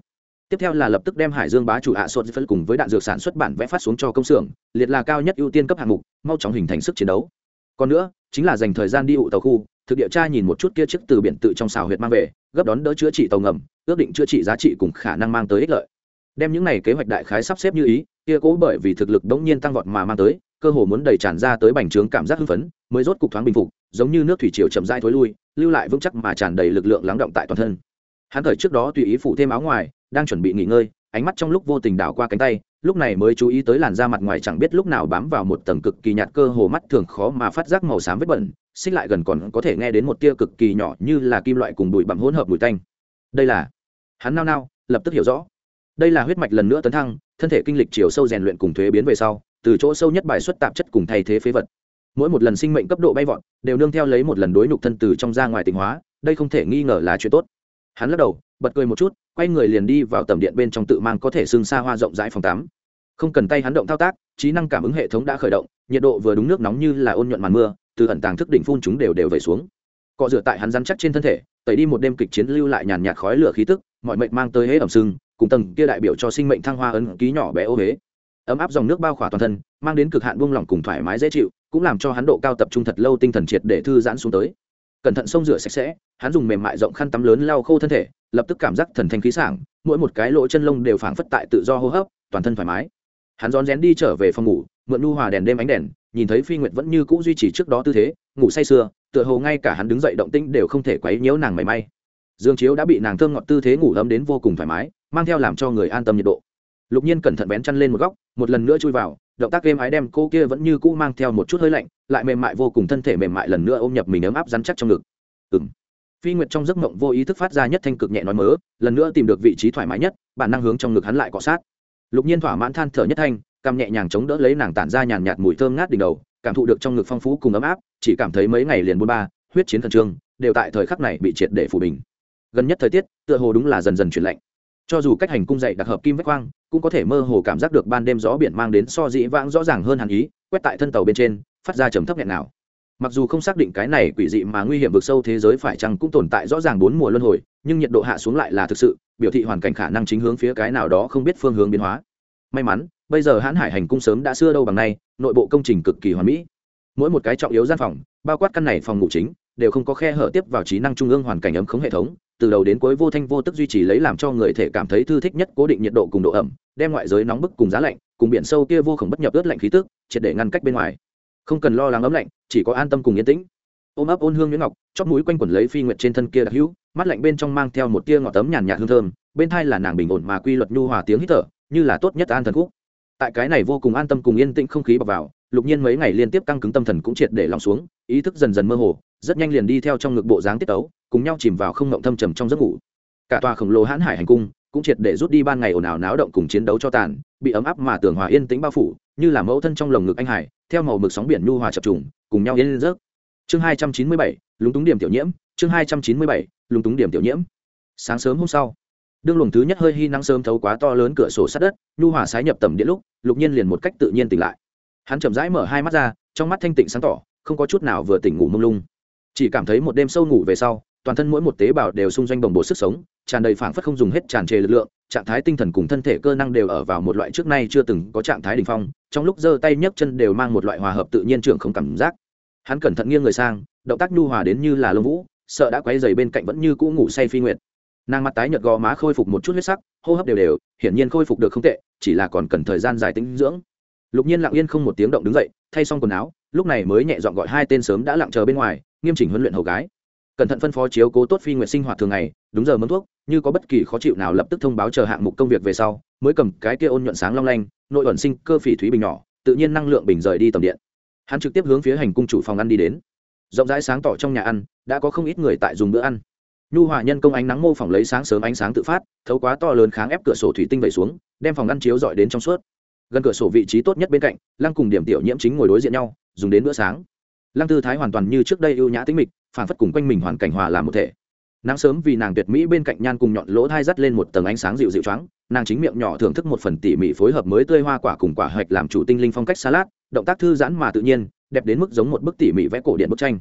Tiếp theo là lập tức đem hải dương bá chủ hạ sốt phân cùng với đạn dược sản xuất bản vẽ phát xuống cho công xưởng, liệt là cao nhất ưu tiên cấp hạng mục, mau chóng hình thành sức chiến đấu. Còn nữa, chính là dành thời gian đi ụ tàu khu, thực địa tra nhìn một chút kia chiếc từ biển tự trong xào huyệt mang về, gấp đón đỡ chữa trị tàu ngầm, ước định chữa trị giá trị cùng khả năng mang tới ích lợi. Đem những này kế hoạch đại khái sắp xếp như ý kia cố bởi vì thực lực đống nhiên tăng vọt mà mang tới, cơ hồ muốn đầy tràn ra tới bành trướng cảm giác hưng phấn, mới rốt cục thoáng bình phục, giống như nước thủy triều chậm rãi thối lui, lưu lại vững chắc mà tràn đầy lực lượng lắng động tại toàn thân. Hắn thời trước đó tùy ý phủ thêm áo ngoài, đang chuẩn bị nghỉ ngơi, ánh mắt trong lúc vô tình đảo qua cánh tay, lúc này mới chú ý tới làn da mặt ngoài chẳng biết lúc nào bám vào một tầng cực kỳ nhạt cơ hồ mắt thường khó mà phát giác màu xám vết bẩn, xích lại gần còn có thể nghe đến một tia cực kỳ nhỏ như là kim loại cùng bụi bặm hỗn hợp mùi tanh. Đây là, hắn nao nao, lập tức hiểu rõ. Đây là huyết mạch lần nữa tấn thăng thân thể kinh lịch chiều sâu rèn luyện cùng thuế biến về sau, từ chỗ sâu nhất bài xuất tạp chất cùng thay thế phế vật. Mỗi một lần sinh mệnh cấp độ bay vọt, đều nương theo lấy một lần đối nhục thân từ trong ra ngoài tình hóa, đây không thể nghi ngờ là chuyện tốt. Hắn lắc đầu, bật cười một chút, quay người liền đi vào tầm điện bên trong tự mang có thể xương xa hoa rộng rãi phòng tắm. Không cần tay hắn động thao tác, trí năng cảm ứng hệ thống đã khởi động, nhiệt độ vừa đúng nước nóng như là ôn nhuận màn mưa, từ ẩn tàng thức đỉnh phun chúng đều đều về xuống. Cọ rửa tại hắn rắn chắc trên thân thể, tẩy đi một đêm kịch chiến lưu lại nhàn nhạt khói lửa khí tức, mọi mệnh mang tới hết ẩm sưng cùng tầng kia đại biểu cho sinh mệnh thăng hoa ấn ký nhỏ bé ô huế. Ấm áp dòng nước bao khỏa toàn thân, mang đến cực hạn buông lỏng cùng thoải mái dễ chịu, cũng làm cho hắn độ cao tập trung thật lâu tinh thần triệt để thư giãn xuống tới. Cẩn thận xông rửa sạch sẽ, hắn dùng mềm mại rộng khăn tắm lớn lau khô thân thể, lập tức cảm giác thần thanh khí sảng, mỗi một cái lỗ chân lông đều phảng phất tại tự do hô hấp, toàn thân thoải mái. Hắn rón rén đi trở về phòng ngủ, mượn nu hòa đèn đêm ánh đèn, nhìn thấy phi nguyệt vẫn như cũ duy trì trước đó tư thế, ngủ say sưa, tựa hồ ngay cả hắn đứng dậy động tĩnh đều không thể quấy nhiễu nàng mảy may. Dương chiếu đã bị nàng thơm ngọt tư thế ngủ ấm đến vô cùng thoải mái mang theo làm cho người an tâm nhiệt độ. Lục nhiên cẩn thận bén chăn lên một góc, một lần nữa chui vào, động tác êm ái đem cô kia vẫn như cũ mang theo một chút hơi lạnh, lại mềm mại vô cùng thân thể mềm mại lần nữa ôm nhập mình ấm áp rắn chắc trong ngực. Ừng phi nguyệt trong giấc mộng vô ý thức phát ra nhất thanh cực nhẹ nói mớ, lần nữa tìm được vị trí thoải mái nhất, bản năng hướng trong ngực hắn lại cọ sát. Lục nhiên thỏa mãn than thở nhất thanh, cằm nhẹ nhàng chống đỡ lấy nàng tản ra nhàn nhạt mùi thơm ngát đỉnh đầu, cảm thụ được trong ngực phong phú cùng ấm áp, chỉ cảm thấy mấy ngày liền buôn ba, huyết chiến thần trương, đều tại thời khắc này bị triệt để phủ bình. Gần nhất thời tiết, tựa hồ đúng là dần dần chuyển lạnh cho dù cách hành cung dậy đặc hợp kim vách quang, cũng có thể mơ hồ cảm giác được ban đêm gió biển mang đến so dĩ vãng rõ ràng hơn hàn ý, quét tại thân tàu bên trên, phát ra trầm thấp nhẹ nào mặc dù không xác định cái này quỷ dị mà nguy hiểm vực sâu thế giới phải chăng cũng tồn tại rõ ràng bốn mùa luân hồi, nhưng nhiệt độ hạ xuống lại là thực sự, biểu thị hoàn cảnh khả năng chính hướng phía cái nào đó không biết phương hướng biến hóa. May mắn, bây giờ hãn hải hành cung sớm đã xưa đâu bằng nay, nội bộ công trình cực kỳ hoàn mỹ. Mỗi một cái trọng yếu gian phòng, bao quát căn này phòng ngủ chính, đều không có khe hở tiếp vào trí năng trung ương hoàn cảnh ấm khống hệ thống từ đầu đến cuối vô thanh vô tức duy trì lấy làm cho người thể cảm thấy thư thích nhất cố định nhiệt độ cùng độ ẩm, đem ngoại giới nóng bức cùng giá lạnh, cùng biển sâu kia vô khổng bất nhập ướt lạnh khí tức, triệt để ngăn cách bên ngoài. Không cần lo lắng ấm lạnh, chỉ có an tâm cùng yên tĩnh. Ôm ấp ôn hương nhuyễn ngọc chót mũi quanh quẩn lấy phi nguyệt trên thân kia đặc hữu, mắt lạnh bên trong mang theo một tia ngọt tấm nhàn nhạt hương thơm, bên thai là nàng bình ổn mà quy luật nhu hòa tiếng hít thở, như là tốt nhất an thần khúc. Tại cái này vô cùng an tâm cùng yên tĩnh không khí bọc vào, lục nhiên mấy ngày liên tiếp căng cứng tâm thần cũng triệt để lòng xuống, ý thức dần dần mơ hồ rất nhanh liền đi theo trong ngực bộ dáng tiết tấu, cùng nhau chìm vào không ngộng thâm trầm trong giấc ngủ. Cả tòa khổng lồ hãn hải hành cung cũng triệt để rút đi ban ngày ồn ào náo động cùng chiến đấu cho tàn, bị ấm áp mà tường hòa yên tĩnh bao phủ, như là mẫu thân trong lồng ngực anh hải, theo màu mực sóng biển nhu hòa chập trùng, cùng nhau yên rớt chương hai trăm chín mươi bảy, lúng túng điểm tiểu nhiễm, chương hai trăm chín mươi bảy, lúng túng điểm tiểu nhiễm. Sáng sớm hôm sau, đương luồng thứ nhất hơi hy nắng sớm thấu quá to lớn cửa sổ sát đất, nhu hòa sái nhập tầm điện lúc, lục nhiên liền một cách tự nhiên tỉnh lại. Hắn chậm rãi mở hai mắt ra, trong mắt thanh tịnh sáng tỏ, không có chút nào vừa tỉnh ngủ mông lung chỉ cảm thấy một đêm sâu ngủ về sau, toàn thân mỗi một tế bào đều xung doanh bồng bột sức sống, tràn đầy phảng phất không dùng hết tràn trề lực lượng, trạng thái tinh thần cùng thân thể cơ năng đều ở vào một loại trước nay chưa từng có trạng thái đ ỉ n h phong, trong lúc giơ tay nhấc chân đều mang một loại hòa hợp tự nhiên trưởng không cảm giác. Hắn cẩn thận nghiêng người sang, động tác nhu hòa đến như là lông vũ, sợ đã quay dày bên cạnh vẫn như cũ ngủ say phi nguyệt. Nàng mặt tái nhợt gò má khôi phục một chút huyết sắc, hô hấp đều đều, hiển nhiên khôi phục được không tệ, chỉ là còn cần thời gian dài tính dưỡng. Lục nhiên lặng yên không một tiếng động đứng dậy, thay xong quần áo, lúc này mới nhẹ dọn gọi hai tên sớm đã lặng chờ bên ngoài nghiêm chỉnh huấn luyện hầu gái. Cẩn thận phân phó chiếu cố tốt phi nguyện sinh hoạt thường ngày, đúng giờ mớn thuốc, như có bất kỳ khó chịu nào lập tức thông báo chờ hạng mục công việc về sau, mới cầm cái kia ôn nhuận sáng long lanh, nội ẩn sinh cơ phỉ thúy bình nhỏ, tự nhiên năng lượng bình rời đi tầm điện. Hắn trực tiếp hướng phía hành cung chủ phòng ăn đi đến. Rộng rãi sáng tỏ trong nhà ăn, đã có không ít người tại dùng bữa ăn. Nhu hòa nhân công ánh nắng mô phỏng lấy sáng sớm ánh sáng tự phát, thấu quá to lớn kháng ép cửa sổ thủy tinh vẩy xuống, đem phòng ăn chiếu dọi đến trong suốt. Gần cửa sổ vị trí tốt nhất bên cạnh, lăng cùng điểm tiểu nhiễm chính ngồi đối diện nhau, dùng đến bữa sáng lăng tư thái hoàn toàn như trước đây ưu nhã tính mịch phản phất cùng quanh mình hoàn cảnh hòa làm một thể. Nắng sớm vì nàng tuyệt mỹ bên cạnh nhan cùng nhọn lỗ thai dắt lên một tầng ánh sáng dịu dịu trắng nàng chính miệng nhỏ thưởng thức một phần tỉ mỉ phối hợp mới tươi hoa quả cùng quả hạch làm chủ tinh linh phong cách salad, động tác thư giãn mà tự nhiên, đẹp đến mức giống một bức tỉ mỉ vẽ cổ điện bức tranh.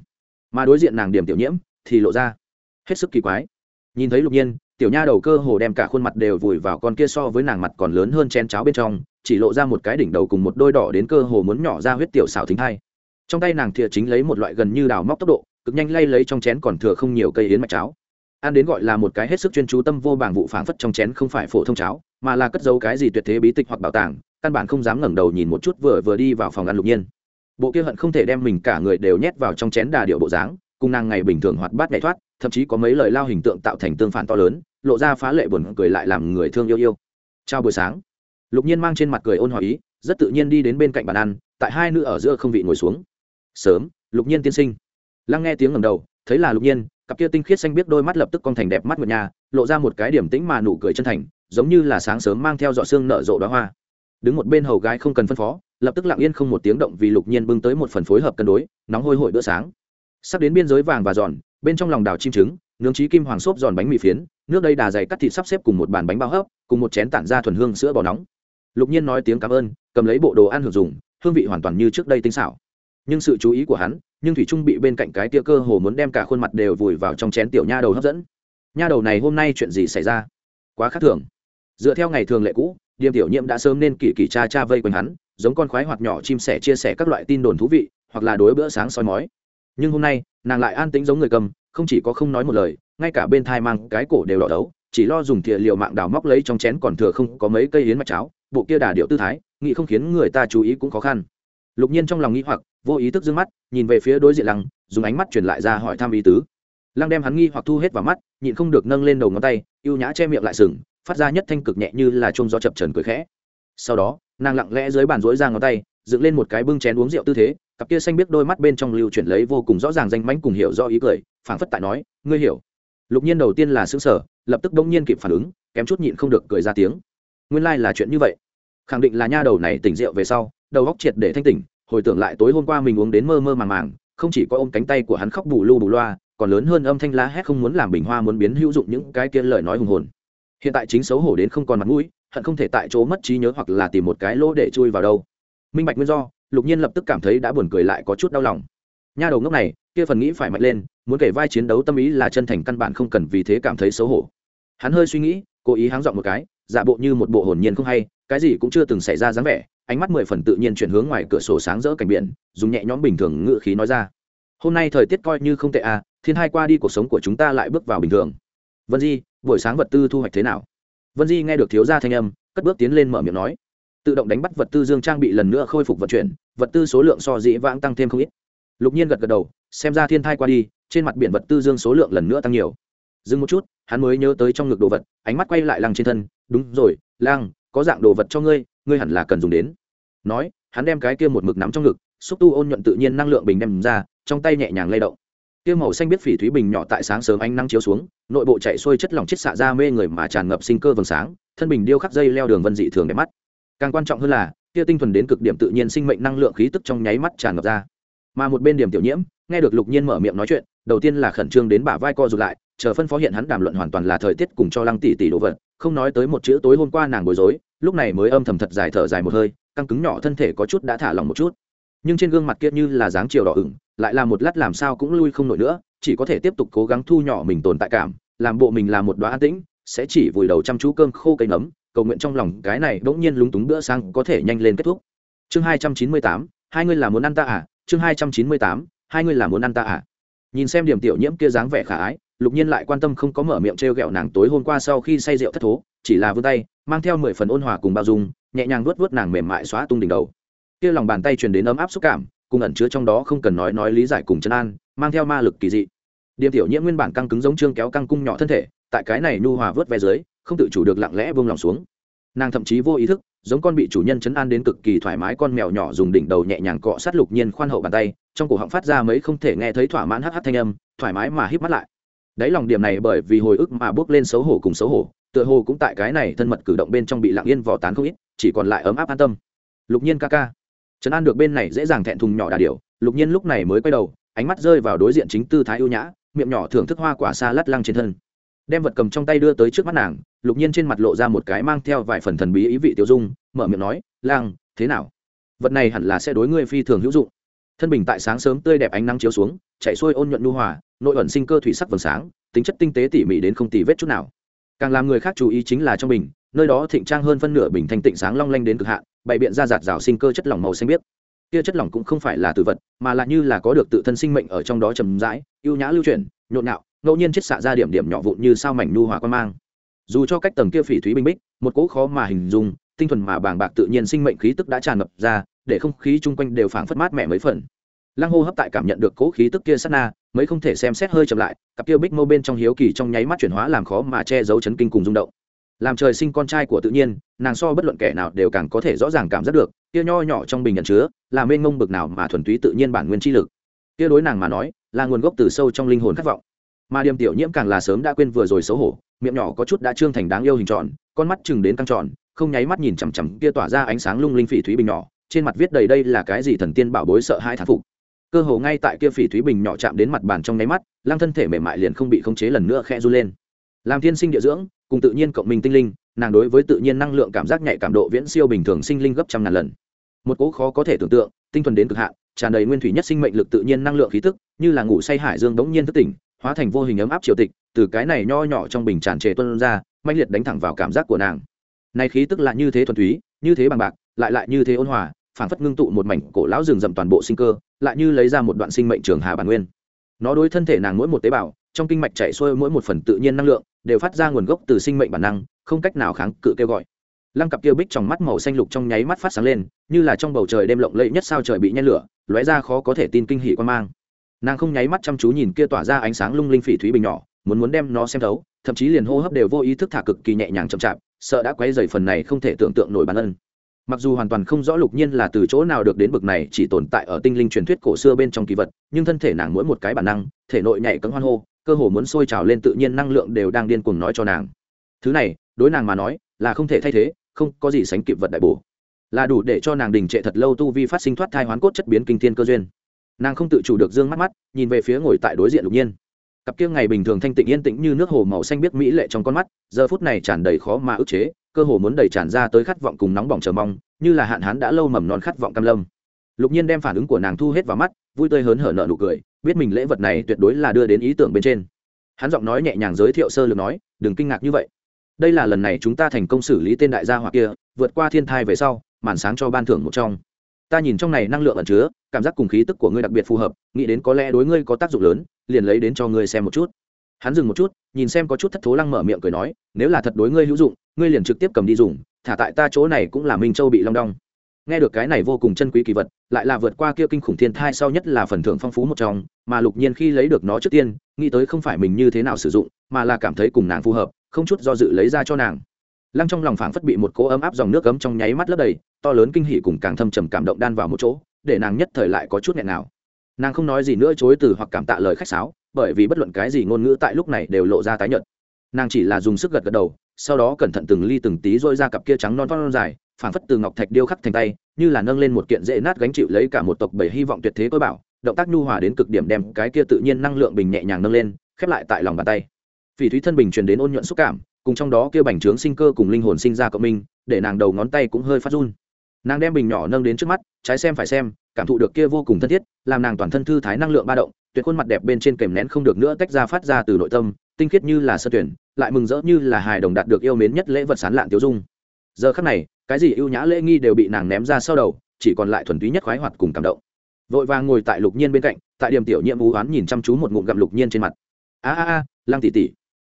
Mà đối diện nàng điểm tiểu nhiễm thì lộ ra hết sức kỳ quái. Nhìn thấy lục nhiên, tiểu nha đầu cơ hồ đem cả khuôn mặt đều vùi vào con kia so với nàng mặt còn lớn hơn chén cháo bên trong, chỉ lộ ra một cái đỉnh đầu cùng một đôi đỏ đến cơ hồ muốn nhỏ ra huyết tiểu xảo thính hai trong tay nàng thìa chính lấy một loại gần như đào móc tốc độ, cực nhanh lay lấy trong chén còn thừa không nhiều cây yến mạch cháo. Ăn đến gọi là một cái hết sức chuyên chú tâm vô bảng vụ phảng phất trong chén không phải phổ thông cháo, mà là cất giấu cái gì tuyệt thế bí tịch hoặc bảo tàng, căn bản không dám ngẩng đầu nhìn một chút vừa vừa đi vào phòng ăn lục nhiên. Bộ kia hận không thể đem mình cả người đều nhét vào trong chén đà điệu bộ dáng, cùng nàng ngày bình thường hoạt bát nhảy thoát, thậm chí có mấy lời lao hình tượng tạo thành tương phản to lớn, lộ ra phá lệ buồn cười lại làm người thương yêu yêu. Chào buổi sáng. Lục nhiên mang trên mặt cười ôn hòa ý, rất tự nhiên đi đến bên cạnh bàn ăn, tại hai nữ ở giữa không vị ngồi xuống sớm, lục nhiên tiên sinh. Lăng nghe tiếng ngầm đầu, thấy là lục nhiên, cặp kia tinh khiết xanh biết đôi mắt lập tức con thành đẹp mắt nguyệt nhà lộ ra một cái điểm tĩnh mà nụ cười chân thành, giống như là sáng sớm mang theo dọ xương nở rộ đoá hoa. Đứng một bên hầu gái không cần phân phó, lập tức lặng yên không một tiếng động vì lục nhiên bưng tới một phần phối hợp cân đối, nóng hôi hổi bữa sáng. Sắp đến biên giới vàng và giòn, bên trong lòng đào chim trứng, nướng trí kim hoàng xốp giòn bánh mì phiến, nước đây đà dày cắt thịt sắp xếp cùng một bàn bánh bao hấp, cùng một chén tản ra thuần hương sữa bò nóng. Lục nhiên nói tiếng cảm ơn, cầm lấy bộ đồ ăn hưởng dùng hương vị hoàn toàn như trước đây tinh xảo nhưng sự chú ý của hắn, nhưng thủy trung bị bên cạnh cái tia cơ hồ muốn đem cả khuôn mặt đều vùi vào trong chén tiểu nha đầu hấp dẫn. Nha đầu này hôm nay chuyện gì xảy ra? Quá khác thường. Dựa theo ngày thường lệ cũ, điềm tiểu nhiễm đã sớm nên kỳ kỳ cha cha vây quanh hắn, giống con khoái hoặc nhỏ chim sẻ chia sẻ các loại tin đồn thú vị, hoặc là đối bữa sáng soi mói. Nhưng hôm nay, nàng lại an tĩnh giống người cầm, không chỉ có không nói một lời, ngay cả bên thai mang cái cổ đều đỏ đấu, chỉ lo dùng thìa liệu mạng đào móc lấy trong chén còn thừa không có mấy cây yến mạch cháo, bộ kia đà điệu tư thái, nghĩ không khiến người ta chú ý cũng khó khăn lục nhiên trong lòng nghĩ hoặc, vô ý thức d ư ơ n g mắt, nhìn về phía đối diện lăng, dùng ánh mắt truyền lại ra hỏi thăm ý tứ. Lăng đem hắn nghi hoặc thu hết vào mắt, nhịn không được nâng lên đầu ngón tay y ê u nhã che miệng lại sừng, phát ra nhất thanh cực nhẹ như là trông do chập trần cười khẽ. Sau đó, nàng lặng lẽ dưới bàn rối ra ngón tay, dựng lên một cái bưng chén uống rượu tư thế, cặp kia xanh biết đôi mắt bên trong lưu chuyển lấy vô cùng rõ ràng danh mánh cùng hiểu do ý cười, phảng phất tại nói, ngươi hiểu. Lục nhiên đầu tiên là xứng sở lập tức đông nhiên kịp phản ứng, kém chút nhịn không được cười ra tiếng. Nguyên lai、like、là chuyện như vậy. Khẳng định là nha đầu này tỉnh rượu về sau đầu góc triệt để thanh tỉnh, hồi tưởng lại tối hôm qua mình uống đến mơ mơ màng màng, không chỉ có ôm cánh tay của hắn khóc bù lu bù loa, còn lớn hơn âm thanh lá hét không muốn làm bình hoa muốn biến hữu dụng những cái kia lời nói hùng hồn. Hiện tại chính xấu hổ đến không còn mặt mũi, hận không thể tại chỗ mất trí nhớ hoặc là tìm một cái lỗ để chui vào đâu. Minh bạch nguyên do, lục nhiên lập tức cảm thấy đã buồn cười lại có chút đau lòng. Nha đầu ngốc này, kia phần nghĩ phải mạnh lên, muốn kể vai chiến đấu tâm ý là chân thành căn bản không cần vì thế cảm thấy xấu hổ. Hắn hơi suy nghĩ, cố ý háng dọn một cái, giả bộ như một bộ hồn nhiên không hay, cái gì cũng chưa từng xảy ra dáng vẻ ánh mắt mười phần tự nhiên chuyển hướng ngoài cửa sổ sáng rỡ cảnh biển, dùng nhẹ nhõm bình thường ngự khí nói ra. Hôm nay thời tiết coi như không tệ à thiên hai qua đi cuộc sống của chúng ta lại bước vào bình thường. Vân di, buổi sáng vật tư thu hoạch thế nào? Vân di nghe được thiếu gia thanh âm, cất bước tiến lên mở miệng nói. Tự động đánh bắt vật tư dương trang bị lần nữa khôi phục vận chuyển, vật tư số lượng so dĩ vãng tăng thêm không ít. Lục nhiên gật gật đầu, xem ra thiên thai qua đi, trên mặt biển vật tư dương số lượng lần nữa tăng nhiều. Dừng một chút, hắn mới nhớ tới trong ngực đồ vật, ánh mắt quay lại lăng trên thân. Đúng rồi lang có dạng đồ vật cho ngươi ngươi hẳn là cần dùng đến. Nói, hắn đem cái kia một mực nắm trong ngực, xúc tu ôn nhuận tự nhiên năng lượng bình đem ra, trong tay nhẹ nhàng lay động. Kia màu xanh biết phỉ thúy bình nhỏ tại sáng sớm ánh nắng chiếu xuống, nội bộ chạy xuôi chất lỏng chết xạ ra mê người mà tràn ngập sinh cơ vầng sáng, thân bình điêu khắc dây leo đường vân dị thường đẹp mắt. Càng quan trọng hơn là, kia tinh thuần đến cực điểm tự nhiên sinh mệnh năng lượng khí tức trong nháy mắt tràn ngập ra. Mà một bên điểm tiểu nhiễm, nghe được lục nhiên mở miệng nói chuyện, đầu tiên là khẩn trương đến bả vai co rụt lại, chờ phân phó hiện hắn đàm luận hoàn toàn là thời tiết cùng cho lăng tỷ tỷ đồ vật, không nói tới một chữ tối hôm qua nàng bối rối lúc này mới âm thầm thật dài thở dài một hơi, căng cứng nhỏ thân thể có chút đã thả lòng một chút. Nhưng trên gương mặt kia như là dáng chiều đỏ ửng, lại là một lát làm sao cũng lui không nổi nữa, chỉ có thể tiếp tục cố gắng thu nhỏ mình tồn tại cảm, làm bộ mình là một đoá an tĩnh, sẽ chỉ vùi đầu chăm chú cơm khô cây nấm, cầu nguyện trong lòng cái này bỗng nhiên lúng túng bữa sang có thể nhanh lên kết thúc. Chương hai trăm chín mươi tám, hai ngươi là muốn ăn ta à? Chương hai trăm chín mươi tám, hai ngươi là muốn ăn ta à? Nhìn xem điểm tiểu nhiễm kia dáng vẻ khả ái, lục nhiên lại quan tâm không có mở miệng t r e o g ẹ o nàng tối hôm qua sau khi say rượu thất thố, chỉ là vươn tay mang theo mười phần ôn hòa cùng bao dung, nhẹ nhàng vuốt vuốt nàng mềm mại xóa tung đỉnh đầu. Kia lòng bàn tay truyền đến ấm áp xúc cảm, cùng ẩn chứa trong đó không cần nói nói lý giải cùng chân an, mang theo ma lực kỳ dị. Điểm tiểu nhiễm nguyên bản căng cứng giống trương kéo căng cung nhỏ thân thể, tại cái này nhu hòa vớt ve dưới, không tự chủ được lặng lẽ vương lòng xuống. Nàng thậm chí vô ý thức, giống con bị chủ nhân chấn an đến cực kỳ thoải mái con mèo nhỏ dùng đỉnh đầu nhẹ nhàng cọ sát lục nhiên khoan hậu bàn tay, trong cổ họng phát ra mấy không thể nghe thấy thỏa mãn hh thanh âm, thoải mái mà híp mắt lại. Đáy lòng điểm này bởi vì hồi ức mà bước lên xấu hổ cùng xấu hổ tựa hồ cũng tại cái này thân mật cử động bên trong bị lặng yên vò tán không ít, chỉ còn lại ấm áp an tâm. Lục nhiên ca ca. Trấn an được bên này dễ dàng thẹn thùng nhỏ đà điều. lục nhiên lúc này mới quay đầu, ánh mắt rơi vào đối diện chính tư thái ưu nhã, miệng nhỏ thưởng thức hoa quả xa lát lăng trên thân. Đem vật cầm trong tay đưa tới trước mắt nàng, lục nhiên trên mặt lộ ra một cái mang theo vài phần thần bí ý vị tiêu dung, mở miệng nói lang thế nào? Vật này hẳn là sẽ đối ngươi phi thường hữu dụng. Thân bình tại sáng sớm tươi đẹp ánh nắng chiếu xuống, chạy xuôi ôn nhuận nu hòa, nội ẩn sinh cơ thủy sắc vầng sáng, tính chất tinh tế tỉ mỉ đến không tì vết chút nào càng làm người khác chú ý chính là trong bình, nơi đó thịnh trang hơn phân nửa bình thanh tịnh sáng long lanh đến cực hạn, bày biện ra giạt rào sinh cơ chất lỏng màu xanh biếc. Kia chất lỏng cũng không phải là tự vật, mà là như là có được tự thân sinh mệnh ở trong đó trầm rãi, ưu nhã lưu chuyển, nhộn nhạo, ngẫu nhiên chết xạ ra điểm điểm nhỏ vụn như sao mảnh nu hòa quan mang. Dù cho cách tầng kia phỉ thúy bình bích, một cỗ khó mà hình dung, tinh thuần mà bàng bạc tự nhiên sinh mệnh khí tức đã tràn ngập ra, để không khí chung quanh đều phảng phất mát mẻ mấy phần lăng hô hấp tại cảm nhận được cố khí tức kia sát na mới không thể xem xét hơi chậm lại, cặp kia bích mâu bên trong hiếu kỳ trong nháy mắt chuyển hóa làm khó mà che giấu chấn kinh cùng rung động. Làm trời sinh con trai của tự nhiên, nàng so bất luận kẻ nào đều càng có thể rõ ràng cảm giác được, kia nho nhỏ trong bình nhận chứa, là mênh mông bực nào mà thuần túy tự nhiên bản nguyên chi lực. Kia đối nàng mà nói, là nguồn gốc từ sâu trong linh hồn khát vọng. Mà điềm tiểu nhiễm càng là sớm đã quên vừa rồi xấu hổ, miệng nhỏ có chút đã trương thành đáng yêu hình tròn, con mắt chừng đến căng tròn, không nháy mắt nhìn chằm chằm kia tỏa ra ánh sáng lung linh phỉ thúy bình nhỏ, trên mặt viết đầy đây là cái gì thần tiên bảo bối sợ hai thán phục cơ hồ ngay tại kia phỉ thúy bình nhỏ chạm đến mặt bàn trong nháy mắt lang thân thể mềm mại liền không bị khống chế lần nữa khẽ run lên. Làm thiên sinh địa dưỡng, cùng tự nhiên cộng minh tinh linh, nàng đối với tự nhiên năng lượng cảm giác nhạy cảm độ viễn siêu bình thường sinh linh gấp trăm ngàn lần. Một cỗ khó có thể tưởng tượng, tinh thuần đến cực hạn, tràn đầy nguyên thủy nhất sinh mệnh lực tự nhiên năng lượng khí tức, như là ngủ say hải dương đống nhiên thức tỉnh, hóa thành vô hình ấm áp triều tịch, từ cái này nho nhỏ trong bình tràn trề tuân ra mạnh liệt đánh thẳng vào cảm giác của nàng. Này khí tức là như thế thuần túy, như thế bằng bạc, lại lại như thế ôn hòa, phảng phất ngưng tụ một mảnh cổ lão rừng rậm toàn bộ sinh cơ lại như lấy ra một đoạn sinh mệnh trường hà bản nguyên. Nó đối thân thể nàng mỗi một tế bào, trong kinh mạch chảy xuôi mỗi một phần tự nhiên năng lượng, đều phát ra nguồn gốc từ sinh mệnh bản năng, không cách nào kháng cự kêu gọi. Lăng cặp kia bích trong mắt màu xanh lục trong nháy mắt phát sáng lên, như là trong bầu trời đêm lộng lẫy nhất sao trời bị nhen lửa, lóe ra khó có thể tin kinh hỉ quan mang. Nàng không nháy mắt chăm chú nhìn kia tỏa ra ánh sáng lung linh phỉ thúy bình nhỏ, muốn muốn đem nó xem thấu, thậm chí liền hô hấp đều vô ý thức thả cực kỳ nhẹ nhàng chậm chạp, sợ đã quấy dày phần này không thể tưởng tượng nổi bản ân mặc dù hoàn toàn không rõ lục nhiên là từ chỗ nào được đến bực này, chỉ tồn tại ở tinh linh truyền thuyết cổ xưa bên trong kỳ vật, nhưng thân thể nàng mỗi một cái bản năng, thể nội nhảy cấm hoan hô, cơ hồ muốn sôi trào lên tự nhiên năng lượng đều đang điên cuồng nói cho nàng. Thứ này, đối nàng mà nói, là không thể thay thế, không có gì sánh kịp vật đại bổ. Là đủ để cho nàng đình trệ thật lâu tu vi phát sinh thoát thai hoán cốt chất biến kinh thiên cơ duyên. Nàng không tự chủ được d ư ơ n g mắt mắt, nhìn về phía ngồi tại đối diện lục nhiên cặp kia ngày bình thường thanh tịnh yên tĩnh như nước hồ màu xanh biếc mỹ lệ trong con mắt, giờ phút này tràn đầy khó mà ức chế, cơ hồ muốn đầy tràn ra tới khát vọng cùng nóng bỏng chờ mong, như là hạn hán đã lâu mầm non khát vọng cam lâm. Lục nhiên đem phản ứng của nàng thu hết vào mắt, vui tươi hớn hở nợ nụ cười, biết mình lễ vật này tuyệt đối là đưa đến ý tưởng bên trên. Hắn giọng nói nhẹ nhàng giới thiệu sơ lược nói, đừng kinh ngạc như vậy. Đây là lần này chúng ta thành công xử lý tên đại gia hoặc kia, vượt qua thiên thai về sau, màn sáng cho ban thưởng một trong ta nhìn trong này năng lượng ẩn chứa, cảm giác cùng khí tức của ngươi đặc biệt phù hợp, nghĩ đến có lẽ đối ngươi có tác dụng lớn, liền lấy đến cho ngươi xem một chút. Hắn dừng một chút, nhìn xem có chút thất thố lăng mở miệng cười nói, nếu là thật đối ngươi hữu dụng, ngươi liền trực tiếp cầm đi dùng, thả tại ta chỗ này cũng là minh châu bị long đong. Nghe được cái này vô cùng chân quý kỳ vật, lại là vượt qua kia kinh khủng thiên thai sau nhất là phần thưởng phong phú một trong, mà lục nhiên khi lấy được nó trước tiên, nghĩ tới không phải mình như thế nào sử dụng, mà là cảm thấy cùng nàng phù hợp, không chút do dự lấy ra cho nàng. Lăng trong lòng phảng phất bị một cỗ ấm áp dòng nước ấm trong nháy mắt lấp đầy to lớn kinh hỉ cùng càng thâm trầm cảm động đan vào một chỗ, để nàng nhất thời lại có chút nghẹn nào nàng không nói gì nữa chối từ hoặc cảm tạ lời khách sáo, bởi vì bất luận cái gì ngôn ngữ tại lúc này đều lộ ra tái nhợt. Nàng chỉ là dùng sức gật gật đầu, sau đó cẩn thận từng ly từng tí dôi ra cặp kia trắng non non dài, phảng phất từ ngọc thạch điêu khắc thành tay, như là nâng lên một kiện dễ nát gánh chịu lấy cả một tộc bảy hy vọng tuyệt thế cơ bảo, động tác nhu hòa đến cực điểm đem cái kia tự nhiên năng lượng bình nhẹ nhàng nâng lên, khép lại tại lòng bàn tay. Phỉ thúy thân bình truyền đến ôn nhuận xúc cảm, cùng trong đó kia bành trướng sinh cơ cùng linh hồn sinh ra cộng minh, để nàng đầu ngón tay cũng hơi phát run nàng đem bình nhỏ nâng đến trước mắt, trái xem phải xem, cảm thụ được kia vô cùng thân thiết, làm nàng toàn thân thư thái năng lượng ba động, tuyệt khuôn mặt đẹp bên trên kèm nén không được nữa tách ra phát ra từ nội tâm, tinh khiết như là sơ tuyển, lại mừng rỡ như là hài đồng đạt được yêu mến nhất lễ vật sán lạn tiêu dung. Giờ khắc này, cái gì ưu nhã lễ nghi đều bị nàng ném ra sau đầu, chỉ còn lại thuần túy nhất khoái hoạt cùng cảm động. Vội vàng ngồi tại lục nhiên bên cạnh, tại điểm tiểu nhiệm ú oán nhìn chăm chú một ngụm gặm lục nhiên trên mặt. A a a, lăng tỷ tỷ,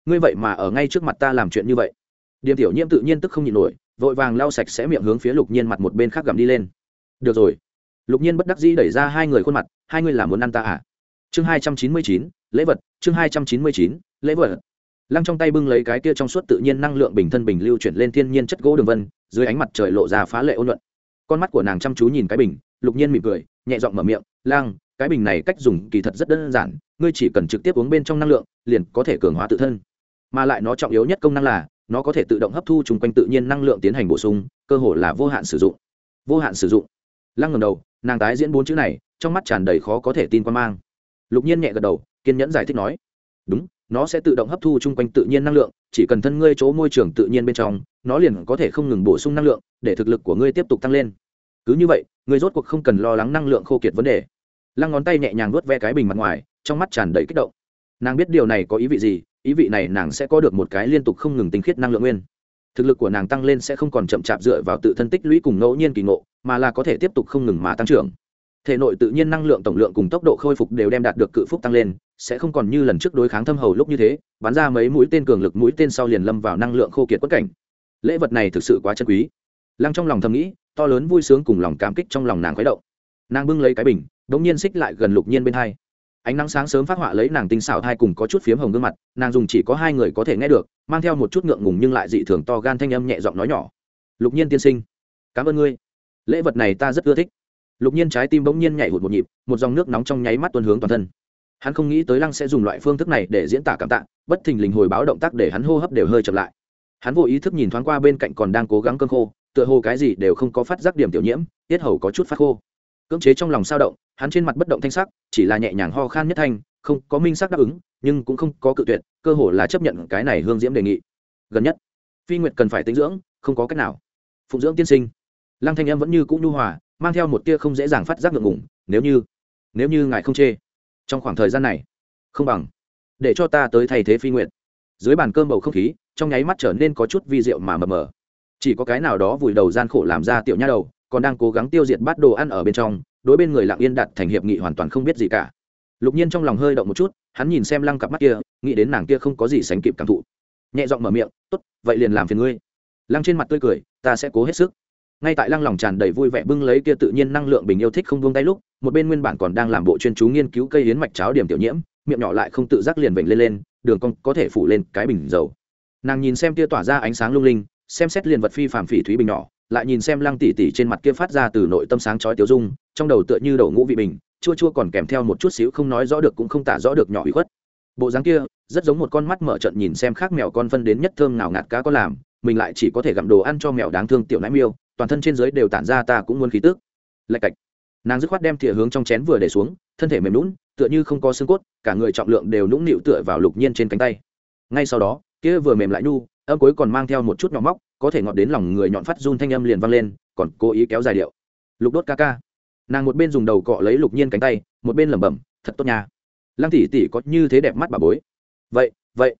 ngươi vậy mà ở ngay trước mặt ta làm chuyện như vậy. Điểm tiểu nhiễm tự nhiên tức không nhịn nổi vội vàng lau sạch sẽ miệng hướng phía lục nhiên mặt một bên khác gặm đi lên. Được rồi. Lục nhiên bất đắc dĩ đẩy ra hai người khuôn mặt, hai người là muốn ăn ta à? Chương hai trăm chín mươi chín, lễ vật, chương hai trăm chín mươi chín, lễ vật. Lăng trong tay bưng lấy cái kia trong suốt tự nhiên năng lượng bình thân bình lưu chuyển lên thiên nhiên chất gỗ đường vân, dưới ánh mặt trời lộ ra phá lệ ôn luận. Con mắt của nàng chăm chú nhìn cái bình, lục nhiên mỉm cười, nhẹ giọng mở miệng lang cái bình này cách dùng kỳ thật rất đơn giản, ngươi chỉ cần trực tiếp uống bên trong năng lượng, liền có thể cường hóa tự thân. Mà lại nó trọng yếu nhất công năng là nó có thể tự động hấp thu chung quanh tự nhiên năng lượng tiến hành bổ sung, cơ hội là vô hạn sử dụng. Vô hạn sử dụng. Lăng ngầm đầu, nàng tái diễn bốn chữ này, trong mắt tràn đầy khó có thể tin quan mang. Lục nhiên nhẹ gật đầu, kiên nhẫn giải thích nói, đúng, nó sẽ tự động hấp thu chung quanh tự nhiên năng lượng, chỉ cần thân ngươi chỗ môi trường tự nhiên bên trong, nó liền có thể không ngừng bổ sung năng lượng, để thực lực của ngươi tiếp tục tăng lên. Cứ như vậy, ngươi rốt cuộc không cần lo lắng năng lượng khô kiệt vấn đề. Lăng ngón tay nhẹ nhàng nuốt ve cái bình mặt ngoài, trong mắt tràn đầy kích động. Nàng biết điều này có ý vị gì ý vị này nàng sẽ có được một cái liên tục không ngừng tinh khiết năng lượng nguyên. Thực lực của nàng tăng lên sẽ không còn chậm chạp dựa vào tự thân tích lũy cùng ngẫu nhiên kỳ ngộ, mà là có thể tiếp tục không ngừng mà tăng trưởng. Thể nội tự nhiên năng lượng tổng lượng cùng tốc độ khôi phục đều đem đạt được cự phúc tăng lên, sẽ không còn như lần trước đối kháng thâm hầu lúc như thế, bắn ra mấy mũi tên cường lực mũi tên sau liền lâm vào năng lượng khô kiệt quất cảnh. Lễ vật này thực sự quá chân quý. Lăng trong lòng thầm nghĩ, to lớn vui sướng cùng lòng cảm kích trong lòng nàng khuấy động. Nàng bưng lấy cái bình đ ỗ n g nhiên xích lại gần lục nhiên bên hai ánh nắng sáng sớm phát họa lấy nàng tinh xảo thai cùng có chút phiếm hồng gương mặt, nàng dùng chỉ có hai người có thể nghe được, mang theo một chút ngượng ngùng nhưng lại dị thường to gan thanh âm nhẹ giọng nói nhỏ. Lục nhiên tiên sinh, cảm ơn ngươi. Lễ vật này ta rất ưa thích. Lục nhiên trái tim bỗng nhiên nhảy hụt một nhịp, một dòng nước nóng trong nháy mắt tuân hướng toàn thân. Hắn không nghĩ tới lăng sẽ dùng loại phương thức này để diễn tả cảm tạ, bất thình lình hồi báo động tác để hắn hô hấp đều hơi chậm lại. Hắn vô ý thức nhìn thoáng qua bên cạnh còn đang cố gắng cơn khô, tựa hồ cái gì đều không có phát giác điểm tiểu nhiễm, tiết hầu có chút phát khô. Cưỡng chế trong lòng sao động hắn trên mặt bất động thanh sắc chỉ là nhẹ nhàng ho khan nhất thanh không có minh sắc đáp ứng nhưng cũng không có cự tuyệt cơ hồ là chấp nhận cái này hương diễm đề nghị. Gần nhất phi nguyệt cần phải tính dưỡng không có cách nào. Phụng dưỡng tiên sinh. Lăng thanh em vẫn như cũng nhu hòa mang theo một tia không dễ dàng phát giác ngượng ngủng nếu như nếu như ngài không chê. Trong khoảng thời gian này không bằng để cho ta tới thay thế phi nguyệt, dưới bàn cơm bầu không khí trong nháy mắt trở nên có chút vi rượu mà mờ mờ. Chỉ có cái nào đó vùi đầu gian khổ làm ra tiểu nha đầu còn đang cố gắng tiêu diệt bát đồ ăn ở bên trong đối bên người lặng yên đặt thành hiệp nghị hoàn toàn không biết gì cả. Lục nhiên trong lòng hơi động một chút, hắn nhìn xem lăng cặp mắt kia, nghĩ đến nàng kia không có gì sánh kịp cảm thụ. Nhẹ giọng mở miệng, tốt, vậy liền làm phiền ngươi. Lăng trên mặt tươi cười, ta sẽ cố hết sức. Ngay tại lăng lòng tràn đầy vui vẻ bưng lấy kia tự nhiên năng lượng bình yêu thích không buông tay lúc, một bên nguyên bản còn đang làm bộ chuyên chú nghiên cứu cây hiến mạch cháo điểm tiểu nhiễm, miệng nhỏ lại không tự giác liền vểnh lên lên, đường cong có thể phủ lên cái bình dầu. Nàng nhìn xem kia tỏa ra ánh sáng lung linh, xem xét liền vật phi phàm phỉ thúy bình nhỏ, lại nhìn xem lăng tỉ tỉ trên mặt kia phát ra từ nội tâm sáng chói tiêu dung trong đầu tựa như đầu ngũ vị bình, chua chua còn kèm theo một chút xíu không nói rõ được cũng không tả rõ được nhỏ ủy khuất. Bộ dáng kia, rất giống một con mắt mở trận nhìn xem khác mèo con phân đến nhất thơm nào ngạt cá có làm, mình lại chỉ có thể gặm đồ ăn cho mèo đáng thương tiểu nãi miêu, toàn thân trên dưới đều tản ra ta cũng muốn khí tức. Lạch cạch. Nàng dứt khoát đem thìa hướng trong chén vừa để xuống, thân thể mềm lún tựa như không có xương cốt, cả người trọng lượng đều nũng nịu tựa vào lục nhiên trên cánh tay. Ngay sau đó, kia vừa mềm lại nhu âm cuối còn mang theo một chút nhỏ móc, có thể ngọt đến lòng người nhọn phát run thanh âm liền vang lên, còn cố ý kéo dài điệu. Lục đốt ca ca nàng một bên dùng đầu cọ lấy lục nhiên cánh tay, một bên lẩm bẩm, thật tốt nha. Lăng tỷ tỷ có như thế đẹp mắt bà bối. Vậy vậy.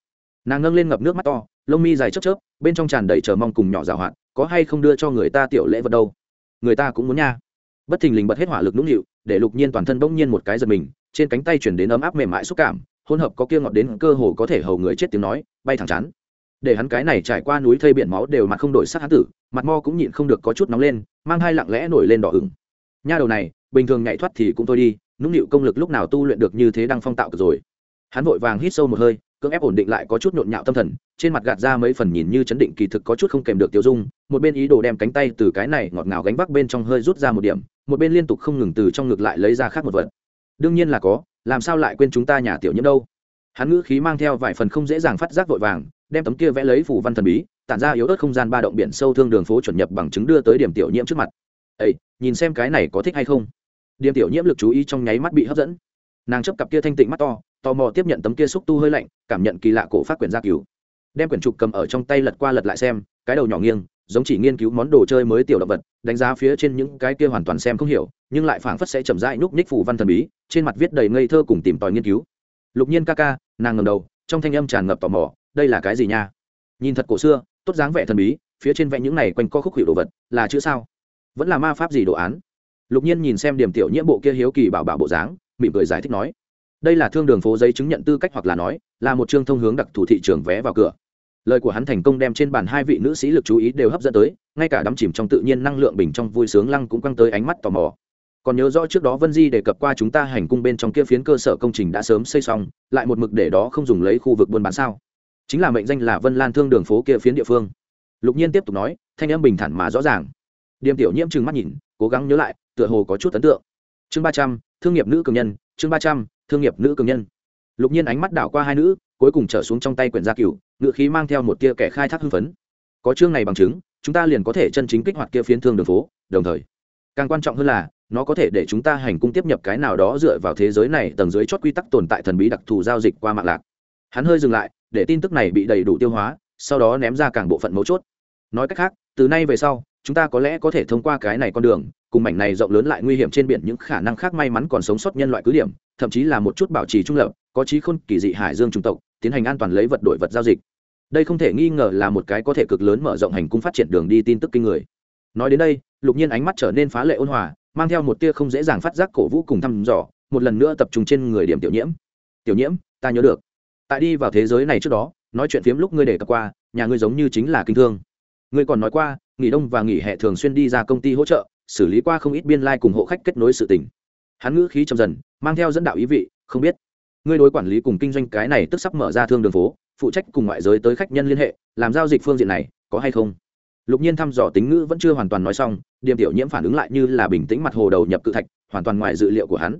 Nàng ngâng lên ngập nước mắt to, lông mi dài chớp chớp, bên trong tràn đầy chờ mong cùng nhỏ rào hoạt, có hay không đưa cho người ta tiểu lễ vật đâu? Người ta cũng muốn nha. Bất thình lình bật hết hỏa lực nũng nịu, để lục nhiên toàn thân bỗng nhiên một cái giật mình, trên cánh tay chuyển đến ấm áp mềm mại xúc cảm, hỗn hợp có kia ngọt đến cơ hồ có thể hầu người chết tiếng nói, bay thẳng chắn để hắn cái này trải qua núi thây biển máu đều mặt không đổi sắc hắn tử, mặt mo cũng nhịn không được có chút nóng lên, mang hai lặng lẽ nổi lên đỏ ửng nha đầu này, bình thường nhảy thoát thì cũng thôi đi, nũng nịu công lực lúc nào tu luyện được như thế đang phong tạo rồi. Hắn vội vàng hít sâu một hơi, cưỡng ép ổn định lại có chút nhộn nhạo tâm thần, trên mặt gạt ra mấy phần nhìn như chấn định kỳ thực có chút không kèm được tiêu dung, một bên ý đồ đem cánh tay từ cái này ngọt ngào gánh vác bên trong hơi rút ra một điểm, một bên liên tục không ngừng từ trong ngực lại lấy ra khác một vật. Đương nhiên là có, làm sao lại quên chúng ta nhà tiểu nhiễm đâu? Hắn ngữ khí mang theo vài phần không dễ dàng phát giác vội vàng, đem tấm kia vẽ lấy phủ văn thần bí, tản ra yếu ớt không gian ba động biển sâu thương đường phố chuẩn nhập bằng chứng đưa tới điểm tiểu nhiễm trước mặt ấy nhìn xem cái này có thích hay không? Điềm tiểu nhiễm lực chú ý trong nháy mắt bị hấp dẫn. Nàng chấp cặp kia thanh tịnh mắt to, tò mò tiếp nhận tấm kia xúc tu hơi lạnh, cảm nhận kỳ lạ cổ phát quyển gia cứu đem quyển trục cầm ở trong tay lật qua lật lại xem, cái đầu nhỏ nghiêng, giống chỉ nghiên cứu món đồ chơi mới tiểu động vật, đánh giá phía trên những cái kia hoàn toàn xem không hiểu, nhưng lại phảng phất sẽ chậm rãi núp ních phủ văn thần bí, trên mặt viết đầy ngây thơ cùng tìm tòi nghiên cứu. Lục nhiên ca ca, nàng ngầm đầu, trong thanh âm tràn ngập tò mò, đây là cái gì nha? Nhìn thật cổ xưa, tốt dáng vẻ thần bí, phía trên vẽ những này quanh co khúc hiệu đồ vật, là chữ sao? Vẫn là ma pháp gì đồ án? Lục nhiên nhìn xem điểm tiểu nhiễm bộ kia hiếu kỳ bảo bảo bộ dáng, mỉm cười giải thích nói, đây là thương đường phố giấy chứng nhận tư cách hoặc là nói, là một chương thông hướng đặc thù thị trường vé vào cửa. Lời của hắn thành công đem trên bàn hai vị nữ sĩ lực chú ý đều hấp dẫn tới, ngay cả đắm chìm trong tự nhiên năng lượng bình trong vui sướng lăng cũng căng tới ánh mắt tò mò. Còn nhớ rõ trước đó vân di đề cập qua chúng ta hành cung bên trong kia phiến cơ sở công trình đã sớm xây xong, lại một mực để đó không dùng lấy khu vực buôn bán sao? Chính là mệnh danh là vân lan thương đường phố kia phiến địa phương. Lục nhiên tiếp tục nói, thanh âm bình thản mà rõ ràng điềm tiểu nhiễm trừng mắt nhìn, cố gắng nhớ lại, tựa hồ có chút ấn tượng. Chương ba trăm, thương nghiệp nữ cường nhân, chương ba trăm, thương nghiệp nữ cường nhân. Lục nhiên ánh mắt đảo qua hai nữ, cuối cùng trở xuống trong tay quyển gia cửu ngự khí mang theo một tia kẻ khai thác hưng phấn. Có chương này bằng chứng, chúng ta liền có thể chân chính kích hoạt kia phiến thương đường phố, đồng thời. Càng quan trọng hơn là, nó có thể để chúng ta hành cung tiếp nhập cái nào đó dựa vào thế giới này tầng dưới chót quy tắc tồn tại thần bí đặc thù giao dịch qua mạng lạc. Hắn hơi dừng lại, để tin tức này bị đầy đủ tiêu hóa, sau đó ném ra càng bộ phận mấu chốt. Nói cách khác, từ nay về sau chúng ta có lẽ có thể thông qua cái này con đường, cùng mảnh này rộng lớn lại nguy hiểm trên biển những khả năng khác may mắn còn sống sót nhân loại cứ điểm, thậm chí là một chút bảo trì trung lập, có trí khôn kỳ dị hải dương trung tộc, tiến hành an toàn lấy vật đổi vật giao dịch. Đây không thể nghi ngờ là một cái có thể cực lớn mở rộng hành cung phát triển đường đi tin tức kinh người. Nói đến đây, lục nhiên ánh mắt trở nên phá lệ ôn hòa, mang theo một tia không dễ dàng phát giác cổ vũ cùng thăm dò, một lần nữa tập trung trên người điểm tiểu nhiễm. Tiểu nhiễm, ta nhớ được. Tại đi vào thế giới này trước đó, nói chuyện phiếm lúc ngươi để cập qua, nhà ngươi giống như chính là kinh thương. Ngươi còn nói qua nghỉ đông và nghỉ hè thường xuyên đi ra công ty hỗ trợ, xử lý qua không ít biên lai、like、cùng hộ khách kết nối sự tình. Hắn ngữ khí chậm dần, mang theo dẫn đạo ý vị, không biết, ngươi đối quản lý cùng kinh doanh cái này tức sắp mở ra thương đường phố, phụ trách cùng ngoại giới tới khách nhân liên hệ, làm giao dịch phương diện này, có hay không? Lục nhiên thăm dò tính ngữ vẫn chưa hoàn toàn nói xong điểm tiểu nhiễm phản ứng lại như là bình tĩnh mặt hồ đầu nhập cự thạch, hoàn toàn ngoài dự liệu của hắn.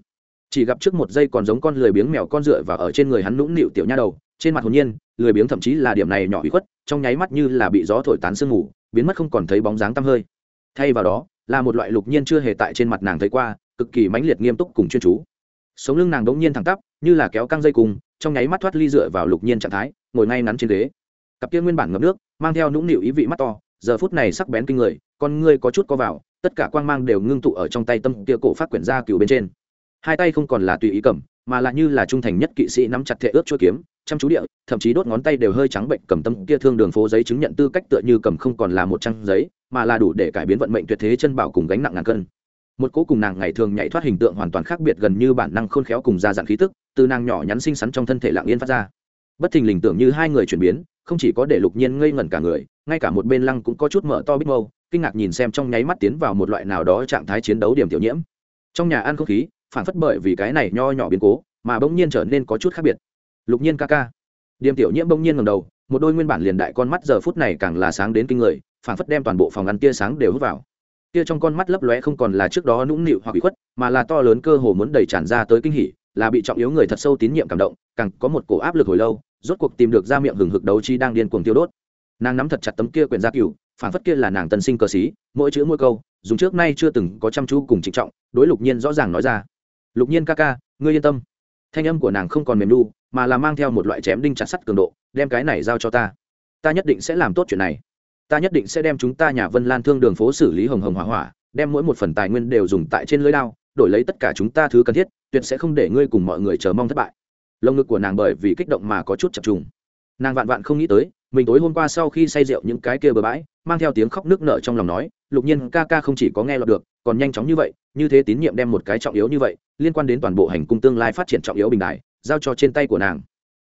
Chỉ gặp trước một giây còn giống con lười biếng mèo con dựa và ở trên người hắn nũng nịu tiểu nha đầu, trên mặt hồn nhiên, lười biếng thậm chí là điểm này nhỏ bị khuất, trong nháy mắt như là bị gió thổi tán sương ngủ biến mất không còn thấy bóng dáng tăm hơi. Thay vào đó, là một loại lục nhiên chưa hề tại trên mặt nàng thấy qua, cực kỳ mãnh liệt nghiêm túc cùng chuyên chú. Sống lưng nàng đống nhiên thẳng tắp, như là kéo căng dây cùng, trong nháy mắt thoát ly dựa vào lục nhiên trạng thái, ngồi ngay ngắn trên ghế. Cặp kia nguyên bản ngập nước, mang theo nũng nịu ý vị mắt to, giờ phút này sắc bén kinh người, con ngươi có chút co vào, tất cả quang mang đều ngưng tụ ở trong tay tâm kia cổ phát quyển ra cựu bên trên. Hai tay không còn là tùy ý cầm mà là như là trung thành nhất kỵ sĩ nắm chặt thệ ước chuôi kiếm, chăm chú địa, thậm chí đốt ngón tay đều hơi trắng bệnh cầm tâm kia thương đường phố giấy chứng nhận tư cách tựa như cầm không còn là một trang giấy, mà là đủ để cải biến vận mệnh tuyệt thế chân bảo cùng gánh nặng ngàn cân. Một cỗ cùng nàng ngày thường nhảy thoát hình tượng hoàn toàn khác biệt gần như bản năng khôn khéo cùng ra dạng khí tức, từ nàng nhỏ nhắn xinh xắn trong thân thể lặng yên phát ra. Bất thình lình tưởng như hai người chuyển biến, không chỉ có để lục nhiên ngây ngẩn cả người, ngay cả một bên lăng cũng có chút mở to bít mâu, kinh ngạc nhìn xem trong nháy mắt tiến vào một loại nào đó trạng thái chiến đấu điểm tiểu nhiễm. Trong nhà ăn không khí phản phất bởi vì cái này nho nhỏ biến cố mà bỗng nhiên trở nên có chút khác biệt. Lục nhiên ca ca. Điềm tiểu nhiễm bỗng nhiên ngầm đầu một đôi nguyên bản liền đại con mắt giờ phút này càng là sáng đến kinh người phản phất đem toàn bộ phòng ăn tia sáng đều hút vào. Tia trong con mắt lấp lóe không còn là trước đó nũng nịu hoặc bị khuất mà là to lớn cơ hồ muốn đầy tràn ra tới kinh hỉ là bị trọng yếu người thật sâu tín nhiệm cảm động càng có một cổ áp lực hồi lâu rốt cuộc tìm được ra miệng hừng hực đấu chi đang điên cuồng tiêu đốt. Nàng nắm thật chặt tấm kia quyển gia cửu phản phất kia là nàng tân sinh cờ sĩ, mỗi chữ mỗi câu dùng trước nay chưa từng có chăm chú cùng trịnh trọng đối lục nhiên rõ ràng nói ra lục nhiên ca ca, ngươi yên tâm. Thanh âm của nàng không còn mềm lu mà là mang theo một loại chém đinh chặt sắt cường độ, đem cái này giao cho ta. Ta nhất định sẽ làm tốt chuyện này. Ta nhất định sẽ đem chúng ta nhà vân lan thương đường phố xử lý hồng hồng hỏa hỏa, đem mỗi một phần tài nguyên đều dùng tại trên lưới lao đổi lấy tất cả chúng ta thứ cần thiết, tuyệt sẽ không để ngươi cùng mọi người chờ mong thất bại. Lồng ngực của nàng bởi vì kích động mà có chút chập trùng. Nàng vạn vạn không nghĩ tới, mình tối hôm qua sau khi say rượu những cái kia bừa bãi, mang theo tiếng khóc nước nở trong lòng nói, lục nhiên ca ca không chỉ có nghe lọt được còn nhanh chóng như vậy, như thế tín nhiệm đem một cái trọng yếu như vậy, liên quan đến toàn bộ hành cung tương lai phát triển trọng yếu bình đại, giao cho trên tay của nàng.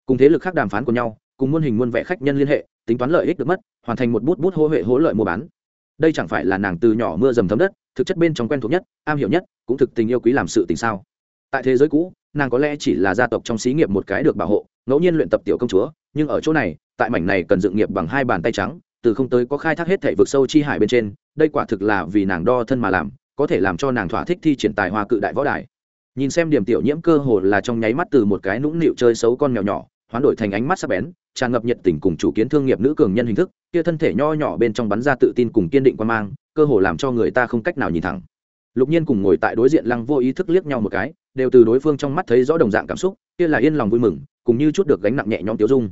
Cùng thế lực khác đàm phán của nhau, cùng muôn hình muôn vẻ khách nhân liên hệ, tính toán lợi ích được mất, hoàn thành một bút bút hô huệ hỗ lợi mua bán. Đây chẳng phải là nàng từ nhỏ mưa dầm thấm đất, thực chất bên trong quen thuộc nhất, am hiểu nhất, cũng thực tình yêu quý làm sự tình sao? Tại thế giới cũ, nàng có lẽ chỉ là gia tộc trong xí nghiệp một cái được bảo hộ, ngẫu nhiên luyện tập tiểu công chúa, nhưng ở chỗ này, tại mảnh này cần dựng nghiệp bằng hai bàn tay trắng, từ không tới có khai thác hết thể vực sâu chi hải bên trên, đây quả thực là vì nàng đo thân mà làm có thể làm cho nàng thỏa thích thi triển tài hoa cự đại võ đài. Nhìn xem điểm tiểu nhiễm cơ hồ là trong nháy mắt từ một cái nũng nịu chơi xấu con mèo nhỏ, hoán đổi thành ánh mắt sắc bén, tràn ngập nhiệt tình cùng chủ kiến thương nghiệp nữ cường nhân hình thức, kia thân thể nho nhỏ bên trong bắn ra tự tin cùng kiên định quan mang, cơ hồ làm cho người ta không cách nào nhìn thẳng. Lục nhiên cùng ngồi tại đối diện lăng vô ý thức liếc nhau một cái, đều từ đối phương trong mắt thấy rõ đồng dạng cảm xúc, kia là yên lòng vui mừng, cùng như chút được gánh nặng nhẹ nhõm tiêu dung.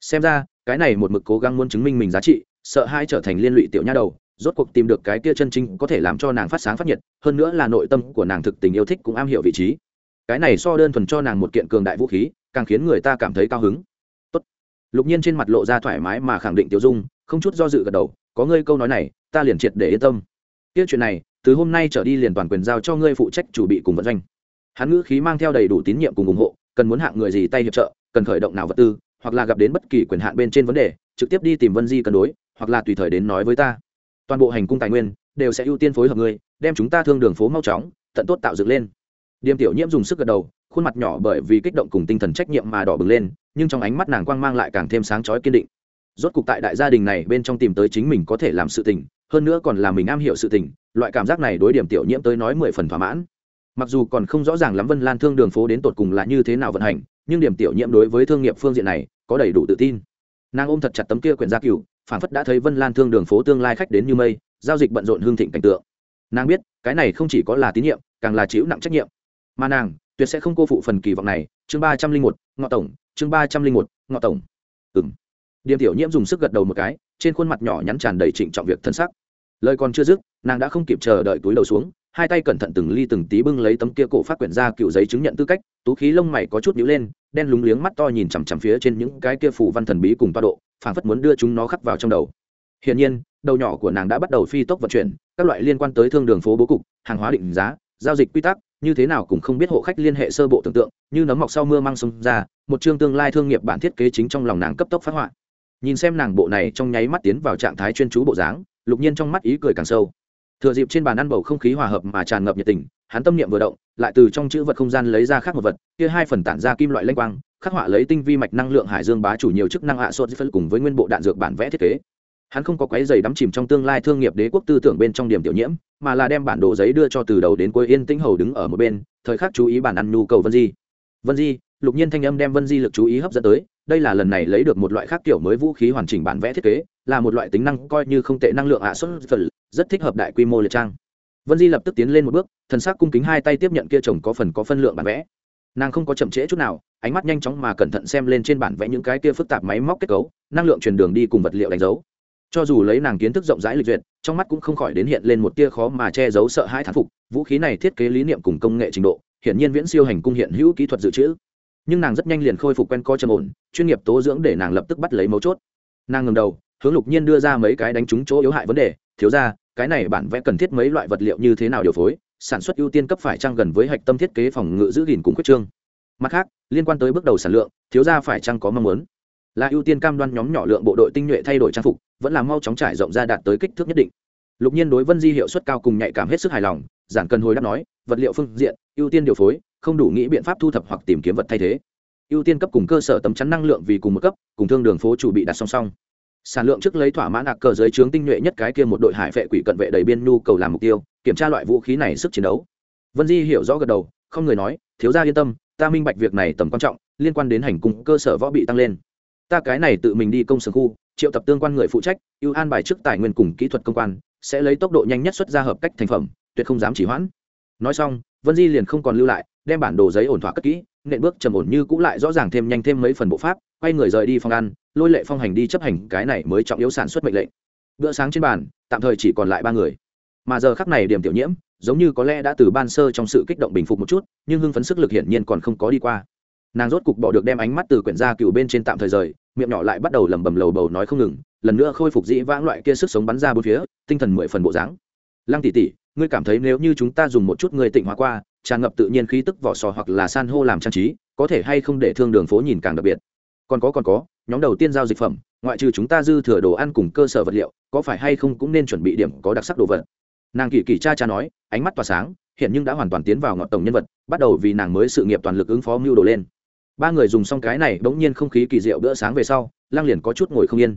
Xem ra, cái này một mực cố gắng muốn chứng minh mình giá trị, sợ hai trở thành liên lụy tiểu nha đầu rốt cuộc tìm được cái kia chân chính có thể làm cho nàng phát sáng phát nhiệt, hơn nữa là nội tâm của nàng thực tình yêu thích cũng am hiểu vị trí. Cái này so đơn thuần cho nàng một kiện cường đại vũ khí, càng khiến người ta cảm thấy cao hứng. Tốt. lục nhiên trên mặt lộ ra thoải mái mà khẳng định tiêu dung, không chút do dự gật đầu, có ngươi câu nói này, ta liền triệt để yên tâm. Kia chuyện này, từ hôm nay trở đi liền toàn quyền giao cho ngươi phụ trách chủ bị cùng vận doanh. Hắn ngữ khí mang theo đầy đủ tín nhiệm cùng ủng hộ, cần muốn hạng người gì tay hiệp trợ, cần khởi động nào vật tư, hoặc là gặp đến bất kỳ quyền hạn bên trên vấn đề, trực tiếp đi tìm vân di cân đối, hoặc là tùy thời đến nói với ta toàn bộ hành cung tài nguyên đều sẽ ưu tiên phối hợp ngươi, đem chúng ta thương đường phố mau chóng, tận tốt tạo dựng lên. Điềm tiểu nhiễm dùng sức gật đầu, khuôn mặt nhỏ bởi vì kích động cùng tinh thần trách nhiệm mà đỏ bừng lên, nhưng trong ánh mắt nàng quang mang lại càng thêm sáng chói kiên định. Rốt cục tại đại gia đình này bên trong tìm tới chính mình có thể làm sự tình, hơn nữa còn là mình am hiểu sự tình, loại cảm giác này đối điểm tiểu nhiễm tới nói mười phần thỏa mãn. Mặc dù còn không rõ ràng lắm vân lan thương đường phố đến tột cùng là như thế nào vận hành, nhưng điểm tiểu nhiễm đối với thương nghiệp phương diện này có đầy đủ tự tin. Nàng ôm thật chặt tấm kia quyển gia cựu phản phất đã thấy vân lan thương đường phố tương lai khách đến như mây, giao dịch bận rộn hương thịnh cảnh tượng. Nàng biết, cái này không chỉ có là tín nhiệm, càng là chịu nặng trách nhiệm. Mà nàng, tuyệt sẽ không cô phụ phần kỳ vọng này. Chương ba trăm linh một, ngọ tổng, chương ba trăm linh một, ngọ tổng. Ừ m điềm tiểu nhiễm dùng sức gật đầu một cái, trên khuôn mặt nhỏ nhắn tràn đầy trịnh trọng việc thân sắc. Lời còn chưa dứt, nàng đã không kịp chờ đợi túi đầu xuống, hai tay cẩn thận từng ly từng tí bưng lấy tấm kia cổ phát quyển ra cựu giấy chứng nhận tư cách, tú khí lông mày có chút nhíu lên, đen lúng liếng mắt to nhìn chằm chằm phía trên những cái kia phủ văn thần bí cùng toa độ phảng phất muốn đưa chúng nó khắc vào trong đầu. Hiển nhiên, đầu nhỏ của nàng đã bắt đầu phi tốc vận chuyển, các loại liên quan tới thương đường phố bố cục, hàng hóa định giá, giao dịch quy tắc, như thế nào cũng không biết hộ khách liên hệ sơ bộ tưởng tượng, như nấm mọc sau mưa mang sông ra, một chương tương lai thương nghiệp bản thiết kế chính trong lòng nàng cấp tốc phát họa. Nhìn xem nàng bộ này trong nháy mắt tiến vào trạng thái chuyên chú bộ dáng, lục nhiên trong mắt ý cười càng sâu. Thừa dịp trên bàn ăn bầu không khí hòa hợp mà tràn ngập nhiệt tình, hắn tâm niệm vừa động, lại từ trong chữ vật không gian lấy ra khác một vật, kia hai phần tản ra kim loại lanh quang khắc họa lấy tinh vi mạch năng lượng hải dương bá chủ nhiều chức năng hạ sốt phân cùng với nguyên bộ đạn dược bản vẽ thiết kế. Hắn không có quái giày đắm chìm trong tương lai thương nghiệp đế quốc tư tưởng bên trong điểm tiểu nhiễm, mà là đem bản đồ giấy đưa cho từ đầu đến cuối yên tĩnh hầu đứng ở một bên, thời khắc chú ý bản ăn nhu cầu vân di. Vân di, lục nhiên thanh âm đem vân di lực chú ý hấp dẫn tới, đây là lần này lấy được một loại khác kiểu mới vũ khí hoàn chỉnh bản vẽ thiết kế, là một loại tính năng coi như không tệ năng lượng hạ xuất phần rất thích hợp đại quy mô liệt trang. Vân di lập tức tiến lên một bước, thần sắc cung kính hai tay tiếp nhận kia chồng có phần có phân lượng bản vẽ nàng không có chậm trễ chút nào, ánh mắt nhanh chóng mà cẩn thận xem lên trên bản vẽ những cái kia phức tạp máy móc kết cấu, năng lượng truyền đường đi cùng vật liệu đánh dấu. Cho dù lấy nàng kiến thức rộng rãi lịch duyệt, trong mắt cũng không khỏi đến hiện lên một tia khó mà che giấu sợ hãi thán phục, vũ khí này thiết kế lý niệm cùng công nghệ trình độ, hiển nhiên viễn siêu hành cung hiện hữu kỹ thuật dự trữ. Nhưng nàng rất nhanh liền khôi phục quen co trầm ổn, chuyên nghiệp tố dưỡng để nàng lập tức bắt lấy mấu chốt. Nàng ngầm đầu, hướng lục nhiên đưa ra mấy cái đánh trúng chỗ yếu hại vấn đề, thiếu ra cái này bản vẽ cần thiết mấy loại vật liệu như thế nào điều phối? Sản xuất ưu tiên cấp phải trang gần với hạch tâm thiết kế phòng ngự giữ gìn cùng quyết trương. Mặt khác, liên quan tới bước đầu sản lượng, thiếu ra phải trang có mong muốn? Là ưu tiên cam đoan nhóm nhỏ lượng bộ đội tinh nhuệ thay đổi trang phục, vẫn là mau chóng trải rộng ra đạt tới kích thước nhất định. Lục nhiên đối vân di hiệu suất cao cùng nhạy cảm hết sức hài lòng, giản cần hồi đáp nói, vật liệu phương diện, ưu tiên điều phối, không đủ nghĩ biện pháp thu thập hoặc tìm kiếm vật thay thế. Ưu tiên cấp cùng cơ sở tấm chắn năng lượng vì cùng một cấp, cùng thương đường phố chủ bị đặt song song. Sản lượng trước lấy thỏa mãn đặc cờ giới trướng tinh nhuệ nhất cái kia một đội hải vệ quỷ cận vệ đầy biên nhu cầu làm mục tiêu kiểm tra loại vũ khí này sức chiến đấu. Vân di hiểu rõ gật đầu, không người nói, thiếu gia yên tâm, ta minh bạch việc này tầm quan trọng, liên quan đến hành cung cơ sở võ bị tăng lên. Ta cái này tự mình đi công sở khu, triệu tập tương quan người phụ trách, ưu an bài trước tài nguyên cùng kỹ thuật công quan, sẽ lấy tốc độ nhanh nhất xuất ra hợp cách thành phẩm, tuyệt không dám chỉ hoãn. Nói xong, vân di liền không còn lưu lại, đem bản đồ giấy ổn thỏa cất kỹ, nện bước trầm ổn như cũ lại rõ ràng thêm nhanh thêm mấy phần bộ pháp, quay người rời đi phòng ăn, lôi lệ phong hành đi chấp hành cái này mới trọng yếu sản xuất mệnh lệnh. Bữa sáng trên bàn, tạm thời chỉ còn lại ba người mà giờ khắc này điểm tiểu nhiễm, giống như có lẽ đã từ ban sơ trong sự kích động bình phục một chút, nhưng hưng phấn sức lực hiển nhiên còn không có đi qua. Nàng rốt cục bỏ được đem ánh mắt từ quyển gia cựu bên trên tạm thời rời, miệng nhỏ lại bắt đầu lẩm bẩm lầu bầu nói không ngừng, lần nữa khôi phục dĩ vãng loại kia sức sống bắn ra bốn phía, tinh thần mười phần bộ dáng. Lăng tỷ tỷ, ngươi cảm thấy nếu như chúng ta dùng một chút người tịnh hóa qua, tràn ngập tự nhiên khí tức vỏ sò hoặc là san hô làm trang trí, có thể hay không để thương đường phố nhìn càng đặc biệt? Còn có còn có, nhóm đầu tiên giao dịch phẩm, ngoại trừ chúng ta dư thừa đồ ăn cùng cơ sở vật liệu, có phải hay không cũng nên chuẩn bị điểm có đặc sắc đồ vật? Nàng kỳ kỳ cha cha nói, ánh mắt tỏa sáng, hiện nhưng đã hoàn toàn tiến vào ngọn tổng nhân vật, bắt đầu vì nàng mới sự nghiệp toàn lực ứng phó mưu đồ lên. Ba người dùng xong cái này, bỗng nhiên không khí kỳ diệu bữa sáng về sau lang liền có chút ngồi không yên.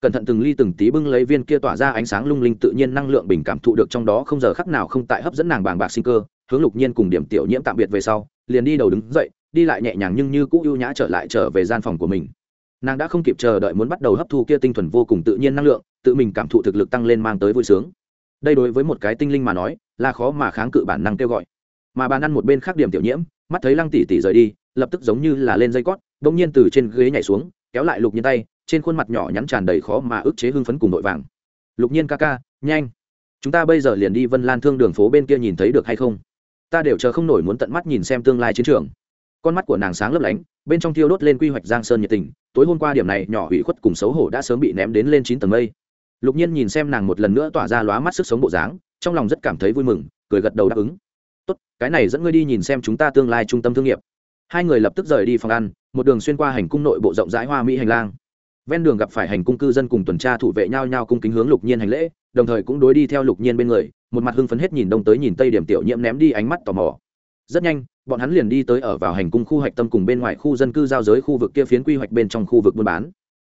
Cẩn thận từng ly từng tí bưng lấy viên kia tỏa ra ánh sáng lung linh tự nhiên năng lượng bình cảm thụ được trong đó không giờ khắc nào không tại hấp dẫn nàng bàng bạc sinh cơ, hướng lục nhiên cùng điểm tiểu nhiễm tạm biệt về sau, liền đi đầu đứng dậy, đi lại nhẹ nhàng nhưng như cũ ưu nhã trở lại trở về gian phòng của mình. Nàng đã không kịp chờ đợi muốn bắt đầu hấp thu kia tinh thuần vô cùng tự nhiên năng lượng, tự mình cảm thụ thực lực tăng lên mang tới vui sướng đây đối với một cái tinh linh mà nói, là khó mà kháng cự bản năng kêu gọi. Mà bàn ăn một bên khác điểm tiểu nhiễm, mắt thấy lăng tỷ tỷ rời đi, lập tức giống như là lên dây cót bỗng nhiên từ trên ghế nhảy xuống, kéo lại lục nhiên tay, trên khuôn mặt nhỏ nhắn tràn đầy khó mà ức chế hưng phấn cùng nội vàng. Lục nhiên ca ca, nhanh. Chúng ta bây giờ liền đi vân lan thương đường phố bên kia nhìn thấy được hay không? Ta đều chờ không nổi muốn tận mắt nhìn xem tương lai chiến trường. Con mắt của nàng sáng lấp lánh, bên trong thiêu đốt lên quy hoạch giang sơn nhiệt tình, tối hôm qua điểm này nhỏ hủy khuất cùng xấu hổ đã sớm bị ném đến lên chín tầng mây lục nhiên nhìn xem nàng một lần nữa tỏa ra lóa mắt sức sống bộ dáng, trong lòng rất cảm thấy vui mừng, cười gật đầu đáp ứng. Tốt, cái này dẫn ngươi đi nhìn xem chúng ta tương lai trung tâm thương nghiệp. Hai người lập tức rời đi phòng ăn, một đường xuyên qua hành cung nội bộ rộng rãi hoa mỹ hành lang. Ven đường gặp phải hành cung cư dân cùng tuần tra thủ vệ nhau nhau cung kính hướng lục nhiên hành lễ, đồng thời cũng đối đi theo lục nhiên bên người, một mặt hưng phấn hết nhìn đông tới nhìn tây điểm tiểu nhiễm ném đi ánh mắt tò mò. Rất nhanh, bọn hắn liền đi tới ở vào hành cung khu hoạch tâm cùng bên ngoài khu dân cư giao giới khu vực kia phiến quy hoạch bên trong khu vực buôn bán.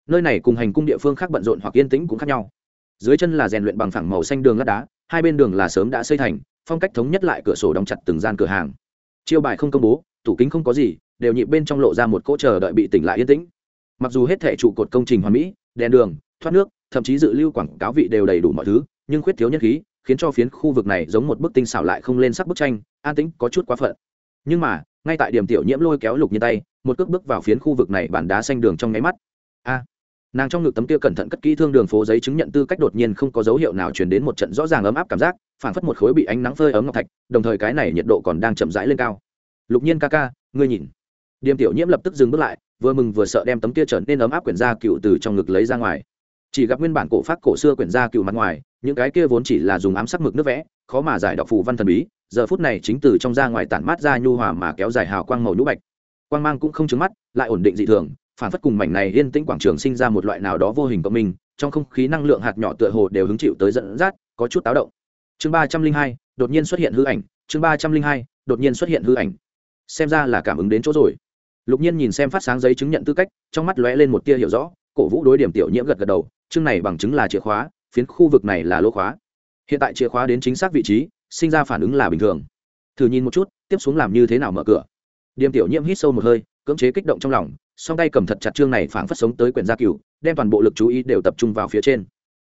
Nơi này cùng hành cung địa phương khác bận rộn hoặc yên tĩnh cũng khác nhau dưới chân là rèn luyện bằng phẳng màu xanh đường lát đá, hai bên đường là sớm đã xây thành, phong cách thống nhất lại cửa sổ đóng chặt từng gian cửa hàng. Chiêu bài không công bố, tủ kính không có gì, đều nhịp bên trong lộ ra một cỗ chờ đợi bị tỉnh lại yên tĩnh. Mặc dù hết thể trụ cột công trình hoàn mỹ, đèn đường, thoát nước, thậm chí dự lưu quảng cáo vị đều đầy đủ mọi thứ, nhưng khuyết thiếu nhân khí, khiến cho phiến khu vực này giống một bức tinh xảo lại không lên sắc bức tranh, an tĩnh có chút quá phận. Nhưng mà, ngay tại điểm tiểu nhiễm lôi kéo lục như tay, một cước bước vào phiến khu vực này bản đá xanh đường trong nháy mắt. A! Nàng trong ngực tấm kia cẩn thận cất kỹ thương đường phố giấy chứng nhận tư cách đột nhiên không có dấu hiệu nào chuyển đến một trận rõ ràng ấm áp cảm giác phản phất một khối bị ánh nắng phơi ấm ngọc thạch, đồng thời cái này nhiệt độ còn đang chậm rãi lên cao. Lục nhiên ca ca, ngươi nhìn. Điềm tiểu nhiễm lập tức dừng bước lại, vừa mừng vừa sợ đem tấm kia trở nên ấm áp quyển da cựu từ trong ngực lấy ra ngoài. Chỉ gặp nguyên bản cổ phát cổ xưa quyển da cựu mặt ngoài, những cái kia vốn chỉ là dùng ám sắc mực nước vẽ, khó mà giải đọc phù văn thần bí, giờ phút này chính từ trong ra ngoài tản mát ra nhu hòa mà kéo dài hào quang màu nhũ bạch. Quang mang cũng không trứng mắt, lại ổn định dị thường phản phất cùng mảnh này yên tĩnh quảng trường sinh ra một loại nào đó vô hình cộng minh, trong không khí năng lượng hạt nhỏ tựa hồ đều hứng chịu tới dẫn dắt, có chút táo động. Chương ba trăm linh hai, đột nhiên xuất hiện hư ảnh, chương ba trăm linh hai, đột nhiên xuất hiện hư ảnh. Xem ra là cảm ứng đến chỗ rồi. Lục nhiên nhìn xem phát sáng giấy chứng nhận tư cách, trong mắt lóe lên một tia hiểu rõ, cổ vũ đối điểm tiểu nhiễm gật gật đầu, chương này bằng chứng là chìa khóa, phiến khu vực này là lỗ khóa. Hiện tại chìa khóa đến chính xác vị trí, sinh ra phản ứng là bình thường. Thử nhìn một chút, tiếp xuống làm như thế nào mở cửa. Điểm tiểu nhiễm hít sâu một hơi, cưỡng chế kích động trong lòng song tay cầm thật chặt chương này phảng phất sống tới quyển gia cửu, đem toàn bộ lực chú ý đều tập trung vào phía trên.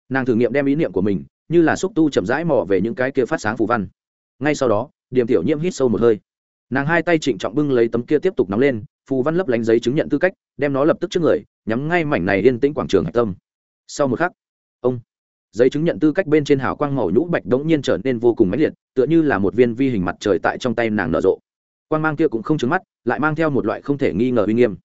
Nàng thử nghiệm đem ý niệm của mình, như là xúc tu chậm rãi mò về những cái kia phát sáng phù văn. Ngay sau đó điểm tiểu nhiễm hít sâu một hơi. Nàng hai tay trịnh trọng bưng lấy tấm kia tiếp tục nóng lên, phù văn lấp lánh giấy chứng nhận tư cách, đem nó lập tức trước người, nhắm ngay mảnh này yên tĩnh quảng trường hạch tâm. Sau một khắc, ông, giấy chứng nhận tư cách bên trên hào quang màu nhũ bạch đống nhiên trở nên vô cùng mãnh liệt, tựa như là một viên vi hình mặt trời tại trong tay nàng nở rộ. Quang mang kia cũng không trứng mắt, lại mang theo một loại không thể nghi ngờ uy nghiêm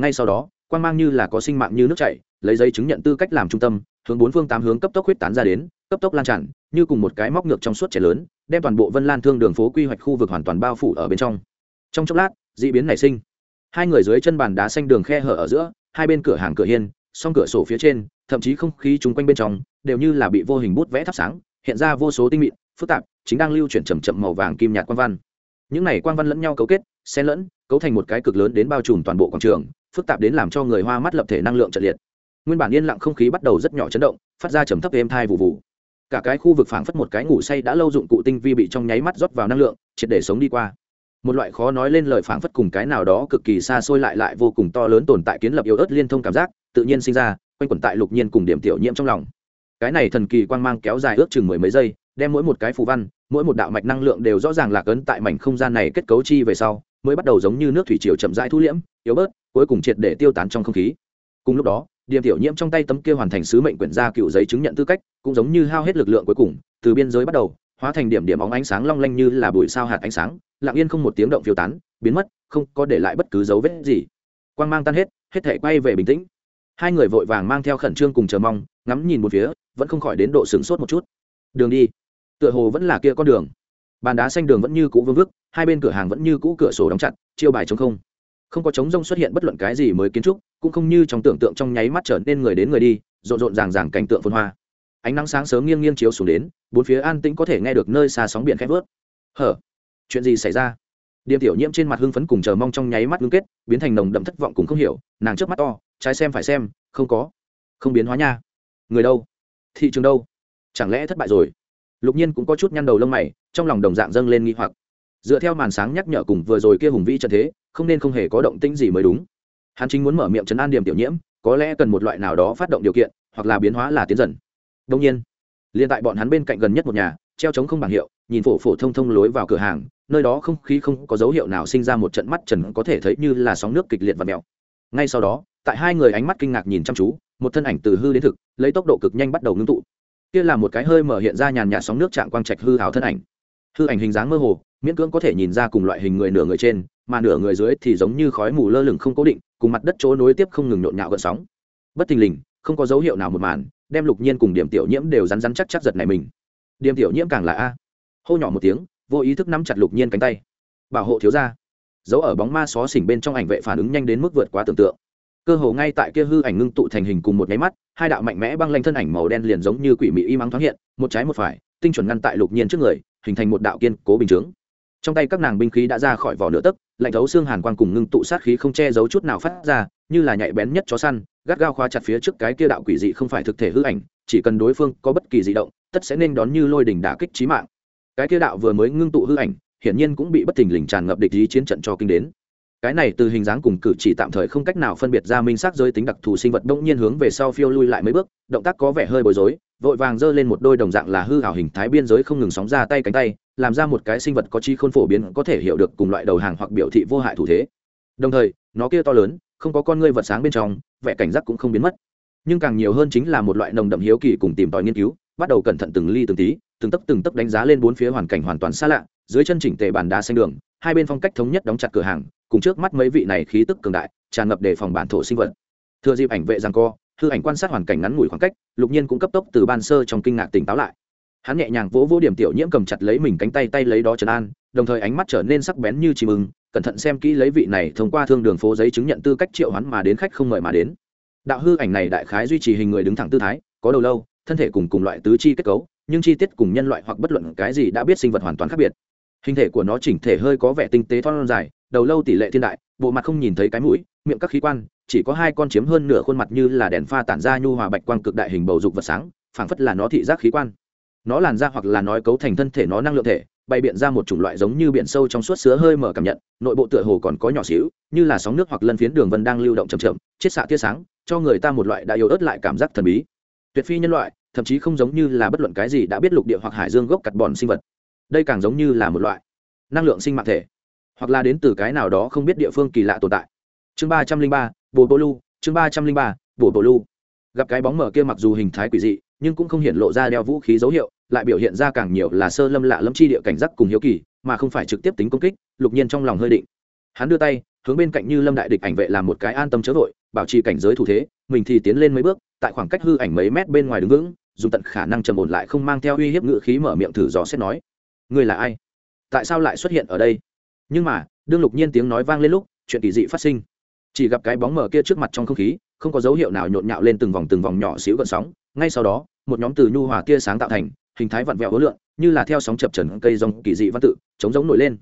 ngay sau đó, quang mang như là có sinh mạng như nước chảy, lấy giấy chứng nhận tư cách làm trung tâm, hướng bốn phương tám hướng cấp tốc huyết tán ra đến, cấp tốc lan tràn, như cùng một cái móc ngược trong suốt trẻ lớn, đem toàn bộ vân lan thương đường phố quy hoạch khu vực hoàn toàn bao phủ ở bên trong. Trong chốc lát, d ị biến nảy sinh. Hai người dưới chân bàn đá xanh đường khe hở ở giữa, hai bên cửa hàng cửa hiên, song cửa sổ phía trên, thậm chí không khí chung quanh bên trong, đều như là bị vô hình bút vẽ thắp sáng, hiện ra vô số tinh mịn, phức tạp, chính đang lưu chuyển chầm chậm màu vàng kim nhạt quang văn. Những này quang văn lẫn nhau cấu kết, xen lẫn, cấu thành một cái cực lớn đến bao trùm toàn bộ quảng trường phức tạp đến làm cho người hoa mắt lập thể năng lượng trận liệt. Nguyên bản yên lặng không khí bắt đầu rất nhỏ chấn động, phát ra trầm thấp êm thai vụ vụ cả cái khu vực phảng phất một cái ngủ say đã lâu dụng cụ tinh vi bị trong nháy mắt rót vào năng lượng, triệt để sống đi qua. Một loại khó nói lên lời phảng phất cùng cái nào đó cực kỳ xa xôi lại lại vô cùng to lớn tồn tại kiến lập yếu ớt liên thông cảm giác, tự nhiên sinh ra, quanh quẩn tại lục nhiên cùng điểm tiểu nhiễm trong lòng. Cái này thần kỳ quang mang kéo dài ước chừng mười mấy giây, đem mỗi một cái phù văn, mỗi một đạo mạch năng lượng đều rõ ràng lạc ấn tại mảnh không gian này kết cấu chi về sau, mới bắt đầu giống như nước thủy triều chậm rãi thu liễm, yếu bớt cuối cùng triệt để tiêu tán trong không khí. Cùng lúc đó điểm tiểu nhiễm trong tay tấm kia hoàn thành sứ mệnh quyển ra cựu giấy chứng nhận tư cách, cũng giống như hao hết lực lượng cuối cùng, từ biên giới bắt đầu, hóa thành điểm điểm óng ánh sáng long lanh như là bụi sao hạt ánh sáng, lặng yên không một tiếng động phiêu tán, biến mất, không có để lại bất cứ dấu vết gì. Quang mang tan hết hết thể quay về bình tĩnh. Hai người vội vàng mang theo khẩn trương cùng chờ mong, ngắm nhìn một phía, vẫn không khỏi đến độ sửng sốt một chút. Đường đi. Tựa hồ vẫn là kia con đường. Bàn đá xanh đường vẫn như cũ vương vức, hai bên cửa hàng vẫn như cũ cửa sổ đóng chặt, chiêu bài chống không không có trống rông xuất hiện bất luận cái gì mới kiến trúc, cũng không như trong tưởng tượng trong nháy mắt trở nên người đến người đi, rộn rộn ràng ràng cảnh tượng phồn hoa. Ánh nắng sáng sớm nghiêng nghiêng chiếu xuống đến, bốn phía an tĩnh có thể nghe được nơi xa sóng biển khép vớt. Hở? Chuyện gì xảy ra? Điềm tiểu nhiễm trên mặt hưng phấn cùng chờ mong trong nháy mắt ngưng kết, biến thành nồng đậm thất vọng cùng không hiểu, nàng trước mắt to, trái xem phải xem, không có. Không biến hóa nha. Người đâu? Thị trường đâu? Chẳng lẽ thất bại rồi? Lục nhiên cũng có chút nhăn đầu lông mày, trong lòng đồng dạng dâng lên nghi hoặc dựa theo màn sáng nhắc nhở cùng vừa rồi kia hùng vĩ trận thế, không nên không hề có động tĩnh gì mới đúng. Hắn chính muốn mở miệng chấn an điểm tiểu nhiễm, có lẽ cần một loại nào đó phát động điều kiện, hoặc là biến hóa là tiến dần. Đông nhiên, liên tại bọn hắn bên cạnh gần nhất một nhà, treo trống không bảng hiệu, nhìn phổ phổ thông thông lối vào cửa hàng, nơi đó không khí không có dấu hiệu nào sinh ra một trận mắt trần có thể thấy như là sóng nước kịch liệt và mèo. Ngay sau đó, tại hai người ánh mắt kinh ngạc nhìn chăm chú, một thân ảnh từ hư đến thực, lấy tốc độ cực nhanh bắt đầu ngưng tụ. Kia là một cái hơi mở hiện ra nhàn nhạt sóng nước chạm quang trạch hư hào thân ảnh. Hư ảnh hình dáng mơ hồ miễn cưỡng có thể nhìn ra cùng loại hình người nửa người trên, mà nửa người dưới thì giống như khói mù lơ lửng không cố định, cùng mặt đất chỗ nối tiếp không ngừng nhộn nhạo gợn sóng. Bất thình lình, không có dấu hiệu nào một màn, đem lục nhiên cùng điểm tiểu nhiễm đều rắn rắn chắc chắc giật này mình. Điểm tiểu nhiễm càng là a. Hô nhỏ một tiếng, vô ý thức nắm chặt lục nhiên cánh tay. Bảo hộ thiếu ra giấu ở bóng ma xó xỉnh bên trong ảnh vệ phản ứng nhanh đến mức vượt quá tưởng tượng. Cơ hồ ngay tại kia hư ảnh ngưng tụ thành hình cùng một nháy mắt, hai đạo mạnh mẽ băng lanh thân ảnh màu đen liền giống như quỷ mị y mắng thoáng hiện, một trái một phải, tinh chuẩn ngăn tại lục nhiên trước người, hình thành một đạo kiên cố bình chướng trong tay các nàng binh khí đã ra khỏi vỏ nửa tấc, lạnh thấu xương hàn quang cùng ngưng tụ sát khí không che giấu chút nào phát ra, như là nhạy bén nhất chó săn, gắt gao khóa chặt phía trước cái kia đạo quỷ dị không phải thực thể hư ảnh, chỉ cần đối phương có bất kỳ dị động, tất sẽ nên đón như lôi đỉnh đả kích trí mạng. Cái kia đạo vừa mới ngưng tụ hư ảnh, hiển nhiên cũng bị bất thình lình tràn ngập địch ý chiến trận cho kinh đến. Cái này từ hình dáng cùng cử chỉ tạm thời không cách nào phân biệt ra minh xác giới tính đặc thù sinh vật đông nhiên hướng về sau phiêu lui lại mấy bước, động tác có vẻ hơi bối rối, vội vàng giơ lên một đôi đồng dạng là hư hảo hình thái biên giới không ngừng sóng ra tay cánh tay làm ra một cái sinh vật có chi khôn phổ biến có thể hiểu được cùng loại đầu hàng hoặc biểu thị vô hại thủ thế. Đồng thời, nó kia to lớn, không có con ngươi vật sáng bên trong, vẻ cảnh giác cũng không biến mất. Nhưng càng nhiều hơn chính là một loại nồng đậm hiếu kỳ cùng tìm tòi nghiên cứu, bắt đầu cẩn thận từng ly từng tí, từng tấc từng tấc đánh giá lên bốn phía hoàn cảnh hoàn toàn xa lạ, dưới chân chỉnh tề bàn đá xanh đường, hai bên phong cách thống nhất đóng chặt cửa hàng, cùng trước mắt mấy vị này khí tức cường đại, tràn ngập đề phòng bản thổ sinh vật. Thừa dịp ảnh vệ rằng co, hư ảnh quan sát hoàn cảnh ngắn ngủi khoảng cách, lục nhiên cũng cấp tốc từ ban sơ trong kinh ngạc tỉnh táo lại hắn nhẹ nhàng vỗ vỗ điểm tiểu nhiễm cầm chặt lấy mình cánh tay tay lấy đó trấn an, đồng thời ánh mắt trở nên sắc bén như chim ưng, cẩn thận xem kỹ lấy vị này thông qua thương đường phố giấy chứng nhận tư cách triệu hắn mà đến khách không mời mà đến. Đạo hư ảnh này đại khái duy trì hình người đứng thẳng tư thái, có đầu lâu, thân thể cùng cùng loại tứ chi kết cấu, nhưng chi tiết cùng nhân loại hoặc bất luận cái gì đã biết sinh vật hoàn toàn khác biệt. Hình thể của nó chỉnh thể hơi có vẻ tinh tế thon dài, đầu lâu tỷ lệ thiên đại, bộ mặt không nhìn thấy cái mũi, miệng các khí quan, chỉ có hai con chiếm hơn nửa khuôn mặt như là đèn pha tản ra nhu hòa bạch quang cực đại hình bầu dục vật sáng, phảng phất là nó thị giác khí quan nó làn ra hoặc là nói cấu thành thân thể nó năng lượng thể bày biện ra một chủng loại giống như biển sâu trong suốt sứa hơi mở cảm nhận, nội bộ tựa hồ còn có nhỏ xíu, như là sóng nước hoặc lân phiến đường vân đang lưu động chậm chậm, chiết xạ tia sáng, cho người ta một loại đã yếu ớt lại cảm giác thần bí. Tuyệt phi nhân loại, thậm chí không giống như là bất luận cái gì đã biết lục địa hoặc hải dương gốc cặt bòn sinh vật. Đây càng giống như là một loại năng lượng sinh mạng thể, hoặc là đến từ cái nào đó không biết địa phương kỳ lạ tồn tại. Chương ba trăm linh ba, bồ bồ lu, chương ba trăm linh ba, bồ bồ lu. Gặp cái bóng mở kia mặc dù hình thái quỷ dị nhưng cũng không hiện lộ ra đeo vũ khí dấu hiệu, lại biểu hiện ra càng nhiều là sơ lâm lạ lâm chi địa cảnh giác cùng hiếu kỳ, mà không phải trực tiếp tính công kích, lục nhiên trong lòng hơi định. Hắn đưa tay, hướng bên cạnh như lâm đại địch ảnh vệ làm một cái an tâm chớ vội, bảo trì cảnh giới thủ thế, mình thì tiến lên mấy bước, tại khoảng cách hư ảnh mấy mét bên ngoài đứng vững, dùng tận khả năng trầm ổn lại không mang theo uy hiếp ngự khí mở miệng thử dò xét nói, ngươi là ai? Tại sao lại xuất hiện ở đây? Nhưng mà, đương lục nhiên tiếng nói vang lên lúc, chuyện kỳ dị phát sinh. Chỉ gặp cái bóng mờ kia trước mặt trong không khí, không có dấu hiệu nào nhộn nhạo lên từng vòng từng vòng nhỏ xíu gần sóng ngay sau đó, một nhóm từ nhu hòa tia sáng tạo thành, hình thái vặn vẹo hối lượng, như là theo sóng chập trần cây rồng kỳ dị văn tự, chống giống nổi lên.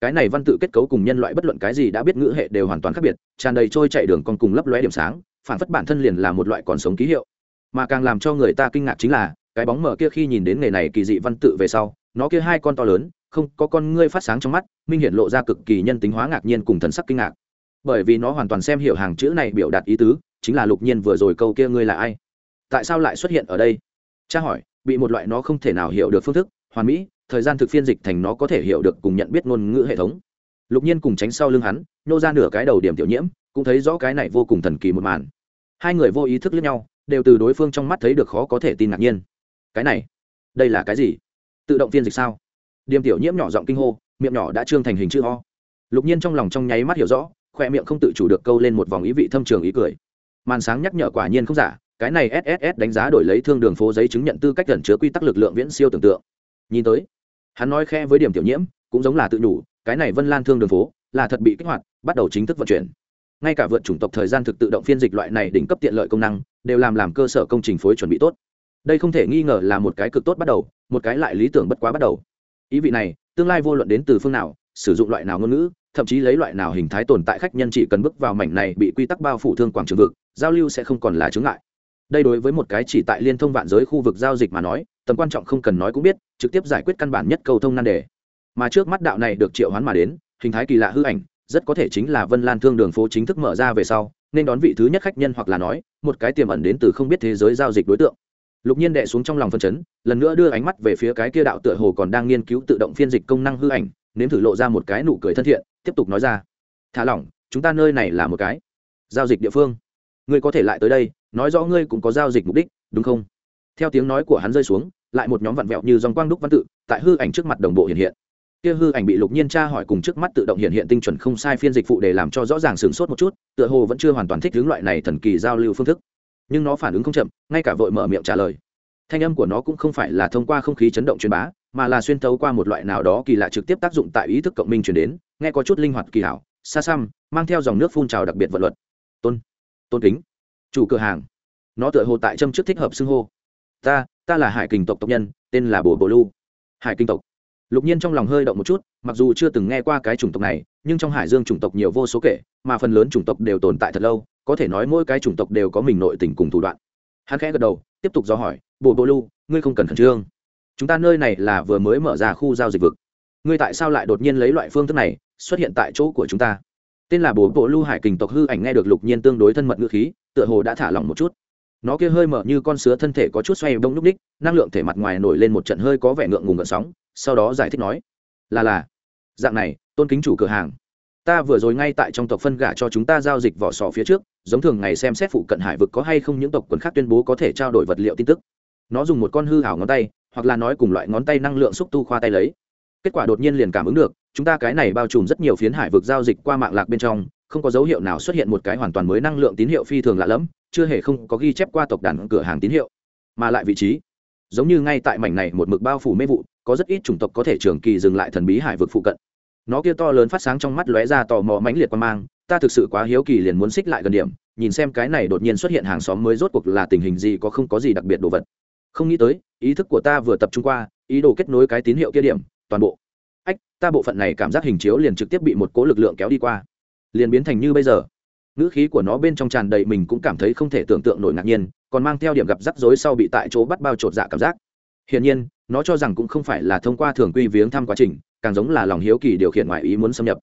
Cái này văn tự kết cấu cùng nhân loại bất luận cái gì đã biết ngữ hệ đều hoàn toàn khác biệt, tràn đầy trôi chạy đường con cùng lấp lóe điểm sáng, phản phất bản thân liền là một loại còn sống ký hiệu. Mà càng làm cho người ta kinh ngạc chính là, cái bóng mở kia khi nhìn đến nghề này kỳ dị văn tự về sau, nó kia hai con to lớn, không có con ngươi phát sáng trong mắt, minh hiện lộ ra cực kỳ nhân tính hóa ngạc nhiên cùng thần sắc kinh ngạc. Bởi vì nó hoàn toàn xem hiểu hàng chữ này biểu đạt ý tứ, chính là lục nhiên vừa rồi câu kia ngươi là ai? Tại sao lại xuất hiện ở đây? Cha hỏi, bị một loại nó không thể nào hiểu được phương thức, hoàn mỹ, thời gian thực phiên dịch thành nó có thể hiểu được cùng nhận biết ngôn ngữ hệ thống. Lục nhiên cùng tránh sau lưng hắn nhô ra nửa cái đầu điểm tiểu nhiễm, cũng thấy rõ cái này vô cùng thần kỳ một màn. Hai người vô ý thức lẫn nhau, đều từ đối phương trong mắt thấy được khó có thể tin ngạc nhiên. Cái này, đây là cái gì? Tự động phiên dịch sao? Điểm tiểu nhiễm nhỏ giọng kinh hô, miệng nhỏ đã trương thành hình chữ ho lục nhiên trong lòng trong nháy mắt hiểu rõ khoe miệng không tự chủ được câu lên một vòng ý vị thâm trường ý cười. Màn sáng nhắc nhở quả nhiên không giả cái này sss đánh giá đổi lấy thương đường phố giấy chứng nhận tư cách gần chứa quy tắc lực lượng viễn siêu tưởng tượng. Nhìn tới, hắn nói khe với điểm tiểu nhiễm, cũng giống là tự nhủ, cái này vân lan thương đường phố là thật bị kích hoạt, bắt đầu chính thức vận chuyển. Ngay cả vượt chủng tộc thời gian thực tự động phiên dịch loại này đỉnh cấp tiện lợi công năng, đều làm làm cơ sở công trình phối chuẩn bị tốt. Đây không thể nghi ngờ là một cái cực tốt bắt đầu, một cái lại lý tưởng bất quá bắt đầu. Ý vị này, tương lai vô luận đến từ phương nào, sử dụng loại nào ngôn ngữ, thậm chí lấy loại nào hình thái tồn tại khách nhân chỉ cần bước vào mảnh này bị quy tắc bao phủ thương quảng trường vực, giao lưu sẽ không còn là chướng ngại đây đối với một cái chỉ tại liên thông vạn giới khu vực giao dịch mà nói, tầm quan trọng không cần nói cũng biết, trực tiếp giải quyết căn bản nhất cầu thông nan đề. Mà trước mắt đạo này được triệu hoán mà đến, hình thái kỳ lạ hư ảnh, rất có thể chính là vân lan thương đường phố chính thức mở ra về sau, nên đón vị thứ nhất khách nhân hoặc là nói, một cái tiềm ẩn đến từ không biết thế giới giao dịch đối tượng. Lục nhiên đệ xuống trong lòng phân chấn, lần nữa đưa ánh mắt về phía cái kia đạo tựa hồ còn đang nghiên cứu tự động phiên dịch công năng hư ảnh, nếm thử lộ ra một cái nụ cười thân thiện, tiếp tục nói ra. Thả lỏng, chúng ta nơi này là một cái giao dịch địa phương. Ngươi có thể lại tới đây nói rõ ngươi cũng có giao dịch mục đích, đúng không? Theo tiếng nói của hắn rơi xuống, lại một nhóm vặn vẹo như dòng quang đúc văn tự, tại hư ảnh trước mặt đồng bộ hiện hiện. Kia hư ảnh bị lục nhiên tra hỏi cùng trước mắt tự động hiện hiện tinh chuẩn không sai phiên dịch phụ để làm cho rõ ràng sửng sốt một chút, tựa hồ vẫn chưa hoàn toàn thích hướng loại này thần kỳ giao lưu phương thức. Nhưng nó phản ứng không chậm, ngay cả vội mở miệng trả lời. Thanh âm của nó cũng không phải là thông qua không khí chấn động truyền bá, mà là xuyên thấu qua một loại nào đó kỳ lạ trực tiếp tác dụng tại ý thức cộng minh truyền đến, nghe có chút linh hoạt kỳ hảo, xa xăm, mang theo dòng nước phun trào đặc biệt vật luật. Tôn tôn kính chủ cửa hàng. Nó tựa hồ tại châm trước thích hợp xưng hô. Ta ta là hải kình tộc tộc nhân, tên là bồ bồ lu. Hải kinh tộc. Lục nhiên trong lòng hơi động một chút, mặc dù chưa từng nghe qua cái chủng tộc này, nhưng trong hải dương chủng tộc nhiều vô số kể, mà phần lớn chủng tộc đều tồn tại thật lâu, có thể nói mỗi cái chủng tộc đều có mình nội tình cùng thủ đoạn. Hắn khẽ gật đầu, tiếp tục do hỏi bồ bộ lu, ngươi không cần khẩn trương. Chúng ta nơi này là vừa mới mở ra khu giao dịch vực. Ngươi tại sao lại đột nhiên lấy loại phương thức này xuất hiện tại chỗ của chúng ta? Tên là bố bộ lưu hải kình tộc hư ảnh nghe được lục nhiên tương đối thân mật ngữ khí, tựa hồ đã thả lỏng một chút. Nó kia hơi mở như con sứa thân thể có chút xoay bông núc ních năng lượng thể mặt ngoài nổi lên một trận hơi có vẻ ngượng ngùng gợn sóng, sau đó giải thích nói, là là, dạng này, tôn kính chủ cửa hàng. Ta vừa rồi ngay tại trong tộc phân gả cho chúng ta giao dịch vỏ sò phía trước, giống thường ngày xem xét phụ cận hải vực có hay không những tộc quần khác tuyên bố có thể trao đổi vật liệu tin tức. Nó dùng một con hư hảo ngón tay, hoặc là nói cùng loại ngón tay năng lượng xúc tu khoa tay lấy kết quả đột nhiên liền cảm ứng được, chúng ta cái này bao trùm rất nhiều phiến hải vực giao dịch qua mạng lạc bên trong, không có dấu hiệu nào xuất hiện một cái hoàn toàn mới năng lượng tín hiệu phi thường lạ lẫm, chưa hề không có ghi chép qua tộc đàn cửa hàng tín hiệu, mà lại vị trí. Giống như ngay tại mảnh này một mực bao phủ mê vụ, có rất ít chủng tộc có thể trường kỳ dừng lại thần bí hải vực phụ cận. Nó kia to lớn phát sáng trong mắt lóe ra tò mò mãnh liệt quan mang, ta thực sự quá hiếu kỳ liền muốn xích lại gần điểm, nhìn xem cái này đột nhiên xuất hiện hàng xóm mới rốt cuộc là tình hình gì có không có gì đặc biệt đồ vật. Không nghĩ tới, ý thức của ta vừa tập trung qua, ý đồ kết nối cái tín hiệu kia điểm toàn bộ. Ách, ta bộ phận này cảm giác hình chiếu liền trực tiếp bị một cố lực lượng kéo đi qua. Liền biến thành như bây giờ. Ngữ khí của nó bên trong tràn đầy mình cũng cảm thấy không thể tưởng tượng nổi ngạc nhiên, còn mang theo điểm gặp rắc rối sau bị tại chỗ bắt bao trột dạ cảm giác. Hiển nhiên, nó cho rằng cũng không phải là thông qua thường quy viếng thăm quá trình, càng giống là lòng hiếu kỳ điều khiển ngoại ý muốn xâm nhập.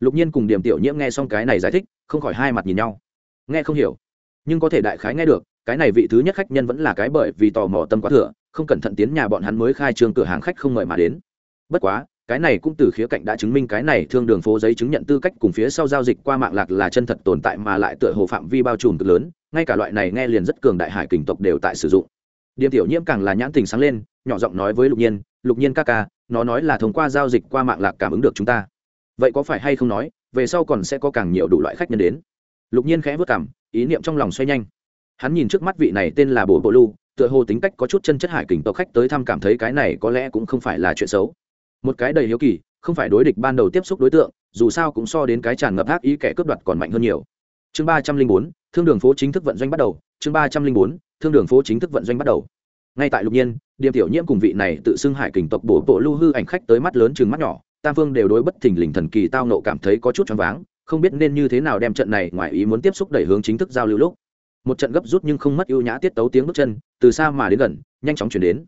Lục nhiên cùng điểm tiểu nhiễm nghe xong cái này giải thích, không khỏi hai mặt nhìn nhau. Nghe không hiểu, nhưng có thể đại khái nghe được, cái này vị thứ nhất khách nhân vẫn là cái bởi vì tò mò tâm quá thừa, không cẩn thận tiến nhà bọn hắn mới khai trương cửa hàng khách không mời mà đến bất quá, cái này cũng từ khía cạnh đã chứng minh cái này thương đường phố giấy chứng nhận tư cách cùng phía sau giao dịch qua mạng lạc là chân thật tồn tại mà lại tựa hồ phạm vi bao trùm cực lớn, ngay cả loại này nghe liền rất cường đại hải kình tộc đều tại sử dụng. Điểm tiểu nhiễm càng là nhãn tình sáng lên, nhỏ giọng nói với lục nhiên lục nhiên ca ca, nó nói là thông qua giao dịch qua mạng lạc cảm ứng được chúng ta. Vậy có phải hay không nói, về sau còn sẽ có càng nhiều đủ loại khách nhân đến? Lục nhiên khẽ vất cảm ý niệm trong lòng xoay nhanh. Hắn nhìn trước mắt vị này tên là bồ bộ lu, tựa hồ tính cách có chút chân chất hải kình tộc khách tới thăm cảm thấy cái này có lẽ cũng không phải là chuyện xấu một cái đầy hiếu kỳ, không phải đối địch ban đầu tiếp xúc đối tượng, dù sao cũng so đến cái tràn ngập ác ý kẻ cướp đoạt còn mạnh hơn nhiều. Chương ba trăm linh bốn, thương đường phố chính thức vận doanh bắt đầu. Chương ba trăm linh bốn, thương đường phố chính thức vận doanh bắt đầu. Ngay tại lục nhiên, điềm tiểu nhiễm cùng vị này tự xưng hải kình tộc bổ bộ lưu hư ảnh khách tới mắt lớn chừng mắt nhỏ. Tam phương đều đối bất thình lình thần kỳ tao nộ cảm thấy có chút choáng váng, không biết nên như thế nào đem trận này ngoài ý muốn tiếp xúc đẩy hướng chính thức giao lưu lúc. Một trận gấp rút nhưng không mất ưu nhã tiết tấu tiếng bước chân, từ xa mà đến gần, nhanh chóng chuyển đến.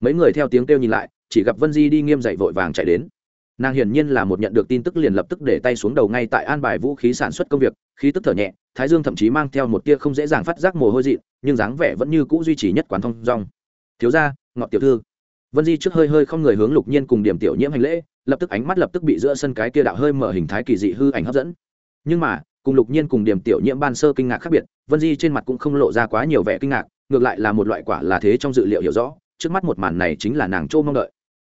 Mấy người theo tiếng kêu nhìn lại chỉ gặp vân di đi nghiêm dậy vội vàng chạy đến. Nàng hiển nhiên là một nhận được tin tức liền lập tức để tay xuống đầu ngay tại an bài vũ khí sản xuất công việc, khí tức thở nhẹ, thái dương thậm chí mang theo một tia không dễ dàng phát giác mồ hôi dị nhưng dáng vẻ vẫn như cũ duy trì nhất quán thông rong thiếu gia ngọt tiểu thư. Vân di trước hơi hơi không người hướng lục nhiên cùng điểm tiểu nhiễm hành lễ, lập tức ánh mắt lập tức bị giữa sân cái kia đạo hơi mở hình thái kỳ dị hư ảnh hấp dẫn. Nhưng mà, cùng lục nhiên cùng điểm tiểu nhiễm ban sơ kinh ngạc khác biệt, vân di trên mặt cũng không lộ ra quá nhiều vẻ kinh ngạc, ngược lại là một loại quả là thế trong dự liệu hiểu rõ, trước mắt một màn này chính là nàng trô mong đợi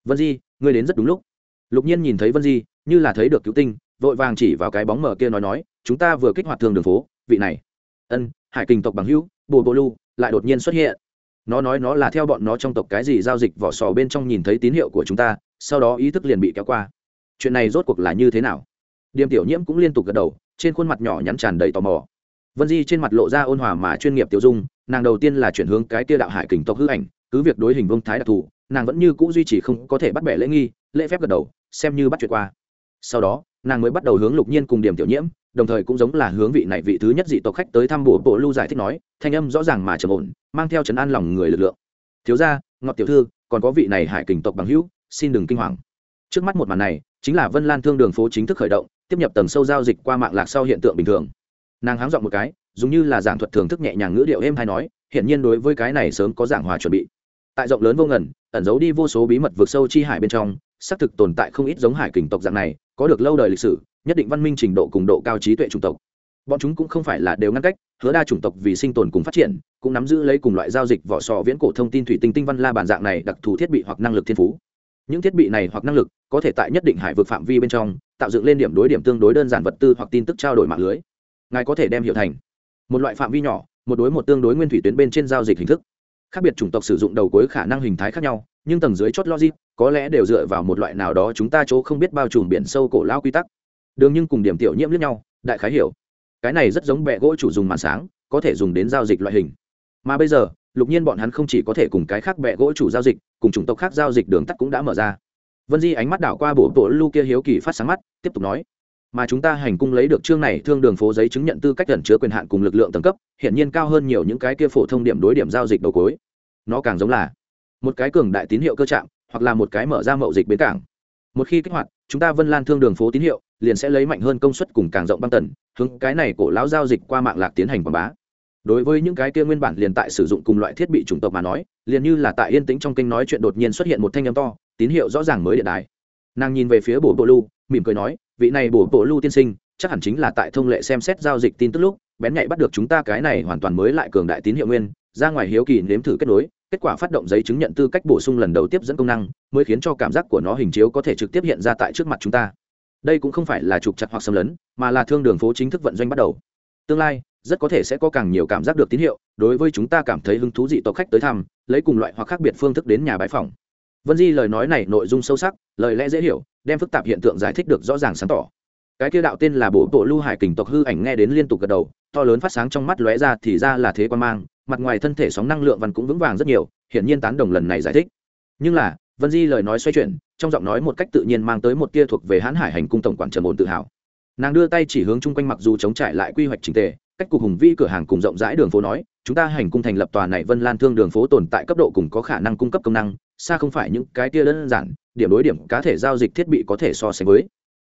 vân di, ngươi đến rất đúng lúc. Lục nhiên nhìn thấy vân di, như là thấy được cứu tinh, vội vàng chỉ vào cái bóng mờ kia nói nói, chúng ta vừa kích hoạt thường đường phố, vị này. Ân, hải kình tộc bằng hữu, bồ bồ lu, lại đột nhiên xuất hiện. Nó nói nó là theo bọn nó trong tộc cái gì giao dịch vỏ sò bên trong nhìn thấy tín hiệu của chúng ta, sau đó ý thức liền bị kéo qua. Chuyện này rốt cuộc là như thế nào? Điềm tiểu nhiễm cũng liên tục gật đầu, trên khuôn mặt nhỏ nhắn tràn đầy tò mò. Vân di trên mặt lộ ra ôn hòa mà chuyên nghiệp tiêu dung, nàng đầu tiên là chuyển hướng cái tia đạo hải kình tộc hư ảnh, cứ việc đối hình vông thái đặc thù nàng vẫn như cũ duy trì không có thể bắt bẻ lễ nghi, lễ phép gật đầu, xem như bắt chuyện qua. Sau đó, nàng mới bắt đầu hướng lục nhiên cùng điểm tiểu nhiễm, đồng thời cũng giống là hướng vị này vị thứ nhất dị tộc khách tới thăm bổ bộ lưu giải thích nói, thanh âm rõ ràng mà trầm ổn, mang theo trấn an lòng người lực lượng. Thiếu gia ngọt tiểu thư, còn có vị này hải kình tộc bằng hữu, xin đừng kinh hoàng. Trước mắt một màn này, chính là vân lan thương đường phố chính thức khởi động, tiếp nhập tầng sâu giao dịch qua mạng lạc sau hiện tượng bình thường. Nàng háng dọn một cái, dùng như là giảng thuật thưởng thức nhẹ nhàng ngữ điệu êm hay nói hiện nhiên đối với cái này sớm có giảng hòa chuẩn bị tại rộng lớn vô ngần, ẩn giấu đi vô số bí mật vượt sâu chi hải bên trong, xác thực tồn tại không ít giống hải kình tộc dạng này, có được lâu đời lịch sử, nhất định văn minh trình độ cùng độ cao trí tuệ chủng tộc. Bọn chúng cũng không phải là đều ngăn cách, hứa đa chủng tộc vì sinh tồn cùng phát triển, cũng nắm giữ lấy cùng loại giao dịch vỏ sò viễn cổ thông tin thủy tinh tinh văn la bản dạng này đặc thù thiết bị hoặc năng lực thiên phú. Những thiết bị này hoặc năng lực, có thể tại nhất định hải vực phạm vi bên trong, tạo dựng lên điểm đối điểm tương đối đơn giản vật tư hoặc tin tức trao đổi mạng lưới. Ngài có thể đem hiệu thành. Một loại phạm vi nhỏ, một đối một tương đối nguyên thủy tuyến bên trên giao dịch hình thức khác biệt chủng tộc sử dụng đầu cuối khả năng hình thái khác nhau, nhưng tầng dưới chót logic, có lẽ đều dựa vào một loại nào đó chúng ta chỗ không biết bao trùm biển sâu cổ lao quy tắc. Đường nhưng cùng điểm tiểu nhiễm lẫn nhau, đại khái hiểu. Cái này rất giống bẹ gỗ chủ dùng màn sáng, có thể dùng đến giao dịch loại hình. Mà bây giờ, lục nhiên bọn hắn không chỉ có thể cùng cái khác bẹ gỗ chủ giao dịch, cùng chủng tộc khác giao dịch đường tắt cũng đã mở ra. Vân di ánh mắt đảo qua bộ tổ lu kia hiếu kỳ phát sáng mắt, tiếp tục nói mà chúng ta hành cung lấy được chương này thương đường phố giấy chứng nhận tư cách gần chứa quyền hạn cùng lực lượng tầng cấp hiện nhiên cao hơn nhiều những cái kia phổ thông điểm đối điểm giao dịch đầu cối nó càng giống là một cái cường đại tín hiệu cơ trạng, hoặc là một cái mở ra mậu dịch bến cảng. Một khi kích hoạt, chúng ta vân lan thương đường phố tín hiệu liền sẽ lấy mạnh hơn công suất cùng càng rộng băng tần, hướng cái này cổ lão giao dịch qua mạng lạc tiến hành quảng bá. Đối với những cái kia nguyên bản liền tại sử dụng cùng loại thiết bị chủng tộc mà nói, liền như là tại yên tĩnh trong kênh nói chuyện đột nhiên xuất hiện một thanh âm to, tín hiệu rõ ràng mới điện đài. Nàng nhìn về phía bổ bộ lu, mỉm cười nói vị này bổ bộ lưu tiên sinh, chắc hẳn chính là tại thông lệ xem xét giao dịch tin tức lúc, bén nhạy bắt được chúng ta cái này hoàn toàn mới lại cường đại tín hiệu nguyên, ra ngoài hiếu kỳ nếm thử kết nối, kết quả phát động giấy chứng nhận tư cách bổ sung lần đầu tiếp dẫn công năng, mới khiến cho cảm giác của nó hình chiếu có thể trực tiếp hiện ra tại trước mặt chúng ta. Đây cũng không phải là trục chặt hoặc xâm lấn, mà là thương đường phố chính thức vận doanh bắt đầu. Tương lai, rất có thể sẽ có càng nhiều cảm giác được tín hiệu, đối với chúng ta cảm thấy hứng thú dị tộc khách tới thăm, lấy cùng loại hoặc khác biệt phương thức đến nhà bãi phòng vân di lời nói này nội dung sâu sắc, lời lẽ dễ hiểu, đem phức tạp hiện tượng giải thích được rõ ràng sáng tỏ. Cái kia đạo tên là bộ bộ lưu hải kình tộc hư ảnh nghe đến liên tục gật đầu, to lớn phát sáng trong mắt lóe ra thì ra là thế quan mang, mặt ngoài thân thể sóng năng lượng văn cũng vững vàng rất nhiều, hiển nhiên tán đồng lần này giải thích. Nhưng là, vân di lời nói xoay chuyển, trong giọng nói một cách tự nhiên mang tới một tia thuộc về hãn hải hành cung tổng quản trầm ổn tự hào. Nàng đưa tay chỉ hướng chung quanh mặc dù chống trải lại quy hoạch trình tề cách cục hùng vi cửa hàng cùng rộng rãi đường phố nói, chúng ta hành cung thành lập tòa này vân lan thương đường phố tồn tại cấp độ cùng có khả năng cung cấp công năng, xa không phải những cái tia đơn giản, điểm đối điểm cá thể giao dịch thiết bị có thể so sánh với.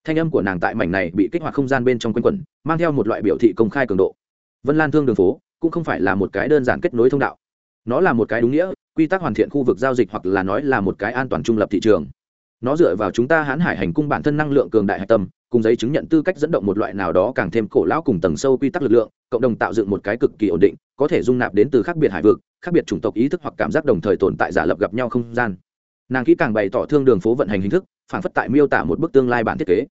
Thanh âm của nàng tại mảnh này bị kích hoạt không gian bên trong quanh quẩn, mang theo một loại biểu thị công khai cường độ. Vân lan thương đường phố cũng không phải là một cái đơn giản kết nối thông đạo. Nó là một cái đúng nghĩa, quy tắc hoàn thiện khu vực giao dịch hoặc là nói là một cái an toàn trung lập thị trường. Nó dựa vào chúng ta hãn hải hành cung bản thân năng lượng cường đại hạch tâm cùng giấy chứng nhận tư cách dẫn động một loại nào đó càng thêm cổ lão cùng tầng sâu quy tắc lực lượng, cộng đồng tạo dựng một cái cực kỳ ổn định, có thể dung nạp đến từ khác biệt hải vực, khác biệt chủng tộc ý thức hoặc cảm giác đồng thời tồn tại giả lập gặp nhau không gian. Nàng kỹ càng bày tỏ thương đường phố vận hành hình thức, phản phất tại miêu tả một bức tương lai bản thiết kế.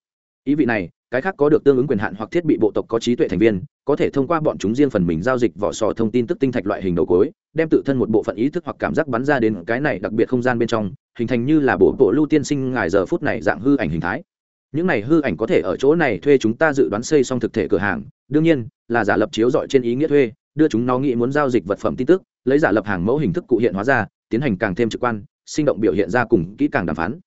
Ý vị này, cái khác có được tương ứng quyền hạn hoặc thiết bị bộ tộc có trí tuệ thành viên, có thể thông qua bọn chúng riêng phần mình giao dịch vỏ sò thông tin tức tinh thạch loại hình đầu cối, đem tự thân một bộ phận ý thức hoặc cảm giác bắn ra đến cái này đặc biệt không gian bên trong, hình thành như là bộ bộ lưu tiên sinh ngài giờ phút này dạng hư ảnh hình thái những này hư ảnh có thể ở chỗ này thuê chúng ta dự đoán xây xong thực thể cửa hàng, đương nhiên, là giả lập chiếu dọi trên ý nghĩa thuê, đưa chúng nó nghĩ muốn giao dịch vật phẩm tin tức, lấy giả lập hàng mẫu hình thức cụ hiện hóa ra, tiến hành càng thêm trực quan, sinh động biểu hiện ra cùng kỹ càng đàm phán.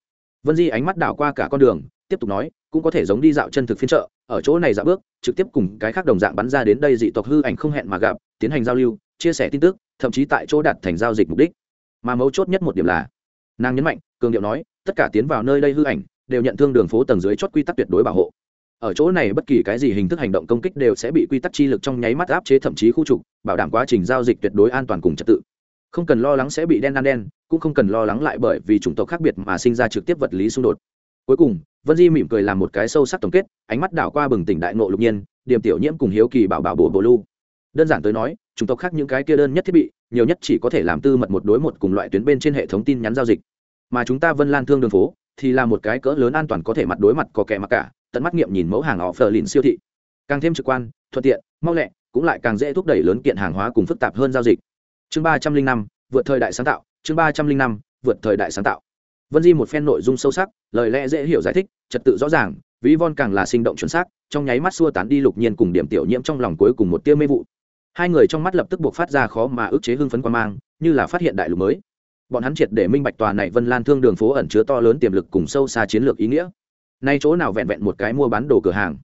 Vân di ánh mắt đảo qua cả con đường, tiếp tục nói, cũng có thể giống đi dạo chân thực phiên chợ, ở chỗ này dạo bước, trực tiếp cùng cái khác đồng dạng bắn ra đến đây dị tộc hư ảnh không hẹn mà gặp, tiến hành giao lưu, chia sẻ tin tức, thậm chí tại chỗ đặt thành giao dịch mục đích. Mà mấu chốt nhất một điểm là, nàng nhấn mạnh, cường điệu nói, tất cả tiến vào nơi đây hư ảnh đều nhận thương đường phố tầng dưới chót quy tắc tuyệt đối bảo hộ. Ở chỗ này bất kỳ cái gì hình thức hành động công kích đều sẽ bị quy tắc chi lực trong nháy mắt áp chế thậm chí khu trục, bảo đảm quá trình giao dịch tuyệt đối an toàn cùng trật tự. Không cần lo lắng sẽ bị đen ăn đen, cũng không cần lo lắng lại bởi vì chủng tộc khác biệt mà sinh ra trực tiếp vật lý xung đột. Cuối cùng, vân di mỉm cười làm một cái sâu sắc tổng kết, ánh mắt đảo qua bừng tỉnh đại nộ lục nhiên, điểm tiểu nhiễm cùng hiếu kỳ bảo bảo bổ bổ lưu. Đơn giản tới nói, chủng tộc khác những cái kia đơn nhất thiết bị, nhiều nhất chỉ có thể làm tư mật một đối một cùng loại tuyến bên trên hệ thống tin nhắn giao dịch. Mà chúng ta vân lan thương đường phố thì là một cái cỡ lớn an toàn có thể mặt đối mặt có kẻ mặc cả, tận mắt nghiệm nhìn mẫu hàng họ phờ lìn siêu thị. Càng thêm trực quan, thuận tiện, mau lẹ, cũng lại càng dễ thúc đẩy lớn kiện hàng hóa cùng phức tạp hơn giao dịch. Chương ba trăm linh năm, vượt thời đại sáng tạo, chương ba trăm linh năm, vượt thời đại sáng tạo. Vân di một phen nội dung sâu sắc, lời lẽ dễ hiểu giải thích, trật tự rõ ràng, ví von càng là sinh động chuẩn xác, trong nháy mắt xua tán đi lục nhiên cùng điểm tiểu nhiễm trong lòng cuối cùng một tia mê vụ. Hai người trong mắt lập tức buộc phát ra khó mà ức chế hưng phấn quan mang, như là phát hiện đại lục mới bọn hắn triệt để minh bạch tòa này vân lan thương đường phố ẩn chứa to lớn tiềm lực cùng sâu xa chiến lược ý nghĩa. Nay chỗ nào vẹn vẹn một cái mua bán đồ cửa hàng.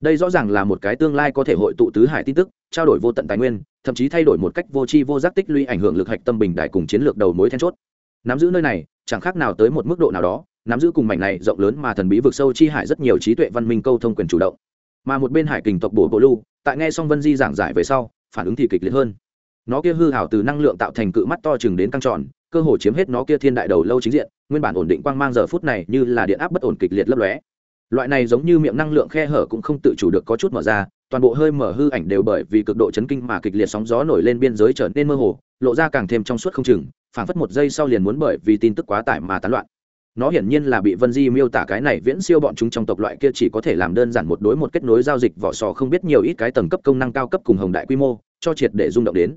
Đây rõ ràng là một cái tương lai có thể hội tụ tứ hải tin tức, trao đổi vô tận tài nguyên, thậm chí thay đổi một cách vô tri vô giác tích lũy ảnh hưởng lực hạch tâm bình đại cùng chiến lược đầu mối then chốt. Nắm giữ nơi này, chẳng khác nào tới một mức độ nào đó, nắm giữ cùng mảnh này rộng lớn mà thần bí vực sâu chi hải rất nhiều trí tuệ văn minh câu thông quyền chủ động. Mà một bên hải kình tộc bổ bộ lưu tại nghe song vân di giảng giải về sau, phản ứng thì kịch liệt hơn nó kia hư hảo từ năng lượng tạo thành cự mắt to chừng đến căng tròn, cơ hồ chiếm hết nó kia thiên đại đầu lâu chính diện, nguyên bản ổn định quang mang giờ phút này như là điện áp bất ổn kịch liệt lấp lóe. Loại này giống như miệng năng lượng khe hở cũng không tự chủ được có chút mở ra, toàn bộ hơi mở hư ảnh đều bởi vì cực độ chấn kinh mà kịch liệt sóng gió nổi lên biên giới trở nên mơ hồ, lộ ra càng thêm trong suốt không chừng, phảng phất một giây sau liền muốn bởi vì tin tức quá tải mà tán loạn. Nó hiển nhiên là bị vân di miêu tả cái này viễn siêu bọn chúng trong tộc loại kia chỉ có thể làm đơn giản một đối một kết nối giao dịch vỏ sò không biết nhiều ít cái tầng cấp công năng cao cấp cùng hồng đại quy mô, cho triệt để rung động đến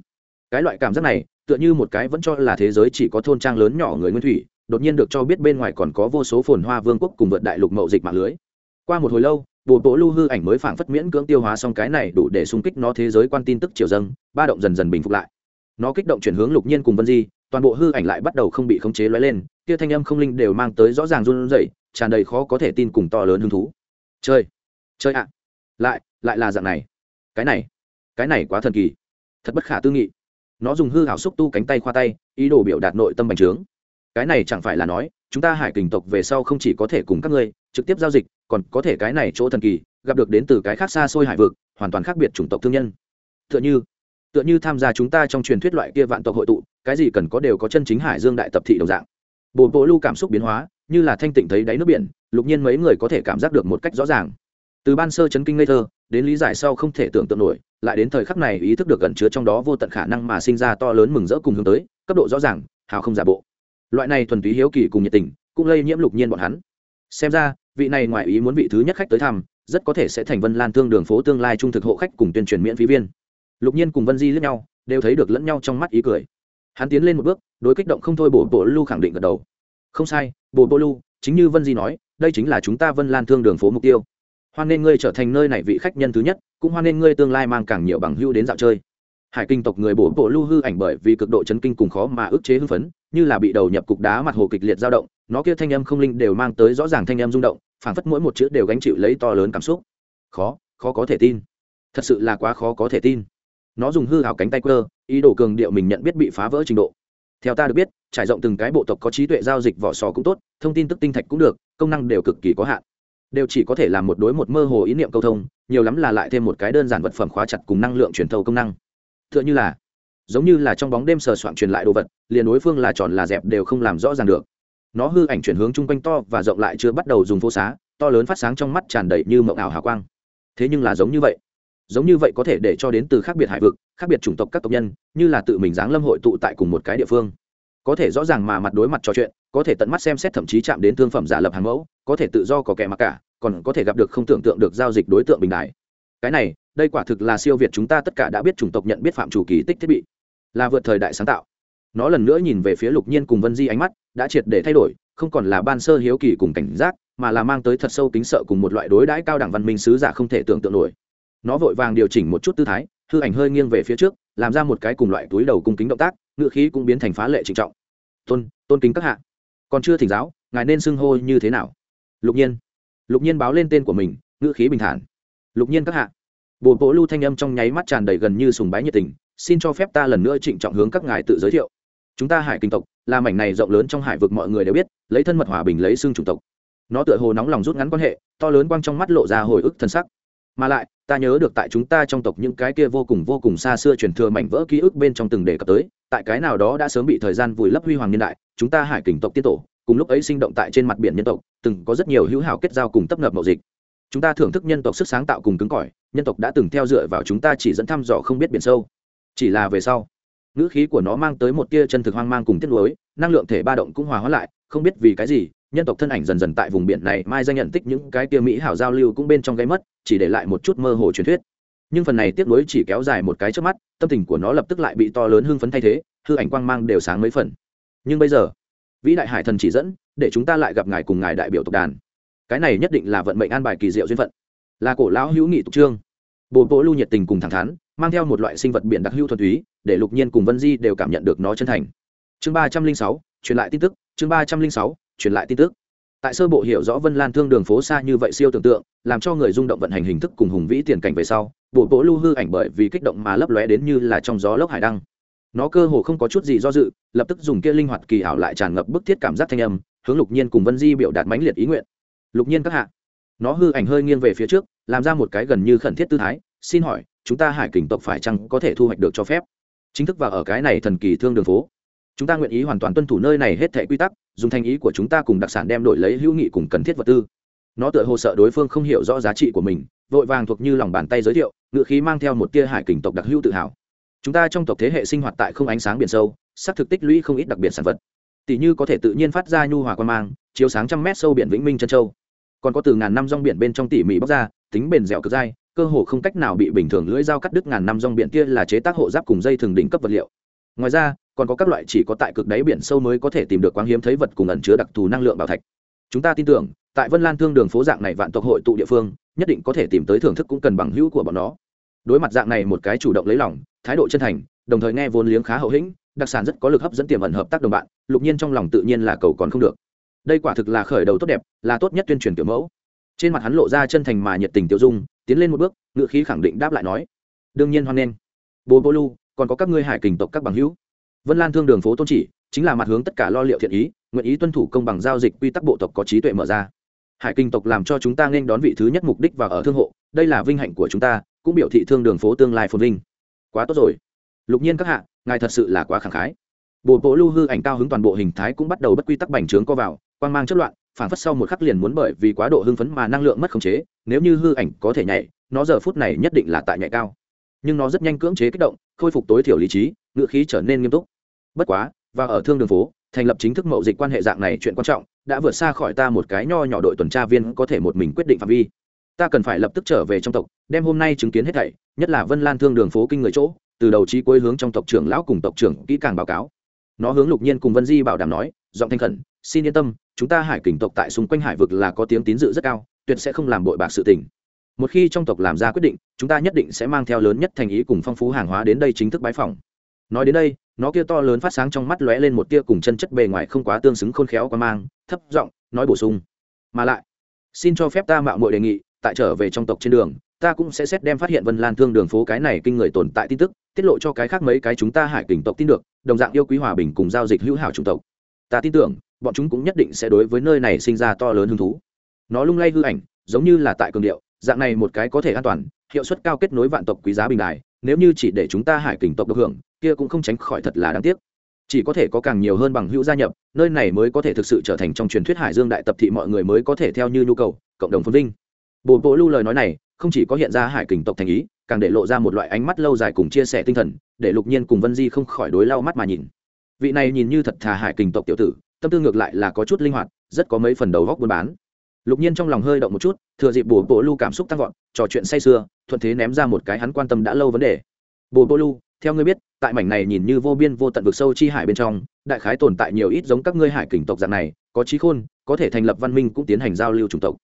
cái loại cảm giác này, tựa như một cái vẫn cho là thế giới chỉ có thôn trang lớn nhỏ người nguyên thủy, đột nhiên được cho biết bên ngoài còn có vô số phồn hoa vương quốc cùng vượt đại lục mậu dịch mạng lưới. Qua một hồi lâu bộ bộ lưu hư ảnh mới phảng phất miễn cưỡng tiêu hóa xong cái này đủ để xung kích nó thế giới quan tin tức chiều dâng, ba động dần dần bình phục lại. Nó kích động chuyển hướng lục nhiên cùng vân di, toàn bộ hư ảnh lại bắt đầu không bị khống chế lóe lên, kia thanh âm không linh đều mang tới rõ ràng run rẩy, tràn đầy khó có thể tin cùng to lớn hứng thú. Chơi chơi ạ. Lại lại là dạng này. Cái này cái này quá thần kỳ. Thật bất khả tư nghị nó dùng hư hảo xúc tu cánh tay khoa tay, ý đồ biểu đạt nội tâm bành trướng. Cái này chẳng phải là nói, chúng ta hải kình tộc về sau không chỉ có thể cùng các ngươi trực tiếp giao dịch, còn có thể cái này chỗ thần kỳ, gặp được đến từ cái khác xa xôi hải vực, hoàn toàn khác biệt chủng tộc thương nhân. Tựa như tựa như tham gia chúng ta trong truyền thuyết loại kia vạn tộc hội tụ, cái gì cần có đều có chân chính hải dương đại tập thị đồng dạng. Bồ bộ lưu cảm xúc biến hóa, như là thanh tịnh thấy đáy nước biển, lục nhiên mấy người có thể cảm giác được một cách rõ ràng từ ban sơ chấn kinh ngây thơ, đến lý giải sau không thể tưởng tượng nổi, lại đến thời khắc này ý thức được gần chứa trong đó vô tận khả năng mà sinh ra to lớn mừng rỡ cùng hướng tới, cấp độ rõ ràng, hào không giả bộ. Loại này thuần túy hiếu kỳ cùng nhiệt tình, cũng lây nhiễm lục nhiên bọn hắn. Xem ra, vị này ngoại ý muốn vị thứ nhất khách tới thăm, rất có thể sẽ thành vân lan thương đường phố tương lai trung thực hộ khách cùng tuyên truyền miễn phí viên. Lục nhiên cùng vân di lướt nhau, đều thấy được lẫn nhau trong mắt ý cười. Hắn tiến lên một bước, đối kích động không thôi bổ bộ lưu khẳng định gật đầu. Không sai, bổ bộ lưu chính như vân di nói, đây chính là chúng ta vân lan thương đường phố mục tiêu hoan nên ngươi trở thành nơi này vị khách nhân thứ nhất, cũng hoan nên ngươi tương lai mang càng nhiều bằng hưu đến dạo chơi. Hải kinh tộc người bổ bộ lưu hư ảnh bởi vì cực độ chấn kinh cùng khó mà ức chế hưng phấn, như là bị đầu nhập cục đá mặt hồ kịch liệt dao động, nó kia thanh âm không linh đều mang tới rõ ràng thanh âm rung động, phảng phất mỗi một chữ đều gánh chịu lấy to lớn cảm xúc. Khó khó có thể tin. Thật sự là quá khó có thể tin. Nó dùng hư hào cánh tay quơ, ý đồ cường điệu mình nhận biết bị phá vỡ trình độ. Theo ta được biết, trải rộng từng cái bộ tộc có trí tuệ giao dịch vỏ sò cũng tốt, thông tin tức tinh thạch cũng được, công năng đều cực kỳ có hạn đều chỉ có thể làm một đối một mơ hồ ý niệm câu thông, nhiều lắm là lại thêm một cái đơn giản vật phẩm khóa chặt cùng năng lượng truyền thâu công năng. T h ư ợ n h ư là, giống như là trong bóng đêm sờ soạn truyền lại đồ vật, liền đối phương là tròn là dẹp đều không làm rõ ràng được. Nó hư ảnh chuyển hướng chung quanh to và rộng lại chưa bắt đầu dùng phố xá, to lớn phát sáng trong mắt tràn đầy như mộng ảo hào quang. Thế nhưng là giống như vậy, giống như vậy có thể để cho đến từ khác biệt hải vực, khác biệt chủng tộc các tộc nhân, như là tự mình giáng lâm hội tụ tại cùng một cái địa phương. Có thể rõ ràng mà mặt đối mặt trò chuyện có thể tận mắt xem xét thậm chí chạm đến thương phẩm giả lập hàng mẫu, có thể tự do có kẻ mặc cả, còn có thể gặp được không tưởng tượng được giao dịch đối tượng bình đại. Cái này, đây quả thực là siêu việt chúng ta tất cả đã biết chủng tộc nhận biết phạm chủ kỳ tích thiết bị. Là vượt thời đại sáng tạo. Nó lần nữa nhìn về phía lục nhiên cùng vân di ánh mắt, đã triệt để thay đổi, không còn là ban sơ hiếu kỳ cùng cảnh giác, mà là mang tới thật sâu kính sợ cùng một loại đối đãi cao đẳng văn minh sứ giả không thể tưởng tượng nổi. Nó vội vàng điều chỉnh một chút tư thái, hư ảnh hơi nghiêng về phía trước, làm ra một cái cùng loại túi đầu cung kính động tác, ngựa khí cũng biến thành phá lệ trịnh trọng. Tôn tôn kính các hạ còn chưa thỉnh giáo, ngài nên xưng hô như thế nào? Lục nhiên. Lục nhiên báo lên tên của mình, ngữ khí bình thản. Lục nhiên các hạ. Bồ bộ lưu thanh âm trong nháy mắt tràn đầy gần như sùng bái nhiệt tình, xin cho phép ta lần nữa trịnh trọng hướng các ngài tự giới thiệu. Chúng ta hải kinh tộc, là mảnh này rộng lớn trong hải vực mọi người đều biết, lấy thân mật hòa bình lấy xương chủng tộc. Nó tựa hồ nóng lòng rút ngắn quan hệ, to lớn quang trong mắt lộ ra hồi ức thân sắc. Mà lại ta nhớ được tại chúng ta trong tộc những cái kia vô cùng vô cùng xa xưa truyền thừa mảnh vỡ ký ức bên trong từng đề cập tới, tại cái nào đó đã sớm bị thời gian vùi lấp huy hoàng niên đại, chúng ta hải kình tộc tiết tổ, cùng lúc ấy sinh động tại trên mặt biển nhân tộc, từng có rất nhiều hữu hảo kết giao cùng tấp nập mậu dịch. Chúng ta thưởng thức nhân tộc sức sáng tạo cùng cứng cỏi, nhân tộc đã từng theo dựa vào chúng ta chỉ dẫn thăm dò không biết biển sâu. Chỉ là về sau, ngữ khí của nó mang tới một tia chân thực hoang mang cùng tiết lối năng lượng thể ba động cũng hòa hóa lại, không biết vì cái gì nhân tộc thân ảnh dần dần tại vùng biển này mai danh nhận tích những cái tia mỹ hảo giao lưu cũng bên trong gây mất, chỉ để lại một chút mơ hồ truyền thuyết. Nhưng phần này tiếc nuối chỉ kéo dài một cái trước mắt, tâm tình của nó lập tức lại bị to lớn hưng phấn thay thế, hư ảnh quang mang đều sáng mấy phần. Nhưng bây giờ, vĩ đại hải thần chỉ dẫn, để chúng ta lại gặp ngài cùng ngài đại biểu tộc đàn. Cái này nhất định là vận mệnh an bài kỳ diệu duyên phận. Là cổ lão hữu nghị tục trương. Bồ bộ lưu nhiệt tình cùng thẳng thắn, mang theo một loại sinh vật biển đặc hữu thuần túy, để lục nhiên cùng vân di đều cảm nhận được nó chân thành. Chương ba trăm linh sáu, truyền lại tin tức. Chương ba trăm linh sáu truyền lại tin tức. Tại sơ bộ hiểu rõ vân lan thương đường phố xa như vậy siêu tưởng tượng, làm cho người rung động vận hành hình thức cùng hùng vĩ tiền cảnh về sau, bộ bộ lưu hư ảnh bởi vì kích động mà lấp lóe đến như là trong gió lốc hải đăng. Nó cơ hồ không có chút gì do dự, lập tức dùng kia linh hoạt kỳ ảo lại tràn ngập bức thiết cảm giác thanh âm, hướng lục nhiên cùng vân di biểu đạt mãnh liệt ý nguyện. Lục nhiên các hạ. Nó hư ảnh hơi nghiêng về phía trước, làm ra một cái gần như khẩn thiết tư thái, xin hỏi, chúng ta hải kình tộc phải chăng có thể thu hoạch được cho phép? Chính thức vào ở cái này thần kỳ thương đường phố chúng ta nguyện ý hoàn toàn tuân thủ nơi này hết thể quy tắc, dùng thành ý của chúng ta cùng đặc sản đem đổi lấy hữu nghị cùng cần thiết vật tư. Nó tựa hồ sợ đối phương không hiểu rõ giá trị của mình, vội vàng thuộc như lòng bàn tay giới thiệu ngự khí mang theo một tia hải kình tộc đặc hữu tự hào. Chúng ta trong tộc thế hệ sinh hoạt tại không ánh sáng biển sâu sắc thực tích lũy không ít đặc biệt sản vật. Tỷ như có thể tự nhiên phát ra nhu hòa quan mang, chiếu sáng trăm mét sâu biển vĩnh minh chân châu. Còn có từ ngàn năm rong biển bên trong tỉ mỉ bóc ra, tính bền dẻo cực dai, cơ hồ không cách nào bị bình thường lưỡi dao cắt đứt ngàn năm rong biển kia là chế tác hộ giáp cùng dây thường đỉnh cấp vật liệu ngoài ra, còn có các loại chỉ có tại cực đáy biển sâu mới có thể tìm được quang hiếm thấy vật cùng ẩn chứa đặc thù năng lượng bảo thạch. Chúng ta tin tưởng, tại vân lan thương đường phố dạng này vạn tộc hội tụ địa phương, nhất định có thể tìm tới thưởng thức cũng cần bằng hữu của bọn nó. Đối mặt dạng này một cái chủ động lấy lòng, thái độ chân thành, đồng thời nghe vốn liếng khá hậu hĩnh, đặc sản rất có lực hấp dẫn tiềm ẩn hợp tác đồng bạn, lục nhiên trong lòng tự nhiên là cầu còn không được. Đây quả thực là khởi đầu tốt đẹp, là tốt nhất tuyên truyền kiểu mẫu. Trên mặt hắn lộ ra chân thành mà nhiệt tình tiêu dung, tiến lên một bước, ngựa khí khẳng định đáp lại nói, đương nhiên hoan nghênh. Bố bô lu còn có các ngươi hải kình tộc các bằng hữu. Vân lan thương đường phố tôn chỉ chính là mặt hướng tất cả lo liệu thiện ý, nguyện ý tuân thủ công bằng giao dịch quy tắc bộ tộc có trí tuệ mở ra. Hải kinh tộc làm cho chúng ta nên đón vị thứ nhất mục đích và ở thương hộ, đây là vinh hạnh của chúng ta, cũng biểu thị thương đường phố tương lai phồn vinh. Quá tốt rồi. Lục nhiên các hạ, ngài thật sự là quá khẳng khái. Bộ bộ lưu hư ảnh cao hứng toàn bộ hình thái cũng bắt đầu bất quy tắc bành trướng co vào, quang mang chất loạn phản phất sau một khắc liền muốn bởi vì quá độ hưng phấn mà năng lượng mất khống chế, nếu như hư ảnh có thể nhảy, nó giờ phút này nhất định là tại nhảy cao. Nhưng nó rất nhanh cưỡng chế kích động khôi phục tối thiểu lý trí, ngựa khí trở nên nghiêm túc. Bất quá, và ở thương đường phố, thành lập chính thức mậu dịch quan hệ dạng này chuyện quan trọng, đã vượt xa khỏi ta một cái nho nhỏ đội tuần tra viên có thể một mình quyết định phạm vi. Ta cần phải lập tức trở về trong tộc, đem hôm nay chứng kiến hết thảy, nhất là vân lan thương đường phố kinh người chỗ, từ đầu trí cuối hướng trong tộc trưởng lão cùng tộc trưởng kỹ càng báo cáo. Nó hướng lục nhiên cùng vân di bảo đảm nói, giọng thanh khẩn, xin yên tâm, chúng ta hải kình tộc tại xung quanh hải vực là có tiếng tín dự rất cao, tuyệt sẽ không làm bội bạc sự tình một khi trong tộc làm ra quyết định, chúng ta nhất định sẽ mang theo lớn nhất thành ý cùng phong phú hàng hóa đến đây chính thức bái phòng nói đến đây, nó kia to lớn phát sáng trong mắt lóe lên một tia cùng chân chất bề ngoài không quá tương xứng khôn khéo qua mang, thấp giọng nói bổ sung. Mà lại, xin cho phép ta mạo muội đề nghị, tại trở về trong tộc trên đường, ta cũng sẽ xét đem phát hiện vân lan thương đường phố cái này kinh người tồn tại tin tức, tiết lộ cho cái khác mấy cái chúng ta hải kình tộc tin được, đồng dạng yêu quý hòa bình cùng giao dịch hữu hảo chủng tộc. Ta tin tưởng, bọn chúng cũng nhất định sẽ đối với nơi này sinh ra to lớn hứng thú. Nó lung lay hư ảnh, giống như là tại cường điệu dạng này một cái có thể an toàn, hiệu suất cao kết nối vạn tộc quý giá bình đài, nếu như chỉ để chúng ta hải kình tộc được hưởng, kia cũng không tránh khỏi thật là đáng tiếc. Chỉ có thể có càng nhiều hơn bằng hữu gia nhập, nơi này mới có thể thực sự trở thành trong truyền thuyết hải dương đại tập thị mọi người mới có thể theo như nhu cầu, cộng đồng phồn vinh. Bồ bộ lưu lời nói này, không chỉ có hiện ra hải kình tộc thành ý, càng để lộ ra một loại ánh mắt lâu dài cùng chia sẻ tinh thần, để lục nhiên cùng vân di không khỏi đối lau mắt mà nhìn. Vị này nhìn như thật thà hải kình tộc tiểu tử, tâm tư ngược lại là có chút linh hoạt, rất có mấy phần đầu góc buôn bán lục nhiên trong lòng hơi động một chút, thừa dịp bồ bộ lưu cảm xúc tăng vọt, trò chuyện say sưa, thuận thế ném ra một cái hắn quan tâm đã lâu vấn đề. Bồ bộ lưu theo ngươi biết, tại mảnh này nhìn như vô biên vô tận vực sâu chi hải bên trong, đại khái tồn tại nhiều ít giống các ngươi hải kình tộc dạng này, có trí khôn, có thể thành lập văn minh cũng tiến hành giao lưu chủng tộc.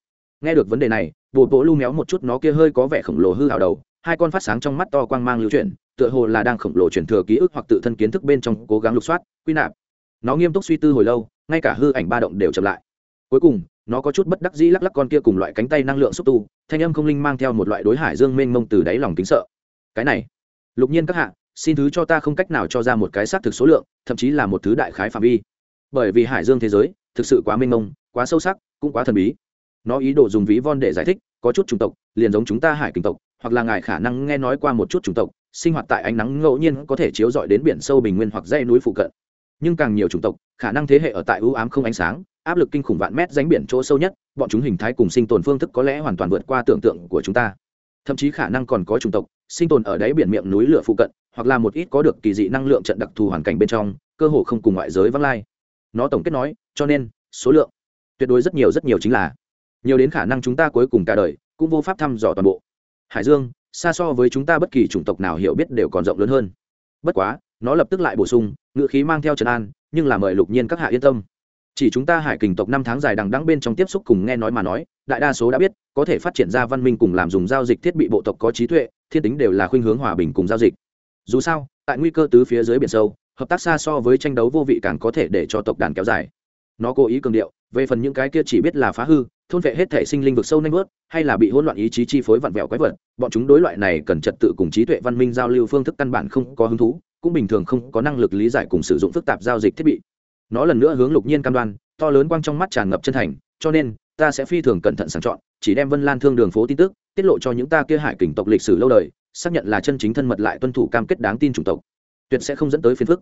Nghe được vấn đề này, bồ bộ lưu méo một chút nó kia hơi có vẻ khổng lồ hư hào đầu, hai con phát sáng trong mắt to quang mang lưu chuyển, tựa hồ là đang khổng lồ chuyển thừa ký ức hoặc tự thân kiến thức bên trong cố gắng lục soát, quy nạp. Nó nghiêm túc suy tư hồi lâu, ngay cả hư ảnh ba động đều chậm lại. Cuối cùng nó có chút bất đắc dĩ lắc lắc con kia cùng loại cánh tay năng lượng xúc tu, thanh âm không linh mang theo một loại đối hải dương mênh mông từ đáy lòng kính sợ. Cái này, lục nhiên các hạ, xin thứ cho ta không cách nào cho ra một cái xác thực số lượng, thậm chí là một thứ đại khái phạm vi. Bởi vì hải dương thế giới, thực sự quá mênh mông, quá sâu sắc, cũng quá thần bí. Nó ý đồ dùng ví von để giải thích, có chút chủng tộc, liền giống chúng ta hải kinh tộc, hoặc là ngài khả năng nghe nói qua một chút chủng tộc, sinh hoạt tại ánh nắng ngẫu nhiên có thể chiếu rọi đến biển sâu bình nguyên hoặc dãy núi phụ cận. Nhưng càng nhiều chủng tộc, khả năng thế hệ ở tại ưu ám không ánh sáng áp lực kinh khủng vạn mét ránh biển chỗ sâu nhất, bọn chúng hình thái cùng sinh tồn phương thức có lẽ hoàn toàn vượt qua tưởng tượng của chúng ta. Thậm chí khả năng còn có chủng tộc, sinh tồn ở đáy biển miệng núi lửa phụ cận, hoặc là một ít có được kỳ dị năng lượng trận đặc thù hoàn cảnh bên trong, cơ hồ không cùng ngoại giới vắng lai. Nó tổng kết nói, cho nên, số lượng tuyệt đối rất nhiều rất nhiều chính là nhiều đến khả năng chúng ta cuối cùng cả đời cũng vô pháp thăm dò toàn bộ. Hải dương, xa so với chúng ta bất kỳ chủng tộc nào hiểu biết đều còn rộng lớn hơn. Bất quá, nó lập tức lại bổ sung ngựa khí mang theo trần an, nhưng là mời lục nhiên các hạ yên tâm chỉ chúng ta hải kình tộc năm tháng dài đằng đẵng bên trong tiếp xúc cùng nghe nói mà nói, đại đa số đã biết, có thể phát triển ra văn minh cùng làm dùng giao dịch thiết bị bộ tộc có trí tuệ, thiên tính đều là khuynh hướng hòa bình cùng giao dịch. Dù sao, tại nguy cơ tứ phía dưới biển sâu, hợp tác xa so với tranh đấu vô vị càng có thể để cho tộc đàn kéo dài. Nó cố ý cường điệu, về phần những cái kia chỉ biết là phá hư, thôn vệ hết thể sinh linh vực sâu nanh vớt, hay là bị hỗn loạn ý chí chi phối vặn vẹo quái vật, bọn chúng đối loại này cần trật tự cùng trí tuệ văn minh giao lưu phương thức căn bản không có hứng thú, cũng bình thường không có năng lực lý giải cùng sử dụng phức tạp giao dịch thiết bị nó lần nữa hướng lục nhiên cam đoan, to lớn quang trong mắt tràn ngập chân thành, cho nên, ta sẽ phi thường cẩn thận sàng chọn, chỉ đem vân lan thương đường phố tin tức, tiết lộ cho những ta kia hải kình tộc lịch sử lâu đời, xác nhận là chân chính thân mật lại tuân thủ cam kết đáng tin chủng tộc. Tuyệt sẽ không dẫn tới phiền phức.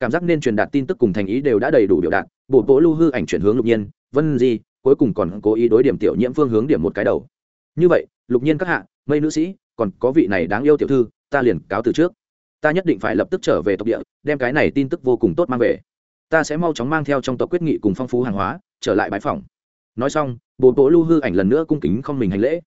Cảm giác nên truyền đạt tin tức cùng thành ý đều đã đầy đủ biểu đạt, bộ bộ lưu hư ảnh chuyển hướng lục nhiên, vân di, cuối cùng còn cố ý đối điểm tiểu nhiễm phương hướng điểm một cái đầu. Như vậy, lục nhiên các hạ, mây nữ sĩ, còn có vị này đáng yêu tiểu thư, ta liền cáo từ trước. Ta nhất định phải lập tức trở về tộc địa, đem cái này tin tức vô cùng tốt mang về ta sẽ mau chóng mang theo trong tộc quyết nghị cùng phong phú hàng hóa, trở lại bãi phòng nói xong bộ bộ lưu hư ảnh lần nữa cung kính không mình hành lễ.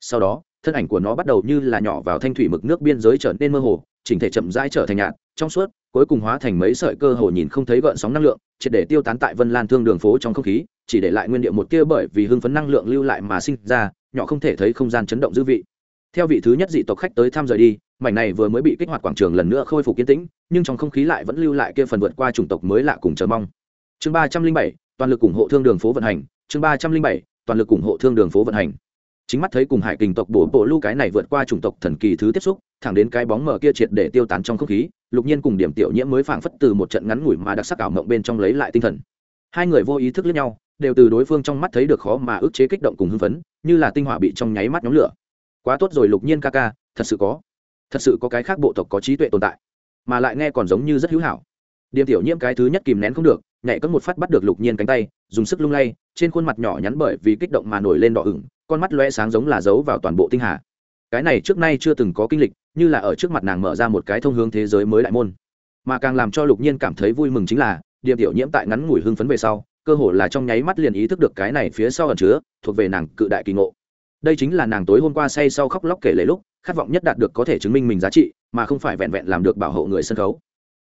Sau đó, thân ảnh của nó bắt đầu như là nhỏ vào thanh thủy mực nước biên giới trở nên mơ hồ, chỉnh thể chậm rãi trở thành nhạt, trong suốt, cuối cùng hóa thành mấy sợi cơ hồ nhìn không thấy gợn sóng năng lượng, triệt để tiêu tán tại vân lan thương đường phố trong không khí, chỉ để lại nguyên địa một kia bởi vì hưng phấn năng lượng lưu lại mà sinh ra, nhỏ không thể thấy không gian chấn động dư vị. Theo vị thứ nhất dị tộc khách tới thăm rời đi mảnh này vừa mới bị kích hoạt quảng trường lần nữa khôi phục kiến tĩnh, nhưng trong không khí lại vẫn lưu lại kia phần vượt qua chủng tộc mới lạ cùng chờ mong. Chương ba trăm linh bảy, toàn lực ủng hộ thương đường phố vận hành. Chương ba trăm linh bảy, toàn lực ủng hộ thương đường phố vận hành. Chính mắt thấy cùng hải kình tộc bổ bộ lưu cái này vượt qua chủng tộc thần kỳ thứ tiếp xúc, thẳng đến cái bóng mở kia triệt để tiêu tán trong không khí, lục nhiên cùng điểm tiểu nhiễm mới phảng phất từ một trận ngắn ngủi mà đặc sắc ảo mộng bên trong lấy lại tinh thần. Hai người vô ý thức lẫn nhau, đều từ đối phương trong mắt thấy được khó mà ức chế kích động cùng hưng phấn, như là tinh hỏa bị trong nháy mắt nhóm lửa. Quá tốt rồi, lục nhiên ca ca, thật sự có thật sự có cái khác bộ tộc có trí tuệ tồn tại, mà lại nghe còn giống như rất hữu hảo. Điềm tiểu nhiễm cái thứ nhất kìm nén không được, nhảy cất một phát bắt được lục nhiên cánh tay, dùng sức lung lay, trên khuôn mặt nhỏ nhắn bởi vì kích động mà nổi lên đỏ ửng, con mắt loe sáng giống là giấu vào toàn bộ tinh hà. Cái này trước nay chưa từng có kinh lịch, như là ở trước mặt nàng mở ra một cái thông hướng thế giới mới đại môn. Mà càng làm cho lục nhiên cảm thấy vui mừng chính là, điềm tiểu nhiễm tại ngắn ngủi hưng phấn về sau, cơ hồ là trong nháy mắt liền ý thức được cái này phía sau ẩn chứa thuộc về nàng cự đại kỳ ngộ. Đây chính là nàng tối hôm qua say sau khóc lóc kể lấy lúc khát vọng nhất đạt được có thể chứng minh mình giá trị, mà không phải vẹn vẹn làm được bảo hộ người sân khấu.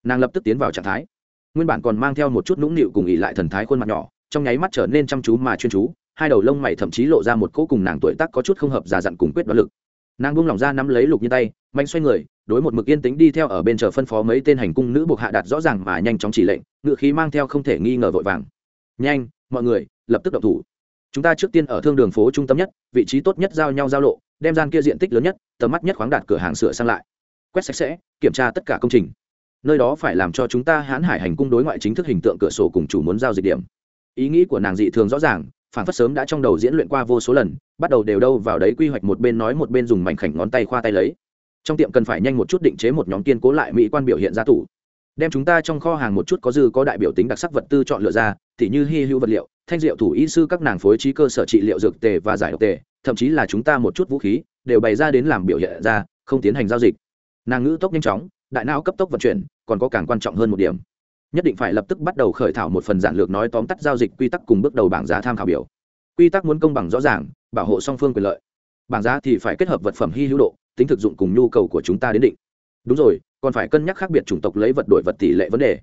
Nàng lập tức tiến vào trạng thái. Nguyên bản còn mang theo một chút nũng nịu cùng ỉ lại thần thái khuôn mặt nhỏ, trong nháy mắt trở nên chăm chú mà chuyên chú, hai đầu lông mày thậm chí lộ ra một cỗ cùng nàng tuổi tác có chút không hợp già dặn cùng quyết đoán lực. Nàng buông lỏng ra nắm lấy lục như tay mạnh xoay người, đối một mực yên tĩnh đi theo ở bên chờ phân phó mấy tên hành cung nữ buộc hạ đạt rõ ràng mà nhanh chóng chỉ lệnh ngự khí mang theo không thể nghi ngờ vội vàng. Nhanh, mọi người, lập tức động thủ. Chúng ta trước tiên ở thương đường phố trung tâm nhất, vị trí tốt nhất giao nhau giao lộ đem gian kia diện tích lớn nhất, tầm mắt nhất khoáng đạt cửa hàng sửa sang lại. Quét sạch sẽ, kiểm tra tất cả công trình. Nơi đó phải làm cho chúng ta hãn hải hành cung đối ngoại chính thức hình tượng cửa sổ cùng chủ muốn giao dịch điểm. Ý nghĩ của nàng dị thường rõ ràng, phản phất sớm đã trong đầu diễn luyện qua vô số lần, bắt đầu đều đâu vào đấy quy hoạch một bên nói một bên dùng mảnh khảnh ngón tay khoa tay lấy. Trong tiệm cần phải nhanh một chút định chế một nhóm kiên cố lại mỹ quan biểu hiện ra tủ. Đem chúng ta trong kho hàng một chút có dư có đại biểu tính đặc sắc vật tư chọn lựa ra thì như hy hữu vật liệu, thanh diệu thủ y sư các nàng phối trí cơ sở trị liệu dược tề và giải độc tề thậm chí là chúng ta một chút vũ khí, đều bày ra đến làm biểu hiện ra, không tiến hành giao dịch. Nàng ngữ tốc nhanh chóng, đại não cấp tốc vận chuyển, còn có càng quan trọng hơn một điểm. Nhất định phải lập tức bắt đầu khởi thảo một phần giản lược nói tóm tắt giao dịch quy tắc cùng bước đầu bảng giá tham khảo biểu. Quy tắc muốn công bằng rõ ràng, bảo hộ song phương quyền lợi. Bảng giá thì phải kết hợp vật phẩm hy hữu độ, tính thực dụng cùng nhu cầu của chúng ta đến định. Đúng rồi, còn phải cân nhắc khác biệt chủng tộc lấy vật đổi vật tỷ lệ vấn đề.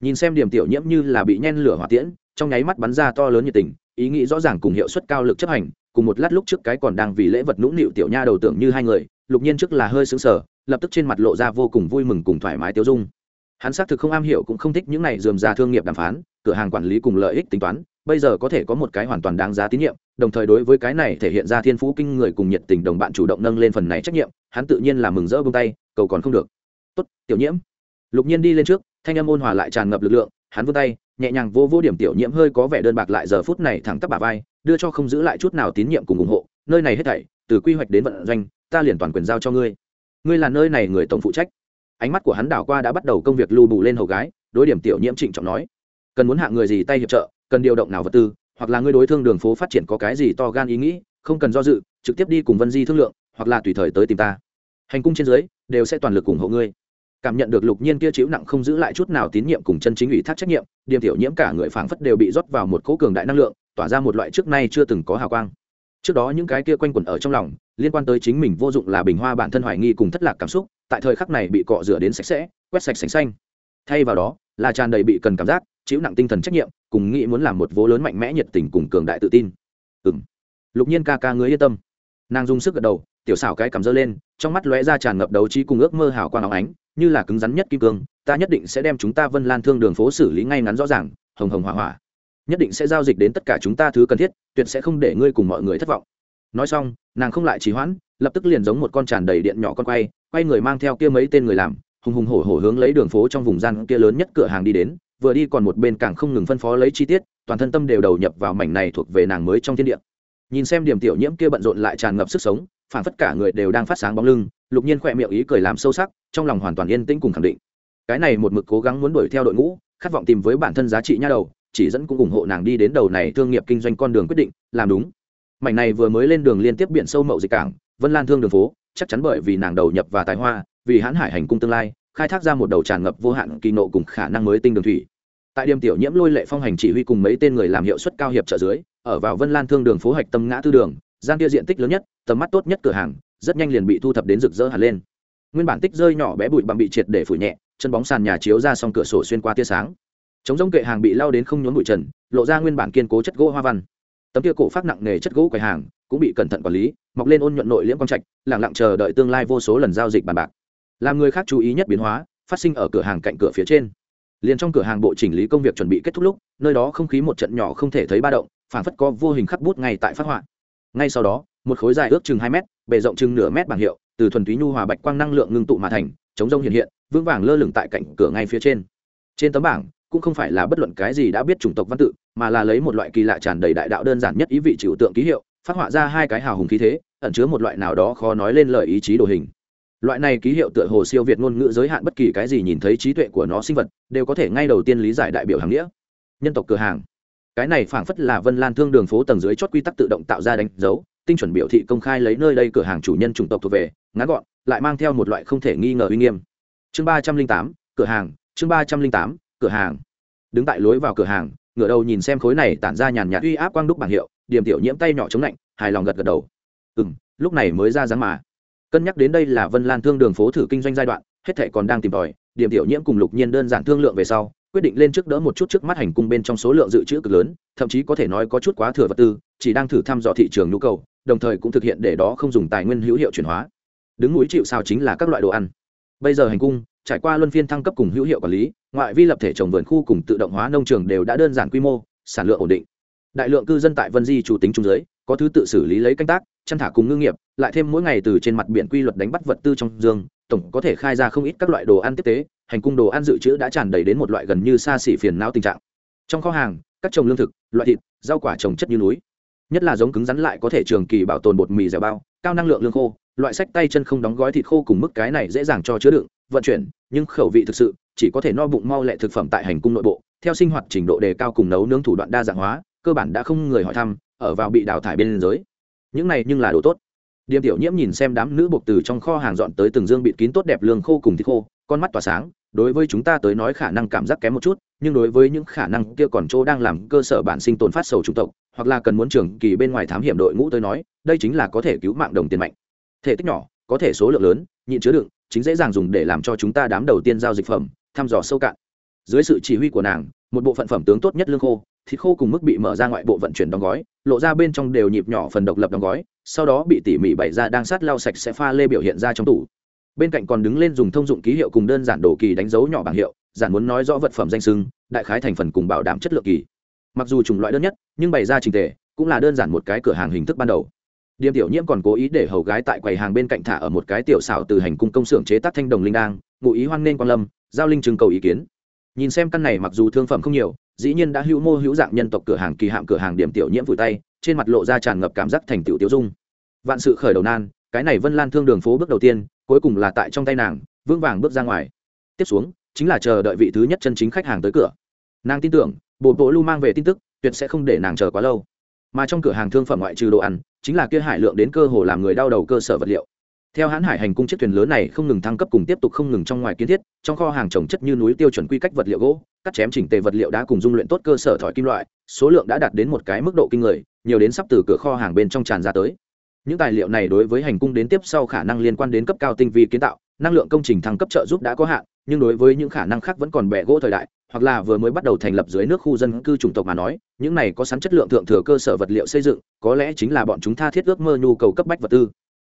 Nhìn xem điểm tiểu nhiễm như là bị nhen lửa hỏa tiễn, trong nháy mắt bắn ra to lớn nhiệt tình, ý nghĩ rõ ràng cùng hiệu suất cao lực chấp hành cùng một lát lúc trước cái còn đang vì lễ vật nũng nịu tiểu nha đầu tưởng như hai người, lục nhiên trước là hơi sững sờ, lập tức trên mặt lộ ra vô cùng vui mừng cùng thoải mái tiêu dung. Hắn xác thực không am hiểu cũng không thích những này dườm già thương nghiệp đàm phán, cửa hàng quản lý cùng lợi ích tính toán, bây giờ có thể có một cái hoàn toàn đáng giá tín nhiệm, đồng thời đối với cái này thể hiện ra thiên phú kinh người cùng nhiệt tình đồng bạn chủ động nâng lên phần này trách nhiệm, hắn tự nhiên là mừng rỡ bông tay, cầu còn không được. Tốt, tiểu nhiễm. Lục nhiên đi lên trước, thanh âm ôn hòa lại tràn ngập lực lượng, hắn vươn tay, nhẹ nhàng vô vô điểm tiểu nhiễm hơi có vẻ đơn bạc lại giờ phút này thẳng tắp bà vai đưa cho không giữ lại chút nào tín nhiệm cùng ủng hộ, nơi này hết thảy, từ quy hoạch đến vận doanh, ta liền toàn quyền giao cho ngươi. Ngươi là nơi này người tổng phụ trách. Ánh mắt của hắn đảo qua đã bắt đầu công việc lưu bù lên hầu gái, đối điểm tiểu nhiễm trịnh trọng nói, cần muốn hạ người gì tay hiệp trợ, cần điều động nào vật tư, hoặc là ngươi đối thương đường phố phát triển có cái gì to gan ý nghĩ, không cần do dự, trực tiếp đi cùng vân di thương lượng, hoặc là tùy thời tới tìm ta. Hành cung trên dưới, đều sẽ toàn lực ủng hộ ngươi. Cảm nhận được lục nhiên kia chịu nặng không giữ lại chút nào tín nhiệm cùng chân chính ủy thác trách nhiệm, điểm tiểu nhiễm cả người phảng phất đều bị rót vào một cỗ cường đại năng lượng tỏa ra một loại trước nay chưa từng có hào quang. Trước đó những cái kia quanh quẩn ở trong lòng, liên quan tới chính mình vô dụng là bình hoa bản thân hoài nghi cùng thất lạc cảm xúc, tại thời khắc này bị cọ rửa đến sạch sẽ, quét sạch sành xanh. Thay vào đó, là tràn đầy bị cần cảm giác, chịu nặng tinh thần trách nhiệm, cùng nghĩ muốn làm một vố lớn mạnh mẽ nhiệt tình cùng cường đại tự tin. Ừng lục nhiên ca ca ngươi yên tâm. Nàng dùng sức gật đầu, tiểu xảo cái cầm dơ lên, trong mắt lóe ra tràn ngập đấu trí cùng ước mơ hào quang áo ánh, như là cứng rắn nhất kim cương, ta nhất định sẽ đem chúng ta vân lan thương đường phố xử lý ngay ngắn rõ ràng, hồng hồng hỏa hỏa nhất định sẽ giao dịch đến tất cả chúng ta thứ cần thiết, tuyệt sẽ không để ngươi cùng mọi người thất vọng. Nói xong, nàng không lại trì hoãn, lập tức liền giống một con tràn đầy điện nhỏ con quay quay người mang theo kia mấy tên người làm, hùng hùng hổ hổ hướng lấy đường phố trong vùng gian kia lớn nhất cửa hàng đi đến, vừa đi còn một bên càng không ngừng phân phó lấy chi tiết, toàn thân tâm đều đầu nhập vào mảnh này thuộc về nàng mới trong thiên địa. Nhìn xem điểm tiểu nhiễm kia bận rộn lại tràn ngập sức sống phản phất cả người đều đang phát sáng bóng lưng, lục nhiên khỏe miệng ý cười làm sâu sắc, trong lòng hoàn toàn yên tĩnh cùng khẳng định. Cái này một mực cố gắng muốn đuổi theo đội ngũ, khát vọng tìm với bản thân giá trị nha đầu chỉ dẫn cũng ủng hộ nàng đi đến đầu này thương nghiệp kinh doanh con đường quyết định, làm đúng. Mảnh này vừa mới lên đường liên tiếp biển sâu mậu dịch cảng, vân lan thương đường phố, chắc chắn bởi vì nàng đầu nhập và tài hoa, vì hãn hải hành cung tương lai, khai thác ra một đầu tràn ngập vô hạn kỳ nộ cùng khả năng mới tinh đường thủy. Tại điểm tiểu nhiễm lôi lệ phong hành chỉ huy cùng mấy tên người làm hiệu suất cao hiệp trợ dưới, ở vào vân lan thương đường phố hạch tâm ngã tư đường, gian kia diện tích lớn nhất, tầm mắt tốt nhất cửa hàng, rất nhanh liền bị thu thập đến rực rỡ hẳn lên. Nguyên bản tích rơi nhỏ bé bụi bằng bị triệt để phủ nhẹ, chân bóng sàn nhà chiếu ra xong cửa sổ xuyên qua tia sáng chống giống kệ hàng bị lao đến không nhốn bụi trần, lộ ra nguyên bản kiên cố chất gỗ hoa văn. Tấm kia cổ phát nặng nề chất gỗ quầy hàng cũng bị cẩn thận quản lý, mọc lên ôn nhuận nội liễm quang trạch lẳng lặng chờ đợi tương lai vô số lần giao dịch bàn bạc. Làm người khác chú ý nhất biến hóa, phát sinh ở cửa hàng cạnh cửa phía trên. Liền trong cửa hàng bộ chỉnh lý công việc chuẩn bị kết thúc lúc, nơi đó không khí một trận nhỏ không thể thấy ba động phản phất có vô hình khắc bút ngay tại phát họa. Ngay sau đó, một khối dài ước chừng hai mét, bề rộng chừng nửa mét bảng hiệu, từ thuần túy nhu hòa bạch quang năng lượng ngưng tụ mà thành, chống rông hiện hiện, vững vàng lơ lửng tại cạnh cửa ngay phía trên. Trên tấm bảng cũng không phải là bất luận cái gì đã biết chủng tộc văn tự, mà là lấy một loại kỳ lạ tràn đầy đại đạo đơn giản nhất ý vị trừu tượng ký hiệu, phát họa ra hai cái hào hùng khí thế, ẩn chứa một loại nào đó khó nói lên lời ý chí đồ hình. Loại này ký hiệu tựa hồ siêu việt ngôn ngữ giới hạn bất kỳ cái gì nhìn thấy trí tuệ của nó sinh vật, đều có thể ngay đầu tiên lý giải đại biểu hàng nghĩa. Nhân tộc cửa hàng. Cái này phảng phất là vân lan thương đường phố tầng dưới chót quy tắc tự động tạo ra đánh dấu, tinh chuẩn biểu thị công khai lấy nơi đây cửa hàng chủ nhân chủng tộc thuộc về, ngắn gọn, lại mang theo một loại không thể nghi ngờ uy nghiêm. Chương ba trăm linh tám, cửa hàng, chương ba trăm linh tám cửa hàng. Đứng tại lối vào cửa hàng, ngửa đầu nhìn xem khối này tản ra nhàn nhạt uy áp quang đúc bảng hiệu điểm tiểu nhiễm tay nhỏ chống lạnh, hài lòng gật gật đầu. Ừ m lúc này mới ra dáng mà. Cân nhắc đến đây là vân lan thương đường phố thử kinh doanh giai đoạn, hết thệ còn đang tìm tòi điểm tiểu nhiễm cùng lục nhiên đơn giản thương lượng về sau, quyết định lên trước đỡ một chút trước mắt hành cung bên trong số lượng dự trữ cực lớn, thậm chí có thể nói có chút quá thừa vật tư, chỉ đang thử thăm dò thị trường nhu cầu, đồng thời cũng thực hiện để đó không dùng tài nguyên hữu hiệu chuyển hóa. Đứng núi chịu sao chính là các loại đồ ăn. Bây giờ hành cung trải qua luân phiên thăng cấp cùng hữu hiệu quản lý, ngoại vi lập thể trồng vườn khu cùng tự động hóa nông trường đều đã đơn giản quy mô, sản lượng ổn định. Đại lượng cư dân tại vân di chủ tính trung giới, có thứ tự xử lý lấy canh tác, chăn thả cùng ngư nghiệp, lại thêm mỗi ngày từ trên mặt biển quy luật đánh bắt vật tư trong dương tổng có thể khai ra không ít các loại đồ ăn tiếp tế, hành cung đồ ăn dự trữ đã tràn đầy đến một loại gần như xa xỉ phiền não tình trạng. Trong kho hàng, các trồng lương thực, loại thịt, rau quả trồng chất như núi. Nhất là giống cứng rắn lại có thể trường kỳ bảo tồn bột mì dẻo bao, cao năng lượng lương khô, loại sách tay chân không đóng gói thịt khô cùng mức cái này dễ dàng cho chứa đựng vận chuyển, nhưng khẩu vị thực sự, chỉ có thể no bụng mau lẹ thực phẩm tại hành cung nội bộ. Theo sinh hoạt trình độ đề cao cùng nấu nướng thủ đoạn đa dạng hóa, cơ bản đã không người hỏi thăm, ở vào bị đào thải bên giới những này nhưng là đồ tốt. Điềm tiểu nhiễm nhìn xem đám nữ buộc từ trong kho hàng dọn tới từng dương bịt kín tốt đẹp lương khô cùng thịt khô, con mắt tỏa sáng. Đối với chúng ta tới nói khả năng cảm giác kém một chút, nhưng đối với những khả năng kia còn chỗ đang làm cơ sở bản sinh tồn phát sầu chủng tộc, hoặc là cần muốn trường kỳ bên ngoài thám hiểm đội ngũ tới nói, đây chính là có thể cứu mạng đồng tiền mạnh. Thể tích nhỏ, có thể số lượng lớn, nhịn chứa đựng chính dễ dàng dùng để làm cho chúng ta đám đầu tiên giao dịch phẩm, thăm dò sâu cạn. Dưới sự chỉ huy của nàng, một bộ phận phẩm tướng tốt nhất lương khô, thịt khô cùng mức bị mở ra ngoại bộ vận chuyển đóng gói, lộ ra bên trong đều nhịp nhỏ phần độc lập đóng gói, sau đó bị tỉ mỉ bày ra đang sát lau sạch sẽ pha lê biểu hiện ra trong tủ. Bên cạnh còn đứng lên dùng thông dụng ký hiệu cùng đơn giản đồ kỳ đánh dấu nhỏ bảng hiệu, giản muốn nói rõ vật phẩm danh sưng đại khái thành phần cùng bảo đảm chất lượng kỳ. Mặc dù chủng loại đơn nhất, nhưng bày ra trình tề, cũng là đơn giản một cái cửa hàng hình thức ban đầu điềm tiểu nhiễm còn cố ý để hầu gái tại quầy hàng bên cạnh thả ở một cái tiểu xảo từ hành cung công xưởng chế tác thanh đồng linh đang ngụ ý hoan nên quan lâm, giao linh trưng cầu ý kiến. Nhìn xem căn này mặc dù thương phẩm không nhiều, dĩ nhiên đã hữu mô hữu dạng nhân tộc cửa hàng kỳ hạm cửa hàng điểm tiểu nhiễm vùi tay, trên mặt lộ ra tràn ngập cảm giác thành tiểu tiêu dung. Vạn sự khởi đầu nan, cái này vân lan thương đường phố bước đầu tiên, cuối cùng là tại trong tay nàng, vững vàng bước ra ngoài. Tiếp xuống, chính là chờ đợi vị thứ nhất chân chính khách hàng tới cửa. Nàng tin tưởng bộ bộ lưu mang về tin tức, tuyệt sẽ không để nàng chờ quá lâu mà trong cửa hàng thương phẩm ngoại trừ đồ ăn, chính là kia hải lượng đến cơ hồ làm người đau đầu cơ sở vật liệu. Theo hãn hải hành cung chiếc thuyền lớn này không ngừng thăng cấp cùng tiếp tục không ngừng trong ngoài kiến thiết, trong kho hàng trồng chất như núi tiêu chuẩn quy cách vật liệu gỗ, cắt chém chỉnh tề vật liệu đã cùng dung luyện tốt cơ sở thỏi kim loại, số lượng đã đạt đến một cái mức độ kinh người, nhiều đến sắp từ cửa kho hàng bên trong tràn ra tới. Những tài liệu này đối với hành cung đến tiếp sau khả năng liên quan đến cấp cao tinh vi kiến tạo năng lượng công trình thăng cấp trợ giúp đã có hạn, nhưng đối với những khả năng khác vẫn còn bẻ gỗ thời đại, hoặc là vừa mới bắt đầu thành lập dưới nước khu dân cư chủng tộc mà nói, những này có sẵn chất lượng thượng thừa cơ sở vật liệu xây dựng, có lẽ chính là bọn chúng tha thiết ước mơ nhu cầu cấp bách vật tư.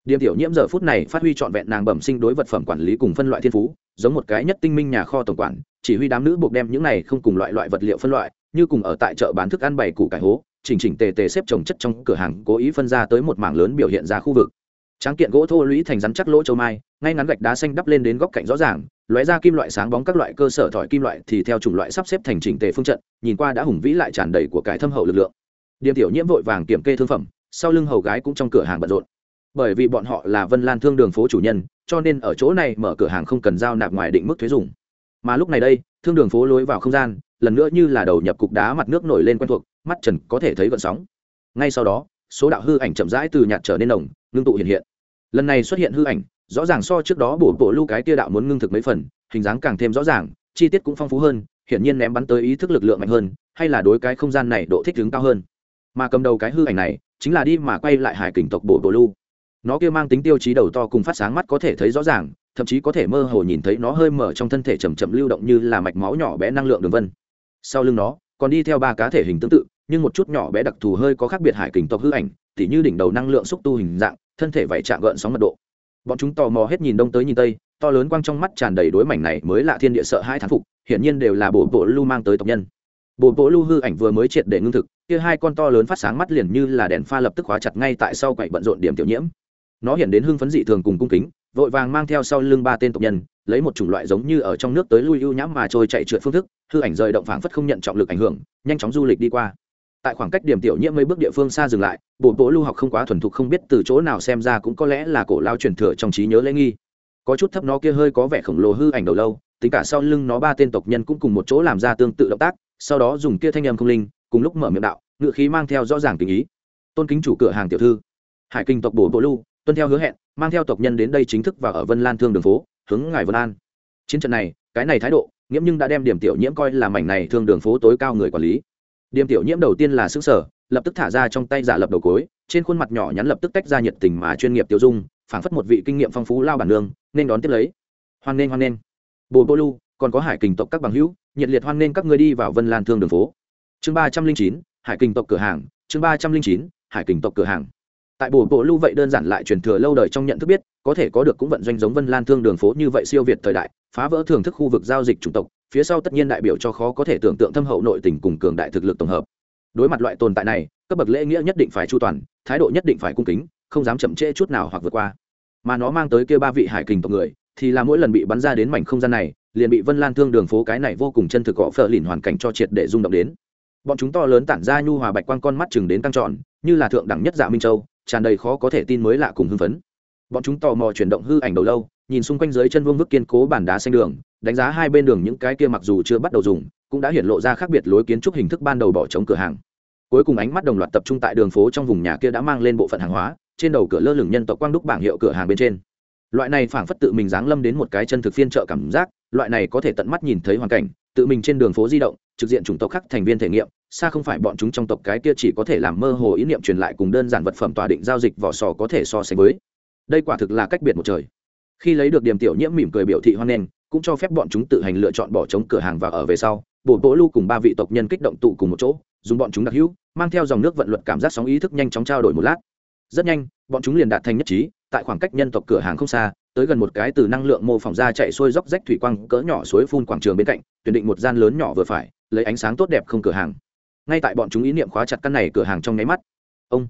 Điểm tiểu nhiễm giờ phút này phát huy trọn vẹn nàng bẩm sinh đối vật phẩm quản lý cùng phân loại thiên phú, giống một cái nhất tinh minh nhà kho tổng quản, chỉ huy đám nữ buộc đem những này không cùng loại loại vật liệu phân loại, như cùng ở tại chợ bán thức ăn bày củ cải hố, chỉnh chỉnh tề tề xếp trồng chất trong cửa hàng cố ý phân ra tới một mảng lớn biểu hiện ra khu vực tráng kiện gỗ thô lũy thành rắn chắc lỗ châu mai, ngay ngắn gạch đá xanh đắp lên đến góc cạnh rõ ràng, lóe ra kim loại sáng bóng các loại cơ sở thỏi kim loại thì theo chủng loại sắp xếp thành chỉnh tề phương trận, nhìn qua đã hùng vĩ lại tràn đầy của cái thâm hậu lực lượng. Điểm tiểu nhiễm vội vàng kiểm kê thương phẩm, sau lưng hầu gái cũng trong cửa hàng bận rộn. Bởi vì bọn họ là vân lan thương đường phố chủ nhân, cho nên ở chỗ này mở cửa hàng không cần giao nạp ngoài định mức thuế dùng. Mà lúc này đây, thương đường phố lối vào không gian, lần nữa như là đầu nhập cục đá mặt nước nổi lên quen thuộc, mắt trần có thể thấy gợn sóng. Ngay sau đó số đạo hư ảnh chậm rãi từ nhạt trở nên nồng, ngưng tụ hiện hiện. Lần này xuất hiện hư ảnh, rõ ràng so trước đó bổ bộ lưu cái tia đạo muốn ngưng thực mấy phần, hình dáng càng thêm rõ ràng, chi tiết cũng phong phú hơn, hiển nhiên ném bắn tới ý thức lực lượng mạnh hơn, hay là đối cái không gian này độ thích ứng cao hơn. Mà cầm đầu cái hư ảnh này, chính là đi mà quay lại hải kình tộc bộ bộ lưu. Nó kia mang tính tiêu chí đầu to cùng phát sáng mắt có thể thấy rõ ràng, thậm chí có thể mơ hồ nhìn thấy nó hơi mở trong thân thể chầm chậm lưu động như là mạch máu nhỏ bé năng lượng đường vân. Sau lưng nó, còn đi theo ba cá thể hình tương tự nhưng một chút nhỏ bé đặc thù hơi có khác biệt hải kình tộc hư ảnh, tỉ như đỉnh đầu năng lượng xúc tu hình dạng, thân thể vảy trạng gợn sóng mật độ. Bọn chúng tò mò hết nhìn đông tới nhìn tây, to lớn quang trong mắt tràn đầy đối mảnh này mới lạ thiên địa sợ hai thán phục, hiển nhiên đều là bộ bộ lưu mang tới tộc nhân. Bộ bộ lưu hư ảnh vừa mới triệt để ngưng thực, kia hai con to lớn phát sáng mắt liền như là đèn pha lập tức khóa chặt ngay tại sau quậy bận rộn điểm tiểu nhiễm. Nó hiện đến hưng phấn dị thường cùng cung kính, vội vàng mang theo sau lưng ba tên tộc nhân, lấy một chủng loại giống như ở trong nước tới lui ưu nhãm mà trôi chạy trượt phương thức, hư ảnh rời động phảng phất không nhận trọng lực ảnh hưởng, nhanh chóng du lịch đi qua tại khoảng cách điểm tiểu nhiễm mấy bước địa phương xa dừng lại, bộ bộ lưu học không quá thuần thục không biết từ chỗ nào xem ra cũng có lẽ là cổ lao truyền thừa trong trí nhớ lễ nghi. Có chút thấp nó kia hơi có vẻ khổng lồ hư ảnh đầu lâu, tính cả sau lưng nó ba tên tộc nhân cũng cùng một chỗ làm ra tương tự động tác, sau đó dùng kia thanh âm không linh, cùng lúc mở miệng đạo, ngựa khí mang theo rõ ràng tình ý. Tôn kính chủ cửa hàng tiểu thư. Hải kinh tộc bổ bộ lưu, tuân theo hứa hẹn, mang theo tộc nhân đến đây chính thức và ở vân lan thương đường phố, hướng ngài vân an. Chiến trận này, cái này thái độ, nghiễm nhưng đã đem điểm tiểu nhiễm coi là mảnh này thương đường phố tối cao người quản lý điểm tiểu nhiễm đầu tiên là xứ sở, lập tức thả ra trong tay giả lập đầu cối, trên khuôn mặt nhỏ nhắn lập tức tách ra nhiệt tình mà chuyên nghiệp tiêu dung, phảng phất một vị kinh nghiệm phong phú lao bản nương, nên đón tiếp lấy. Hoan nghênh hoan nghênh. Bồ bô lu, còn có hải kình tộc các bằng hữu, nhiệt liệt hoan nghênh các ngươi đi vào vân lan thương đường phố. Chương ba trăm linh chín, hải kình tộc cửa hàng, chương ba trăm linh chín, hải kình tộc cửa hàng. Tại bồ bộ lưu vậy đơn giản lại truyền thừa lâu đời trong nhận thức biết, có thể có được cũng vận doanh giống vân lan thương đường phố như vậy siêu việt thời đại, phá vỡ thưởng thức khu vực giao dịch chủng tộc phía sau tất nhiên đại biểu cho khó có thể tưởng tượng thâm hậu nội tình cùng cường đại thực lực tổng hợp. Đối mặt loại tồn tại này, cấp bậc lễ nghĩa nhất định phải chu toàn, thái độ nhất định phải cung kính, không dám chậm trễ chút nào hoặc vượt qua. Mà nó mang tới kia ba vị hải kình tộc người, thì là mỗi lần bị bắn ra đến mảnh không gian này, liền bị vân lan thương đường phố cái này vô cùng chân thực gõ phở lìn hoàn cảnh cho triệt để rung động đến. Bọn chúng to lớn tản ra nhu hòa bạch quang con mắt chừng đến căng tròn, như là thượng đẳng nhất dạ minh châu, tràn đầy khó có thể tin mới lạ cùng hưng phấn bọn chúng tò mò chuyển động hư ảnh đầu lâu, nhìn xung quanh dưới chân vương vức kiên cố bản đá xanh đường, đánh giá hai bên đường những cái kia mặc dù chưa bắt đầu dùng, cũng đã hiện lộ ra khác biệt lối kiến trúc hình thức ban đầu bỏ trống cửa hàng. Cuối cùng ánh mắt đồng loạt tập trung tại đường phố trong vùng nhà kia đã mang lên bộ phận hàng hóa, trên đầu cửa lơ lửng nhân tộc quang đúc bảng hiệu cửa hàng bên trên. Loại này phảng phất tự mình giáng lâm đến một cái chân thực phiên trợ cảm giác, loại này có thể tận mắt nhìn thấy hoàn cảnh, tự mình trên đường phố di động, trực diện chủng tộc khác thành viên thể nghiệm, xa không phải bọn chúng trong tộc cái kia chỉ có thể làm mơ hồ ý niệm truyền lại cùng đơn giản vật phẩm tòa định giao dịch vỏ sò có thể so sánh với đây quả thực là cách biệt một trời. Khi lấy được điểm tiểu nhiễm mỉm cười biểu thị hoan nghênh, cũng cho phép bọn chúng tự hành lựa chọn bỏ trống cửa hàng và ở về sau. Bộ bố lưu cùng ba vị tộc nhân kích động tụ cùng một chỗ, dùng bọn chúng đặc hữu, mang theo dòng nước vận luật cảm giác sóng ý thức nhanh chóng trao đổi một lát. Rất nhanh, bọn chúng liền đạt thành nhất trí, tại khoảng cách nhân tộc cửa hàng không xa, tới gần một cái từ năng lượng mô phỏng ra chạy xuôi dốc rách thủy quang cỡ nhỏ suối phun quảng trường bên cạnh, tuyển định một gian lớn nhỏ vừa phải, lấy ánh sáng tốt đẹp không cửa hàng. Ngay tại bọn chúng ý niệm khóa chặt căn này cửa hàng trong nháy mắt, ông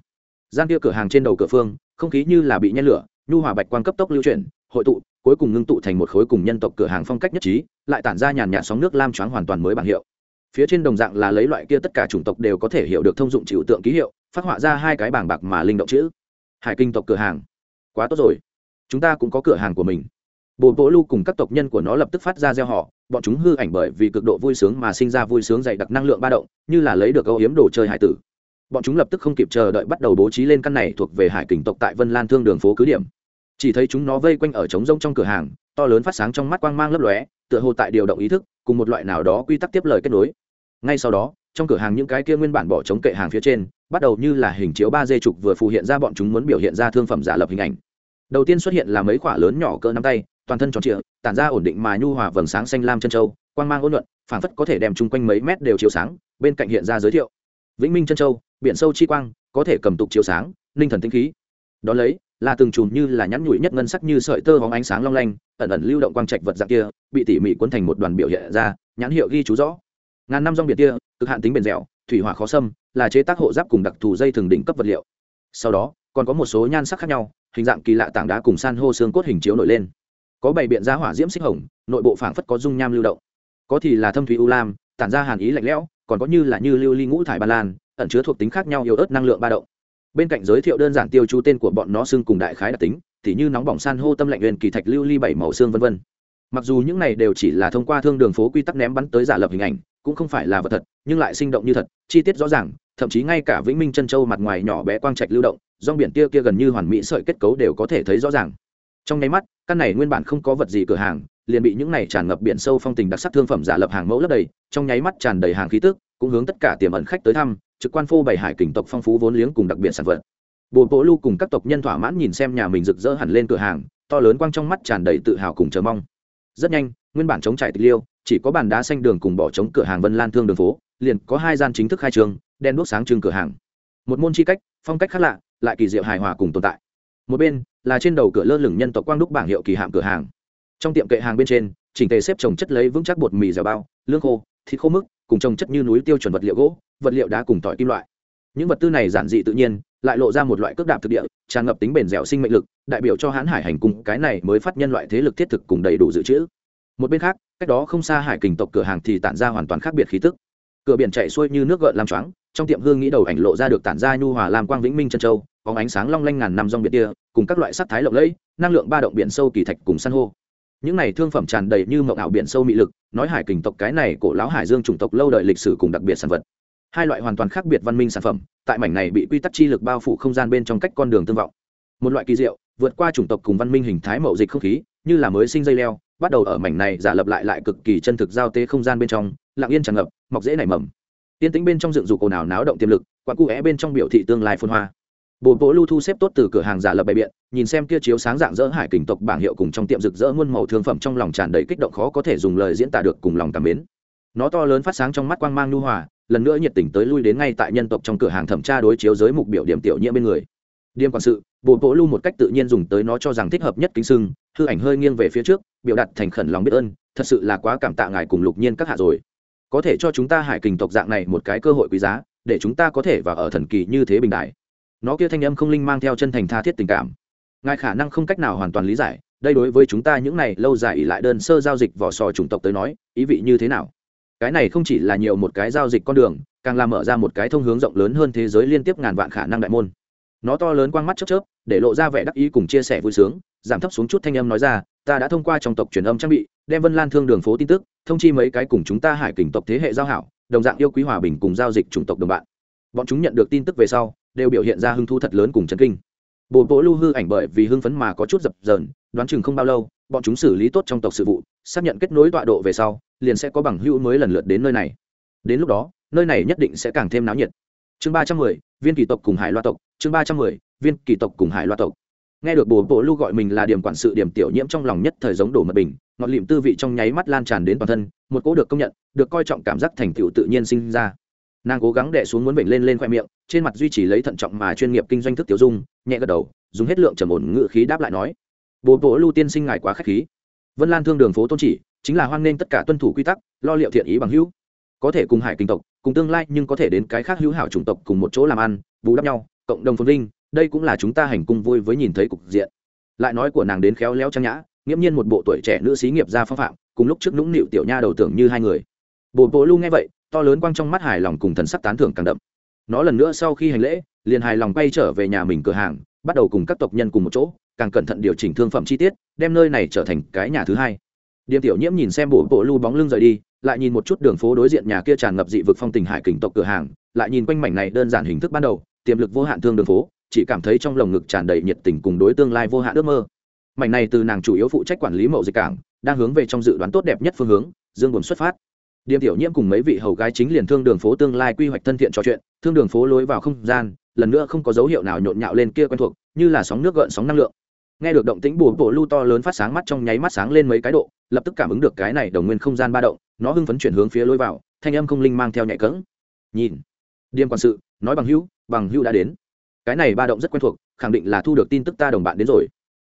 gian kia cửa hàng trên đầu cửa phương, không khí như là bị nhen lửa, nhu hòa bạch quang cấp tốc lưu chuyển, hội tụ, cuối cùng ngưng tụ thành một khối cùng nhân tộc cửa hàng phong cách nhất trí, lại tản ra nhàn nhạt sóng nước lam choáng hoàn toàn mới bảng hiệu. Phía trên đồng dạng là lấy loại kia tất cả chủng tộc đều có thể hiểu được thông dụng chịu tượng ký hiệu, phát họa ra hai cái bảng bạc mà linh động chữ. Hải kinh tộc cửa hàng. Quá tốt rồi. Chúng ta cũng có cửa hàng của mình. Bồ bố lưu cùng các tộc nhân của nó lập tức phát ra gieo họ, bọn chúng hư ảnh bởi vì cực độ vui sướng mà sinh ra vui sướng dày đặc năng lượng ba động, như là lấy được âu hiếm đồ chơi hải tử bọn chúng lập tức không kịp chờ đợi bắt đầu bố trí lên căn này thuộc về hải kình tộc tại vân lan thương đường phố cứ điểm. Chỉ thấy chúng nó vây quanh ở trống rông trong cửa hàng, to lớn phát sáng trong mắt quang mang lấp lóe, tựa hồ tại điều động ý thức, cùng một loại nào đó quy tắc tiếp lời kết nối. Ngay sau đó, trong cửa hàng những cái kia nguyên bản bỏ chống kệ hàng phía trên, bắt đầu như là hình chiếu ba d trục vừa phù hiện ra bọn chúng muốn biểu hiện ra thương phẩm giả lập hình ảnh. Đầu tiên xuất hiện là mấy khoả lớn nhỏ cỡ nắm tay, toàn thân tròn trịa, tản ra ổn định mà nhu hòa vầng sáng xanh lam chân châu, quang mang ôn nhuận, phảng phất có thể đem chung quanh mấy mét đều chiếu sáng, bên cạnh hiện ra giới thiệu. Vĩnh minh chân châu biển sâu chi quang, có thể cầm tục chiếu sáng ninh thần tinh khí. Đ ó lấy, là từng chùm như là nhắn nhủi nhất ngân sắc như sợi tơ hóng ánh sáng long lanh, ẩn ẩn lưu động quang trạch vật dạng kia, bị tỉ mỉ cuốn thành một đoàn biểu hiện ra, nhãn hiệu ghi chú rõ. Ngàn năm rong biển kia, cực hạn tính bền dẻo, thủy hỏa khó xâm, là chế tác hộ giáp cùng đặc thù dây thường đỉnh cấp vật liệu. Sau đó, còn có một số nhan sắc khác nhau, hình dạng kỳ lạ tảng đá cùng san hô xương cốt hình chiếu nổi lên. Có bảy biện giá hỏa diễm xích hồng, nội bộ phảng phất có dung nham lưu động. Có thì là thâm thủy u lam, tản ra hàn ý lạnh lẽo, còn có như là như lưu ly ngũ thải ba lan ẩn chứa thuộc tính khác nhau yếu ớt năng lượng ba động. Bên cạnh giới thiệu đơn giản tiêu chú tên của bọn nó xưng cùng đại khái đặc tính tỉ như nóng bỏng san hô tâm lạnh huyền kỳ thạch lưu ly bảy màu xương vân vân. Mặc dù những này đều chỉ là thông qua thương đường phố quy tắc ném bắn tới giả lập hình ảnh, cũng không phải là vật thật, nhưng lại sinh động như thật, chi tiết rõ ràng, thậm chí ngay cả vĩnh minh chân châu mặt ngoài nhỏ bé quang trạch lưu động, rong biển tia kia gần như hoàn mỹ sợi kết cấu đều có thể thấy rõ ràng. Trong nháy mắt, căn này nguyên bản không có vật gì cửa hàng, liền bị những này tràn ngập biển sâu phong tình đặc sắc thương phẩm giả lập hàng mẫu lấp đầy, trong nháy mắt tràn đầy hàng khí tức, cũng hướng tất cả tiềm ẩn khách tới thăm trực quan phô bày hải kình tộc phong phú vốn liếng cùng đặc biệt sản vật. Bồ bộ lưu cùng các tộc nhân thỏa mãn nhìn xem nhà mình rực rỡ hẳn lên cửa hàng, to lớn quang trong mắt tràn đầy tự hào cùng chờ mong. Rất nhanh, nguyên bản chống trải tịch liêu, chỉ có bàn đá xanh đường cùng bỏ chống cửa hàng vân lan thương đường phố, liền có hai gian chính thức khai trương, đen đuốc sáng trưng cửa hàng. Một môn chi cách, phong cách khác lạ, lại kỳ diệu hài hòa cùng tồn tại. Một bên, là trên đầu cửa lơ lửng nhân tộc quang đúc bảng hiệu kỳ hạm cửa hàng. Trong tiệm kệ hàng bên trên, chỉnh tề xếp trồng chất lấy vững chắc bột mì dẻo bao, lương khô, thịt khô mức cùng trồng chất như núi tiêu chuẩn vật liệu gỗ, vật liệu đá cùng tỏi kim loại. Những vật tư này giản dị tự nhiên, lại lộ ra một loại cước đạp thực địa, tràn ngập tính bền dẻo sinh mệnh lực, đại biểu cho hãn hải hành cùng cái này mới phát nhân loại thế lực thiết thực cùng đầy đủ dự trữ. Một bên khác, cách đó không xa hải kình tộc cửa hàng thì tản ra hoàn toàn khác biệt khí tức. Cửa biển chạy xuôi như nước gợn làm choáng, trong tiệm hương nghĩ đầu ảnh lộ ra được tản ra nhu hòa làm quang vĩnh minh chân châu có ánh sáng long lanh ngàn năm rong biển kia cùng các loại sắc thái lộng lẫy, năng lượng ba động biển sâu kỳ thạch cùng san hô những này thương phẩm tràn đầy như mộng ảo biển sâu mị lực, nói hải kình tộc cái này cổ lão hải dương chủng tộc lâu đời lịch sử cùng đặc biệt sản vật. Hai loại hoàn toàn khác biệt văn minh sản phẩm, tại mảnh này bị quy tắc chi lực bao phủ không gian bên trong cách con đường tương vọng. Một loại kỳ diệu, vượt qua chủng tộc cùng văn minh hình thái mậu dịch không khí, như là mới sinh dây leo, bắt đầu ở mảnh này giả lập lại lại cực kỳ chân thực giao tế không gian bên trong, lặng yên tràn ngập, mọc dễ nảy mầm. Tiên tĩnh bên trong dựng dục ồn ào náo động tiềm lực quán cụ é bên trong biểu thị tương lai phun hoa bồ bộ lưu thu xếp tốt từ cửa hàng giả lập bày biện, nhìn xem kia chiếu sáng dạng dỡ hải kình tộc bảng hiệu cùng trong tiệm rực rỡ muôn màu thương phẩm trong lòng tràn đầy kích động khó có thể dùng lời diễn tả được cùng lòng cảm mến. Nó to lớn phát sáng trong mắt quang mang nhu hòa, lần nữa nhiệt tình tới lui đến ngay tại nhân tộc trong cửa hàng thẩm tra đối chiếu giới mục biểu điểm tiểu nhiễm bên người. Điềm quản sự bồ bộ lưu một cách tự nhiên dùng tới nó cho rằng thích hợp nhất kính sưng, hư ảnh hơi nghiêng về phía trước, biểu đặt thành khẩn lòng biết ơn, thật sự là quá cảm tạ ngài cùng lục nhiên các hạ rồi. Có thể cho chúng ta hải kình tộc dạng này một cái cơ hội quý giá, để chúng ta có thể vào ở thần kỳ như thế bình đại nó kia thanh âm không linh mang theo chân thành tha thiết tình cảm. Ngài khả năng không cách nào hoàn toàn lý giải, đây đối với chúng ta những này lâu dài ỉ lại đơn sơ giao dịch vỏ sò chủng tộc tới nói, ý vị như thế nào? Cái này không chỉ là nhiều một cái giao dịch con đường, càng làm mở ra một cái thông hướng rộng lớn hơn thế giới liên tiếp ngàn vạn khả năng đại môn. Nó to lớn quang mắt chớp chớp, để lộ ra vẻ đắc ý cùng chia sẻ vui sướng, giảm thấp xuống chút thanh âm nói ra, ta đã thông qua trong tộc truyền âm trang bị, đem vân lan thương đường phố tin tức, thông chi mấy cái cùng chúng ta hải kình tộc thế hệ giao hảo, đồng dạng yêu quý hòa bình cùng giao dịch chủng tộc đồng bạn. Bọn chúng nhận được tin tức về sau đều biểu hiện ra hưng thu thật lớn cùng chấn kinh. Bồ bố lưu hư ảnh bởi vì hưng phấn mà có chút dập dờn, đoán chừng không bao lâu, bọn chúng xử lý tốt trong tộc sự vụ, xác nhận kết nối tọa độ về sau, liền sẽ có bằng hữu mới lần lượt đến nơi này. Đến lúc đó, nơi này nhất định sẽ càng thêm náo nhiệt. Chương ba trăm mười, viên kỳ tộc cùng hải loa tộc. Chương ba trăm mười, viên kỳ tộc cùng hải loa tộc. Nghe được bồ bộ lưu gọi mình là điểm quản sự điểm tiểu nhiễm trong lòng nhất thời giống đổ mật bình, ngọt lịm tư vị trong nháy mắt lan tràn đến toàn thân, một cỗ được công nhận, được coi trọng cảm giác thành tựu tự nhiên sinh ra nàng cố gắng đẻ xuống muốn bệnh lên lên khoe miệng, trên mặt duy trì lấy thận trọng mà chuyên nghiệp kinh doanh thức tiểu dung, nhẹ gật đầu, dùng hết lượng trầm ổn ngự khí đáp lại nói. Bố bố lưu tiên sinh ngài quá k h á c h khí. Vân lan thương đường phố tôn chỉ, chính là hoan nghênh tất cả tuân thủ quy tắc, lo liệu thiện ý bằng hữu. Có thể cùng hải kinh tộc, cùng tương lai nhưng có thể đến cái khác hữu hảo chủng tộc cùng một chỗ làm ăn, bù đắp nhau, cộng đồng phồn vinh, đây cũng là chúng ta hành cung vui với nhìn thấy cục diện. Lại nói của nàng đến khéo léo trang nhã, nghiễm nhiên một bộ tuổi trẻ nữ sĩ nghiệp gia phong phạm, cùng lúc trước nũng nịu tiểu nha đầu tưởng như hai người. Bồ bố lưu nghe vậy to lớn quang trong mắt hài lòng cùng thần sắc tán thưởng càng đậm. Nó lần nữa sau khi hành lễ, liền hài lòng bay trở về nhà mình cửa hàng, bắt đầu cùng các tộc nhân cùng một chỗ, càng cẩn thận điều chỉnh thương phẩm chi tiết, đem nơi này trở thành cái nhà thứ hai. Điềm tiểu nhiễm nhìn xem bộ bộ lưu bóng lưng rời đi, lại nhìn một chút đường phố đối diện nhà kia tràn ngập dị vực phong tình hải kình tộc cửa hàng, lại nhìn quanh mảnh này đơn giản hình thức ban đầu, tiềm lực vô hạn thương đường phố, chỉ cảm thấy trong lồng ngực tràn đầy nhiệt tình cùng đối tương lai vô hạn ước mơ. Mảnh này từ nàng chủ yếu phụ trách quản lý mậu dịch cảng, đang hướng về trong dự đoán tốt đẹp nhất phương hướng, dương buồn xuất phát điềm tiểu nhiễm cùng mấy vị hầu gái chính liền thương đường phố tương lai quy hoạch thân thiện trò chuyện, thương đường phố lối vào không gian, lần nữa không có dấu hiệu nào nhộn nhạo lên kia quen thuộc, như là sóng nước gợn sóng năng lượng. Nghe được động tĩnh bùa bộ lu to lớn phát sáng mắt trong nháy mắt sáng lên mấy cái độ, lập tức cảm ứng được cái này đồng nguyên không gian ba động, nó hưng phấn chuyển hướng phía lối vào, thanh âm không linh mang theo nhạy cỡng. Nhìn điềm quản sự, nói bằng hữu bằng hữu đã đến. Cái này ba động rất quen thuộc, khẳng định là thu được tin tức ta đồng bạn đến rồi.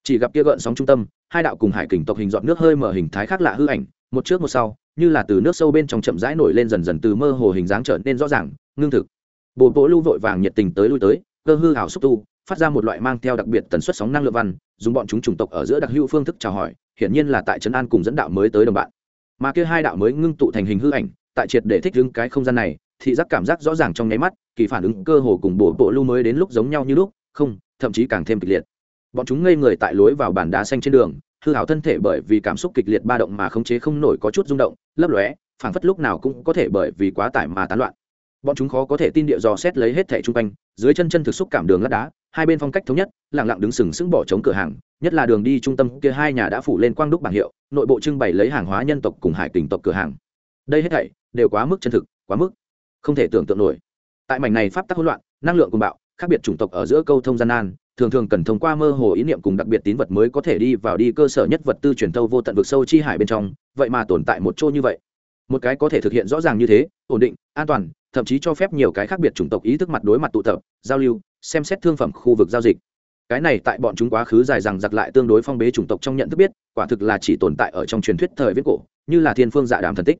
Chỉ gặp kia gợn sóng trung tâm, hai đạo cùng hải kình tộc hình dọn nước hơi mở hình thái khác lạ hư ảnh, một trước một sau như là từ nước sâu bên trong chậm rãi nổi lên dần dần từ mơ hồ hình dáng trở nên rõ ràng, ngưng thực. Bồ bộ lưu vội vàng nhiệt tình tới lui tới, cơ hư hảo xúc tu, phát ra một loại mang theo đặc biệt tần suất sóng năng lượng văn, dùng bọn chúng chủng tộc ở giữa đặc hữu phương thức chào hỏi, hiển nhiên là tại trấn an cùng dẫn đạo mới tới đồng bạn. Mà kia hai đạo mới ngưng tụ thành hình hư ảnh, tại triệt để thích ứng cái không gian này, thị giác cảm giác rõ ràng trong nháy mắt, kỳ phản ứng cơ hồ cùng bộ bộ lưu mới đến lúc giống nhau như lúc, không, thậm chí càng thêm kịch liệt. Bọn chúng ngây người tại lối vào bản đá xanh trên đường hư hảo thân thể bởi vì cảm xúc kịch liệt ba động mà khống chế không nổi có chút rung động, lấp lóe, phảng phất lúc nào cũng có thể bởi vì quá tải mà tán loạn. Bọn chúng khó có thể tin địa dò xét lấy hết thẻ chung quanh, dưới chân chân thực xúc cảm đường lát đá, hai bên phong cách thống nhất lẳng lặng đứng sừng sững bỏ trống cửa hàng, nhất là đường đi trung tâm kia hai nhà đã phủ lên quang đúc bảng hiệu, nội bộ trưng bày lấy hàng hóa nhân tộc cùng hải tình tộc cửa hàng. Đây hết thảy đều quá mức chân thực, quá mức không thể tưởng tượng nổi. Tại mảnh này pháp tắc hỗn loạn, năng lượng cùng bạo, khác biệt chủng tộc ở giữa câu thông gian nan thường thường cần thông qua mơ hồ ý niệm cùng đặc biệt tín vật mới có thể đi vào đi cơ sở nhất vật tư truyền thâu vô tận vực sâu chi hải bên trong, vậy mà tồn tại một chỗ như vậy. Một cái có thể thực hiện rõ ràng như thế, ổn định, an toàn, thậm chí cho phép nhiều cái khác biệt chủng tộc ý thức mặt đối mặt tụ tập, giao lưu, xem xét thương phẩm khu vực giao dịch. Cái này tại bọn chúng quá khứ dài rằng giặc lại tương đối phong bế chủng tộc trong nhận thức biết, quả thực là chỉ tồn tại ở trong truyền thuyết thời viết cổ, như là thiên phương dạ đàm thần tích.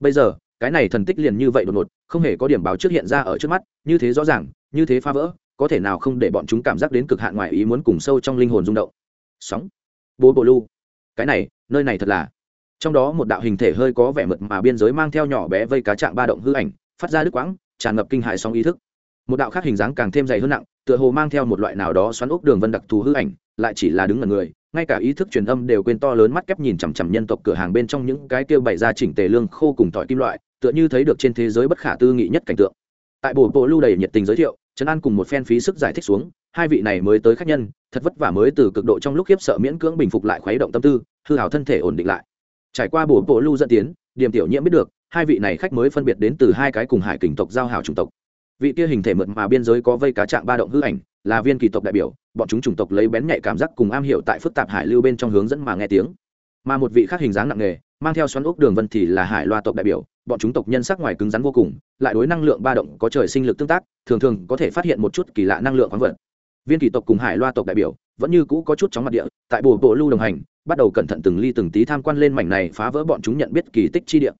Bây giờ, cái này thần tích liền như vậy đột ngột, không hề có điểm báo trước hiện ra ở trước mắt, như thế rõ ràng, như thế phá vỡ có thể nào không để bọn chúng cảm giác đến cực hạn ngoài ý muốn cùng sâu trong linh hồn rung động. Sóng. Bố bộ lu. Cái này, nơi này thật là. Trong đó một đạo hình thể hơi có vẻ mượt mà biên giới mang theo nhỏ bé vây cá trạng ba động hư ảnh, phát ra đứt quãng, tràn ngập kinh hại sóng ý thức. Một đạo khác hình dáng càng thêm dày hơn nặng, tựa hồ mang theo một loại nào đó xoắn ốc đường vân đặc thù hư ảnh, lại chỉ là đứng ở người, ngay cả ý thức truyền âm đều quên to lớn mắt kép nhìn chằm chằm nhân tộc cửa hàng bên trong những cái kia bày ra chỉnh tề lương khô cùng tỏi kim loại, tựa như thấy được trên thế giới bất khả tư nghị nhất cảnh tượng. Tại bộ bộ lưu đầy nhiệt tình giới thiệu trấn an cùng một phen phí sức giải thích xuống, hai vị này mới tới khách nhân, thật vất vả mới từ cực độ trong lúc khiếp sợ miễn cưỡng bình phục lại khuấy động tâm tư, hư hào thân thể ổn định lại. Trải qua bổ bộ lưu dẫn tiến điểm tiểu nhiễm biết được, hai vị này khách mới phân biệt đến từ hai cái cùng hải kình tộc giao hảo chủng tộc. Vị kia hình thể mượt mà biên giới có vây cá trạng ba động hư ảnh, là viên kỳ tộc đại biểu, bọn chúng chủng tộc lấy bén nhạy cảm giác cùng am hiểu tại phức tạp hải lưu bên trong hướng dẫn mà nghe tiếng. Mà một vị khác hình dáng nặng nề mang theo xoắn ốc đường vân thì là hải loa tộc đại biểu, bọn chúng tộc nhân sắc ngoài cứng rắn vô cùng, lại đối năng lượng ba động có trời sinh lực tương tác, thường thường có thể phát hiện một chút kỳ lạ năng lượng khoáng vật. Viên kỳ tộc cùng hải loa tộc đại biểu vẫn như cũ có chút chóng mặt địa, tại bồ bộ lưu đồng hành, bắt đầu cẩn thận từng ly từng tí tham quan lên mảnh này phá vỡ bọn chúng nhận biết kỳ tích chi địa.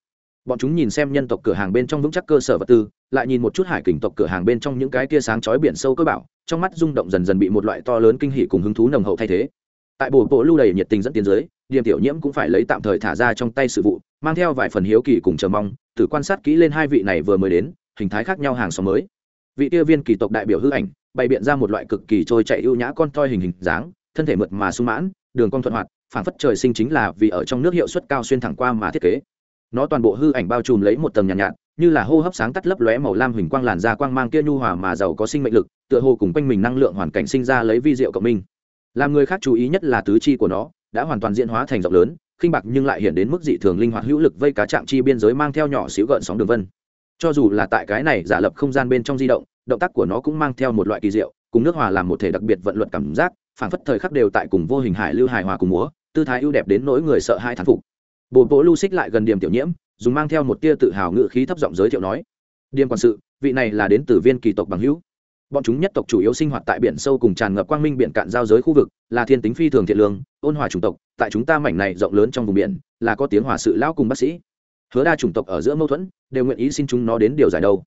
Bọn chúng nhìn xem nhân tộc cửa hàng bên trong vững chắc cơ sở vật tư, lại nhìn một chút hải kình tộc cửa hàng bên trong những cái tia sáng chói biển sâu cơ bảo, trong mắt rung động dần dần bị một loại to lớn kinh hỉ cùng hứng thú nồng hậu thay thế tại bồ bộ lưu đầy nhiệt tình dẫn tiến giới Điềm tiểu nhiễm cũng phải lấy tạm thời thả ra trong tay sự vụ mang theo vài phần hiếu kỳ cùng chờ mong thử quan sát kỹ lên hai vị này vừa mới đến hình thái khác nhau hàng xóm mới. Vị tiêu viên kỳ tộc đại biểu hư ảnh bày biện ra một loại cực kỳ trôi chạy ưu nhã con toi hình hình dáng thân thể mượt mà sung mãn đường cong thuận hoạt phản phất trời sinh chính là vì ở trong nước hiệu suất cao xuyên thẳng qua mà thiết kế. Nó toàn bộ hư ảnh bao trùm lấy một tầng nhàn nhạt, nhạt như là hô hấp sáng tắt lấp lóe màu lam huỳnh quang làn da quang mang kia nhu hòa mà giàu có sinh mệnh lực tựa hồ cùng quanh mình năng lượng hoàn cảnh sinh ra lấy vi diệu cộng minh làm người khác chú ý nhất là tứ chi của nó, đã hoàn toàn diễn hóa thành rộng lớn, khinh bạc nhưng lại hiện đến mức dị thường linh hoạt hữu lực vây cá chạm chi biên giới mang theo nhỏ xíu gợn sóng đường vân. Cho dù là tại cái này giả lập không gian bên trong di động động tác của nó cũng mang theo một loại kỳ diệu, cùng nước hòa làm một thể đặc biệt vận luận cảm giác phản phất thời khắc đều tại cùng vô hình hải lưu hài hòa cùng múa, tư thái ưu đẹp đến nỗi người sợ hai thán phục. Bồ bố lưu xích lại gần điểm tiểu nhiễm, dùng mang theo một tia tự hào ngự khí thấp giọng giới thiệu nói, điềm quản sự, vị này là đến từ viên kỳ tộc bằng hữu bọn chúng nhất tộc chủ yếu sinh hoạt tại biển sâu cùng tràn ngập quang minh biển cạn giao giới khu vực, là thiên tính phi thường thiện lương, ôn hòa chủng tộc, tại chúng ta mảnh này rộng lớn trong vùng biển, là có tiếng hòa sự lão cùng bác sĩ. Hứa đa chủng tộc ở giữa mâu thuẫn, đều nguyện ý xin chúng nó đến điều giải đâu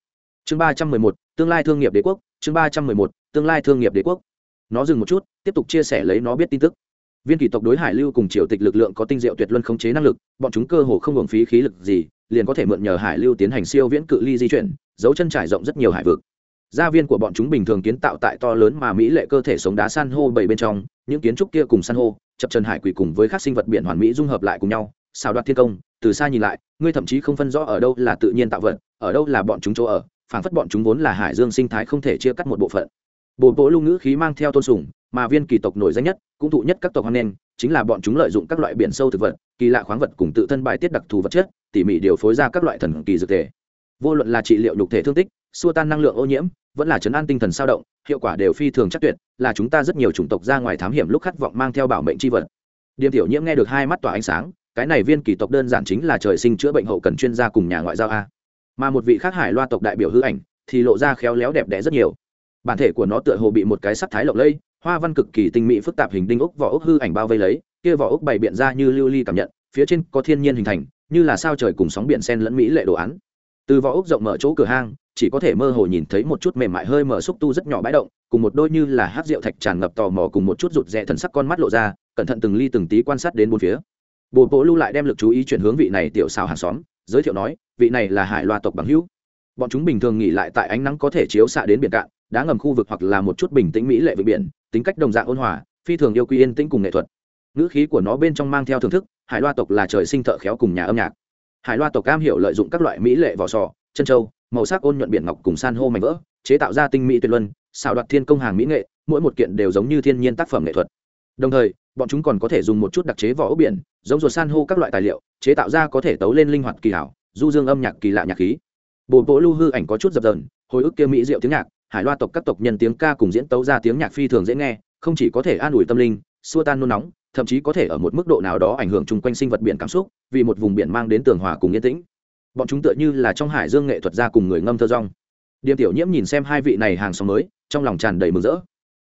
chương ba trăm mười một, tương lai thương nghiệp đế quốc, chương ba trăm mười một, tương lai thương nghiệp đế quốc. Nó dừng một chút, tiếp tục chia sẻ lấy nó biết tin tức. Viên kỳ tộc đối hải lưu cùng triều tịch lực lượng có tinh diệu tuyệt luân khống chế năng lực, bọn chúng cơ hồ không hưởng phí khí lực gì, liền có thể mượn nhờ hải lưu tiến hành siêu viễn cự ly di chuyển, dấu chân trải rộng rất nhiều hải vực gia viên của bọn chúng bình thường kiến tạo tại to lớn mà mỹ lệ cơ thể sống đá san hô bảy bên trong, những kiến trúc kia cùng san hô, chập trần hải quỷ cùng với các sinh vật biển hoàn mỹ dung hợp lại cùng nhau, xào đoạt thiên công, từ xa nhìn lại, ngươi thậm chí không phân rõ ở đâu là tự nhiên tạo vật, ở đâu là bọn chúng chỗ ở, phảng phất bọn chúng vốn là hải dương sinh thái không thể chia cắt một bộ phận. Bồ bố lưu ngữ khí mang theo tôn sùng, mà viên kỳ tộc nổi danh nhất, cũng thụ nhất các tộc hoang nen chính là bọn chúng lợi dụng các loại biển sâu thực vật, kỳ lạ khoáng vật cùng tự thân bài tiết đặc thù vật chất, tỉ mỉ điều phối ra các loại thần kỳ dược thể. Vô luận là trị liệu nhục thể thương tích xua tan năng lượng ô nhiễm, vẫn là chấn an tinh thần sao động, hiệu quả đều phi thường chắc tuyệt, là chúng ta rất nhiều chủng tộc ra ngoài thám hiểm lúc khát vọng mang theo bảo mệnh c h i vật. Điềm tiểu nhiễm nghe được hai mắt tỏa ánh sáng, cái này viên kỳ tộc đơn giản chính là trời sinh chữa bệnh hậu cần chuyên gia cùng nhà ngoại giao a. Mà một vị khác hải loa tộc đại biểu hư ảnh, thì lộ ra khéo léo đẹp đẽ rất nhiều. Bản thể của nó tựa hồ bị một cái sắc thái lộng lây, hoa văn cực kỳ tinh mỹ phức tạp hình đinh ốc vỏ ốc hư ảnh bao vây lấy, kia vỏ ốc bày biện ra như lưu ly cảm nhận, phía trên có thiên nhiên hình thành, như là sao trời cùng sóng biển sen lẫn mỹ lệ đồ án. Từ vỏ ốc rộng mở chỗ cửa hang chỉ có thể mơ hồ nhìn thấy một chút mềm mại hơi mở xúc tu rất nhỏ bãi động, cùng một đôi như là hát rượu thạch tràn ngập tò mò cùng một chút rụt rẽ thần sắc con mắt lộ ra, cẩn thận từng ly từng tí quan sát đến bốn phía. Bồ bộ lưu lại đem lực chú ý chuyển hướng vị này tiểu xào hàng xóm, giới thiệu nói, vị này là hải loa tộc bằng hữu. Bọn chúng bình thường nghỉ lại tại ánh nắng có thể chiếu xạ đến biển cạn, đá ngầm khu vực hoặc là một chút bình tĩnh mỹ lệ về biển, tính cách đồng dạng ôn hòa, phi thường yêu quý yên tĩnh cùng nghệ thuật. Ngữ khí của nó bên trong mang theo thưởng thức, hải loa tộc là trời sinh thợ khéo cùng nhà âm nhạc. Hải loa tộc cam hiểu lợi dụng các loại mỹ lệ vỏ sò, chân trâu màu sắc ôn nhuận biển ngọc cùng san hô mảnh vỡ, chế tạo ra tinh mỹ tuyệt luân xào đoạt thiên công hàng mỹ nghệ, mỗi một kiện đều giống như thiên nhiên tác phẩm nghệ thuật. Đồng thời, bọn chúng còn có thể dùng một chút đặc chế vỏ ốc biển, giống ruột san hô các loại tài liệu, chế tạo ra có thể tấu lên linh hoạt kỳ hảo, du dương âm nhạc kỳ lạ nhạc khí. Bồ bộ lưu hư ảnh có chút dập dờn, hồi ức kia mỹ diệu tiếng nhạc, hải loa tộc các tộc nhân tiếng ca cùng diễn tấu ra tiếng nhạc phi thường dễ nghe, không chỉ có thể an ủi tâm linh, xua tan nôn nóng, thậm chí có thể ở một mức độ nào đó ảnh hưởng chung quanh sinh vật biển cảm xúc, vì một vùng biển mang đến tường hòa cùng yên tĩnh bọn chúng tựa như là trong hải dương nghệ thuật ra cùng người ngâm thơ rong. Điềm tiểu nhiễm nhìn xem hai vị này hàng xóm mới, trong lòng tràn đầy mừng rỡ.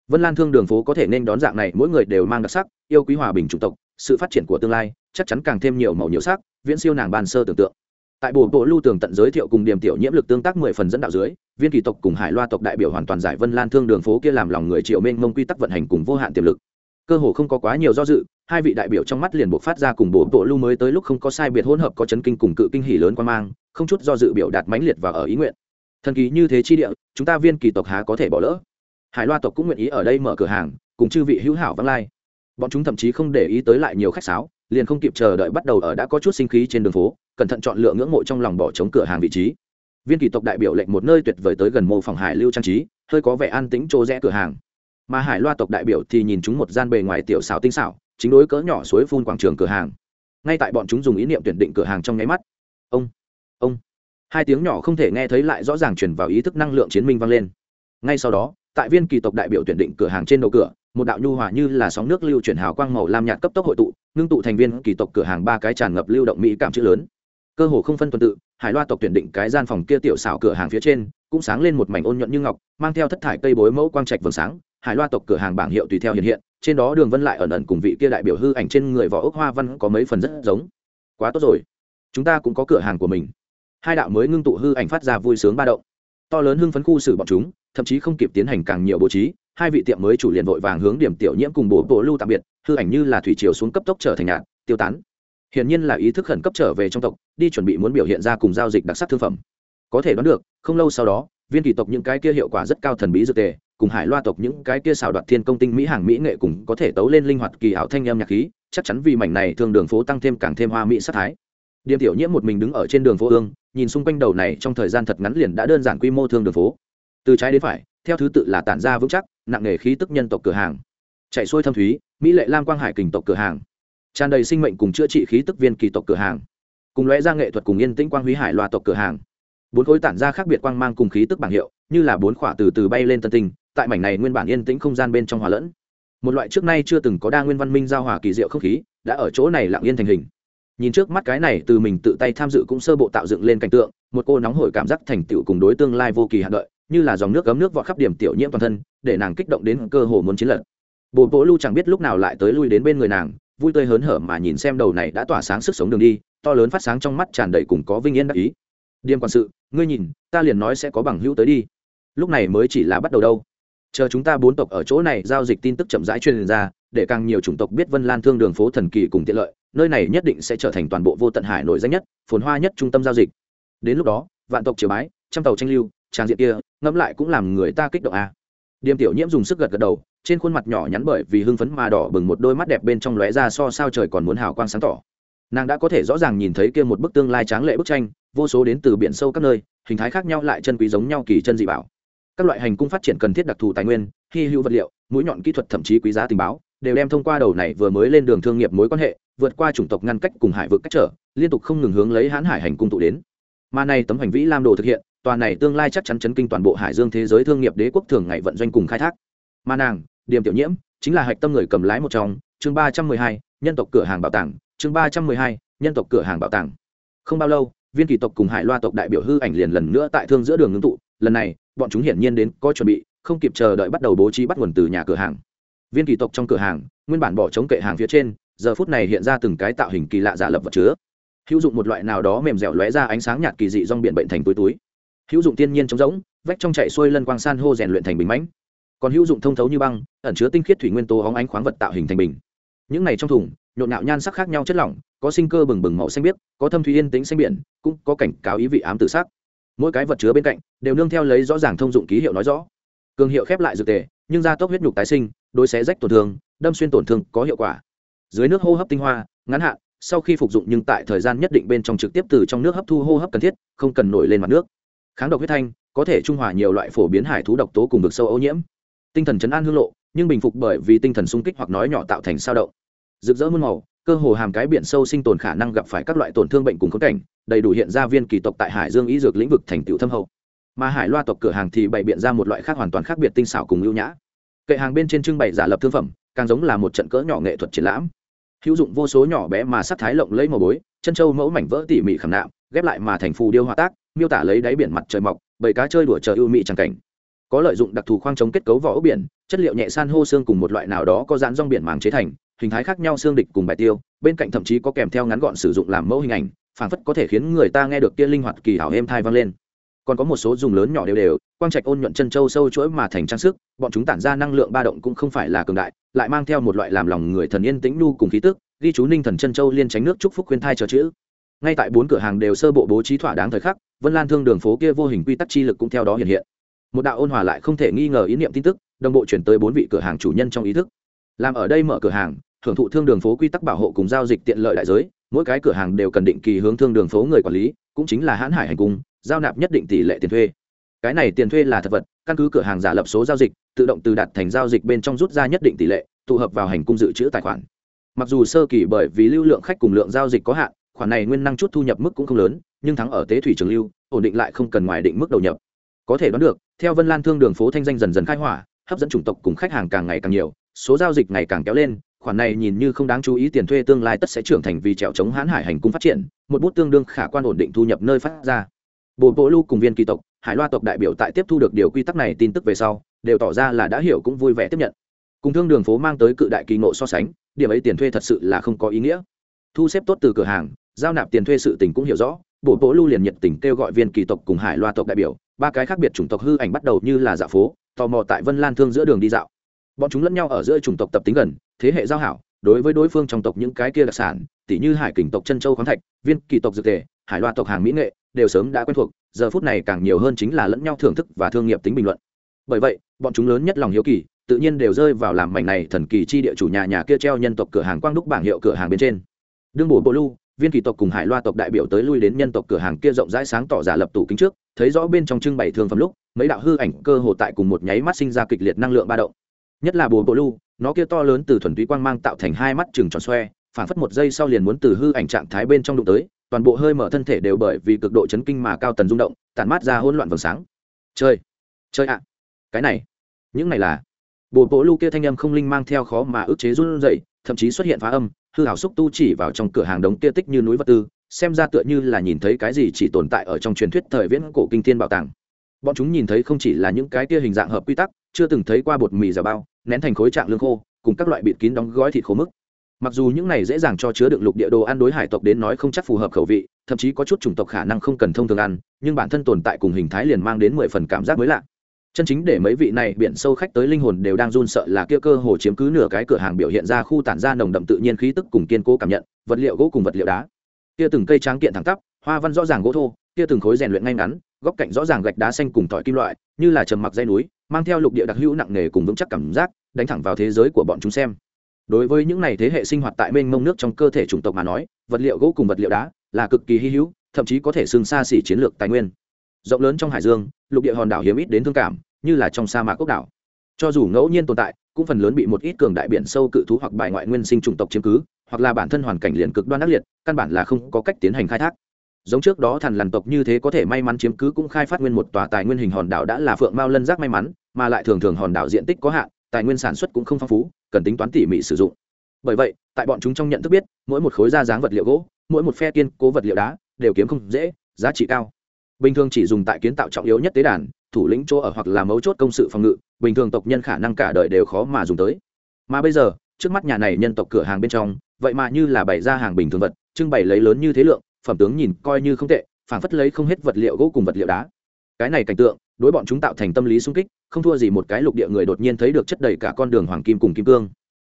Vân lan thương đường phố có thể nên đón dạng này, mỗi người đều mang đặc sắc, yêu quý hòa bình chủng tộc, sự phát triển của tương lai, chắc chắn càng thêm nhiều màu nhiều sắc, viễn siêu nàng ban sơ tưởng tượng. Tại bộ bộ lưu tường tận giới thiệu cùng điểm tiểu nhiễm lực tương tác mười phần dẫn đạo dưới, viên kỳ tộc cùng hải loa tộc đại biểu hoàn toàn giải vân lan thương đường phố kia làm lòng người triệu mênh mông quy tắc vận hành cùng vô hạn tiềm lực cơ hồ không có quá nhiều do dự, hai vị đại biểu trong mắt liền buộc phát ra cùng bộ bộ lưu mới tới lúc không có sai biệt hỗn hợp có chấn kinh cùng cự kinh hỉ lớn quan mang, không chút do dự biểu đạt mãnh liệt và ở ý nguyện. Thần kỳ như thế chi địa, chúng ta viên kỳ tộc há có thể bỏ lỡ? Hải loa tộc cũng nguyện ý ở đây mở cửa hàng, cùng chư vị hữu hảo vắng lai. Bọn chúng thậm chí không để ý tới lại nhiều khách sáo, liền không kịp chờ đợi bắt đầu ở đã có chút sinh khí trên đường phố, cẩn thận chọn lựa ngưỡng mộ trong lòng bỏ chống cửa hàng vị trí. Viên kỳ tộc đại biểu lệnh một nơi tuyệt vời tới gần mô phòng hải lưu trang trí, hơi có vẻ an tĩnh chỗ rẽ cửa hàng mà hải loa tộc đại biểu thì nhìn chúng một gian bề ngoài tiểu xảo tinh xảo, chính đối cỡ nhỏ suối phun quảng trường cửa hàng. Ngay tại bọn chúng dùng ý niệm tuyển định cửa hàng trong nháy mắt. Ông ông. Hai tiếng nhỏ không thể nghe thấy lại rõ ràng chuyển vào ý thức năng lượng chiến minh vang lên. Ngay sau đó, tại viên kỳ tộc đại biểu tuyển định cửa hàng trên đầu cửa, một đạo nhu hòa như là sóng nước lưu chuyển hào quang màu lam nhạt cấp tốc hội tụ, ngưng tụ thành viên kỳ tộc cửa hàng ba cái tràn ngập lưu động mỹ cảm chữ lớn. Cơ hồ không phân tuần tự, hải loa tộc tuyển định cái gian phòng kia tiểu xảo cửa hàng phía trên, cũng sáng lên một mảnh ôn nhuận như ngọc, mang theo thất thải cây bối mẫu quang trạch vầng sáng hải loa tộc cửa hàng bảng hiệu tùy theo hiện hiện, trên đó đường vân lại ẩn ẩn cùng vị kia đại biểu hư ảnh trên người vỏ ốc hoa văn có mấy phần rất giống. Quá tốt rồi. Chúng ta cũng có cửa hàng của mình. Hai đạo mới ngưng tụ hư ảnh phát ra vui sướng ba động. To lớn hưng phấn khu xử bọn chúng, thậm chí không kịp tiến hành càng nhiều bố trí, hai vị tiệm mới chủ liền vội vàng hướng điểm tiểu nhiễm cùng bổ bộ lưu tạm biệt, hư ảnh như là thủy chiều xuống cấp tốc trở thành nhạt, tiêu tán. Hiển nhiên là ý thức khẩn cấp trở về trong tộc, đi chuẩn bị muốn biểu hiện ra cùng giao dịch đặc sắc thương phẩm. Có thể đoán được, không lâu sau đó viên kỳ tộc những cái kia hiệu quả rất cao thần bí dược tề, cùng hải loa tộc những cái kia xào đoạt thiên công tinh mỹ hàng mỹ nghệ cùng có thể tấu lên linh hoạt kỳ ảo thanh âm nhạc khí, chắc chắn vì mảnh này thường đường phố tăng thêm càng thêm hoa mỹ sát thái. Điềm tiểu nhiễm một mình đứng ở trên đường phố ương, nhìn xung quanh đầu này trong thời gian thật ngắn liền đã đơn giản quy mô thương đường phố. Từ trái đến phải, theo thứ tự là tản ra vững chắc, nặng nghề khí tức nhân tộc cửa hàng. Chạy xuôi thâm thúy, mỹ lệ lam quang hải kình tộc cửa hàng. Tràn đầy sinh mệnh cùng chữa trị khí tức viên kỳ tộc cửa hàng. Cùng lóe ra nghệ thuật cùng yên tĩnh quang húy hải loa tộc cửa hàng bốn khối tản ra khác biệt quang mang cùng khí tức bảng hiệu, như là bốn khỏa từ từ bay lên tân tinh, tại mảnh này nguyên bản yên tĩnh không gian bên trong hòa lẫn. Một loại trước nay chưa từng có đa nguyên văn minh giao hòa kỳ diệu không khí, đã ở chỗ này lặng yên thành hình. Nhìn trước mắt cái này, từ mình tự tay tham dự cũng sơ bộ tạo dựng lên cảnh tượng, một cô nóng hổi cảm giác thành tựu cùng đối tương lai vô kỳ hạn đợi, như là dòng nước gấm nước vọt khắp điểm tiểu nhiễm toàn thân, để nàng kích động đến cơ hồ muốn chiến lật. Bồ bố lưu chẳng biết lúc nào lại tới lui đến bên người nàng, vui tươi hớn hở mà nhìn xem đầu này đã tỏa sáng sức sống đường đi, to lớn phát sáng trong mắt tràn đầy cùng có vinh yên đắc ý điềm quản sự, ngươi nhìn, ta liền nói sẽ có bằng hữu tới đi. Lúc này mới chỉ là bắt đầu đâu. Chờ chúng ta bốn tộc ở chỗ này giao dịch tin tức chậm rãi truyền ra, để càng nhiều chủng tộc biết vân lan thương đường phố thần kỳ cùng tiện lợi, nơi này nhất định sẽ trở thành toàn bộ vô tận hải nổi danh nhất, phồn hoa nhất trung tâm giao dịch. Đến lúc đó, vạn tộc triều bái, trăm tàu tranh lưu, trang diện kia, ngẫm lại cũng làm người ta kích động à. điềm tiểu nhiễm dùng sức gật gật đầu, trên khuôn mặt nhỏ nhắn bởi vì hưng phấn mà đỏ bừng một đôi mắt đẹp bên trong lóe ra so sao trời còn muốn hào quang sáng tỏ. Nàng đã có thể rõ ràng nhìn thấy kia một bức tương lai tráng lệ bức tranh vô số đến từ biển sâu các nơi, hình thái khác nhau lại chân quý giống nhau kỳ chân dị bảo. Các loại hành cung phát triển cần thiết đặc thù tài nguyên, hy hữu vật liệu, mũi nhọn kỹ thuật thậm chí quý giá tình báo, đều đem thông qua đầu này vừa mới lên đường thương nghiệp mối quan hệ, vượt qua chủng tộc ngăn cách cùng hải vực cách trở, liên tục không ngừng hướng lấy hãn hải hành cung tụ đến. Mà này tấm hành vĩ lam đồ thực hiện, tòa này tương lai chắc chắn chấn kinh toàn bộ hải dương thế giới thương nghiệp đế quốc thường ngày vận doanh cùng khai thác. Mà nàng điểm tiểu nhiễm, chính là hạch tâm người cầm lái một trong, chương ba trăm mười hai, nhân tộc cửa hàng bảo tàng, chương ba trăm mười hai, nhân tộc cửa hàng bảo tàng. Không bao lâu viên kỳ tộc cùng hải loa tộc đại biểu hư ảnh liền lần nữa tại thương giữa đường ngưng tụ, lần này, bọn chúng hiển nhiên đến có chuẩn bị, không kịp chờ đợi bắt đầu bố trí bắt nguồn từ nhà cửa hàng. Viên kỳ tộc trong cửa hàng, nguyên bản bỏ chống kệ hàng phía trên, giờ phút này hiện ra từng cái tạo hình kỳ lạ giả lập vật chứa. Hữu dụng một loại nào đó mềm dẻo lóe ra ánh sáng nhạt kỳ dị rong biển bệnh thành túi túi. Hữu dụng tiên nhiên trống rỗng, vách trong chạy xuôi lân quang san hô rèn luyện thành bình mãnh. Còn hữu dụng thông thấu như băng, ẩn chứa tinh khiết thủy nguyên tố hóng ánh khoáng vật tạo hình thành bình. Những này trong thùng nhộn nhạo nhan sắc khác nhau chất lỏng, có sinh cơ bừng bừng màu xanh biếc, có thâm thủy yên tĩnh xanh biển, cũng có cảnh cáo ý vị ám tự sắc. Mỗi cái vật chứa bên cạnh đều nương theo lấy rõ ràng thông dụng ký hiệu nói rõ. Cường hiệu khép lại dược tề, nhưng gia tốc huyết nhục tái sinh, đối xé rách tổn thương, đâm xuyên tổn thương có hiệu quả. Dưới nước hô hấp tinh hoa, ngắn hạn, sau khi phục dụng nhưng tại thời gian nhất định bên trong trực tiếp từ trong nước hấp thu hô hấp cần thiết, không cần nổi lên mặt nước. Kháng độc huyết thanh có thể trung hòa nhiều loại phổ biến hải thú độc tố cùng vực sâu ô nhiễm. Tinh thần chấn an hương lộ, nhưng bình phục bởi vì tinh thần sung kích hoặc nói nhỏ tạo thành sao động rực rỡ muôn màu, cơ hồ hàm cái biển sâu sinh tồn khả năng gặp phải các loại tổn thương bệnh cùng khốn cảnh, đầy đủ hiện ra viên kỳ tộc tại hải dương ý dược lĩnh vực thành tựu thâm hậu. Mà hải loa tộc cửa hàng thì bày biện ra một loại khác hoàn toàn khác biệt tinh xảo cùng ưu nhã. Kệ hàng bên trên trưng bày giả lập thương phẩm, càng giống là một trận cỡ nhỏ nghệ thuật triển lãm. Hữu dụng vô số nhỏ bé mà sắc thái lộng lấy màu bối, chân trâu mẫu mảnh vỡ tỉ mỉ khảm nạm, ghép lại mà thành phù điêu hòa tác, miêu tả lấy đáy biển mặt trời mọc, bầy cá chơi đùa chờ ưu mỹ tràng cảnh. Có lợi dụng đặc thù khoang chống kết cấu vỏ ốc biển, chất liệu nhẹ san hô xương cùng một loại nào đó có dán rong biển màng chế thành hình thái khác nhau xương địch cùng bài tiêu, bên cạnh thậm chí có kèm theo ngắn gọn sử dụng làm mẫu hình ảnh, phảng phất có thể khiến người ta nghe được kia linh hoạt kỳ hảo êm thai vang lên. Còn có một số dùng lớn nhỏ đều đều, quang trạch ôn nhuận chân châu sâu chuỗi mà thành trang sức, bọn chúng tản ra năng lượng ba động cũng không phải là cường đại, lại mang theo một loại làm lòng người thần yên tĩnh nu cùng khí tức, ghi chú ninh thần chân châu liên tránh nước chúc phúc khuyên thai chờ chữ. Ngay tại bốn cửa hàng đều sơ bộ bố trí thỏa đáng thời khắc, vân lan thương đường phố kia vô hình quy tắc chi lực cũng theo đó hiện hiện. Một đạo ôn hòa lại không thể nghi ngờ ý niệm tin tức, đồng bộ chuyển tới bốn vị cửa hàng chủ nhân trong ý thức. Làm ở đây mở cửa hàng hưởng thụ thương đường phố quy tắc bảo hộ cùng giao dịch tiện lợi đại giới, mỗi cái cửa hàng đều cần định kỳ hướng thương đường phố người quản lý, cũng chính là hãn hải hành cung, giao nạp nhất định tỷ lệ tiền thuê. Cái này tiền thuê là thật vật, căn cứ cửa hàng giả lập số giao dịch, tự động từ đặt thành giao dịch bên trong rút ra nhất định tỷ lệ, tụ hợp vào hành cung dự trữ tài khoản. Mặc dù sơ kỳ bởi vì lưu lượng khách cùng lượng giao dịch có hạn, khoản này nguyên năng chút thu nhập mức cũng không lớn, nhưng thắng ở tế thủy trường lưu, ổn định lại không cần ngoài định mức đầu nhập. Có thể đoán được, theo vân lan thương đường phố thanh danh dần dần khai hỏa, hấp dẫn chủng tộc cùng khách hàng càng ngày càng nhiều, số giao dịch ngày càng kéo lên khoản này nhìn như không đáng chú ý, tiền thuê tương lai tất sẽ trưởng thành vì trèo chống hãn hải hành cung phát triển, một bút tương đương khả quan ổn định thu nhập nơi phát ra. Bộ bộ lưu cùng viên kỳ tộc, hải loa tộc đại biểu tại tiếp thu được điều quy tắc này tin tức về sau, đều tỏ ra là đã hiểu cũng vui vẻ tiếp nhận. Cùng thương đường phố mang tới cự đại kỳ ngộ so sánh, điểm ấy tiền thuê thật sự là không có ý nghĩa. Thu xếp tốt từ cửa hàng, giao nạp tiền thuê sự tình cũng hiểu rõ bộ bộ lưu liền nhiệt tình kêu gọi viên kỳ tộc cùng hải loa tộc đại biểu, ba cái khác biệt chủng tộc hư ảnh bắt đầu như là dạo phố, tò mò tại vân lan thương giữa đường đi dạo bọn chúng lẫn nhau ở giữa chủng tộc tập tính gần, thế hệ giao hảo, đối với đối phương trong tộc những cái kia đặc sản tỷ như hải kình tộc chân châu khoáng thạch, viên kỳ tộc dược tề hải loa tộc hàng mỹ nghệ, đều sớm đã quen thuộc, giờ phút này càng nhiều hơn chính là lẫn nhau thưởng thức và thương nghiệp tính bình luận. Bởi vậy, bọn chúng lớn nhất lòng hiếu kỳ, tự nhiên đều rơi vào làm mảnh này thần kỳ chi địa chủ nhà nhà kia treo nhân tộc cửa hàng quang đúc bảng hiệu cửa hàng bên trên. Đương bổ bộ lưu viên kỳ tộc cùng hải loa tộc đại biểu tới lui đến nhân tộc cửa hàng kia rộng rãi sáng tỏ giả lập tủ kính trước, thấy rõ bên trong trưng bày thương phẩm lúc, mấy đạo hư ảnh cơ hồ tại cùng một nháy mắt sinh ra kịch liệt năng lượng ba động nhất là bồ bộ lưu, nó kia to lớn từ thuần túy quang mang tạo thành hai mắt chừng tròn xoe phản phất một giây sau liền muốn từ hư ảnh trạng thái bên trong đụng tới, toàn bộ hơi mở thân thể đều bởi vì cực độ chấn kinh mà cao tần rung động, tản mát ra hỗn loạn vầng sáng. Chơi chơi ạ, cái này, những này là. Bồ bộ lưu kia thanh âm không linh mang theo khó mà ức chế run dậy thậm chí xuất hiện phá âm, hư hảo xúc tu chỉ vào trong cửa hàng đống kia tích như núi vật tư, xem ra tựa như là nhìn thấy cái gì chỉ tồn tại ở trong truyền thuyết thời viễn cổ kinh thiên bảo tàng bọn chúng nhìn thấy không chỉ là những cái kia hình dạng hợp quy tắc, chưa từng thấy qua bột mì giả bao, nén thành khối trạng lương khô, cùng các loại bịt kín đóng gói thịt khô mức mặc dù những này dễ dàng cho chứa đựng lục địa đồ ăn đối hải tộc đến nói không chắc phù hợp khẩu vị, thậm chí có chút chủng tộc khả năng không cần thông thường ăn, nhưng bản thân tồn tại cùng hình thái liền mang đến mười phần cảm giác mới lạ. Chân chính để mấy vị này biển sâu khách tới linh hồn đều đang run sợ là kia cơ hồ chiếm cứ nửa cái cửa hàng biểu hiện ra khu tản ra nồng đậm tự nhiên khí tức cùng kiên cố cảm nhận, vật liệu gỗ cùng vật liệu đá. Kia từng cây tráng kiện thẳng tắp, hoa văn rõ ràng gỗ thô kia từng khối rèn luyện ngay ngắn, góc cạnh rõ ràng gạch đá xanh cùng tỏi kim loại, như là trầm mặc dây núi, mang theo lục địa đặc hữu nặng nề cùng vững chắc cảm giác, đánh thẳng vào thế giới của bọn chúng xem. Đối với những này thế hệ sinh hoạt tại mênh mông nước trong cơ thể chủng tộc mà nói, vật liệu gỗ cùng vật liệu đá là cực kỳ hy hữu, thậm chí có thể xưng xa xỉ chiến lược tài nguyên. Rộng lớn trong hải dương, lục địa hòn đảo hiếm ít đến thương cảm, như là trong sa mạc ốc đảo. Cho dù ngẫu nhiên tồn tại, cũng phần lớn bị một ít cường đại biển sâu cự thú hoặc bài ngoại nguyên sinh chủng tộc chiếm cứ, hoặc là bản thân hoàn cảnh liền cực đoan ác liệt, căn bản là không có cách tiến hành khai thác giống trước đó thần lằn tộc như thế có thể may mắn chiếm cứ cũng khai phát nguyên một tòa tài nguyên hình hòn đảo đã là phượng mao lân giác may mắn, mà lại thường thường hòn đảo diện tích có hạn, tài nguyên sản xuất cũng không phong phú, cần tính toán tỉ mỉ sử dụng. Bởi vậy, tại bọn chúng trong nhận thức biết, mỗi một khối da dáng vật liệu gỗ, mỗi một phe kiên cố vật liệu đá đều kiếm không dễ, giá trị cao. Bình thường chỉ dùng tại kiến tạo trọng yếu nhất tế đàn, thủ lĩnh chỗ ở hoặc là mấu chốt công sự phòng ngự, bình thường tộc nhân khả năng cả đời đều khó mà dùng tới. Mà bây giờ, trước mắt nhà này nhân tộc cửa hàng bên trong, vậy mà như là bày ra hàng bình thường vật, trưng bày lấy lớn như thế lượng phẩm tướng nhìn coi như không tệ, phảng phất lấy không hết vật liệu gỗ cùng vật liệu đá. Cái này cảnh tượng, đối bọn chúng tạo thành tâm lý sung kích, không thua gì một cái lục địa người đột nhiên thấy được chất đầy cả con đường hoàng kim cùng kim cương.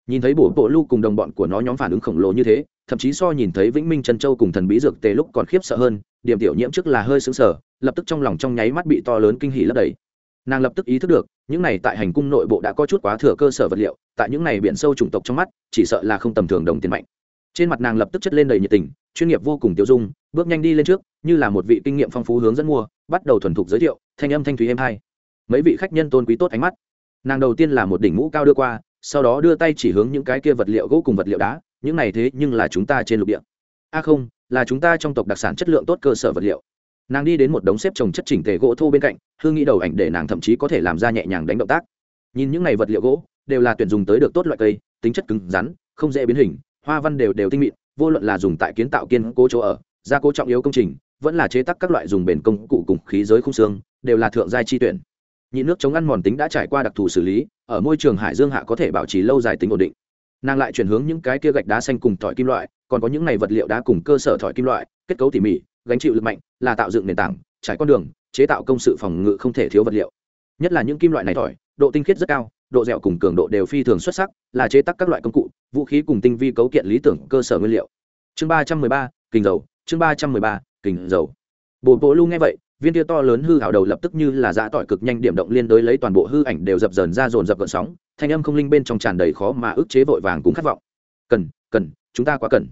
Nhìn thấy bổ bộ lu cùng đồng bọn của nó nhóm phản ứng khổng lồ như thế, thậm chí so nhìn thấy vĩnh minh chân châu cùng thần bí dược tề lúc còn khiếp sợ hơn, điểm tiểu nhiễm trước là hơi xứng sở lập tức trong lòng trong nháy mắt bị to lớn kinh hỉ lấp đầy. Nàng lập tức ý thức được, những này tại hành cung nội bộ đã có chút quá thừa cơ sở vật liệu, tại những này biển sâu chủng tộc trong mắt, chỉ sợ là không tầm thường đồng tiền mạnh trên mặt nàng lập tức chất lên đầy nhiệt tình, chuyên nghiệp vô cùng tiêu dung, bước nhanh đi lên trước, như là một vị kinh nghiệm phong phú hướng dẫn mua, bắt đầu thuần thục giới thiệu, thanh âm thanh thúy êm hai mấy vị khách nhân tôn quý tốt ánh mắt. Nàng đầu tiên là một đỉnh mũ cao đưa qua, sau đó đưa tay chỉ hướng những cái kia vật liệu gỗ cùng vật liệu đá, những này thế nhưng là chúng ta trên lục địa. A không, là chúng ta trong tộc đặc sản chất lượng tốt cơ sở vật liệu. Nàng đi đến một đống xếp trồng chất chỉnh tề gỗ thô bên cạnh hương nghĩ đầu ảnh để nàng thậm chí có thể làm ra nhẹ nhàng đánh động tác. Nhìn những này vật liệu gỗ, đều là tuyển dùng tới được tốt loại cây, tính chất cứng rắn, không dễ biến hình hoa văn đều đều tinh mịn, vô luận là dùng tại kiến tạo kiên cố chỗ ở, gia cố trọng yếu công trình, vẫn là chế tác các loại dùng bền công cụ cùng khí giới khung xương, đều là thượng giai chi tuyển. Nhị nước chống ăn mòn tính đã trải qua đặc thù xử lý, ở môi trường hải dương hạ có thể bảo trì lâu dài tính ổn định. Nàng lại chuyển hướng những cái kia gạch đá xanh cùng thỏi kim loại, còn có những này vật liệu đá cùng cơ sở thỏi kim loại, kết cấu tỉ mỉ, gánh chịu lực mạnh, là tạo dựng nền tảng, trải con đường, chế tạo công sự phòng ngự không thể thiếu vật liệu. Nhất là những kim loại này thỏi, độ tinh khiết rất cao độ dẻo cùng cường độ đều phi thường xuất sắc, là chế tác các loại công cụ, vũ khí cùng tinh vi cấu kiện lý tưởng, cơ sở nguyên liệu. Chương ba trăm mười ba, kình dầu, chương ba trăm mười ba, kình dầu. Bồ bộ lu nghe vậy, viên tia to lớn hư hảo đầu lập tức như là dã tỏi cực nhanh điểm động liên đối lấy toàn bộ hư ảnh đều dập dờn ra dồn dập gợn sóng, thanh âm không linh bên trong tràn đầy khó mà ức chế vội vàng cũng khát vọng. Cần cần, chúng ta quá cần.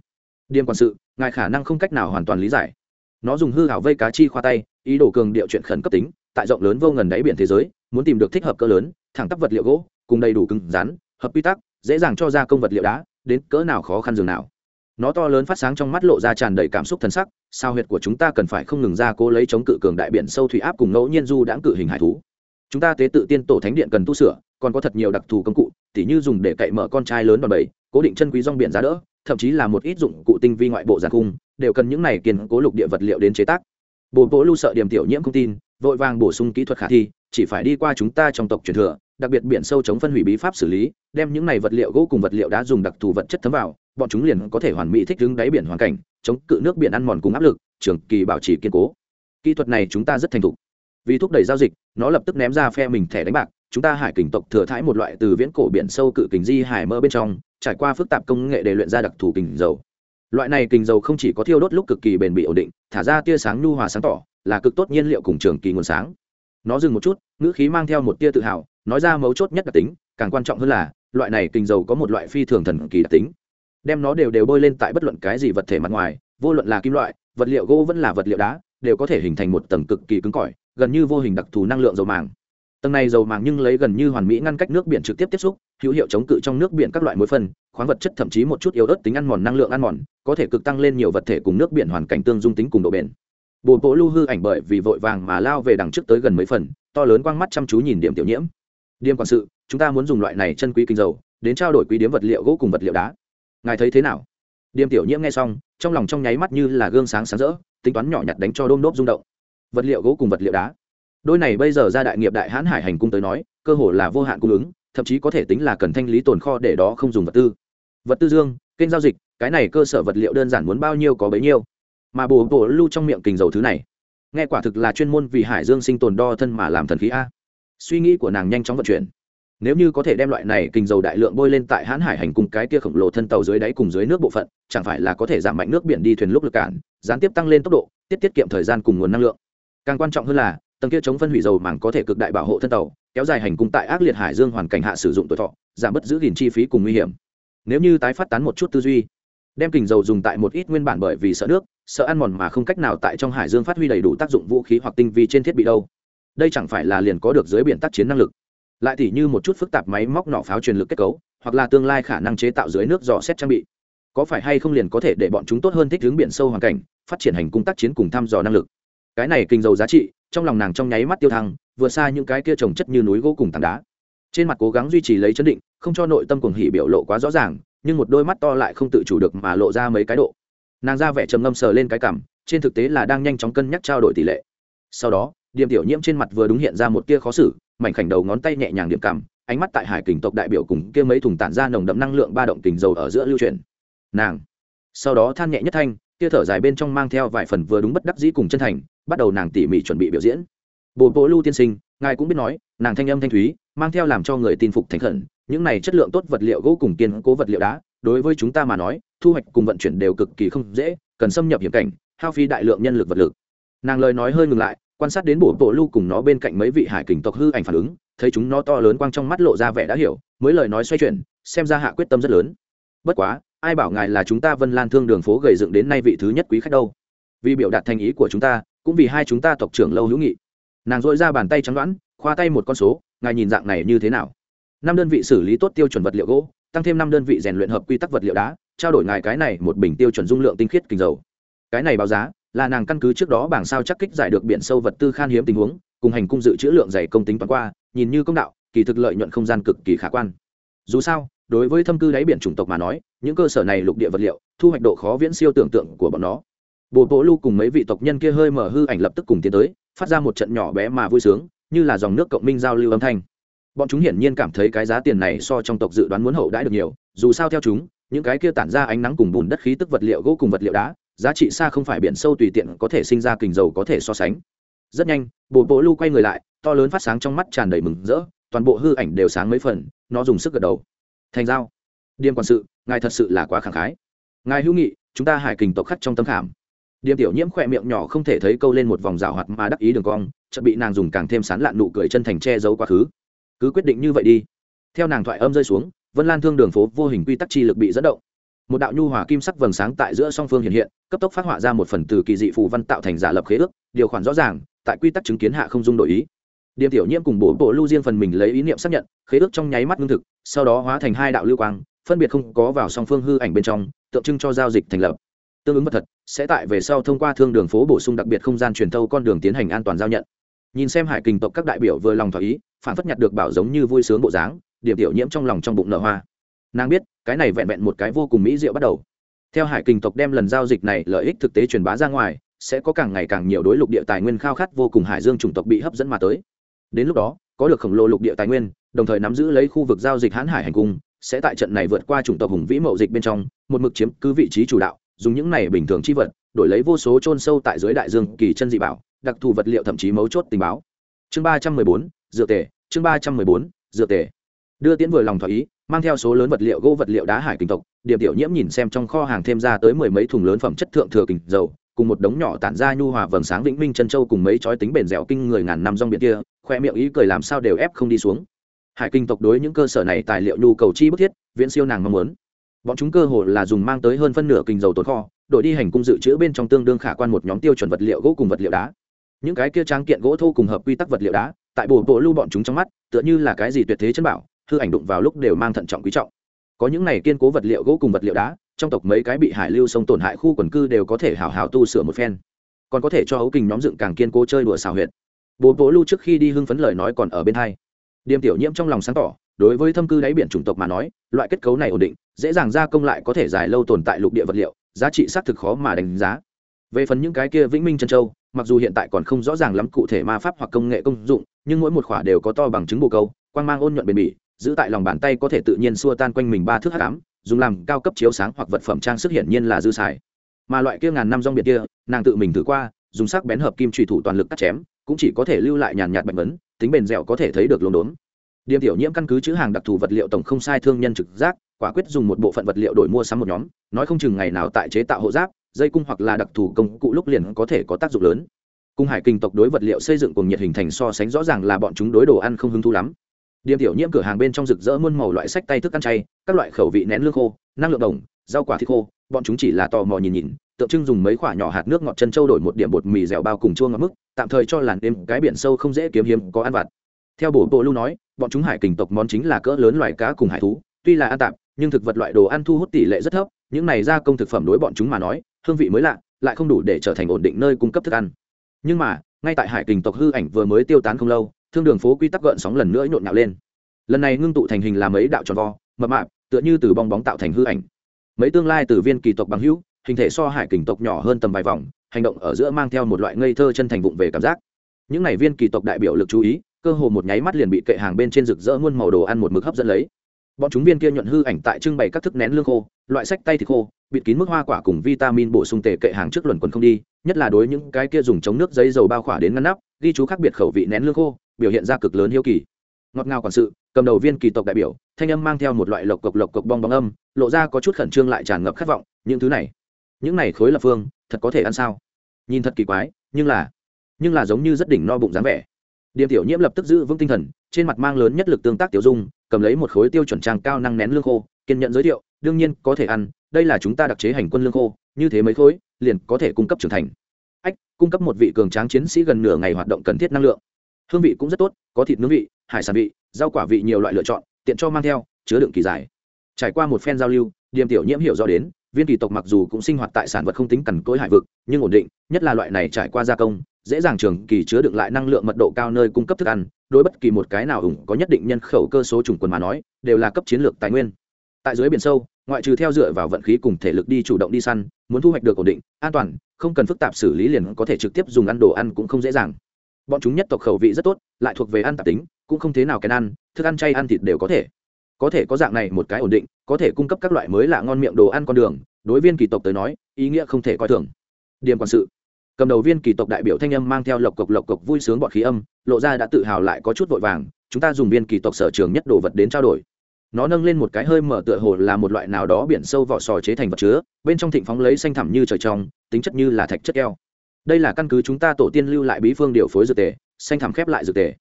Điềm quản sự, ngài khả năng không cách nào hoàn toàn lý giải. Nó dùng hư hảo vây cá chi khoa tay, ý đồ cường điệu chuyện khẩn cấp tính, tại rộng lớn vô ngần đáy biển thế giới muốn tìm được thích hợp cỡ lớn, thẳng tắp vật liệu gỗ, cùng đầy đủ cứng rắn, hợp quy tắc, dễ dàng cho ra công vật liệu đá, đến cỡ nào khó khăn dường nào. Nó to lớn phát sáng trong mắt lộ ra tràn đầy cảm xúc thân sắc, sao huyệt của chúng ta cần phải không ngừng ra cố lấy chống cự cường đại biển sâu thủy áp cùng ngẫu nhiên du đãng cự hình hải thú. Chúng ta tế tự tiên tổ thánh điện cần tu sửa, còn có thật nhiều đặc thù công cụ, tỉ như dùng để cậy mở con trai lớn đòn bẩy, cố định chân quý rong biển giá đỡ, thậm chí là một ít dụng cụ tinh vi ngoại bộ giàn cung đều cần những này kiên cố lục địa vật liệu đến chế tác. Bồ bố lưu sợ điểm tiểu nhiễm không tin, vội vàng bổ sung kỹ thuật khả thi chỉ phải đi qua chúng ta trong tộc truyền thừa, đặc biệt biển sâu chống phân hủy bí pháp xử lý, đem những này vật liệu gỗ cùng vật liệu đá dùng đặc thù vật chất thấm vào, bọn chúng liền có thể hoàn mỹ thích ứng đáy biển hoàn cảnh, chống cự nước biển ăn mòn cùng áp lực, trường kỳ bảo trì kiên cố. Kỹ thuật này chúng ta rất thành thục. Vì thúc đẩy giao dịch, nó lập tức ném ra phe mình thẻ đánh bạc, chúng ta hải kình tộc thừa thãi một loại từ viễn cổ biển sâu cự kình di hải mơ bên trong, trải qua phức tạp công nghệ để luyện ra đặc thù kình dầu. Loại này kình dầu không chỉ có thiêu đốt lúc cực kỳ bền bỉ ổn định, thả ra tia sáng nhu hòa sáng tỏ, là cực tốt nhiên liệu cùng trường kỳ nguồn sáng nó dừng một chút, ngữ khí mang theo một tia tự hào, nói ra mấu chốt nhất đặc tính, càng quan trọng hơn là, loại này kinh dầu có một loại phi thường thần kỳ đặc tính. Đem nó đều đều bôi lên tại bất luận cái gì vật thể mặt ngoài, vô luận là kim loại, vật liệu gỗ vẫn là vật liệu đá, đều có thể hình thành một tầng cực kỳ cứng cỏi, gần như vô hình đặc thù năng lượng dầu màng. Tầng này dầu màng nhưng lấy gần như hoàn mỹ ngăn cách nước biển trực tiếp tiếp xúc, hữu hiệu chống cự trong nước biển các loại mối phân, khoáng vật chất thậm chí một chút yếu ớt tính ăn mòn năng lượng ăn mòn, có thể cực tăng lên nhiều vật thể cùng nước biển hoàn cảnh tương dung tính cùng độ bền bồ bộ lưu hư ảnh bởi vì vội vàng mà lao về đằng trước tới gần mấy phần, to lớn quang mắt chăm chú nhìn điểm tiểu nhiễm. Điềm quản sự, chúng ta muốn dùng loại này chân quý kinh dầu, đến trao đổi quý điếm vật liệu gỗ cùng vật liệu đá. Ngài thấy thế nào? Điềm tiểu nhiễm nghe xong, trong lòng trong nháy mắt như là gương sáng sáng rỡ, tính toán nhỏ nhặt đánh cho đôm đốp rung động. Vật liệu gỗ cùng vật liệu đá. Đôi này bây giờ ra đại nghiệp đại hãn hải hành cung tới nói, cơ hồ là vô hạn cung ứng, thậm chí có thể tính là cần thanh lý tồn kho để đó không dùng vật tư. Vật tư dương, kênh giao dịch, cái này cơ sở vật liệu đơn giản muốn bao nhiêu có bấy nhiêu mà bồ bộ lưu trong miệng kình dầu thứ này. Nghe quả thực là chuyên môn vì hải dương sinh tồn đo thân mà làm thần khí a. Suy nghĩ của nàng nhanh chóng vận chuyển. Nếu như có thể đem loại này kình dầu đại lượng bôi lên tại hãn hải hành cùng cái kia khổng lồ thân tàu dưới đáy cùng dưới nước bộ phận, chẳng phải là có thể giảm mạnh nước biển đi thuyền lúc lực cản, gián tiếp tăng lên tốc độ, tiết tiết kiệm thời gian cùng nguồn năng lượng. Càng quan trọng hơn là, tầng kia chống phân hủy dầu màng có thể cực đại bảo hộ thân tàu, kéo dài hành cung tại ác liệt hải dương hoàn cảnh hạ sử dụng tuổi thọ, giảm bớt giữ gìn chi phí cùng nguy hiểm. Nếu như tái phát tán một chút tư duy đem kình dầu dùng tại một ít nguyên bản bởi vì sợ nước, sợ ăn mòn mà không cách nào tại trong hải dương phát huy đầy đủ tác dụng vũ khí hoặc tinh vi trên thiết bị đâu. Đây chẳng phải là liền có được dưới biển tác chiến năng lực. Lại thì như một chút phức tạp máy móc nỏ pháo truyền lực kết cấu, hoặc là tương lai khả năng chế tạo dưới nước dò xét trang bị. Có phải hay không liền có thể để bọn chúng tốt hơn thích ứng biển sâu hoàn cảnh, phát triển hành cung tác chiến cùng thăm dò năng lực? Cái này kinh dầu giá trị, trong lòng nàng trong nháy mắt tiêu thăng, vừa xa những cái kia trồng chất như núi gỗ cùng tảng đá. Trên mặt cố gắng duy trì lấy chấn định, không cho nội tâm cuồng hỉ biểu lộ quá rõ ràng nhưng một đôi mắt to lại không tự chủ được mà lộ ra mấy cái độ. Nàng ra vẻ trầm ngâm sờ lên cái cảm, trên thực tế là đang nhanh chóng cân nhắc trao đổi tỷ lệ. Sau đó điểm tiểu nhiễm trên mặt vừa đúng hiện ra một tia khó xử, mảnh khảnh đầu ngón tay nhẹ nhàng điểm cảm, ánh mắt tại hải kình tộc đại biểu cùng kia mấy thùng tản ra nồng đậm năng lượng ba động kình dầu ở giữa lưu truyền nàng, sau đó than nhẹ nhất thanh kia thở dài bên trong mang theo vài phần vừa đúng bất đắc dĩ cùng chân thành, bắt đầu nàng tỉ mỉ chuẩn bị biểu diễn. Bồ bộ lưu tiên sinh, ngài cũng biết nói, nàng thanh âm thanh thúy, mang theo làm cho người tin phục thành khẩn những này chất lượng tốt vật liệu gỗ cùng kiên cố vật liệu đá, đối với chúng ta mà nói, thu hoạch cùng vận chuyển đều cực kỳ không dễ, cần xâm nhập hiểm cảnh, hao phí đại lượng nhân lực vật lực. Nàng lời nói hơi ngừng lại, quan sát đến bổ bộ lưu cùng nó bên cạnh mấy vị hải kình tộc hư ảnh phản ứng, thấy chúng nó to lớn quang trong mắt lộ ra vẻ đã hiểu, mới lời nói xoay chuyển, xem ra hạ quyết tâm rất lớn. Bất quá, ai bảo ngài là chúng ta vân lan thương đường phố gầy dựng đến nay vị thứ nhất quý khách đâu. Vì biểu đạt thành ý của chúng ta, cũng vì hai chúng ta tộc trưởng lâu hữu nghị. Nàng dội ra bàn tay trắng đoán, khoa tay một con số, ngài nhìn dạng này như thế nào? Năm đơn vị xử lý tốt tiêu chuẩn vật liệu gỗ, tăng thêm năm đơn vị rèn luyện hợp quy tắc vật liệu đá, trao đổi ngài cái này một bình tiêu chuẩn dung lượng tinh khiết kinh dầu. Cái này báo giá là nàng căn cứ trước đó bảng sao chắc kích giải được biển sâu vật tư khan hiếm tình huống, cùng hành cung dự trữ lượng dày công tính toán qua, nhìn như công đạo, kỳ thực lợi nhuận không gian cực kỳ khả quan. Dù sao, đối với thâm cư đáy biển chủng tộc mà nói, những cơ sở này lục địa vật liệu, thu hoạch độ khó viễn siêu tưởng tượng của bọn nó. Bồ bộ lưu cùng mấy vị tộc nhân kia hơi mở hư ảnh lập tức cùng tiến tới, phát ra một trận nhỏ bé mà vui sướng, như là dòng nước cộng minh giao lưu âm thanh bọn chúng hiển nhiên cảm thấy cái giá tiền này so trong tộc dự đoán muốn hậu đãi được nhiều, dù sao theo chúng, những cái kia tản ra ánh nắng cùng bùn đất khí tức vật liệu gỗ cùng vật liệu đá, giá trị xa không phải biển sâu tùy tiện có thể sinh ra kình dầu có thể so sánh. Rất nhanh, bộ bộ lưu quay người lại, to lớn phát sáng trong mắt tràn đầy mừng rỡ, toàn bộ hư ảnh đều sáng mấy phần, nó dùng sức gật đầu. Thành giao. Điềm quản sự, ngài thật sự là quá khẳng khái. Ngài hữu nghị, chúng ta hải kình tộc khắc trong tâm khảm. Điềm tiểu nhiễm khỏe miệng nhỏ không thể thấy câu lên một vòng rào hoạt mà đắc ý đường cong, chợt bị nàng dùng càng thêm sán lạn nụ cười chân thành che giấu quá khứ cứ quyết định như vậy đi. Theo nàng thoại âm rơi xuống, vân lan thương đường phố vô hình quy tắc chi lực bị dẫn động. Một đạo nhu hòa kim sắc vầng sáng tại giữa song phương hiện hiện, cấp tốc phát họa ra một phần từ kỳ dị phù văn tạo thành giả lập khế ước, điều khoản rõ ràng, tại quy tắc chứng kiến hạ không dung đổi ý. Điềm tiểu nhiễm cùng bổ bộ lưu riêng phần mình lấy ý niệm xác nhận, khế ước trong nháy mắt lương thực, sau đó hóa thành hai đạo lưu quang, phân biệt không có vào song phương hư ảnh bên trong, tượng trưng cho giao dịch thành lập. Tương ứng mật thật, sẽ tại về sau thông qua thương đường phố bổ sung đặc biệt không gian truyền thâu con đường tiến hành an toàn giao nhận. Nhìn xem hải kình tộc các đại biểu vừa lòng thỏa ý phản phất nhặt được bảo giống như vui sướng bộ dáng, điểm tiểu nhiễm trong lòng trong bụng nở hoa. Nàng biết, cái này vẹn vẹn một cái vô cùng mỹ diệu bắt đầu. Theo hải kình tộc đem lần giao dịch này lợi ích thực tế truyền bá ra ngoài, sẽ có càng ngày càng nhiều đối lục địa tài nguyên khao khát vô cùng hải dương chủng tộc bị hấp dẫn mà tới. Đến lúc đó, có được khổng lồ lục địa tài nguyên, đồng thời nắm giữ lấy khu vực giao dịch hãn hải hành cung, sẽ tại trận này vượt qua chủng tộc hùng vĩ mậu dịch bên trong, một mực chiếm cứ vị trí chủ đạo, dùng những này bình thường chi vật, đổi lấy vô số chôn sâu tại dưới đại dương kỳ chân dị bảo, đặc thù vật liệu thậm chí mấu chốt tình báo chương ba trăm mười bốn, dựa tề, chương ba trăm mười bốn, dựa tề. Đưa tiễn vừa lòng thỏa ý, mang theo số lớn vật liệu gỗ vật liệu đá hải kinh tộc điểm tiểu nhiễm nhìn xem trong kho hàng thêm ra tới mười mấy thùng lớn phẩm chất thượng thừa kình dầu, cùng một đống nhỏ tản ra nhu hòa vầng sáng vĩnh minh chân châu cùng mấy chói tính bền dẻo kinh người ngàn năm rong biển kia, khoe miệng ý cười làm sao đều ép không đi xuống. Hải kinh tộc đối những cơ sở này tài liệu nhu cầu chi bức thiết, viễn siêu nàng mong muốn. Bọn chúng cơ hồ là dùng mang tới hơn phân nửa kinh dầu tồn kho đổi đi hành cung dự trữ bên trong tương đương khả quan một nhóm tiêu chuẩn vật liệu gỗ cùng vật liệu đá những cái kia tráng kiện gỗ thô cùng hợp quy tắc vật liệu đá, tại bồ bộ lưu bọn chúng trong mắt, tựa như là cái gì tuyệt thế chân bảo, hư ảnh đụng vào lúc đều mang thận trọng quý trọng. Có những này kiên cố vật liệu gỗ cùng vật liệu đá, trong tộc mấy cái bị hải lưu sông tổn hại khu quần cư đều có thể hào hào tu sửa một phen. Còn có thể cho ấu kình nhóm dựng càng kiên cố chơi đùa xào huyệt. Bồ bộ lưu trước khi đi hưng phấn lời nói còn ở bên hai. Điềm tiểu nhiễm trong lòng sáng tỏ, đối với thâm cư đáy biển chủng tộc mà nói, loại kết cấu này ổn định, dễ dàng gia công lại có thể dài lâu tồn tại lục địa vật liệu, giá trị xác thực khó mà đánh giá. Về phần những cái kia vĩnh minh chân châu mặc dù hiện tại còn không rõ ràng lắm cụ thể ma pháp hoặc công nghệ công dụng, nhưng mỗi một khỏa đều có to bằng chứng bồ câu quan mang ôn nhuận bền bỉ, giữ tại lòng bàn tay có thể tự nhiên xua tan quanh mình ba thước h tám dùng làm cao cấp chiếu sáng hoặc vật phẩm trang sức hiển nhiên là dư xài. Mà loại kia ngàn năm rong biệt kia, nàng tự mình thử qua, dùng sắc bén hợp kim trùy thủ toàn lực cắt chém, cũng chỉ có thể lưu lại nhàn nhạt bệnh vấn tính bền dẻo có thể thấy được lốm đốm. Điềm tiểu nhiễm căn cứ chữ hàng đặc thù vật liệu tổng không sai thương nhân trực giác, quả quyết dùng một bộ phận vật liệu đổi mua sắm một nhóm, nói không chừng ngày nào tại chế tạo hộ giáp dây cung hoặc là đặc thù công cụ lúc liền có thể có tác dụng lớn. Cung hải kinh tộc đối vật liệu xây dựng cùng nhiệt hình thành so sánh rõ ràng là bọn chúng đối đồ ăn không hứng thú lắm. Điềm tiểu nhiễm cửa hàng bên trong rực rỡ muôn màu loại sách tay thức ăn chay, các loại khẩu vị nén lương khô, năng lượng đồng, rau quả thịt khô, bọn chúng chỉ là tò mò nhìn nhìn, tượng trưng dùng mấy quả nhỏ hạt nước ngọt chân trâu đổi một điểm bột mì dẻo bao cùng chua ngọt mức tạm thời cho làn đêm cái biển sâu không dễ kiếm hiếm, có ăn vặt. Theo bổ bộ lưu nói, bọn chúng hải kình tộc món chính là cỡ lớn loài cá cùng hải thú, tuy là ăn tạp, nhưng thực vật loại đồ ăn thu hút tỷ lệ rất thấp, những này gia công thực phẩm đối bọn chúng mà nói hương vị mới lạ, lại không đủ để trở thành ổn định nơi cung cấp thức ăn. Nhưng mà, ngay tại hải kình tộc hư ảnh vừa mới tiêu tán không lâu, thương đường phố quy tắc gợn sóng lần nữa nhộn nhạo lên. Lần này ngưng tụ thành hình làm mấy đạo tròn vo, mập mạp, tựa như từ bong bóng tạo thành hư ảnh. Mấy tương lai từ viên kỳ tộc bằng hữu, hình thể so hải kình tộc nhỏ hơn tầm vài vòng, hành động ở giữa mang theo một loại ngây thơ chân thành vụng về cảm giác. Những này viên kỳ tộc đại biểu lực chú ý, cơ hồ một nháy mắt liền bị kệ hàng bên trên rực rỡ muôn màu đồ ăn một mực hấp dẫn lấy bọn chúng viên kia nhuận hư ảnh tại trưng bày các thức nén lương khô, loại sách tay thì khô, bịt kín mức hoa quả cùng vitamin bổ sung tề kệ hàng trước luẩn quần không đi, nhất là đối những cái kia dùng chống nước giấy dầu bao khỏa đến ngăn nắp, ghi chú khác biệt khẩu vị nén lương khô, biểu hiện ra cực lớn hiếu kỳ. Ngọt ngào quản sự, cầm đầu viên kỳ tộc đại biểu, thanh âm mang theo một loại lộc cộc lộc cộc bong bóng âm, lộ ra có chút khẩn trương lại tràn ngập khát vọng, những thứ này, những này khối lập phương, thật có thể ăn sao? Nhìn thật kỳ quái, nhưng là nhưng là giống như rất đỉnh no bụng dáng vẻ. Điểm tiểu nhiễm lập tức giữ vững tinh thần, trên mặt mang lớn nhất lực tương tác tiểu dung cầm lấy một khối tiêu chuẩn trang cao năng nén lương khô, kiên nhận giới thiệu, đương nhiên, có thể ăn, đây là chúng ta đặc chế hành quân lương khô, như thế mấy khối, liền có thể cung cấp trưởng thành. Ách, cung cấp một vị cường tráng chiến sĩ gần nửa ngày hoạt động cần thiết năng lượng. Hương vị cũng rất tốt, có thịt nướng vị, hải sản vị, rau quả vị nhiều loại lựa chọn, tiện cho mang theo, chứa đựng kỳ dài trải qua một phen giao lưu, điềm tiểu nhiễm hiểu rõ đến, viên kỳ tộc mặc dù cũng sinh hoạt tại sản vật không tính cằn cỗi hải vực, nhưng ổn định, nhất là loại này trải qua gia công dễ dàng trường kỳ chứa đựng lại năng lượng mật độ cao nơi cung cấp thức ăn, đối bất kỳ một cái nào ủng có nhất định nhân khẩu cơ số chủng quần mà nói, đều là cấp chiến lược tài nguyên. Tại dưới biển sâu, ngoại trừ theo dựa vào vận khí cùng thể lực đi chủ động đi săn, muốn thu hoạch được ổn định, an toàn, không cần phức tạp xử lý liền có thể trực tiếp dùng ăn đồ ăn cũng không dễ dàng. Bọn chúng nhất tộc khẩu vị rất tốt, lại thuộc về ăn tạp tính, cũng không thế nào kèn ăn, thức ăn chay ăn thịt đều có thể. Có thể có dạng này một cái ổn định, có thể cung cấp các loại mới lạ ngon miệng đồ ăn con đường, đối viên kỳ tộc tới nói, ý nghĩa không thể coi thường. Điểm quản sự cầm đầu viên kỳ tộc đại biểu thanh âm mang theo lộc cộc lộc cộc vui sướng bọt khí âm, lộ ra đã tự hào lại có chút vội vàng, chúng ta dùng viên kỳ tộc sở trường nhất đồ vật đến trao đổi. Nó nâng lên một cái hơi mở tựa hồ là một loại nào đó biển sâu vỏ sò chế thành vật chứa, bên trong thịnh phóng lấy xanh thẳm như trời trong, tính chất như là thạch chất keo. Đây là căn cứ chúng ta tổ tiên lưu lại bí phương điều phối dược tề, xanh thẳm khép lại dược tề.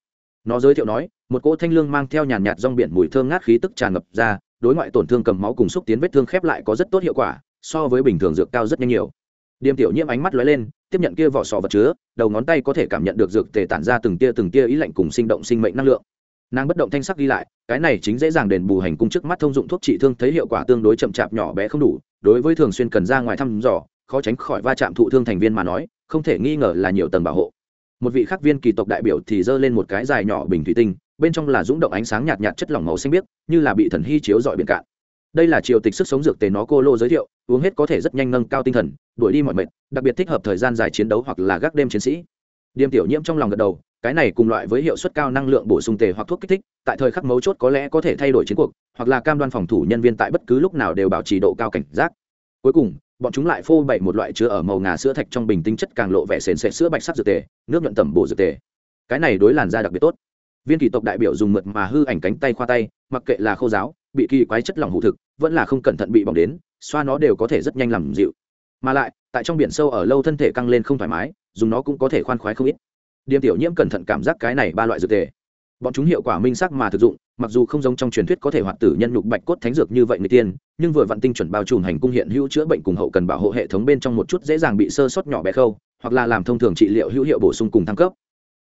Nó giới thiệu nói, một cỗ thanh lương mang theo nhàn nhạt rong biển mùi thơm ngát khí tức tràn ngập ra, đối ngoại tổn thương cầm máu cùng xúc tiến vết thương khép lại có rất tốt hiệu quả, so với bình thường dược cao rất nhanh nhiều. Điềm tiểu nhiễm ánh mắt lóe lên tiếp nhận kia vỏ sò vật chứa, đầu ngón tay có thể cảm nhận được dược tề tản ra từng tia từng tia ý lạnh cùng sinh động sinh mệnh năng lượng. Nàng bất động thanh sắc ghi lại, cái này chính dễ dàng đền bù hành cung trước mắt thông dụng thuốc trị thương, thấy hiệu quả tương đối chậm chạp nhỏ bé không đủ, đối với thường xuyên cần ra ngoài thăm dò, khó tránh khỏi va chạm thụ thương thành viên mà nói, không thể nghi ngờ là nhiều tầng bảo hộ. Một vị khắc viên kỳ tộc đại biểu thì giơ lên một cái dài nhỏ bình thủy tinh, bên trong là rúng động ánh sáng nhạt nhạt chất lỏng màu xanh biếc, như là bị thần hy chiếu dọi biển cạn đây là triều tịch sức sống dược tề nó cô lô giới thiệu, uống hết có thể rất nhanh nâng cao tinh thần, đuổi đi mọi mệt, đặc biệt thích hợp thời gian dài chiến đấu hoặc là gác đêm chiến sĩ. Điềm tiểu nhiễm trong lòng gật đầu, cái này cùng loại với hiệu suất cao năng lượng bổ sung tề hoặc thuốc kích thích, tại thời khắc mấu chốt có lẽ có thể thay đổi chiến cuộc, hoặc là cam đoan phòng thủ nhân viên tại bất cứ lúc nào đều bảo trì độ cao cảnh giác. Cuối cùng, bọn chúng lại phô bày một loại chứa ở màu ngà sữa thạch trong bình tinh chất càng lộ vẻ sền sệt sữa bạch sắc dược tề, nước nhuận tẩm bổ dược tề. Cái này đối làn da đặc biệt tốt viên kỳ tộc đại biểu dùng mượt mà hư ảnh cánh tay khoa tay, mặc kệ là khô giáo, bị kỳ quái chất lỏng hụ thực, vẫn là không cẩn thận bị bỏng đến, xoa nó đều có thể rất nhanh làm dịu. Mà lại, tại trong biển sâu ở lâu thân thể căng lên không thoải mái, dùng nó cũng có thể khoan khoái không ít. Điềm tiểu nhiễm cẩn thận cảm giác cái này ba loại dược tề. Bọn chúng hiệu quả minh sắc mà thực dụng, mặc dù không giống trong truyền thuyết có thể hoạt tử nhân nhục bạch cốt thánh dược như vậy người tiên, nhưng vừa vặn tinh chuẩn bao trùm hành cung hiện hữu chữa bệnh cùng hậu cần bảo hộ hệ thống bên trong một chút dễ dàng bị sơ sót nhỏ bé khâu, hoặc là làm thông thường trị liệu hữu hiệu bổ sung cùng thăng cấp.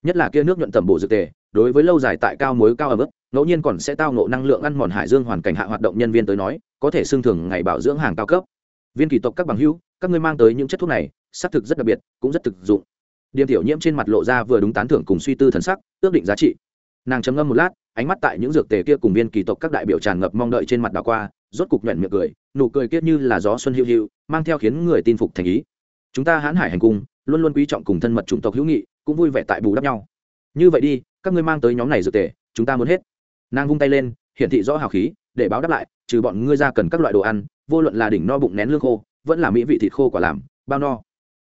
Nhất là kia nước nhuận tẩm bổ dược tề đối với lâu dài tại cao muối cao ở mức ngẫu nhiên còn sẽ tao ngộ năng lượng ăn mòn hải dương hoàn cảnh hạ hoạt động nhân viên tới nói, có thể xương thường ngày bảo dưỡng hàng cao cấp. Viên kỳ tộc các bằng hữu, các ngươi mang tới những chất thuốc này, xác thực rất đặc biệt, cũng rất thực dụng. Điềm tiểu nhiễm trên mặt lộ ra vừa đúng tán thưởng cùng suy tư thần sắc, ước định giá trị. Nàng chấm ngâm một lát, ánh mắt tại những dược tề kia cùng viên kỳ tộc các đại biểu tràn ngập mong đợi trên mặt đảo qua, rốt cục nhuận miệng cười, nụ cười kiết như là gió xuân hữu hữu mang theo khiến người tin phục thành ý. Chúng ta hãn hải hành cung luôn luôn quý trọng cùng thân mật chủng tộc hữu nghị, cũng vui vẻ tại bù đắp nhau. Như vậy đi các ngươi mang tới nhóm này dược tề, chúng ta muốn hết. Nàng vung tay lên, hiển thị rõ hào khí, để báo đáp lại, trừ bọn ngươi ra cần các loại đồ ăn, vô luận là đỉnh no bụng nén lương khô, vẫn là mỹ vị thịt khô quả làm, bao no.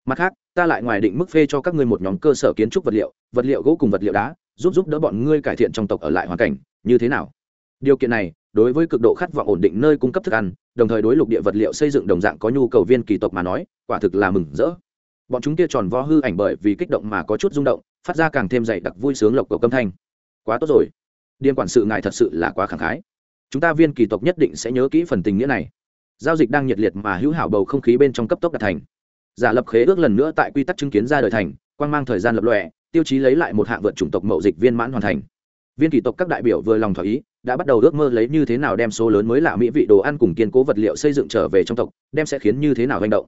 Mặt khác, ta lại ngoài định mức phê cho các ngươi một nhóm cơ sở kiến trúc vật liệu vật liệu gỗ cùng vật liệu đá, giúp giúp đỡ bọn ngươi cải thiện trong tộc ở lại hoàn cảnh, như thế nào? Điều kiện này, đối với cực độ khát vọng ổn định nơi cung cấp thức ăn, đồng thời đối lục địa vật liệu xây dựng đồng dạng có nhu cầu viên kỳ tộc mà nói, quả thực là mừng rỡ. Bọn chúng kia tròn vo hư ảnh bởi vì kích động mà có chút rung động phát ra càng thêm dày đặc vui sướng lộc cầu câm thanh. Quá tốt rồi. Điên quản sự ngài thật sự là quá khẳng khái. Chúng ta viên kỳ tộc nhất định sẽ nhớ kỹ phần tình nghĩa này. Giao dịch đang nhiệt liệt mà hữu hảo bầu không khí bên trong cấp tốc đạt thành. Giả lập khế ước lần nữa tại quy tắc chứng kiến ra đời thành quan mang thời gian lập lòe, tiêu chí lấy lại một hạng vượt chủng tộc mậu dịch viên mãn hoàn thành. Viên kỳ tộc các đại biểu vừa lòng thỏa ý, đã bắt đầu ước mơ lấy như thế nào đem số lớn mới lạ mỹ vị đồ ăn cùng kiên cố vật liệu xây dựng trở về trong tộc, đem sẽ khiến như thế nào hành động.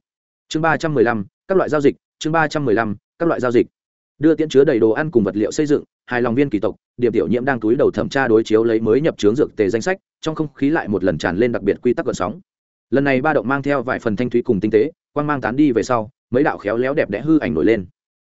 Chương ba trăm mười lăm, các loại giao dịch, chương ba trăm mười lăm, các loại giao dịch đưa tiễn chứa đầy đồ ăn cùng vật liệu xây dựng, hài lòng viên kỳ tộc, điểm tiểu nhiễm đang túi đầu thẩm tra đối chiếu lấy mới nhập chướng dược tề danh sách, trong không khí lại một lần tràn lên đặc biệt quy tắc gợn sóng. Lần này ba động mang theo vài phần thanh thúy cùng tinh tế, quang mang tán đi về sau, mấy đạo khéo léo đẹp đẽ hư ảnh nổi lên.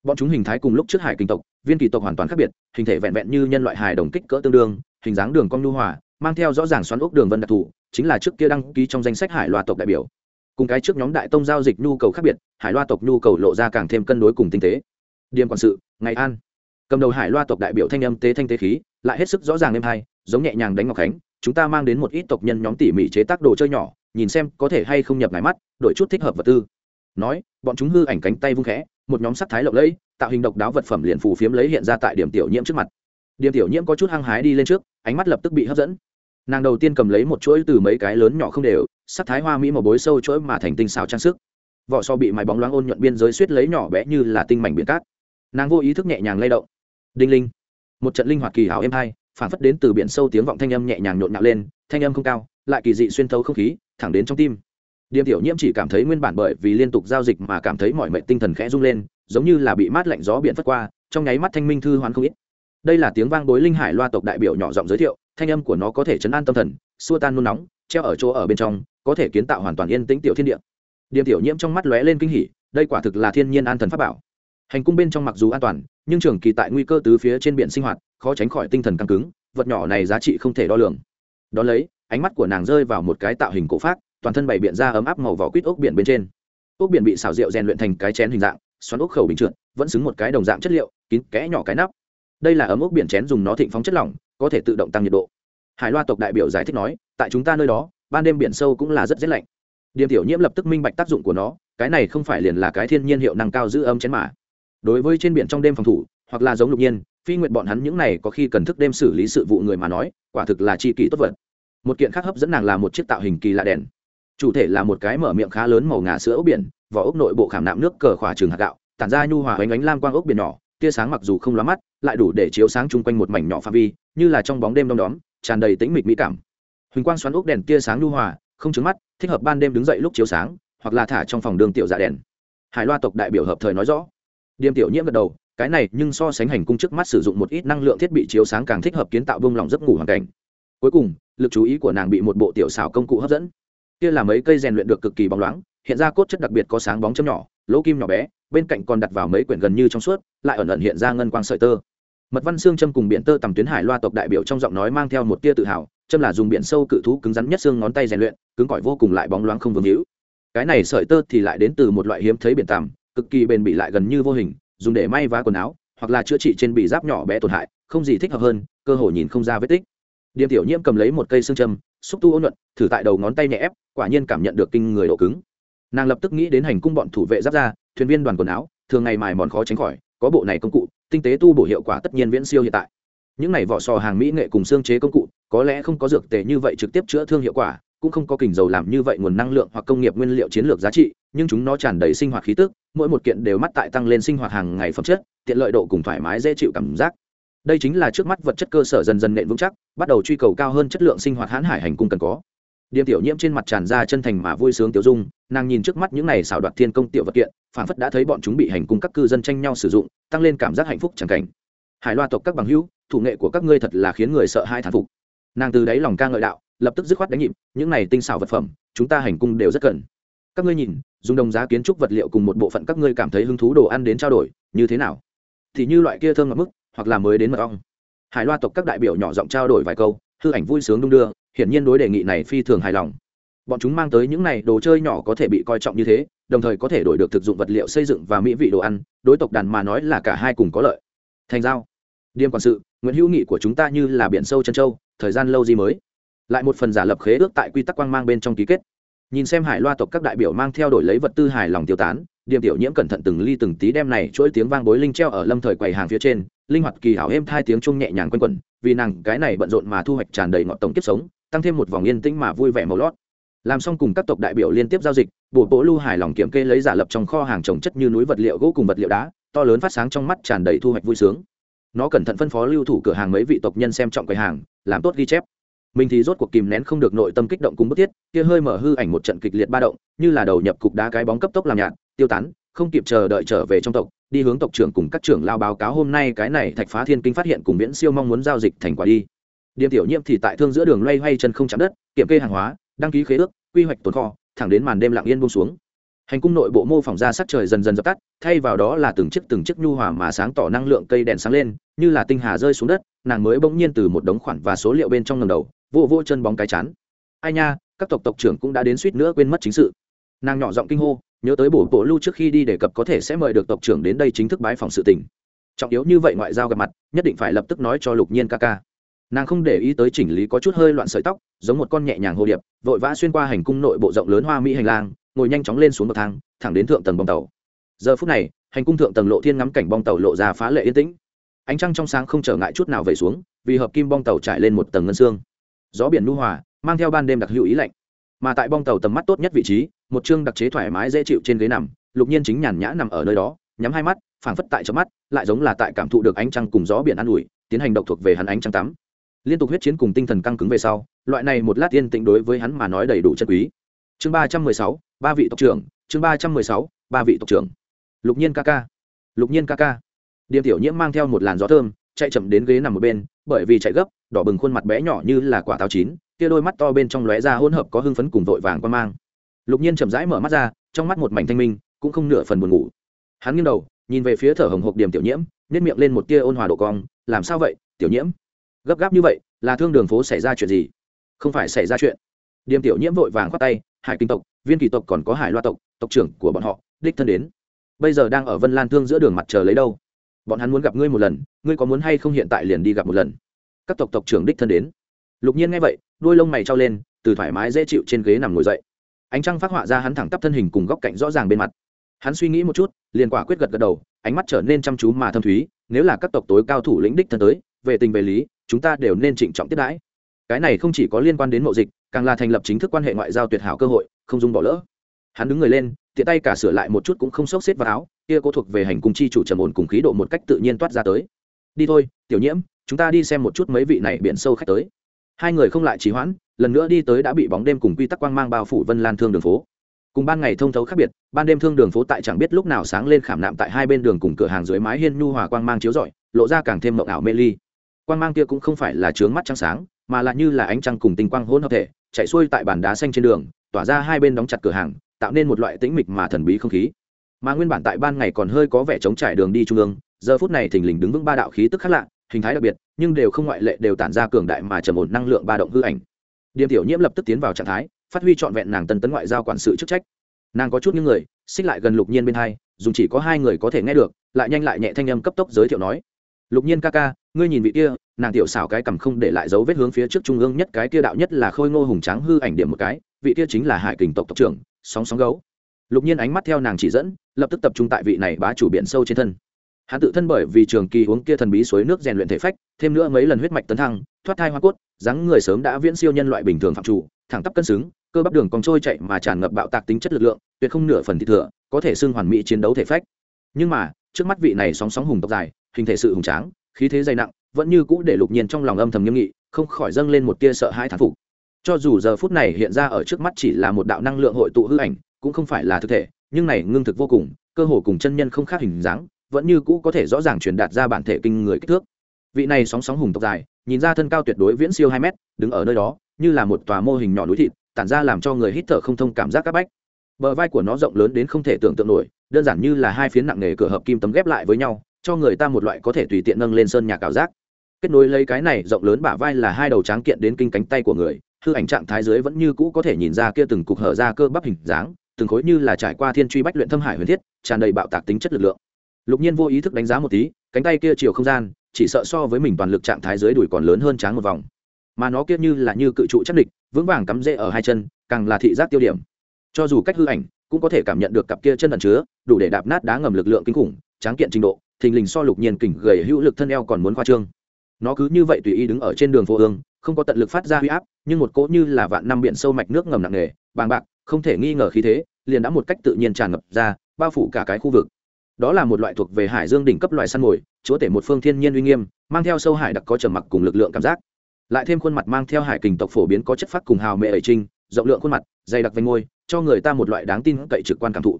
Bọn chúng hình thái cùng lúc trước hải kinh tộc, viên kỳ tộc hoàn toàn khác biệt, hình thể vẹn vẹn như nhân loại hài đồng kích cỡ tương đương, hình dáng đường cong nhu hòa, mang theo rõ ràng xoắn ốc đường vân đặc thù, chính là trước kia đăng ký trong danh sách hải loa tộc đại biểu. Cùng cái trước nhóm đại tông giao dịch nhu cầu khác biệt, hải loa tộc nhu cầu lộ ra càng thêm cân đối cùng tinh tế điềm quản sự, ngày an. Cầm đầu hải loa tộc đại biểu thanh âm tế thanh tế khí, lại hết sức rõ ràng êm hay giống nhẹ nhàng đánh ngọc khánh, chúng ta mang đến một ít tộc nhân nhóm tỉ mỉ chế tác đồ chơi nhỏ, nhìn xem có thể hay không nhập ngài mắt, đổi chút thích hợp vật tư. Nói, bọn chúng hư ảnh cánh tay vung khẽ, một nhóm sắc thái lộng lẫy, tạo hình độc đáo vật phẩm liền phù phiếm lấy hiện ra tại điểm tiểu nhiễm trước mặt. Điểm tiểu nhiễm có chút hăng hái đi lên trước, ánh mắt lập tức bị hấp dẫn. Nàng đầu tiên cầm lấy một chuỗi từ mấy cái lớn nhỏ không đều sắc thái hoa mỹ một bối sâu chuỗi mà thành tinh xào trang sức. Vỏ so bị mái bóng loáng ôn nhuận biên giới suýt lấy nhỏ bé như là tinh mảnh biển cát nàng vô ý thức nhẹ nhàng lay động. Đinh linh. Một trận linh hoạt kỳ hảo êm hai, phản phất đến từ biển sâu tiếng vọng thanh âm nhẹ nhàng nhộn nhạo lên, thanh âm không cao, lại kỳ dị xuyên thấu không khí, thẳng đến trong tim. Điềm tiểu nhiễm chỉ cảm thấy nguyên bản bởi vì liên tục giao dịch mà cảm thấy mọi mệnh tinh thần khẽ rung lên, giống như là bị mát lạnh gió biển phất qua, trong nháy mắt thanh minh thư hoán không ít. Đây là tiếng vang bối linh hải loa tộc đại biểu nhỏ giọng giới thiệu, thanh âm của nó có thể chấn an tâm thần, xua tan nôn nóng, treo ở chỗ ở bên trong, có thể kiến tạo hoàn toàn yên tĩnh tiểu thiên địa. Điềm tiểu nhiễm trong mắt lóe lên kinh hỉ, đây quả thực là thiên nhiên an thần pháp bảo hành cung bên trong mặc dù an toàn, nhưng trường kỳ tại nguy cơ tứ phía trên biển sinh hoạt, khó tránh khỏi tinh thần căng cứng, vật nhỏ này giá trị không thể đo lường. Đón lấy, ánh mắt của nàng rơi vào một cái tạo hình cổ phát toàn thân bày biện ra ấm áp màu vỏ quýt ốc biển bên trên. Ốc biển bị xào rượu rèn luyện thành cái chén hình dạng, xoắn ốc khẩu bình trượt, vẫn xứng một cái đồng dạng chất liệu, kín kẽ nhỏ cái nắp. Đây là ấm ốc biển chén dùng nó thịnh phóng chất lỏng, có thể tự động tăng nhiệt độ. Hải loa tộc đại biểu giải thích nói, tại chúng ta nơi đó, ban đêm biển sâu cũng là rất rét lạnh. Điểm tiểu nhiễm lập tức minh bạch tác dụng của nó, cái này không phải liền là cái thiên nhiên hiệu năng cao giữ ấm chén mà đối với trên biển trong đêm phòng thủ, hoặc là giống lục nhiên, phi nguyện bọn hắn những này có khi cần thức đêm xử lý sự vụ người mà nói, quả thực là chi kỳ tốt vật. Một kiện khác hấp dẫn nàng là một chiếc tạo hình kỳ lạ đèn. Chủ thể là một cái mở miệng khá lớn màu ngà sữa ốc biển, vỏ ốc nội bộ khảm nạm nước cờ khỏa trường hạt gạo, tản ra nhu hòa ánh ánh lam quang ốc biển nhỏ, tia sáng mặc dù không lóa mắt, lại đủ để chiếu sáng chung quanh một mảnh nhỏ pha vi, như là trong bóng đêm đông đóm, tràn đầy tĩnh mịch mỹ cảm. Huỳnh quang xoắn ốc đèn tia sáng nhu hòa, không trứng mắt, thích hợp ban đêm đứng dậy lúc chiếu sáng, hoặc là thả trong phòng đường tiểu dạ đèn. Hải loa tộc đại biểu hợp thời nói rõ điềm tiểu nhiễm gật đầu, cái này nhưng so sánh hành cung trước mắt sử dụng một ít năng lượng thiết bị chiếu sáng càng thích hợp kiến tạo bông lỏng giấc ngủ hoàn cảnh. Cuối cùng, lực chú ý của nàng bị một bộ tiểu xảo công cụ hấp dẫn. Kia là mấy cây rèn luyện được cực kỳ bóng loáng, hiện ra cốt chất đặc biệt có sáng bóng chấm nhỏ, lỗ kim nhỏ bé, bên cạnh còn đặt vào mấy quyển gần như trong suốt, lại ẩn ẩn hiện ra ngân quang sợi tơ. Mật văn xương châm cùng biển tơ tầm tuyến hải loa tộc đại biểu trong giọng nói mang theo một tia tự hào, châm là dùng biển sâu cự thú cứng rắn nhất xương ngón tay rèn luyện, cứng cỏi vô cùng lại bóng loáng không vương hữu. Cái này sợi tơ thì lại đến từ một loại hiếm thấy biển tằm cực kỳ bền bị lại gần như vô hình, dùng để may vá quần áo, hoặc là chữa trị trên bị giáp nhỏ bé tổn hại, không gì thích hợp hơn, cơ hội nhìn không ra vết tích. Điềm tiểu nhiễm cầm lấy một cây xương châm, xúc tu ôn nhuận, thử tại đầu ngón tay nhẹ ép, quả nhiên cảm nhận được kinh người độ cứng. Nàng lập tức nghĩ đến hành cung bọn thủ vệ giáp ra, thuyền viên đoàn quần áo, thường ngày mài mòn khó tránh khỏi, có bộ này công cụ, tinh tế tu bổ hiệu quả tất nhiên viễn siêu hiện tại. Những này vỏ sò hàng mỹ nghệ cùng xương chế công cụ, có lẽ không có dược tề như vậy trực tiếp chữa thương hiệu quả, cũng không có kình dầu làm như vậy nguồn năng lượng hoặc công nghiệp nguyên liệu chiến lược giá trị, nhưng chúng nó tràn đầy sinh hoạt khí tức mỗi một kiện đều mắt tại tăng lên sinh hoạt hàng ngày phẩm chất, tiện lợi độ cùng thoải mái dễ chịu cảm giác. Đây chính là trước mắt vật chất cơ sở dần dần nện vững chắc, bắt đầu truy cầu cao hơn chất lượng sinh hoạt hãn hải hành cung cần có. Điềm tiểu nhiễm trên mặt tràn ra chân thành mà vui sướng tiểu dung, nàng nhìn trước mắt những này xảo đoạt thiên công tiểu vật kiện phản phất đã thấy bọn chúng bị hành cung các cư dân tranh nhau sử dụng, tăng lên cảm giác hạnh phúc chẳng cảnh. Hải loa tộc các bằng hữu, thủ nghệ của các ngươi thật là khiến người sợ hai thán phục. Nàng từ đáy lòng ca ngợi đạo, lập tức dứt khoát đánh nhịp, những này tinh xảo vật phẩm, chúng ta hành cung đều rất cần. Các ngươi nhìn dùng đồng giá kiến trúc vật liệu cùng một bộ phận các ngươi cảm thấy hứng thú đồ ăn đến trao đổi, như thế nào? Thì như loại kia thơm ngọt mức, hoặc là mới đến mật ong. Hải loa tộc các đại biểu nhỏ giọng trao đổi vài câu, hư ảnh vui sướng đung đưa, hiển nhiên đối đề nghị này phi thường hài lòng. Bọn chúng mang tới những này đồ chơi nhỏ có thể bị coi trọng như thế, đồng thời có thể đổi được thực dụng vật liệu xây dựng và mỹ vị đồ ăn, đối tộc đàn mà nói là cả hai cùng có lợi. Thành giao. Điềm quản sự, nguyễn hữu nghị của chúng ta như là biển sâu chân châu, thời gian lâu gì mới. Lại một phần giả lập khế ước tại quy tắc quang mang bên trong ký kết nhìn xem hải loa tộc các đại biểu mang theo đổi lấy vật tư hài lòng tiêu tán, điềm tiểu nhiễm cẩn thận từng ly từng tí đem này chuỗi tiếng vang bối linh treo ở lâm thời quầy hàng phía trên, linh hoạt kỳ hảo êm thai tiếng chung nhẹ nhàng quanh quẩn, vì nàng cái này bận rộn mà thu hoạch tràn đầy ngọn tổng kiếp sống, tăng thêm một vòng yên tĩnh mà vui vẻ màu lót. Làm xong cùng các tộc đại biểu liên tiếp giao dịch bổ bố lưu hài lòng kiểm kê lấy giả lập trong kho hàng trồng chất như núi vật liệu gỗ cùng vật liệu đá, to lớn phát sáng trong mắt tràn đầy thu hoạch vui sướng. Nó cẩn thận phân phó lưu thủ cửa hàng mấy vị tộc nhân xem trọng quầy hàng, làm tốt ghi chép mình thì rốt cuộc kìm nén không được nội tâm kích động cùng bức thiết, kia hơi mở hư ảnh một trận kịch liệt ba động, như là đầu nhập cục đá cái bóng cấp tốc làm nhạt, tiêu tán, không kịp chờ đợi trở về trong tộc, đi hướng tộc trưởng cùng các trưởng lao báo cáo hôm nay cái này thạch phá thiên kinh phát hiện cùng viễn siêu mong muốn giao dịch thành quả đi. Điểm tiểu nhiễm thì tại thương giữa đường loay hoay chân không chạm đất, kiểm kê hàng hóa, đăng ký khế ước, quy hoạch tồn kho, thẳng đến màn đêm lặng yên buông xuống. Hành cung nội bộ mô phỏng ra sắc trời dần dần dập tắt, thay vào đó là từng chiếc từng chiếc nhu hòa mà sáng tỏ năng lượng cây đèn sáng lên, như là tinh hà rơi xuống đất, nàng mới bỗng nhiên từ một đống khoản và số liệu bên trong ngầm đầu vô vô chân bóng cái chán. Ai nha, các tộc tộc trưởng cũng đã đến suýt nữa quên mất chính sự. Nàng nhỏ giọng kinh hô, nhớ tới bổ bộ lưu trước khi đi đề cập có thể sẽ mời được tộc trưởng đến đây chính thức bái phòng sự tình. Trọng yếu như vậy ngoại giao gặp mặt, nhất định phải lập tức nói cho lục nhiên ca ca. Nàng không để ý tới chỉnh lý có chút hơi loạn sợi tóc, giống một con nhẹ nhàng hồ điệp, vội vã xuyên qua hành cung nội bộ rộng lớn hoa mỹ hành lang, ngồi nhanh chóng lên xuống bậc thang, thẳng đến thượng tầng bong tàu. Giờ phút này, hành cung thượng tầng lộ thiên ngắm cảnh bong tàu lộ ra phá lệ yên tĩnh. Ánh trăng trong sáng không trở ngại chút nào về xuống, vì hợp kim bong tàu trải lên một tầng ngân xương gió biển nu hòa, mang theo ban đêm đặc hữu ý lạnh. Mà tại bong tàu tầm mắt tốt nhất vị trí, một chương đặc chế thoải mái dễ chịu trên ghế nằm, lục nhiên chính nhàn nhã nằm ở nơi đó, nhắm hai mắt, phảng phất tại chớp mắt, lại giống là tại cảm thụ được ánh trăng cùng gió biển an ủi, tiến hành độc thuộc về hắn ánh trăng tắm. Liên tục huyết chiến cùng tinh thần căng cứng về sau, loại này một lát yên tĩnh đối với hắn mà nói đầy đủ chân quý. Chương ba trăm mười sáu, ba vị tộc trưởng, chương ba trăm mười sáu, ba vị tộc trưởng. Lục nhiên ca ca, lục nhiên ca ca. Điềm tiểu nhiễm mang theo một làn gió thơm, chạy chậm đến ghế nằm một bên bởi vì chạy gấp, đỏ bừng khuôn mặt bé nhỏ như là quả táo chín, kia đôi mắt to bên trong lóe ra hỗn hợp có hưng phấn cùng vội vàng quan mang. Lục nhiên chậm rãi mở mắt ra, trong mắt một mảnh thanh minh, cũng không nửa phần buồn ngủ. Hắn nghiêng đầu, nhìn về phía thở hồng hộc điểm tiểu nhiễm nếp miệng lên một tia ôn hòa độ cong, làm sao vậy, tiểu nhiễm? Gấp gáp như vậy, là thương đường phố xảy ra chuyện gì? Không phải xảy ra chuyện. Điểm tiểu nhiễm vội vàng khoát tay, hải kinh tộc, viên kỳ tộc còn có hải loa tộc tộc trưởng của bọn họ, đích thân đến. Bây giờ đang ở vân lan thương giữa đường mặt trời lấy đâu? Bọn hắn muốn gặp ngươi một lần, ngươi có muốn hay không hiện tại liền đi gặp một lần? Các tộc tộc trưởng đích thân đến. Lục nhiên nghe vậy đuôi lông mày trao lên, từ thoải mái dễ chịu trên ghế nằm ngồi dậy. Ánh trăng phát họa ra hắn thẳng tắp thân hình cùng góc cạnh rõ ràng bên mặt. Hắn suy nghĩ một chút, liền quả quyết gật gật đầu, ánh mắt trở nên chăm chú mà thâm thúy, nếu là các tộc tối cao thủ lĩnh đích thân tới, về tình về lý, chúng ta đều nên trịnh trọng tiếp đãi. Cái này không chỉ có liên quan đến mậu dịch, càng là thành lập chính thức quan hệ ngoại giao tuyệt hảo cơ hội, không dùng bỏ lỡ. Hắn đứng người lên, tiện tay cả sửa lại một chút cũng không xốc xếp vào áo kia cố thuộc về hành cung chi chủ trầm ổn cùng khí độ một cách tự nhiên toát ra tới. Đi thôi, tiểu nhiễm, chúng ta đi xem một chút mấy vị này biển sâu khách tới. Hai người không lại trì hoãn, lần nữa đi tới đã bị bóng đêm cùng quy tắc quang mang bao phủ vân lan thương đường phố. Cùng ban ngày thông thấu khác biệt, ban đêm thương đường phố tại chẳng biết lúc nào sáng lên khảm nạm tại hai bên đường cùng cửa hàng dưới mái hiên nhu hòa quang mang chiếu rọi, lộ ra càng thêm mộng ảo mê ly. Quang mang kia cũng không phải là trướng mắt trăng sáng, mà là như là ánh trăng cùng tinh quang hỗn hợp thể, chạy xuôi tại bàn đá xanh trên đường, tỏa ra hai bên đóng chặt cửa hàng, tạo nên một loại tĩnh mịch mà thần bí không khí mà nguyên bản tại ban ngày còn hơi có vẻ chống trải đường đi trung ương, giờ phút này thình lình đứng vững ba đạo khí tức khác lạ, hình thái đặc biệt, nhưng đều không ngoại lệ đều tản ra cường đại mà trầm ổn năng lượng ba động hư ảnh. Điềm tiểu nhiễm lập tức tiến vào trạng thái, phát huy trọn vẹn nàng tân tấn ngoại giao quản sự chức trách. Nàng có chút những người, xích lại gần lục nhiên bên hai, dùng chỉ có hai người có thể nghe được, lại nhanh lại nhẹ thanh âm cấp tốc giới thiệu nói. Lục nhiên ca ca, ngươi nhìn vị kia, nàng tiểu xảo cái cầm không để lại dấu vết hướng phía trước trung ương nhất, cái kia đạo nhất là khôi ngô hùng tráng hư ảnh điểm một cái, vị kia chính là hải kình tộc tộc trưởng, sóng sóng gấu lục nhiên ánh mắt theo nàng chỉ dẫn, lập tức tập trung tại vị này bá chủ biển sâu trên thân. Hắn tự thân bởi vì trường kỳ uống kia thần bí suối nước rèn luyện thể phách, thêm nữa mấy lần huyết mạch tấn thăng, thoát thai hoa cốt, dáng người sớm đã viễn siêu nhân loại bình thường phạm chủ, thẳng tắp cân xứng, cơ bắp đường còn trôi chạy mà tràn ngập bạo tạc tính chất lực lượng, tuyệt không nửa phần thị thừa, có thể xưng hoàn mỹ chiến đấu thể phách. Nhưng mà, trước mắt vị này sóng sóng hùng tộc dài, hình thể sự hùng tráng, khí thế dày nặng, vẫn như cũ để lục nhiên trong lòng âm thầm nghiêm nghị, không khỏi dâng lên một tia sợ hãi thán phục. Cho dù giờ phút này hiện ra ở trước mắt chỉ là một đạo năng lượng hội tụ hư ảnh cũng không phải là thực thể, nhưng này ngưng thực vô cùng, cơ hồ cùng chân nhân không khác hình dáng, vẫn như cũ có thể rõ ràng truyền đạt ra bản thể kinh người kích thước. Vị này sóng sóng hùng tộc dài, nhìn ra thân cao tuyệt đối viễn siêu hai mét, đứng ở nơi đó, như là một tòa mô hình nhỏ núi thịt, tản ra làm cho người hít thở không thông cảm giác áp bách. Bờ vai của nó rộng lớn đến không thể tưởng tượng nổi, đơn giản như là hai phiến nặng nề cửa hợp kim tấm ghép lại với nhau, cho người ta một loại có thể tùy tiện nâng lên sơn nhà cào giác. Kết nối lấy cái này rộng lớn bả vai là hai đầu tráng kiện đến kinh cánh tay của người, hư ảnh trạng thái dưới vẫn như cũ có thể nhìn ra kia từng cục hở ra cơ bắp hình dáng từng khối như là trải qua thiên truy bách luyện thâm hải huyền thiết, tràn đầy bạo tạc tính chất lực lượng. Lục nhiên vô ý thức đánh giá một tí, cánh tay kia chiều không gian, chỉ sợ so với mình toàn lực trạng thái dưới đùi còn lớn hơn tráng một vòng. Mà nó kia như là như cự trụ chắc địch, vững vàng cắm rễ ở hai chân, càng là thị giác tiêu điểm. Cho dù cách hư ảnh, cũng có thể cảm nhận được cặp kia chân ẩn chứa, đủ để đạp nát đá ngầm lực lượng kinh khủng, tráng kiện trình độ, thình lình so lục nhiên kỉnh gầy hữu lực thân eo còn muốn khoa trương. Nó cứ như vậy tùy ý đứng ở trên đường phố ương, không có tận lực phát ra huy áp, nhưng một cỗ như là vạn năm biển sâu mạch nước ngầm nặng nề, bàng bạc không thể nghi ngờ khí thế, liền đã một cách tự nhiên tràn ngập ra, bao phủ cả cái khu vực. Đó là một loại thuộc về hải dương đỉnh cấp loài săn mồi, chúa tể một phương thiên nhiên uy nghiêm, mang theo sâu hải đặc có trầm mặc cùng lực lượng cảm giác. Lại thêm khuôn mặt mang theo hải kình tộc phổ biến có chất phát cùng hào mệ ẩy trinh, rộng lượng khuôn mặt, dày đặc vanh môi, cho người ta một loại đáng tin cậy trực quan cảm thụ.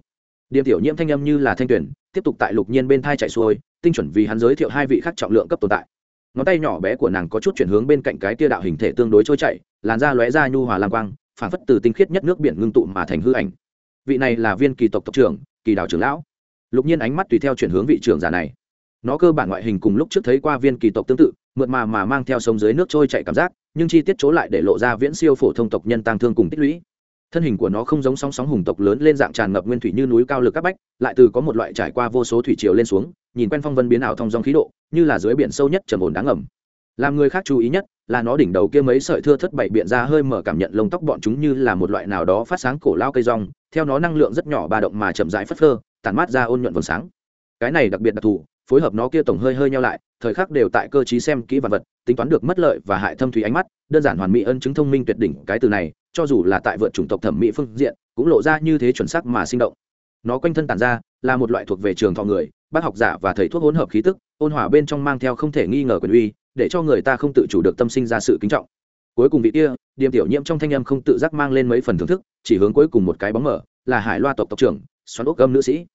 Điểm tiểu nhiễm thanh âm như là thanh tuyển, tiếp tục tại lục nhiên bên thai chạy xuôi, tinh chuẩn vì hắn giới thiệu hai vị khác trọng lượng cấp tồn tại. Ngón tay nhỏ bé của nàng có chút chuyển hướng bên cạnh cái tia đạo hình thể tương đối trôi chảy, làn da lóe ra nhu hòa lam quang phản phất từ tinh khiết nhất nước biển ngưng tụ mà thành hư ảnh. Vị này là viên kỳ tộc tộc trưởng, kỳ đào trưởng lão. Lục nhiên ánh mắt tùy theo chuyển hướng vị trưởng giả này. Nó cơ bản ngoại hình cùng lúc trước thấy qua viên kỳ tộc tương tự, mượt mà mà mang theo sông dưới nước trôi chạy cảm giác, nhưng chi tiết chỗ lại để lộ ra viễn siêu phổ thông tộc nhân tăng thương cùng tích lũy. Thân hình của nó không giống sóng sóng hùng tộc lớn lên dạng tràn ngập nguyên thủy như núi cao lực các bách, lại từ có một loại trải qua vô số thủy triều lên xuống, nhìn quen phong vân biến ảo thông dòng khí độ, như là dưới biển sâu nhất trầm ổn đáng ngầm. Làm người khác chú ý nhất là nó đỉnh đầu kia mấy sợi thưa thất bảy biện ra hơi mở cảm nhận lông tóc bọn chúng như là một loại nào đó phát sáng cổ lao cây rong, theo nó năng lượng rất nhỏ ba động mà chậm rãi phất phơ, tản mát ra ôn nhuận vầng sáng. Cái này đặc biệt đặc thù, phối hợp nó kia tổng hơi hơi nhau lại, thời khắc đều tại cơ trí xem kỹ vật vật, tính toán được mất lợi và hại thâm thủy ánh mắt, đơn giản hoàn mỹ ân chứng thông minh tuyệt đỉnh cái từ này, cho dù là tại vượt chủng tộc thẩm mỹ phương diện, cũng lộ ra như thế chuẩn xác mà sinh động. Nó quanh thân tản ra, là một loại thuộc về trường thọ người, bác học giả và thầy thuốc hỗn hợp khí tức, ôn hòa bên trong mang theo không thể nghi ngờ quyền uy để cho người ta không tự chủ được tâm sinh ra sự kính trọng. Cuối cùng vị kia, điềm tiểu nhiễm trong thanh âm không tự giác mang lên mấy phần thưởng thức, chỉ hướng cuối cùng một cái bóng mở, là hải loa tộc tộc trưởng, xoắn ốc âm nữ sĩ.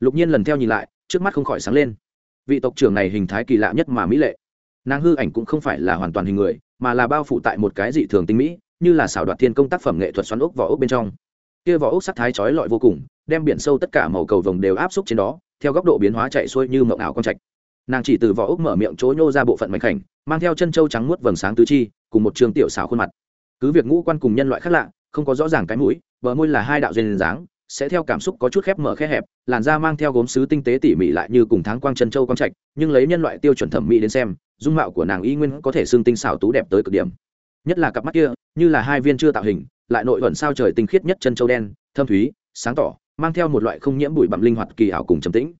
Lục nhiên lần theo nhìn lại, trước mắt không khỏi sáng lên. Vị tộc trưởng này hình thái kỳ lạ nhất mà mỹ lệ. Nàng hư ảnh cũng không phải là hoàn toàn hình người, mà là bao phủ tại một cái dị thường tinh mỹ, như là xảo đoạt thiên công tác phẩm nghệ thuật xoắn ốc vỏ ốc bên trong. Kia vỏ ốc sắc thái trói lọi vô cùng, đem biển sâu tất cả màu cầu vồng đều áp xúc trên đó, theo góc độ biến hóa chạy xuôi như mộng ảo con trạch nàng chỉ từ vỏ ốc mở miệng chỗ nhô ra bộ phận mảnh khảnh, mang theo chân trâu trắng muốt vầng sáng tứ chi, cùng một trường tiểu xảo khuôn mặt. Cứ việc ngũ quan cùng nhân loại khác lạ, không có rõ ràng cái mũi, bờ môi là hai đạo duyên dáng, sẽ theo cảm xúc có chút khép mở khe hẹp, làn da mang theo gốm sứ tinh tế tỉ mỉ lại như cùng tháng quang chân châu quang trạch, nhưng lấy nhân loại tiêu chuẩn thẩm mỹ đến xem, dung mạo của nàng y nguyên có thể xương tinh xảo tú đẹp tới cực điểm. Nhất là cặp mắt kia, như là hai viên chưa tạo hình, lại nội thuận sao trời tinh khiết nhất chân châu đen, thâm thúy, sáng tỏ, mang theo một loại không nhiễm bụi bặm linh hoạt kỳ ảo cùng trầm tĩnh.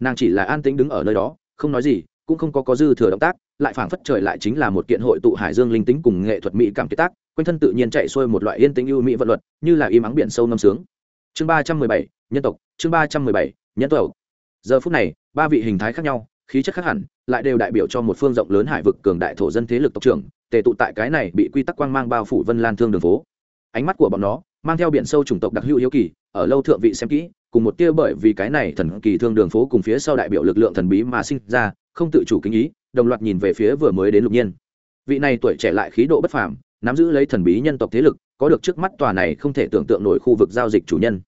Nàng chỉ là an tĩnh đứng ở nơi đó không nói gì, cũng không có có dư thừa động tác, lại phảng phất trời lại chính là một kiện hội tụ hải dương linh tính cùng nghệ thuật mỹ cảm kết tác, quanh thân tự nhiên chạy xuôi một loại yên tĩnh ưu mỹ vận luật, như là im ắng biển sâu năm sướng. Chương ba trăm mười bảy, nhân tộc, chương ba trăm mười bảy, nhân tộc. Giờ phút này, ba vị hình thái khác nhau, khí chất khác hẳn, lại đều đại biểu cho một phương rộng lớn hải vực cường đại thổ dân thế lực tộc trưởng, tề tụ tại cái này bị quy tắc quang mang bao phủ vân lan thương đường phố. Ánh mắt của bọn nó, mang theo biển sâu chủng tộc đặc hữu hiếu kỳ, ở lâu thượng vị xem kỹ cùng một tia bởi vì cái này thần kỳ thương đường phố cùng phía sau đại biểu lực lượng thần bí mà sinh ra, không tự chủ kính ý, đồng loạt nhìn về phía vừa mới đến lục nhiên. Vị này tuổi trẻ lại khí độ bất phàm, nắm giữ lấy thần bí nhân tộc thế lực, có được trước mắt tòa này không thể tưởng tượng nổi khu vực giao dịch chủ nhân.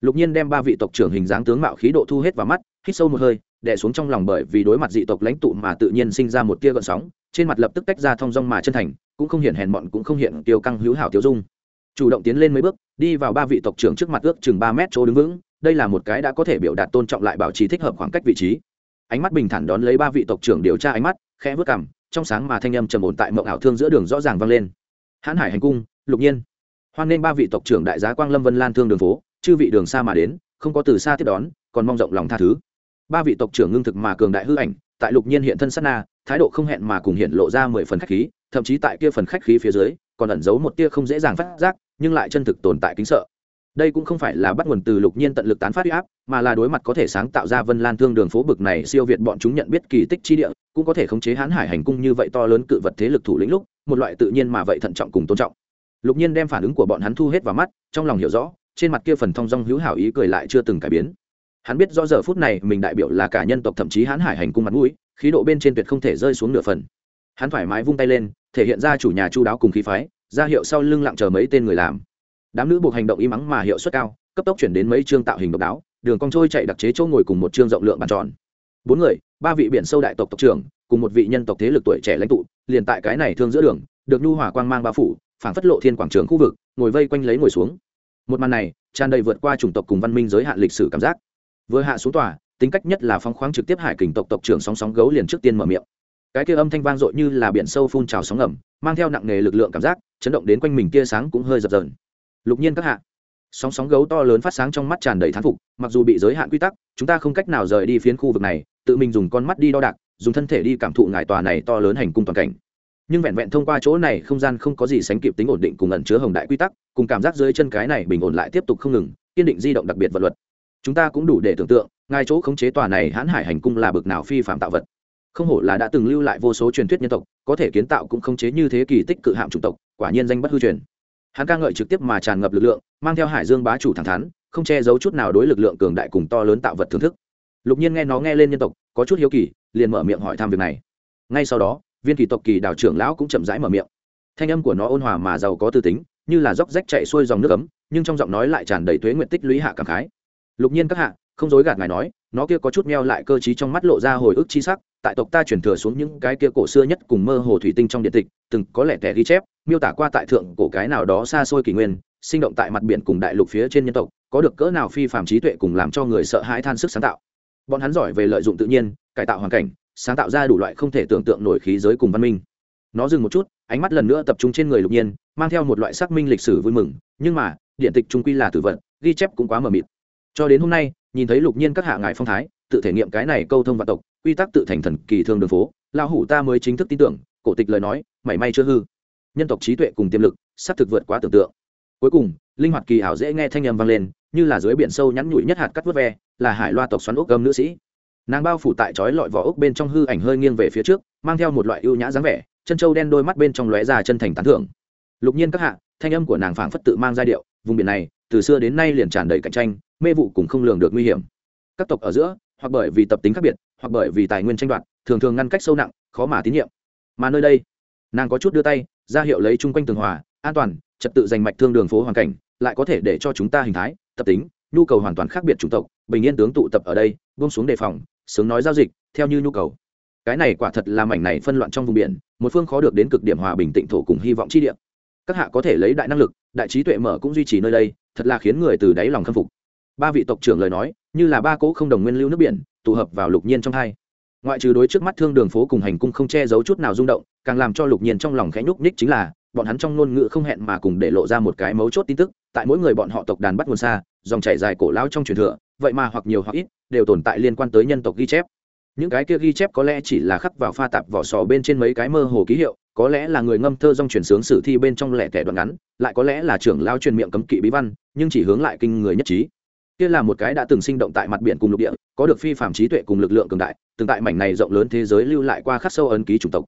Lục nhiên đem ba vị tộc trưởng hình dáng tướng mạo khí độ thu hết vào mắt, hít sâu một hơi, đè xuống trong lòng bởi vì đối mặt dị tộc lãnh tụ mà tự nhiên sinh ra một tia gợn sóng, trên mặt lập tức tách ra thong dong mà chân thành, cũng không hiện hèn mọn cũng không hiện tiêu căng hữu hảo tiêu dung. Chủ động tiến lên mấy bước, đi vào ba vị tộc trưởng trước mặt ước chừng ba mét chỗ đứng vững đây là một cái đã có thể biểu đạt tôn trọng lại bảo trì thích hợp khoảng cách vị trí. Ánh mắt bình thản đón lấy ba vị tộc trưởng điều tra ánh mắt, khẽ vớt cằm, trong sáng mà thanh âm trầm ổn tại mộng ảo thương giữa đường rõ ràng vang lên. Hãn hải hành cung, lục nhiên. Hoan nên ba vị tộc trưởng đại giá quang lâm vân lan thương đường phố, chư vị đường xa mà đến, không có từ xa tiếp đón, còn mong rộng lòng tha thứ. Ba vị tộc trưởng ngưng thực mà cường đại hư ảnh, tại lục nhiên hiện thân sát na, thái độ không hẹn mà cùng hiện lộ ra mười phần khách khí, thậm chí tại kia phần khách khí phía dưới, còn ẩn giấu một tia không dễ dàng phát giác, nhưng lại chân thực tồn tại kính sợ đây cũng không phải là bắt nguồn từ lục nhiên tận lực tán phát huy áp, mà là đối mặt có thể sáng tạo ra vân lan thương đường phố bực này siêu việt bọn chúng nhận biết kỳ tích chi địa, cũng có thể khống chế hãn hải hành cung như vậy to lớn cự vật thế lực thủ lĩnh lúc, một loại tự nhiên mà vậy thận trọng cùng tôn trọng. Lục nhiên đem phản ứng của bọn hắn thu hết vào mắt, trong lòng hiểu rõ, trên mặt kia phần thong dong hữu hảo ý cười lại chưa từng cải biến. Hắn biết do giờ phút này mình đại biểu là cả nhân tộc thậm chí hãn hải hành cung mặt mũi, khí độ bên trên tuyệt không thể rơi xuống nửa phần. Hắn thoải mái vung tay lên, thể hiện ra chủ nhà chu đáo cùng khí phái, ra hiệu sau lưng lặng chờ mấy tên người làm đám nữ buộc hành động im ắng mà hiệu suất cao, cấp tốc chuyển đến mấy chương tạo hình độc đáo, đường cong trôi chạy đặc chế chỗ ngồi cùng một chương rộng lượng bàn tròn. Bốn người, ba vị biển sâu đại tộc tộc trưởng, cùng một vị nhân tộc thế lực tuổi trẻ lãnh tụ, liền tại cái này thương giữa đường, được nhu hỏa quang mang bao phủ, phảng phất lộ thiên quảng trường khu vực, ngồi vây quanh lấy ngồi xuống. Một màn này, tràn đầy vượt qua chủng tộc cùng văn minh giới hạn lịch sử cảm giác. Vừa hạ xuống tòa, tính cách nhất là phong khoáng trực tiếp hải kình tộc tộc trưởng sóng sóng gấu liền trước tiên mở miệng. Cái kia âm thanh vang dội như là biển sâu phun trào sóng ngầm, mang theo nặng nề lực lượng cảm giác, chấn động đến quanh mình tia sáng cũng hơi dập dờn lục nhiên các hạ. Sóng sóng gấu to lớn phát sáng trong mắt tràn đầy thán phục, mặc dù bị giới hạn quy tắc, chúng ta không cách nào rời đi phiến khu vực này, tự mình dùng con mắt đi đo đạc, dùng thân thể đi cảm thụ ngài tòa này to lớn hành cung toàn cảnh. Nhưng vẹn vẹn thông qua chỗ này, không gian không có gì sánh kịp tính ổn định cùng ẩn chứa hồng đại quy tắc, cùng cảm giác dưới chân cái này bình ổn lại tiếp tục không ngừng, kiên định di động đặc biệt vật luật. Chúng ta cũng đủ để tưởng tượng, ngài chỗ khống chế tòa này hãn hải hành cung là bực nào phi phạm tạo vật. Không hổ là đã từng lưu lại vô số truyền thuyết nhân tộc, có thể kiến tạo cũng khống chế như thế kỳ tích cự hạm chủng tộc, quả nhiên danh bất hư truyền hắn ca ngợi trực tiếp mà tràn ngập lực lượng, mang theo hải dương bá chủ thẳng thắn, không che giấu chút nào đối lực lượng cường đại cùng to lớn tạo vật thưởng thức. Lục nhiên nghe nó nghe lên nhân tộc, có chút hiếu kỳ, liền mở miệng hỏi thăm việc này. Ngay sau đó, viên kỳ tộc kỳ đảo trưởng lão cũng chậm rãi mở miệng. Thanh âm của nó ôn hòa mà giàu có tư tính, như là róc rách chạy xuôi dòng nước ấm, nhưng trong giọng nói lại tràn đầy thuế nguyện tích lũy hạ cảm khái. Lục nhiên các hạ, không dối gạt ngài nói, nó kia có chút meo lại cơ t trong mắt lộ ra hồi ức chi sắc tại tộc ta truyền thừa xuống những cái kia cổ xưa nhất cùng mơ hồ thủy tinh trong điện tịch, từng có lẽ tẻ ghi chép, miêu tả qua tại thượng cổ cái nào đó xa xôi kỷ nguyên, sinh động tại mặt biển cùng đại lục phía trên nhân tộc, có được cỡ nào phi phạm trí tuệ cùng làm cho người sợ hãi than sức sáng tạo. Bọn hắn giỏi về lợi dụng tự nhiên, cải tạo hoàn cảnh, sáng tạo ra đủ loại không thể tưởng tượng nổi khí giới cùng văn minh. Nó dừng một chút, ánh mắt lần nữa tập trung trên người lục nhiên, mang theo một loại xác minh lịch sử vui mừng, nhưng mà, điện tịch trung quy là tử vận ghi chép cũng quá mờ mịt. Cho đến hôm nay, nhìn thấy lục nhiên các hạ ngài phong thái, tự thể nghiệm cái này câu thông vạn tộc quy tắc tự thành thần kỳ thương đường phố, lão hủ ta mới chính thức tin tưởng, cổ tịch lời nói, mảy may chưa hư. Nhân tộc trí tuệ cùng tiềm lực sắp thực vượt quá tưởng tượng. Cuối cùng, linh hoạt kỳ ảo dễ nghe thanh âm vang lên, như là dưới biển sâu nhắn nhủi nhất hạt cắt vớt ve, là hải loa tộc xoắn ốc gâm nữ sĩ. Nàng bao phủ tại trói lọi vỏ ốc bên trong hư ảnh hơi nghiêng về phía trước, mang theo một loại ưu nhã dáng vẻ, chân trâu đen đôi mắt bên trong lóe ra chân thành tán thưởng. Lục nhiên các hạ, thanh âm của nàng phảng phất tự mang giai điệu, vùng biển này, từ xưa đến nay liền tràn đầy cạnh tranh, mê vụ cùng không lường được nguy hiểm. Các tộc ở giữa, hoặc bởi vì tập tính khác biệt hoặc bởi vì tài nguyên tranh đoạt, thường thường ngăn cách sâu nặng, khó mà tín nhiệm. Mà nơi đây, nàng có chút đưa tay, ra hiệu lấy chung quanh tường hòa, an toàn, trật tự giành mạch thương đường phố hoàn cảnh, lại có thể để cho chúng ta hình thái, tập tính, nhu cầu hoàn toàn khác biệt chủng tộc, bình yên tướng tụ tập ở đây, buông xuống đề phòng, sướng nói giao dịch, theo như nhu cầu. Cái này quả thật là mảnh này phân loạn trong vùng biển, một phương khó được đến cực điểm hòa bình tịnh thổ cùng hy vọng chi địa. Các hạ có thể lấy đại năng lực, đại trí tuệ mở cũng duy trì nơi đây, thật là khiến người từ đáy lòng khâm phục. Ba vị tộc trưởng lời nói, như là ba cỗ không đồng nguyên lưu nước biển tụ hợp vào lục nhiên trong hai. Ngoại trừ đối trước mắt thương đường phố cùng hành cung không che giấu chút nào rung động, càng làm cho lục nhiên trong lòng khẽ nhúc nhích chính là, bọn hắn trong ngôn ngữ không hẹn mà cùng để lộ ra một cái mấu chốt tin tức, tại mỗi người bọn họ tộc đàn bắt nguồn xa, dòng chảy dài cổ lao trong truyền thừa, vậy mà hoặc nhiều hoặc ít, đều tồn tại liên quan tới nhân tộc ghi chép. Những cái kia ghi chép có lẽ chỉ là khắc vào pha tạp vỏ sò bên trên mấy cái mơ hồ ký hiệu, có lẽ là người ngâm thơ dòng truyền sướng sử thi bên trong lẻ tẻ đoạn ngắn, lại có lẽ là trưởng lao truyền miệng cấm kỵ bí văn, nhưng chỉ hướng lại kinh người nhất trí kia là một cái đã từng sinh động tại mặt biển cùng lục địa, có được phi phạm trí tuệ cùng lực lượng cường đại, từng tại mảnh này rộng lớn thế giới lưu lại qua khắc sâu ấn ký chủng tộc.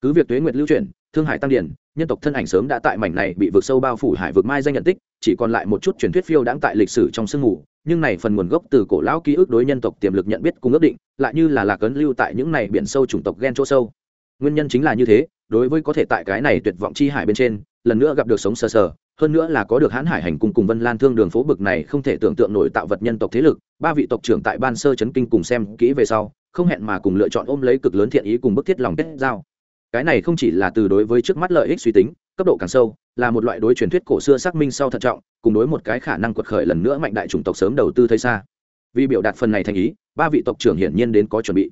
Cứ việc tuế nguyệt lưu truyền thương hải tăng điển, nhân tộc thân ảnh sớm đã tại mảnh này bị vượt sâu bao phủ hải vực mai danh nhận tích, chỉ còn lại một chút truyền thuyết phiêu đãng tại lịch sử trong sương mù, nhưng này phần nguồn gốc từ cổ lão ký ức đối nhân tộc tiềm lực nhận biết cùng ước định, lại như là lạc ấn lưu tại những này biển sâu chủng tộc ghen chỗ sâu. Nguyên nhân chính là như thế, đối với có thể tại cái này tuyệt vọng chi hải bên trên, lần nữa gặp được sống sờ sờ hơn nữa là có được hãn hải hành cùng cùng vân lan thương đường phố bực này không thể tưởng tượng nổi tạo vật nhân tộc thế lực, ba vị tộc trưởng tại ban sơ chấn kinh cùng xem kỹ về sau, không hẹn mà cùng lựa chọn ôm lấy cực lớn thiện ý cùng bức thiết lòng kết giao. Cái này không chỉ là từ đối với trước mắt lợi ích suy tính, cấp độ càng sâu, là một loại đối truyền thuyết cổ xưa xác minh sau thận trọng, cùng đối một cái khả năng quật khởi lần nữa mạnh đại chủng tộc sớm đầu tư thấy xa. Vì biểu đạt phần này thành ý, ba vị tộc trưởng hiển nhiên đến có chuẩn bị.